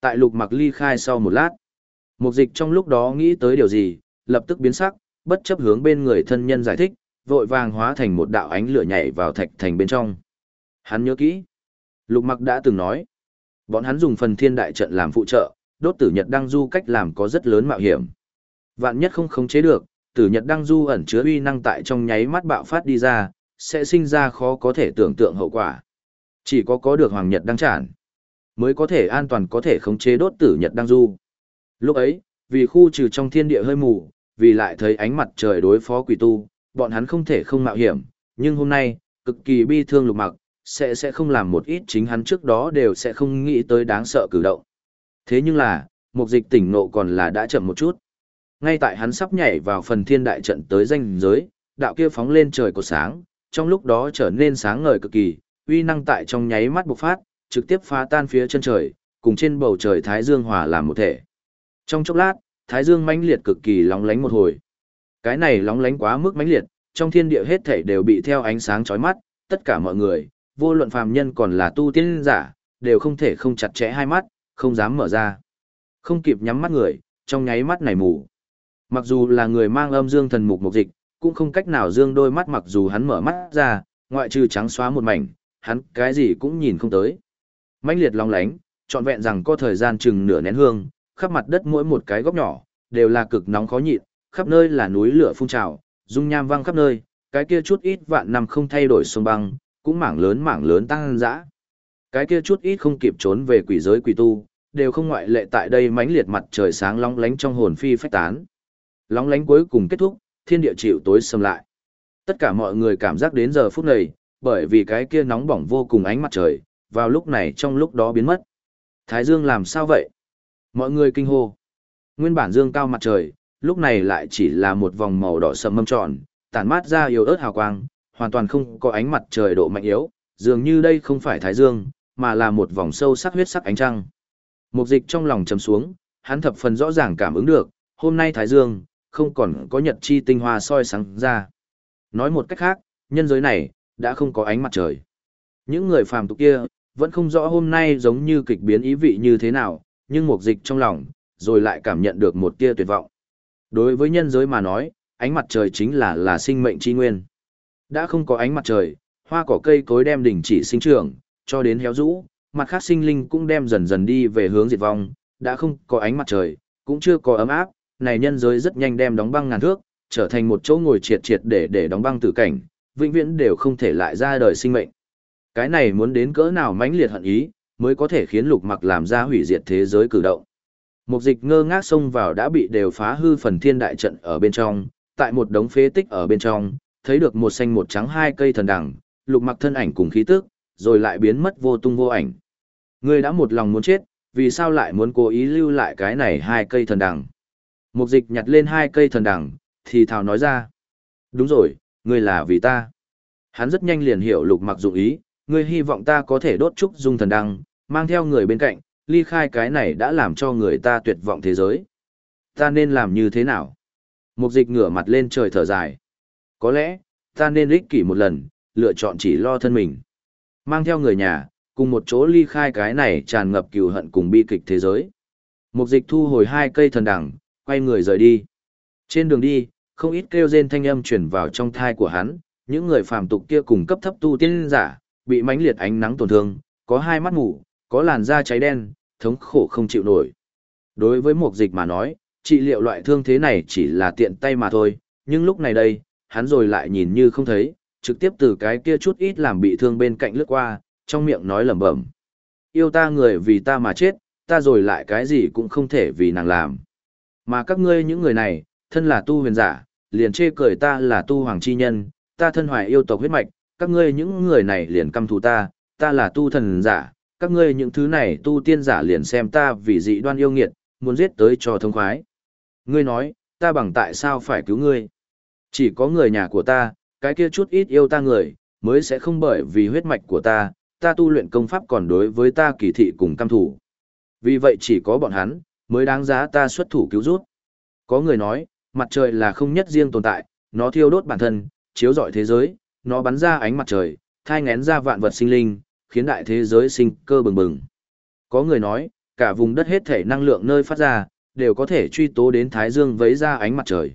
Tại lục mặc ly khai sau một lát. Mục dịch trong lúc đó nghĩ tới điều gì, lập tức biến sắc, bất chấp hướng bên người thân nhân giải thích, vội vàng hóa thành một đạo ánh lửa nhảy vào thạch thành bên trong. Hắn nhớ kỹ. Lục mặc đã từng nói. Bọn hắn dùng phần thiên đại trận làm phụ trợ, đốt tử nhật đăng du cách làm có rất lớn mạo hiểm. Vạn nhất không khống chế được, tử nhật đăng du ẩn chứa uy năng tại trong nháy mắt bạo phát đi ra, sẽ sinh ra khó có thể tưởng tượng hậu quả. Chỉ có có được hoàng nhật đăng trản mới có thể an toàn có thể khống chế đốt tử nhật đăng du. Lúc ấy, vì khu trừ trong thiên địa hơi mù, vì lại thấy ánh mặt trời đối phó quỷ tu, bọn hắn không thể không mạo hiểm, nhưng hôm nay, cực kỳ bi thương lục mặc, sẽ sẽ không làm một ít chính hắn trước đó đều sẽ không nghĩ tới đáng sợ cử động. Thế nhưng là, mục dịch tỉnh nộ còn là đã chậm một chút. Ngay tại hắn sắp nhảy vào phần thiên đại trận tới danh giới, đạo kia phóng lên trời của sáng, trong lúc đó trở nên sáng ngời cực kỳ, uy năng tại trong nháy mắt bộc phát, trực tiếp phá tan phía chân trời, cùng trên bầu trời thái dương hòa làm một thể. Trong chốc lát, thái dương mãnh liệt cực kỳ lóng lánh một hồi. Cái này lóng lánh quá mức mãnh liệt, trong thiên địa hết thảy đều bị theo ánh sáng chói mắt, tất cả mọi người, vô luận phàm nhân còn là tu tiên giả, đều không thể không chặt chẽ hai mắt, không dám mở ra. Không kịp nhắm mắt người, trong nháy mắt này mù. Mặc dù là người mang âm dương thần mục mục dịch, cũng không cách nào dương đôi mắt mặc dù hắn mở mắt ra, ngoại trừ trắng xóa một mảnh, hắn cái gì cũng nhìn không tới. mãnh liệt long lánh, trọn vẹn rằng có thời gian chừng nửa nén hương, khắp mặt đất mỗi một cái góc nhỏ, đều là cực nóng khó nhịn, khắp nơi là núi lửa phun trào, dung nham văng khắp nơi, cái kia chút ít vạn năm không thay đổi sông băng, cũng mảng lớn mảng lớn tăng dã. Cái kia chút ít không kịp trốn về quỷ giới quỷ tu, đều không ngoại lệ tại đây mãnh liệt mặt trời sáng long lánh trong hồn phi phách tán. long lánh cuối cùng kết thúc, thiên địa chịu tối xâm lại. Tất cả mọi người cảm giác đến giờ phút này, bởi vì cái kia nóng bỏng vô cùng ánh mặt trời, vào lúc này trong lúc đó biến mất. Thái dương làm sao vậy? Mọi người kinh hô. Nguyên bản dương cao mặt trời, lúc này lại chỉ là một vòng màu đỏ sầm mâm tròn, tản mát ra yếu ớt hào quang, hoàn toàn không có ánh mặt trời độ mạnh yếu, dường như đây không phải thái dương, mà là một vòng sâu sắc huyết sắc ánh trăng. Mục dịch trong lòng trầm xuống, hắn thập phần rõ ràng cảm ứng được, hôm nay thái dương, không còn có nhật chi tinh hoa soi sáng ra. Nói một cách khác, nhân giới này, đã không có ánh mặt trời. Những người phàm tục kia, vẫn không rõ hôm nay giống như kịch biến ý vị như thế nào, nhưng mục dịch trong lòng, rồi lại cảm nhận được một tia tuyệt vọng. Đối với nhân giới mà nói, ánh mặt trời chính là là sinh mệnh chi nguyên. Đã không có ánh mặt trời, hoa cỏ cây cối đem đỉnh chỉ sinh trưởng, cho đến héo rũ, mặt khác sinh linh cũng đem dần dần đi về hướng diệt vong, đã không có ánh mặt trời, cũng chưa có ấm áp, này nhân giới rất nhanh đem đóng băng ngàn thước, trở thành một chỗ ngồi triệt triệt để để đóng băng tử cảnh, vĩnh viễn đều không thể lại ra đời sinh mệnh. Cái này muốn đến cỡ nào mãnh liệt hận ý, mới có thể khiến lục mặc làm ra hủy diệt thế giới cử động. Một dịch ngơ ngác xông vào đã bị đều phá hư phần thiên đại trận ở bên trong, tại một đống phế tích ở bên trong, thấy được một xanh một trắng hai cây thần đằng, lục mặc thân ảnh cùng khí tức, rồi lại biến mất vô tung vô ảnh. Ngươi đã một lòng muốn chết, vì sao lại muốn cố ý lưu lại cái này hai cây thần đằng? Mục dịch nhặt lên hai cây thần đằng, thì thào nói ra. Đúng rồi, ngươi là vì ta. Hắn rất nhanh liền hiểu lục mặc dụng ý, ngươi hy vọng ta có thể đốt trúc dung thần đăng, mang theo người bên cạnh, ly khai cái này đã làm cho người ta tuyệt vọng thế giới. Ta nên làm như thế nào? Mục dịch ngửa mặt lên trời thở dài. Có lẽ, ta nên ích kỷ một lần, lựa chọn chỉ lo thân mình. Mang theo người nhà, cùng một chỗ ly khai cái này tràn ngập cừu hận cùng bi kịch thế giới. Mục dịch thu hồi hai cây thần đằng, quay người rời đi. Trên đường đi, không ít kêu rên thanh âm truyền vào trong thai của hắn, những người phàm tục kia cùng cấp thấp tu tiên giả, bị mãnh liệt ánh nắng tổn thương, có hai mắt ngủ, có làn da cháy đen, thống khổ không chịu nổi. Đối với một dịch mà nói, trị liệu loại thương thế này chỉ là tiện tay mà thôi, nhưng lúc này đây, hắn rồi lại nhìn như không thấy, trực tiếp từ cái kia chút ít làm bị thương bên cạnh lướt qua, trong miệng nói lẩm bẩm. Yêu ta người vì ta mà chết, ta rồi lại cái gì cũng không thể vì nàng làm. Mà các ngươi những người này, thân là tu huyền giả, liền chê cười ta là tu hoàng chi nhân, ta thân hoài yêu tộc huyết mạch, các ngươi những người này liền căm thù ta, ta là tu thần giả, các ngươi những thứ này tu tiên giả liền xem ta vì dị đoan yêu nghiệt, muốn giết tới cho thông khoái. Ngươi nói, ta bằng tại sao phải cứu ngươi? Chỉ có người nhà của ta, cái kia chút ít yêu ta người, mới sẽ không bởi vì huyết mạch của ta, ta tu luyện công pháp còn đối với ta kỳ thị cùng cam thủ. Vì vậy chỉ có bọn hắn, mới đáng giá ta xuất thủ cứu rút. Có người nói, mặt trời là không nhất riêng tồn tại, nó thiêu đốt bản thân, chiếu rọi thế giới, nó bắn ra ánh mặt trời, thai ngén ra vạn vật sinh linh, khiến đại thế giới sinh cơ bừng bừng. Có người nói, cả vùng đất hết thể năng lượng nơi phát ra, đều có thể truy tố đến Thái Dương vấy ra ánh mặt trời.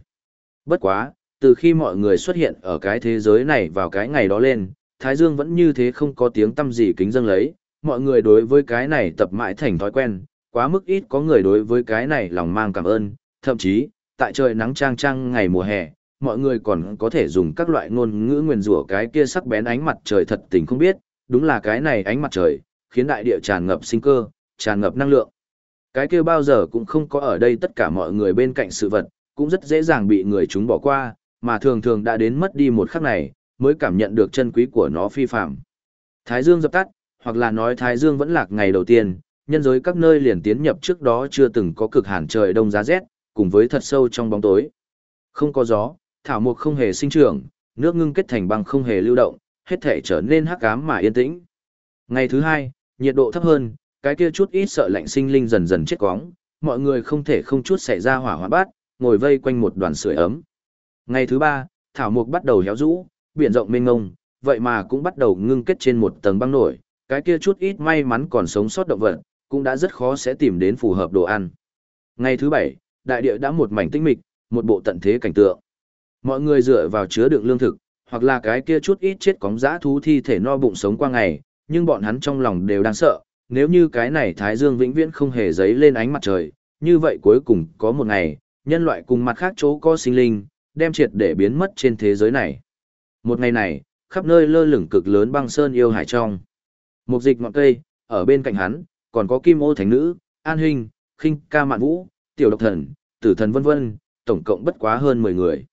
Bất quá, từ khi mọi người xuất hiện ở cái thế giới này vào cái ngày đó lên, Thái Dương vẫn như thế không có tiếng tâm gì kính dâng lấy, mọi người đối với cái này tập mãi thành thói quen, quá mức ít có người đối với cái này lòng mang cảm ơn, thậm chí, tại trời nắng trang trang ngày mùa hè, mọi người còn có thể dùng các loại ngôn ngữ nguyền rủa cái kia sắc bén ánh mặt trời thật tình không biết, đúng là cái này ánh mặt trời, khiến đại địa tràn ngập sinh cơ, tràn ngập năng lượng. Cái kia bao giờ cũng không có ở đây tất cả mọi người bên cạnh sự vật, cũng rất dễ dàng bị người chúng bỏ qua, mà thường thường đã đến mất đi một khắc này, mới cảm nhận được chân quý của nó phi phạm. Thái Dương dập tắt, hoặc là nói Thái Dương vẫn lạc ngày đầu tiên, nhân giới các nơi liền tiến nhập trước đó chưa từng có cực hàn trời đông giá rét, cùng với thật sâu trong bóng tối. Không có gió, thảo mộc không hề sinh trưởng, nước ngưng kết thành băng không hề lưu động, hết thể trở nên hắc ám mà yên tĩnh. Ngày thứ hai, nhiệt độ thấp hơn, cái kia chút ít sợ lạnh sinh linh dần dần chết quóng, mọi người không thể không chút xảy ra hỏa hoạn bát, ngồi vây quanh một đoàn sưởi ấm. Ngày thứ ba, thảo mộc bắt đầu héo rũ, biển rộng mênh mông, vậy mà cũng bắt đầu ngưng kết trên một tầng băng nổi, cái kia chút ít may mắn còn sống sót động vật, cũng đã rất khó sẽ tìm đến phù hợp đồ ăn. Ngày thứ bảy, đại địa đã một mảnh tinh mịch, một bộ tận thế cảnh tượng. Mọi người dựa vào chứa đựng lương thực, hoặc là cái kia chút ít chết cóng dã thú thi thể no bụng sống qua ngày, nhưng bọn hắn trong lòng đều đang sợ, nếu như cái này Thái Dương vĩnh viễn không hề giấy lên ánh mặt trời, như vậy cuối cùng có một ngày, nhân loại cùng mặt khác chỗ có sinh linh, đem triệt để biến mất trên thế giới này. Một ngày này, khắp nơi lơ lửng cực lớn băng sơn yêu hải trong. Một dịch ngọn cây, ở bên cạnh hắn, còn có kim ô thánh nữ, an Huynh, khinh ca mạn vũ, tiểu độc thần, tử thần vân vân, tổng cộng bất quá hơn 10 người.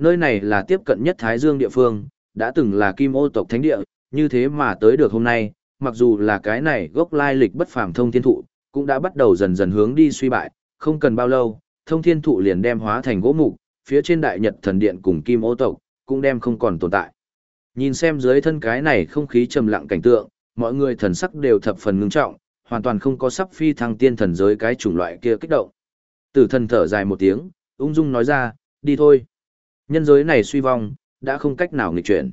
Nơi này là tiếp cận nhất Thái Dương địa phương, đã từng là kim ô tộc thánh địa, như thế mà tới được hôm nay, mặc dù là cái này gốc lai lịch bất phàm thông thiên thụ, cũng đã bắt đầu dần dần hướng đi suy bại, không cần bao lâu, thông thiên thụ liền đem hóa thành gỗ mục, phía trên đại nhật thần điện cùng kim ô tộc, cũng đem không còn tồn tại. Nhìn xem dưới thân cái này không khí trầm lặng cảnh tượng, mọi người thần sắc đều thập phần ngưng trọng, hoàn toàn không có sắp phi thăng tiên thần giới cái chủng loại kia kích động. Tử thần thở dài một tiếng, ung dung nói ra, đi thôi. Nhân giới này suy vong, đã không cách nào nghịch chuyển.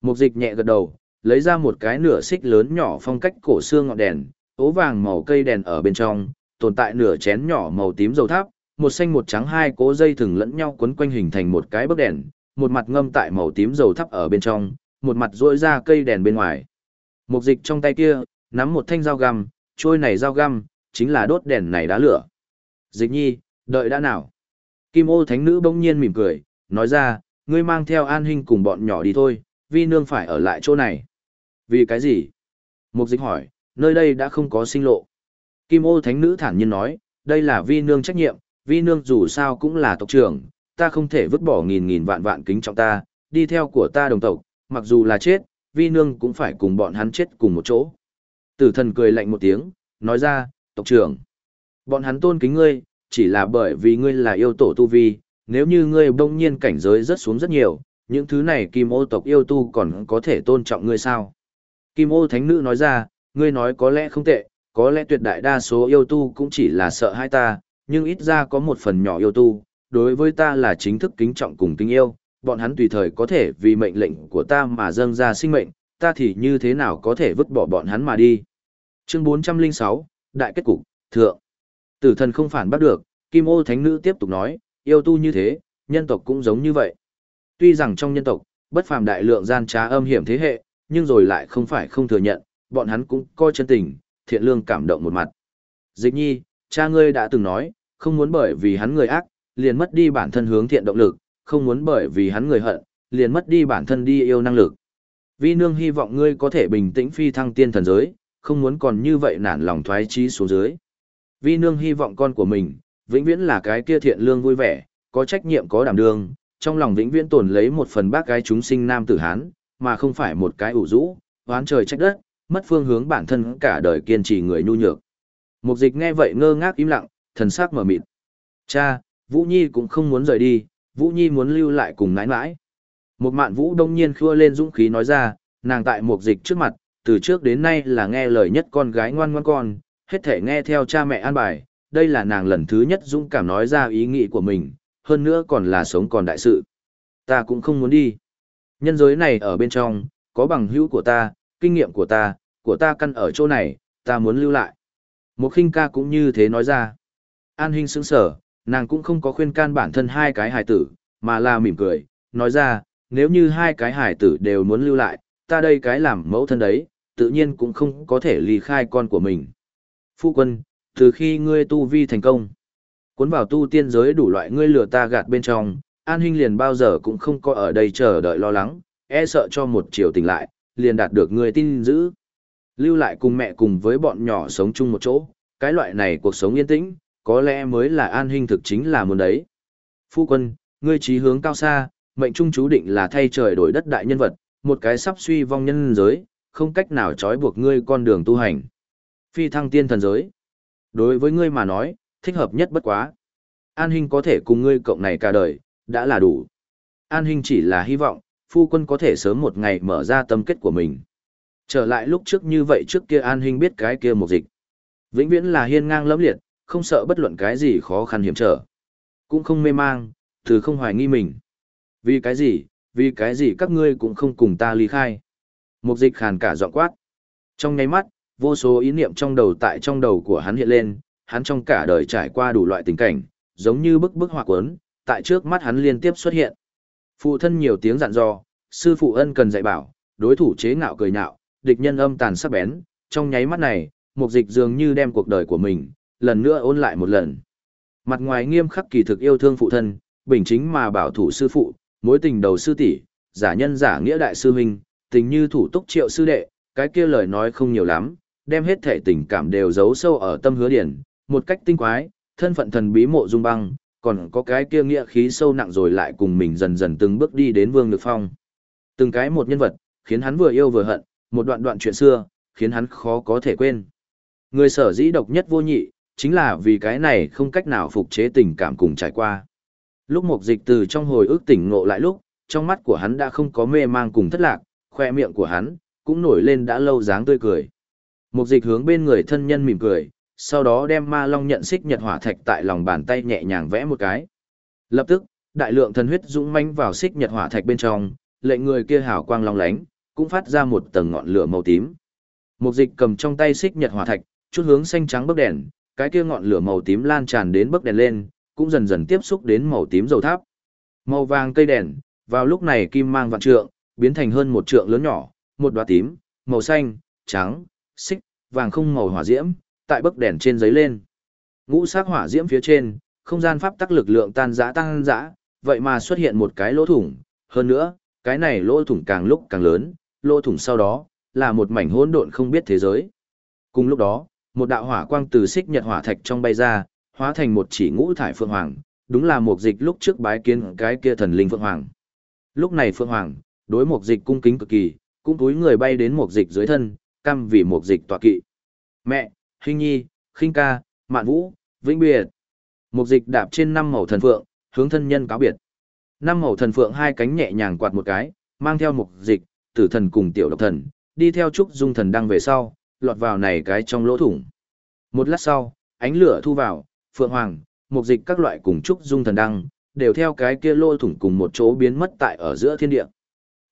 Mục dịch nhẹ gật đầu, lấy ra một cái nửa xích lớn nhỏ phong cách cổ xương ngọn đèn, ố vàng màu cây đèn ở bên trong, tồn tại nửa chén nhỏ màu tím dầu tháp, một xanh một trắng hai cố dây thừng lẫn nhau quấn quanh hình thành một cái bức đèn, một mặt ngâm tại màu tím dầu thắp ở bên trong, một mặt rỗi ra cây đèn bên ngoài. Mục dịch trong tay kia, nắm một thanh dao găm, trôi này dao găm, chính là đốt đèn này đá lửa. Dịch nhi, đợi đã nào. Kim ô thánh nữ bỗng nhiên mỉm cười, nói ra, ngươi mang theo an hình cùng bọn nhỏ đi thôi, vi nương phải ở lại chỗ này. Vì cái gì? Mục dịch hỏi, nơi đây đã không có sinh lộ. Kim ô thánh nữ thản nhiên nói, đây là vi nương trách nhiệm, vi nương dù sao cũng là tộc trưởng, ta không thể vứt bỏ nghìn nghìn vạn vạn kính trọng ta, đi theo của ta đồng tộc, mặc dù là chết, vi nương cũng phải cùng bọn hắn chết cùng một chỗ. Tử thần cười lạnh một tiếng, nói ra, tộc trưởng, bọn hắn tôn kính ngươi, chỉ là bởi vì ngươi là yêu tổ tu vi, nếu như ngươi bỗng nhiên cảnh giới rất xuống rất nhiều, những thứ này kim ô tộc yêu tu còn có thể tôn trọng ngươi sao? Kim ô thánh nữ nói ra, ngươi nói có lẽ không tệ, có lẽ tuyệt đại đa số yêu tu cũng chỉ là sợ hai ta, nhưng ít ra có một phần nhỏ yêu tu, đối với ta là chính thức kính trọng cùng tình yêu, bọn hắn tùy thời có thể vì mệnh lệnh của ta mà dâng ra sinh mệnh, ta thì như thế nào có thể vứt bỏ bọn hắn mà đi. Chương 406, Đại kết cục, Thượng. Tử thần không phản bắt được, Kim ô thánh nữ tiếp tục nói, yêu tu như thế, nhân tộc cũng giống như vậy. Tuy rằng trong nhân tộc, bất phàm đại lượng gian trá âm hiểm thế hệ, nhưng rồi lại không phải không thừa nhận, bọn hắn cũng coi chân tình, thiện lương cảm động một mặt. Dịch nhi, cha ngươi đã từng nói, không muốn bởi vì hắn người ác, liền mất đi bản thân hướng thiện động lực, không muốn bởi vì hắn người hận, liền mất đi bản thân đi yêu năng lực. Vi nương hy vọng ngươi có thể bình tĩnh phi thăng tiên thần giới, không muốn còn như vậy nản lòng thoái chí xuống dưới. Vi nương hy vọng con của mình, vĩnh viễn là cái kia thiện lương vui vẻ, có trách nhiệm có đảm đương, trong lòng vĩnh viễn tồn lấy một phần bác cái chúng sinh nam tử hán, mà không phải một cái ủ rũ, oán trời trách đất, mất phương hướng bản thân cả đời kiên trì người nhu nhược. Mục dịch nghe vậy ngơ ngác im lặng, thần sắc mở mịt. Cha, Vũ Nhi cũng không muốn rời đi, Vũ Nhi muốn lưu lại cùng nãi nãi. Một mạn Vũ đông nhiên khua lên dũng khí nói ra, nàng tại mục dịch trước mặt, từ trước đến nay là nghe lời nhất con gái ngoan ngoan con, hết thể nghe theo cha mẹ an bài, đây là nàng lần thứ nhất dũng cảm nói ra ý nghĩ của mình, hơn nữa còn là sống còn đại sự. Ta cũng không muốn đi. Nhân giới này ở bên trong, có bằng hữu của ta, kinh nghiệm của ta, của ta căn ở chỗ này, ta muốn lưu lại. Một khinh ca cũng như thế nói ra. An Hinh sững sở, nàng cũng không có khuyên can bản thân hai cái hài tử, mà là mỉm cười, nói ra, nếu như hai cái hài tử đều muốn lưu lại, ta đây cái làm mẫu thân đấy, tự nhiên cũng không có thể ly khai con của mình. Phu quân, từ khi ngươi tu vi thành công, cuốn vào tu tiên giới đủ loại ngươi lừa ta gạt bên trong, An Hinh liền bao giờ cũng không có ở đây chờ đợi lo lắng, e sợ cho một chiều tỉnh lại, liền đạt được ngươi tin giữ. Lưu lại cùng mẹ cùng với bọn nhỏ sống chung một chỗ, cái loại này cuộc sống yên tĩnh, có lẽ mới là An Hinh thực chính là muốn đấy. Phu quân, ngươi trí hướng cao xa, mệnh trung chú định là thay trời đổi đất đại nhân vật, một cái sắp suy vong nhân giới, không cách nào trói buộc ngươi con đường tu hành. Phi thăng tiên thần giới. Đối với ngươi mà nói, thích hợp nhất bất quá. An Hinh có thể cùng ngươi cộng này cả đời, đã là đủ. An Hinh chỉ là hy vọng, phu quân có thể sớm một ngày mở ra tâm kết của mình. Trở lại lúc trước như vậy trước kia An Hinh biết cái kia một dịch. Vĩnh viễn là hiên ngang lẫm liệt, không sợ bất luận cái gì khó khăn hiểm trở. Cũng không mê mang, từ không hoài nghi mình. Vì cái gì, vì cái gì các ngươi cũng không cùng ta ly khai. Một dịch khàn cả giọng quát. Trong nháy mắt, vô số ý niệm trong đầu tại trong đầu của hắn hiện lên, hắn trong cả đời trải qua đủ loại tình cảnh, giống như bức bức họa cuốn, tại trước mắt hắn liên tiếp xuất hiện. Phụ thân nhiều tiếng dặn dò, sư phụ ân cần dạy bảo, đối thủ chế ngạo cười nhạo, địch nhân âm tàn sắc bén, trong nháy mắt này, một dịch dường như đem cuộc đời của mình, lần nữa ôn lại một lần. Mặt ngoài nghiêm khắc kỳ thực yêu thương phụ thân, bình chính mà bảo thủ sư phụ, mối tình đầu sư tỷ, giả nhân giả nghĩa đại sư huynh, tình như thủ túc triệu sư đệ, cái kia lời nói không nhiều lắm, đem hết thể tình cảm đều giấu sâu ở tâm hứa điển, một cách tinh quái, thân phận thần bí mộ dung băng, còn có cái kia nghĩa khí sâu nặng rồi lại cùng mình dần dần từng bước đi đến vương nhược phong. Từng cái một nhân vật, khiến hắn vừa yêu vừa hận, một đoạn đoạn chuyện xưa, khiến hắn khó có thể quên. Người sở dĩ độc nhất vô nhị, chính là vì cái này không cách nào phục chế tình cảm cùng trải qua. Lúc mục dịch từ trong hồi ức tỉnh ngộ lại lúc, trong mắt của hắn đã không có mê mang cùng thất lạc, khoe miệng của hắn cũng nổi lên đã lâu dáng tươi cười. Một dịch hướng bên người thân nhân mỉm cười, sau đó đem ma long nhận xích nhật hỏa thạch tại lòng bàn tay nhẹ nhàng vẽ một cái. Lập tức, đại lượng thần huyết dũng mãnh vào xích nhật hỏa thạch bên trong, lệnh người kia hào quang long lánh, cũng phát ra một tầng ngọn lửa màu tím. Một dịch cầm trong tay xích nhật hỏa thạch, chút hướng xanh trắng bức đèn, cái kia ngọn lửa màu tím lan tràn đến bức đèn lên, cũng dần dần tiếp xúc đến màu tím dầu tháp. Màu vàng cây đèn, vào lúc này kim mang vạn trượng, biến thành hơn một trượng lớn nhỏ, một đóa tím, màu xanh, trắng, xích, vàng không màu hỏa diễm, tại bức đèn trên giấy lên. Ngũ sắc hỏa diễm phía trên, không gian pháp tắc lực lượng tan rã tăng rã, vậy mà xuất hiện một cái lỗ thủng, hơn nữa, cái này lỗ thủng càng lúc càng lớn, lỗ thủng sau đó là một mảnh hỗn độn không biết thế giới. Cùng lúc đó, một đạo hỏa quang từ xích nhật hỏa thạch trong bay ra, hóa thành một chỉ ngũ thải phượng hoàng, đúng là một dịch lúc trước bái kiến cái kia thần linh phượng hoàng. Lúc này phượng hoàng, đối một dịch cung kính cực kỳ, cũng túi người bay đến một dịch dưới thân, cam vì mục dịch tọa kỵ. Mẹ, Hinh Nhi, khinh ca, Mạn Vũ, Vĩnh Biệt. mục dịch đạp trên năm màu thần phượng, hướng thân nhân cáo biệt. Năm màu thần phượng hai cánh nhẹ nhàng quạt một cái, mang theo mục dịch, tử thần cùng tiểu độc thần, đi theo trúc dung thần đang về sau, lọt vào này cái trong lỗ thủng. Một lát sau, ánh lửa thu vào, phượng hoàng, mục dịch các loại cùng trúc dung thần đăng, đều theo cái kia lỗ thủng cùng một chỗ biến mất tại ở giữa thiên địa.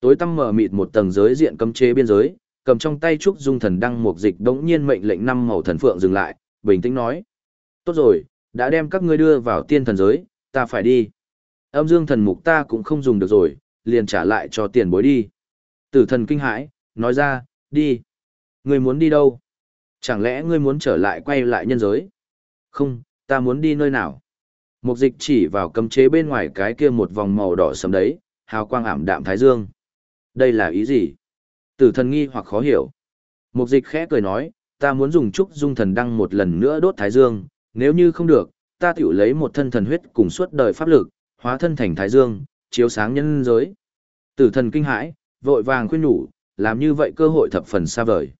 Tối tăm mở mịt một tầng giới diện cấm chế biên giới, cầm trong tay trúc dung thần đăng mục dịch đống nhiên mệnh lệnh năm màu thần phượng dừng lại, bình tĩnh nói. Tốt rồi, đã đem các ngươi đưa vào tiên thần giới, ta phải đi. Âm dương thần mục ta cũng không dùng được rồi, liền trả lại cho tiền bối đi. Tử thần kinh hãi, nói ra, đi. Ngươi muốn đi đâu? Chẳng lẽ ngươi muốn trở lại quay lại nhân giới? Không, ta muốn đi nơi nào? Mục dịch chỉ vào cấm chế bên ngoài cái kia một vòng màu đỏ sầm đấy, hào quang ảm đạm thái dương. Đây là ý gì? Tử thần nghi hoặc khó hiểu. Mục dịch khẽ cười nói, ta muốn dùng trúc dung thần đăng một lần nữa đốt thái dương, nếu như không được, ta tiểu lấy một thân thần huyết cùng suốt đời pháp lực, hóa thân thành thái dương, chiếu sáng nhân giới. Tử thần kinh hãi, vội vàng khuyên nhủ, làm như vậy cơ hội thập phần xa vời.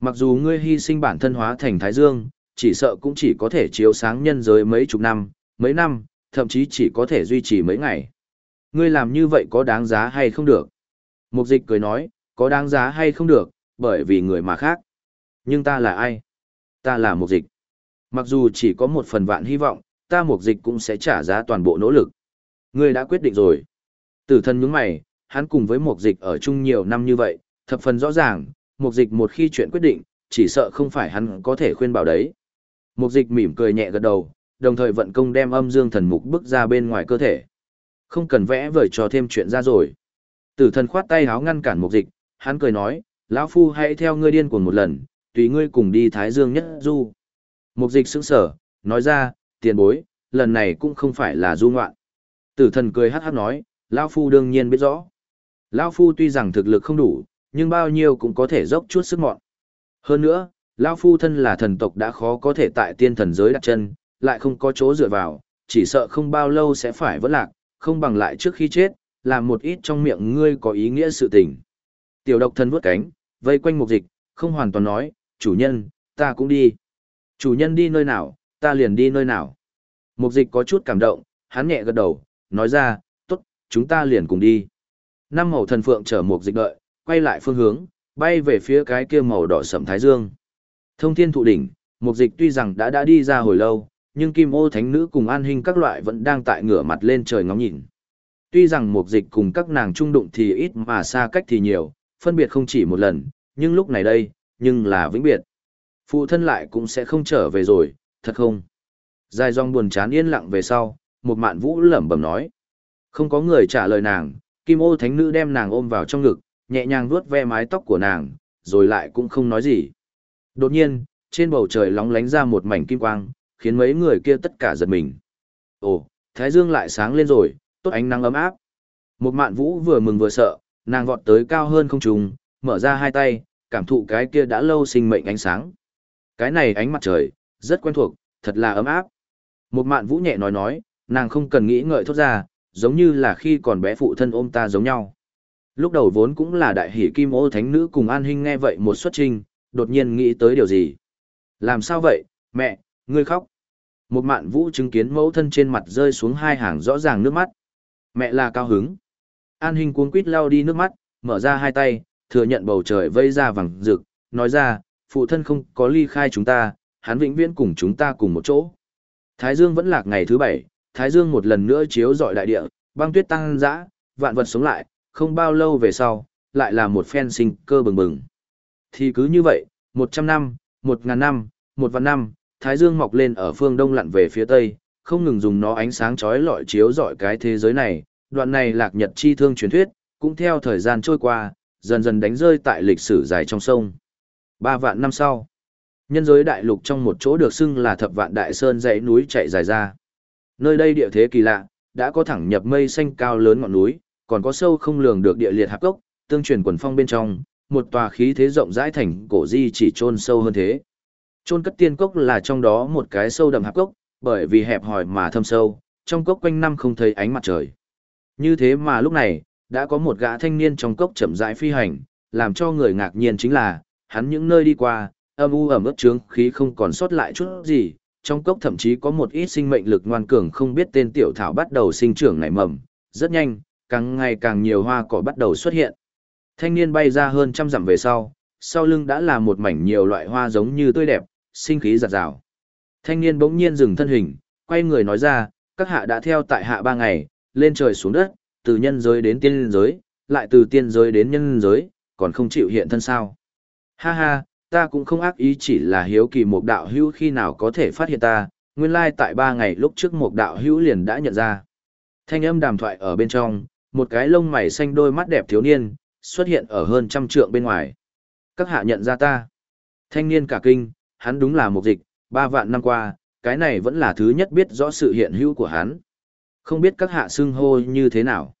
Mặc dù ngươi hy sinh bản thân hóa thành thái dương, chỉ sợ cũng chỉ có thể chiếu sáng nhân giới mấy chục năm, mấy năm, thậm chí chỉ có thể duy trì mấy ngày. Ngươi làm như vậy có đáng giá hay không được? Mục dịch cười nói, có đáng giá hay không được, bởi vì người mà khác. Nhưng ta là ai? Ta là một dịch. Mặc dù chỉ có một phần vạn hy vọng, ta một dịch cũng sẽ trả giá toàn bộ nỗ lực. Ngươi đã quyết định rồi. Tử thân nhướng mày, hắn cùng với một dịch ở chung nhiều năm như vậy, thập phần rõ ràng, một dịch một khi chuyện quyết định, chỉ sợ không phải hắn có thể khuyên bảo đấy. Một dịch mỉm cười nhẹ gật đầu, đồng thời vận công đem âm dương thần mục bước ra bên ngoài cơ thể. Không cần vẽ vời cho thêm chuyện ra rồi. Tử thần khoát tay háo ngăn cản một dịch, hắn cười nói, lão phu hãy theo ngươi điên cuồng một lần, tùy ngươi cùng đi Thái Dương nhất du. Một dịch sững sở, nói ra, tiền bối, lần này cũng không phải là du ngoạn. Tử thần cười hát hát nói, lão phu đương nhiên biết rõ. Lão phu tuy rằng thực lực không đủ, nhưng bao nhiêu cũng có thể dốc chút sức mọn. Hơn nữa, lão phu thân là thần tộc đã khó có thể tại tiên thần giới đặt chân, lại không có chỗ dựa vào, chỉ sợ không bao lâu sẽ phải vỡ lạc, không bằng lại trước khi chết, làm một ít trong miệng ngươi có ý nghĩa sự tình. Tiểu độc thân vuốt cánh, vây quanh Mục dịch, không hoàn toàn nói, chủ nhân, ta cũng đi. Chủ nhân đi nơi nào, ta liền đi nơi nào. Mục dịch có chút cảm động, hắn nhẹ gật đầu, nói ra, tốt, chúng ta liền cùng đi. Năm màu thần phượng chở mục dịch đợi, quay lại phương hướng, bay về phía cái kia màu đỏ sẫm thái dương. Thông thiên thụ đỉnh, mục dịch tuy rằng đã đã đi ra hồi lâu, nhưng kim ô thánh nữ cùng an hình các loại vẫn đang tại ngửa mặt lên trời ngóng nhìn. Tuy rằng mục dịch cùng các nàng trung đụng thì ít mà xa cách thì nhiều, phân biệt không chỉ một lần, nhưng lúc này đây, nhưng là vĩnh biệt. Phụ thân lại cũng sẽ không trở về rồi, thật không? Dài dòng buồn chán yên lặng về sau, một mạn vũ lẩm bẩm nói. Không có người trả lời nàng, kim ô thánh nữ đem nàng ôm vào trong ngực, nhẹ nhàng vuốt ve mái tóc của nàng, rồi lại cũng không nói gì. Đột nhiên, trên bầu trời lóng lánh ra một mảnh kim quang, khiến mấy người kia tất cả giật mình. Ồ, Thái Dương lại sáng lên rồi, tốt ánh nắng ấm áp. Một mạn vũ vừa mừng vừa sợ, nàng vọt tới cao hơn không trùng, mở ra hai tay, cảm thụ cái kia đã lâu sinh mệnh ánh sáng. Cái này ánh mặt trời, rất quen thuộc, thật là ấm áp. Một mạn vũ nhẹ nói nói, nàng không cần nghĩ ngợi thốt ra, giống như là khi còn bé phụ thân ôm ta giống nhau. Lúc đầu vốn cũng là đại hỷ kim ô thánh nữ cùng an hinh nghe vậy một xuất trình, đột nhiên nghĩ tới điều gì. Làm sao vậy, mẹ, ngươi khóc. Một mạn vũ chứng kiến mẫu thân trên mặt rơi xuống hai hàng rõ ràng nước mắt. Mẹ là cao hứng. An Hinh cuống quýt lau đi nước mắt, mở ra hai tay, thừa nhận bầu trời vây ra vàng rực, nói ra, phụ thân không có ly khai chúng ta, hắn vĩnh viễn cùng chúng ta cùng một chỗ. Thái Dương vẫn lạc ngày thứ bảy, Thái Dương một lần nữa chiếu rọi đại địa, băng tuyết tăng dã, vạn vật sống lại, không bao lâu về sau, lại là một phen sinh cơ bừng bừng. Thì cứ như vậy, một trăm năm, một ngàn năm, một vạn năm, Thái Dương mọc lên ở phương đông lặn về phía tây, không ngừng dùng nó ánh sáng chói lọi chiếu rọi cái thế giới này, đoạn này lạc nhật chi thương truyền thuyết, cũng theo thời gian trôi qua, dần dần đánh rơi tại lịch sử dài trong sông. Ba vạn năm sau, nhân giới đại lục trong một chỗ được xưng là thập vạn đại sơn dãy núi chạy dài ra. Nơi đây địa thế kỳ lạ, đã có thẳng nhập mây xanh cao lớn ngọn núi, còn có sâu không lường được địa liệt hạp cốc tương truyền quần phong bên trong, một tòa khí thế rộng rãi thành cổ di chỉ chôn sâu hơn thế. Chôn cất tiên cốc là trong đó một cái sâu đậm hạp cốc bởi vì hẹp hòi mà thâm sâu, trong cốc quanh năm không thấy ánh mặt trời. Như thế mà lúc này, đã có một gã thanh niên trong cốc chậm rãi phi hành, làm cho người ngạc nhiên chính là, hắn những nơi đi qua, âm u ẩm ướt trướng khí không còn sót lại chút gì, trong cốc thậm chí có một ít sinh mệnh lực ngoan cường không biết tên tiểu thảo bắt đầu sinh trưởng nảy mầm, rất nhanh, càng ngày càng nhiều hoa cỏ bắt đầu xuất hiện. Thanh niên bay ra hơn trăm dặm về sau, sau lưng đã là một mảnh nhiều loại hoa giống như tươi đẹp, sinh khí giặt rào. Thanh niên bỗng nhiên dừng thân hình, quay người nói ra, các hạ đã theo tại hạ ba ngày, lên trời xuống đất, từ nhân giới đến tiên giới, lại từ tiên giới đến nhân giới, còn không chịu hiện thân sao. Ha ha, ta cũng không ác ý chỉ là hiếu kỳ một đạo hữu khi nào có thể phát hiện ta, nguyên lai tại ba ngày lúc trước một đạo hữu liền đã nhận ra. Thanh âm đàm thoại ở bên trong, một cái lông mày xanh đôi mắt đẹp thiếu niên, xuất hiện ở hơn trăm trượng bên ngoài. Các hạ nhận ra ta. Thanh niên cả kinh, hắn đúng là một dịch, ba vạn năm qua, cái này vẫn là thứ nhất biết rõ sự hiện hữu của hắn. Không biết các hạ xưng hô như thế nào?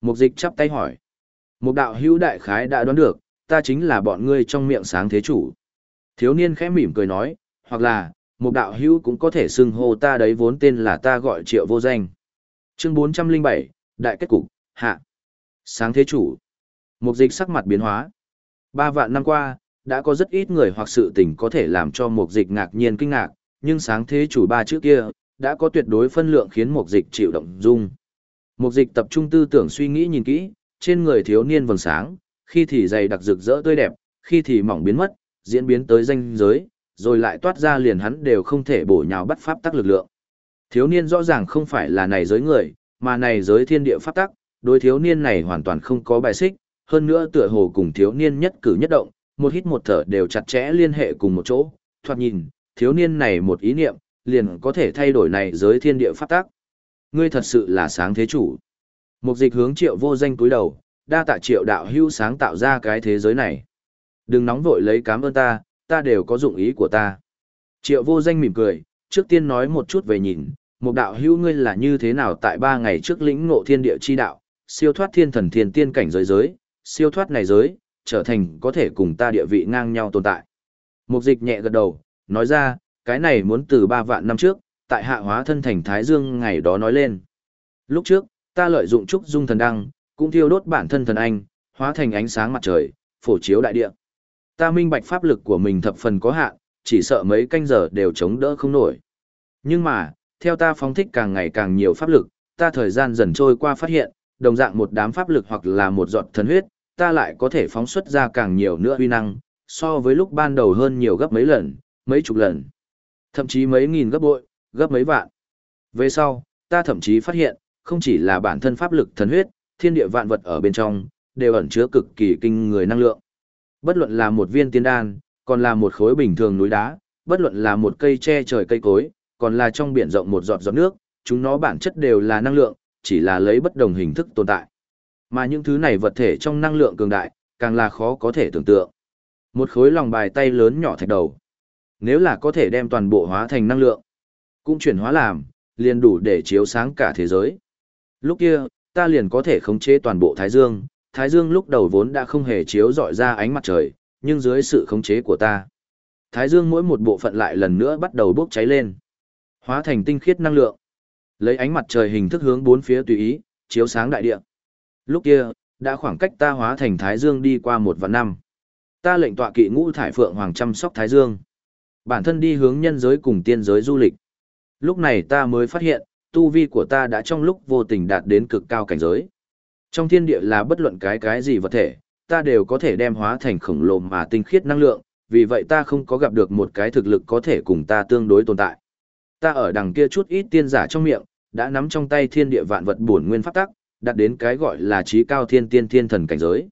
Mục dịch chắp tay hỏi. Mục đạo hữu đại khái đã đoán được, ta chính là bọn ngươi trong miệng sáng thế chủ. Thiếu niên khẽ mỉm cười nói, hoặc là, Mục đạo hữu cũng có thể xưng hô ta đấy vốn tên là ta gọi triệu vô danh. Chương 407, Đại kết cục, hạ. Sáng thế chủ. Mục dịch sắc mặt biến hóa. Ba vạn năm qua, đã có rất ít người hoặc sự tình có thể làm cho mục dịch ngạc nhiên kinh ngạc, nhưng sáng thế chủ ba chữ kia, đã có tuyệt đối phân lượng khiến mục dịch chịu động dung. Mục dịch tập trung tư tưởng suy nghĩ nhìn kỹ, trên người thiếu niên vầng sáng, khi thì dày đặc rực rỡ tươi đẹp, khi thì mỏng biến mất, diễn biến tới danh giới, rồi lại toát ra liền hắn đều không thể bổ nhào bắt pháp tắc lực lượng. Thiếu niên rõ ràng không phải là này giới người, mà này giới thiên địa pháp tắc, đối thiếu niên này hoàn toàn không có bài xích, hơn nữa tựa hồ cùng thiếu niên nhất cử nhất động, một hít một thở đều chặt chẽ liên hệ cùng một chỗ, thoạt nhìn, thiếu niên này một ý niệm, liền có thể thay đổi này giới thiên địa pháp tắc. Ngươi thật sự là sáng thế chủ. Một dịch hướng triệu vô danh túi đầu, đa tạ triệu đạo hưu sáng tạo ra cái thế giới này. Đừng nóng vội lấy cám ơn ta, ta đều có dụng ý của ta. Triệu vô danh mỉm cười, trước tiên nói một chút về nhìn, một đạo hưu ngươi là như thế nào tại ba ngày trước lĩnh ngộ thiên địa chi đạo, siêu thoát thiên thần thiên tiên cảnh giới giới, siêu thoát này giới, trở thành có thể cùng ta địa vị ngang nhau tồn tại. Mục dịch nhẹ gật đầu, nói ra, cái này muốn từ ba vạn năm trước, tại hạ hóa thân thành Thái Dương ngày đó nói lên. Lúc trước, ta lợi dụng trúc dung thần đăng, cũng thiêu đốt bản thân thần anh, hóa thành ánh sáng mặt trời, phổ chiếu đại địa. Ta minh bạch pháp lực của mình thập phần có hạn, chỉ sợ mấy canh giờ đều chống đỡ không nổi. Nhưng mà, theo ta phóng thích càng ngày càng nhiều pháp lực, ta thời gian dần trôi qua phát hiện, đồng dạng một đám pháp lực hoặc là một giọt thần huyết, ta lại có thể phóng xuất ra càng nhiều nữa uy năng, so với lúc ban đầu hơn nhiều gấp mấy lần, mấy chục lần, thậm chí mấy nghìn gấp bội, gấp mấy vạn. Về sau, ta thậm chí phát hiện, không chỉ là bản thân pháp lực thần huyết, thiên địa vạn vật ở bên trong, đều ẩn chứa cực kỳ kinh người năng lượng. Bất luận là một viên tiên đan, còn là một khối bình thường núi đá, bất luận là một cây che trời cây cối, còn là trong biển rộng một giọt giọt nước, chúng nó bản chất đều là năng lượng, chỉ là lấy bất đồng hình thức tồn tại. Mà những thứ này vật thể trong năng lượng cường đại, càng là khó có thể tưởng tượng. Một khối lòng bài tay lớn nhỏ thạch đầu. Nếu là có thể đem toàn bộ hóa thành năng lượng, cũng chuyển hóa làm, liền đủ để chiếu sáng cả thế giới. Lúc kia, ta liền có thể khống chế toàn bộ Thái Dương. Thái Dương lúc đầu vốn đã không hề chiếu dọi ra ánh mặt trời, nhưng dưới sự khống chế của ta, Thái Dương mỗi một bộ phận lại lần nữa bắt đầu bốc cháy lên, hóa thành tinh khiết năng lượng. Lấy ánh mặt trời hình thức hướng bốn phía tùy ý, chiếu sáng đại địa. Lúc kia, đã khoảng cách ta hóa thành Thái Dương đi qua một vạn năm. Ta lệnh tọa kỵ ngũ thải phượng hoàng chăm sóc Thái Dương. Bản thân đi hướng nhân giới cùng tiên giới du lịch. Lúc này ta mới phát hiện, tu vi của ta đã trong lúc vô tình đạt đến cực cao cảnh giới. Trong thiên địa là bất luận cái cái gì vật thể, ta đều có thể đem hóa thành khổng lồ mà tinh khiết năng lượng, vì vậy ta không có gặp được một cái thực lực có thể cùng ta tương đối tồn tại. Ta ở đằng kia chút ít tiên giả trong miệng, đã nắm trong tay thiên địa vạn vật bổn nguyên pháp tắc, đạt đến cái gọi là trí cao thiên tiên thiên thần cảnh giới.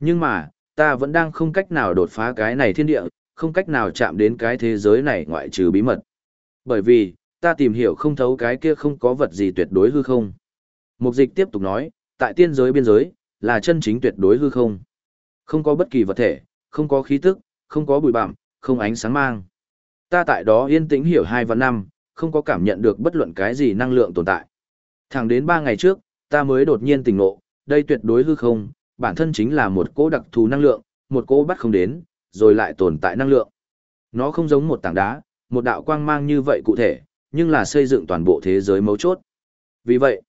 Nhưng mà, ta vẫn đang không cách nào đột phá cái này thiên địa, không cách nào chạm đến cái thế giới này ngoại trừ bí mật. Bởi vì, ta tìm hiểu không thấu cái kia không có vật gì tuyệt đối hư không. Mục dịch tiếp tục nói, tại tiên giới biên giới, là chân chính tuyệt đối hư không. Không có bất kỳ vật thể, không có khí tức, không có bụi bặm, không ánh sáng mang. Ta tại đó yên tĩnh hiểu hai và năm, không có cảm nhận được bất luận cái gì năng lượng tồn tại. Thẳng đến ba ngày trước, ta mới đột nhiên tỉnh ngộ, đây tuyệt đối hư không, bản thân chính là một cỗ đặc thù năng lượng, một cỗ bắt không đến, rồi lại tồn tại năng lượng. Nó không giống một tảng đá, một đạo quang mang như vậy cụ thể, nhưng là xây dựng toàn bộ thế giới mấu chốt. Vì vậy,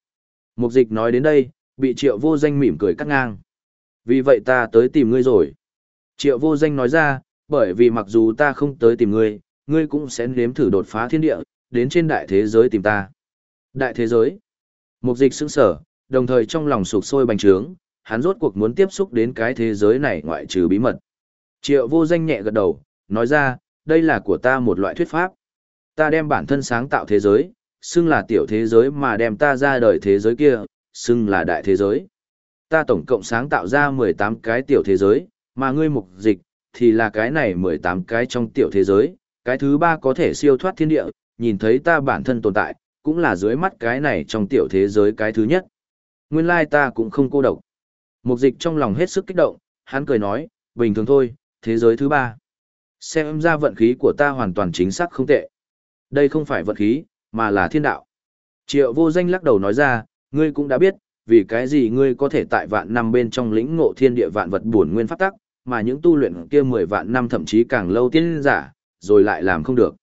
mục dịch nói đến đây, bị triệu vô danh mỉm cười cắt ngang. Vì vậy ta tới tìm ngươi rồi. Triệu vô danh nói ra, bởi vì mặc dù ta không tới tìm ngươi, ngươi cũng sẽ nếm thử đột phá thiên địa, đến trên đại thế giới tìm ta. Đại thế giới. Mục dịch sững sở, đồng thời trong lòng sụp sôi bành trướng, hắn rốt cuộc muốn tiếp xúc đến cái thế giới này ngoại trừ bí mật. Triệu vô danh nhẹ gật đầu, nói ra, đây là của ta một loại thuyết pháp. Ta đem bản thân sáng tạo thế giới, xưng là tiểu thế giới mà đem ta ra đời thế giới kia, xưng là đại thế giới. Ta tổng cộng sáng tạo ra 18 cái tiểu thế giới, mà ngươi mục dịch, thì là cái này 18 cái trong tiểu thế giới, cái thứ ba có thể siêu thoát thiên địa, nhìn thấy ta bản thân tồn tại, cũng là dưới mắt cái này trong tiểu thế giới cái thứ nhất. Nguyên lai ta cũng không cô độc. Mục dịch trong lòng hết sức kích động, hắn cười nói, bình thường thôi, thế giới thứ ba. Xem ra vận khí của ta hoàn toàn chính xác không tệ. Đây không phải vận khí, mà là thiên đạo. Triệu vô danh lắc đầu nói ra, ngươi cũng đã biết, vì cái gì ngươi có thể tại vạn năm bên trong lĩnh ngộ thiên địa vạn vật bổn nguyên pháp tắc, mà những tu luyện kia mười vạn năm thậm chí càng lâu tiên giả, rồi lại làm không được.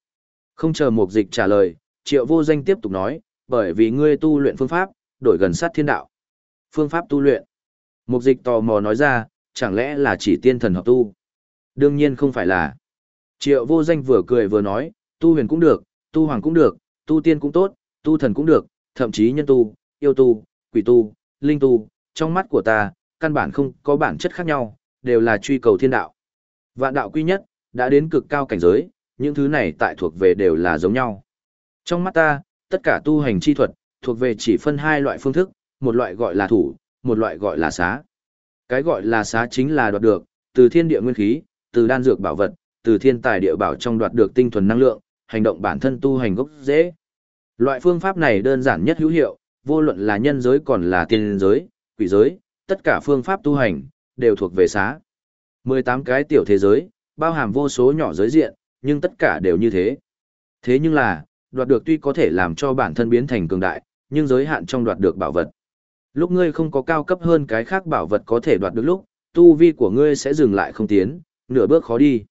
Không chờ mục dịch trả lời, triệu vô danh tiếp tục nói, bởi vì ngươi tu luyện phương pháp, đổi gần sát thiên đạo. Phương pháp tu luyện. Mục dịch tò mò nói ra, chẳng lẽ là chỉ tiên thần hợp tu? Đương nhiên không phải là. Triệu vô danh vừa cười vừa nói, tu huyền cũng được, tu hoàng cũng được, tu tiên cũng tốt, tu thần cũng được, thậm chí nhân tu, yêu tu, quỷ tu, linh tu, trong mắt của ta, căn bản không có bản chất khác nhau, đều là truy cầu thiên đạo. Vạn đạo quy nhất, đã đến cực cao cảnh giới, những thứ này tại thuộc về đều là giống nhau. Trong mắt ta, tất cả tu hành chi thuật, thuộc về chỉ phân hai loại phương thức, một loại gọi là thủ, một loại gọi là xá. Cái gọi là xá chính là đoạt được, từ thiên địa nguyên khí, từ đan dược bảo vật, từ thiên tài địa bảo trong đoạt được tinh thuần năng lượng, hành động bản thân tu hành gốc dễ. Loại phương pháp này đơn giản nhất hữu hiệu, vô luận là nhân giới còn là tiên giới, quỷ giới, tất cả phương pháp tu hành, đều thuộc về xá. 18 cái tiểu thế giới, bao hàm vô số nhỏ giới diện, nhưng tất cả đều như thế. Thế nhưng là, đoạt được tuy có thể làm cho bản thân biến thành cường đại, nhưng giới hạn trong đoạt được bảo vật. Lúc ngươi không có cao cấp hơn cái khác bảo vật có thể đoạt được lúc, tu vi của ngươi sẽ dừng lại không tiến, nửa bước khó đi.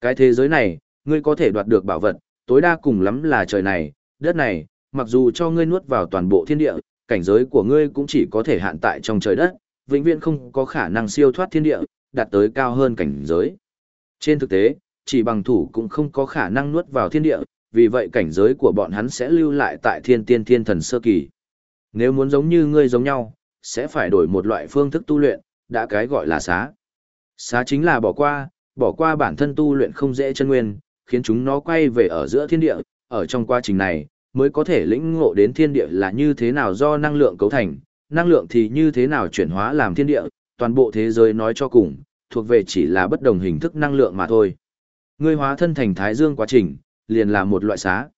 Cái thế giới này, ngươi có thể đoạt được bảo vật, tối đa cùng lắm là trời này, đất này, mặc dù cho ngươi nuốt vào toàn bộ thiên địa, cảnh giới của ngươi cũng chỉ có thể hạn tại trong trời đất, vĩnh viễn không có khả năng siêu thoát thiên địa, đạt tới cao hơn cảnh giới. Trên thực tế, chỉ bằng thủ cũng không có khả năng nuốt vào thiên địa, vì vậy cảnh giới của bọn hắn sẽ lưu lại tại thiên tiên thiên thần sơ kỳ. Nếu muốn giống như ngươi giống nhau, sẽ phải đổi một loại phương thức tu luyện, đã cái gọi là xá. Xá chính là bỏ qua, bỏ qua bản thân tu luyện không dễ chân nguyên, khiến chúng nó quay về ở giữa thiên địa, ở trong quá trình này, mới có thể lĩnh ngộ đến thiên địa là như thế nào do năng lượng cấu thành, năng lượng thì như thế nào chuyển hóa làm thiên địa, toàn bộ thế giới nói cho cùng, thuộc về chỉ là bất đồng hình thức năng lượng mà thôi. Ngươi hóa thân thành thái dương quá trình, liền là một loại xá.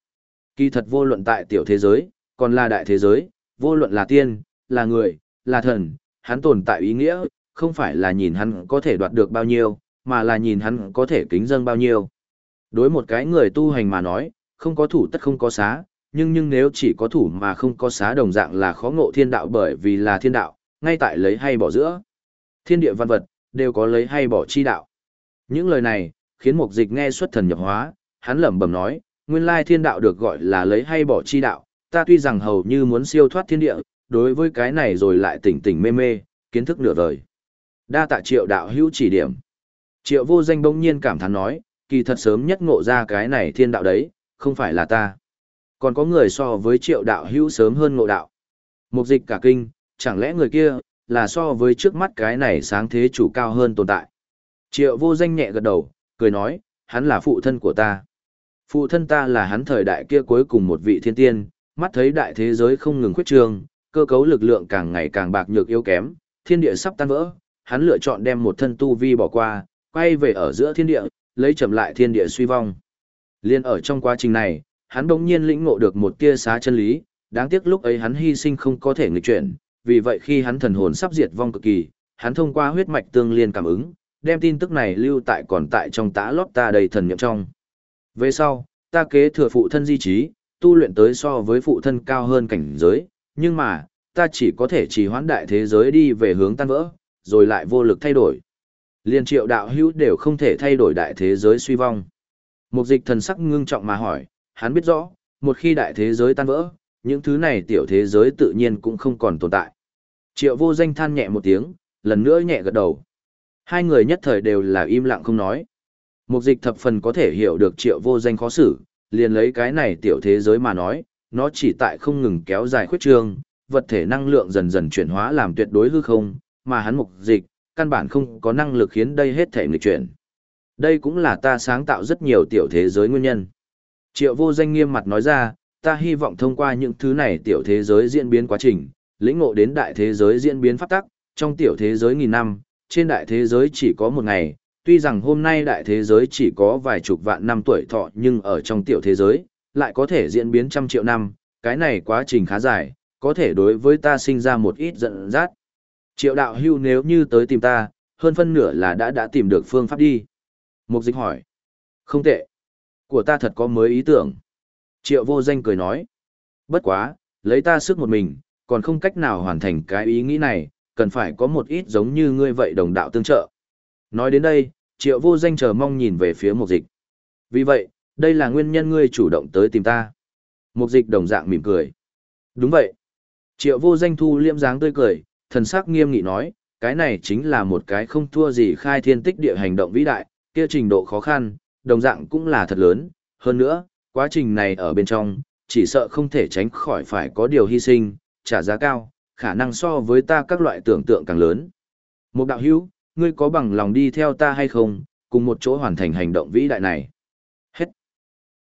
Kỳ thật vô luận tại tiểu thế giới, còn là đại thế giới, vô luận là tiên, là người, là thần, hắn tồn tại ý nghĩa, không phải là nhìn hắn có thể đoạt được bao nhiêu, mà là nhìn hắn có thể kính dâng bao nhiêu. Đối một cái người tu hành mà nói, không có thủ tất không có xá, nhưng nhưng nếu chỉ có thủ mà không có xá đồng dạng là khó ngộ thiên đạo bởi vì là thiên đạo, ngay tại lấy hay bỏ giữa. Thiên địa văn vật, đều có lấy hay bỏ chi đạo. Những lời này, khiến mục dịch nghe xuất thần nhập hóa, hắn lẩm bẩm nói, nguyên lai thiên đạo được gọi là lấy hay bỏ chi đạo, ta tuy rằng hầu như muốn siêu thoát thiên địa, đối với cái này rồi lại tỉnh tỉnh mê mê, kiến thức nửa đời. Đa tạ triệu đạo hữu chỉ điểm. Triệu vô danh bỗng nhiên cảm thán nói, kỳ thật sớm nhất ngộ ra cái này thiên đạo đấy, không phải là ta. Còn có người so với triệu đạo hữu sớm hơn ngộ đạo. Mục dịch cả kinh, chẳng lẽ người kia, là so với trước mắt cái này sáng thế chủ cao hơn tồn tại. Triệu vô danh nhẹ gật đầu, cười nói, hắn là phụ thân của ta. Phụ thân ta là hắn thời đại kia cuối cùng một vị thiên tiên, mắt thấy đại thế giới không ngừng khuyết trương, cơ cấu lực lượng càng ngày càng bạc nhược yếu kém, thiên địa sắp tan vỡ, hắn lựa chọn đem một thân tu vi bỏ qua, quay về ở giữa thiên địa, lấy chậm lại thiên địa suy vong. Liên ở trong quá trình này, hắn bỗng nhiên lĩnh ngộ được một tia xá chân lý, đáng tiếc lúc ấy hắn hy sinh không có thể nghịch chuyển, vì vậy khi hắn thần hồn sắp diệt vong cực kỳ, hắn thông qua huyết mạch tương liên cảm ứng, đem tin tức này lưu tại còn tại trong tã lót ta đầy thần niệm trong. Về sau, ta kế thừa phụ thân di trí, tu luyện tới so với phụ thân cao hơn cảnh giới, nhưng mà, ta chỉ có thể chỉ hoãn đại thế giới đi về hướng tan vỡ, rồi lại vô lực thay đổi. Liên triệu đạo hữu đều không thể thay đổi đại thế giới suy vong. Mục dịch thần sắc ngưng trọng mà hỏi, hắn biết rõ, một khi đại thế giới tan vỡ, những thứ này tiểu thế giới tự nhiên cũng không còn tồn tại. Triệu vô danh than nhẹ một tiếng, lần nữa nhẹ gật đầu. Hai người nhất thời đều là im lặng không nói. Mục dịch thập phần có thể hiểu được triệu vô danh khó xử, liền lấy cái này tiểu thế giới mà nói, nó chỉ tại không ngừng kéo dài khuyết trương, vật thể năng lượng dần dần chuyển hóa làm tuyệt đối hư không, mà hắn mục dịch, căn bản không có năng lực khiến đây hết thể nghịch chuyển. Đây cũng là ta sáng tạo rất nhiều tiểu thế giới nguyên nhân. Triệu vô danh nghiêm mặt nói ra, ta hy vọng thông qua những thứ này tiểu thế giới diễn biến quá trình, lĩnh ngộ đến đại thế giới diễn biến pháp tắc, trong tiểu thế giới nghìn năm, trên đại thế giới chỉ có một ngày, tuy rằng hôm nay đại thế giới chỉ có vài chục vạn năm tuổi thọ nhưng ở trong tiểu thế giới, lại có thể diễn biến trăm triệu năm, cái này quá trình khá dài, có thể đối với ta sinh ra một ít giận dắt. Triệu đạo hưu nếu như tới tìm ta, hơn phân nửa là đã đã tìm được phương pháp đi. Mục dịch hỏi. Không tệ. Của ta thật có mới ý tưởng. Triệu vô danh cười nói. Bất quá, lấy ta sức một mình, còn không cách nào hoàn thành cái ý nghĩ này, cần phải có một ít giống như ngươi vậy đồng đạo tương trợ. Nói đến đây, triệu vô danh chờ mong nhìn về phía mục dịch. Vì vậy, đây là nguyên nhân ngươi chủ động tới tìm ta. Mục dịch đồng dạng mỉm cười. Đúng vậy. Triệu vô danh thu liễm dáng tươi cười, thần sắc nghiêm nghị nói, cái này chính là một cái không thua gì khai thiên tích địa hành động vĩ đại, kia trình độ khó khăn, đồng dạng cũng là thật lớn. Hơn nữa, quá trình này ở bên trong, chỉ sợ không thể tránh khỏi phải có điều hy sinh, trả giá cao, khả năng so với ta các loại tưởng tượng càng lớn. Một đạo hữu, ngươi có bằng lòng đi theo ta hay không, cùng một chỗ hoàn thành hành động vĩ đại này.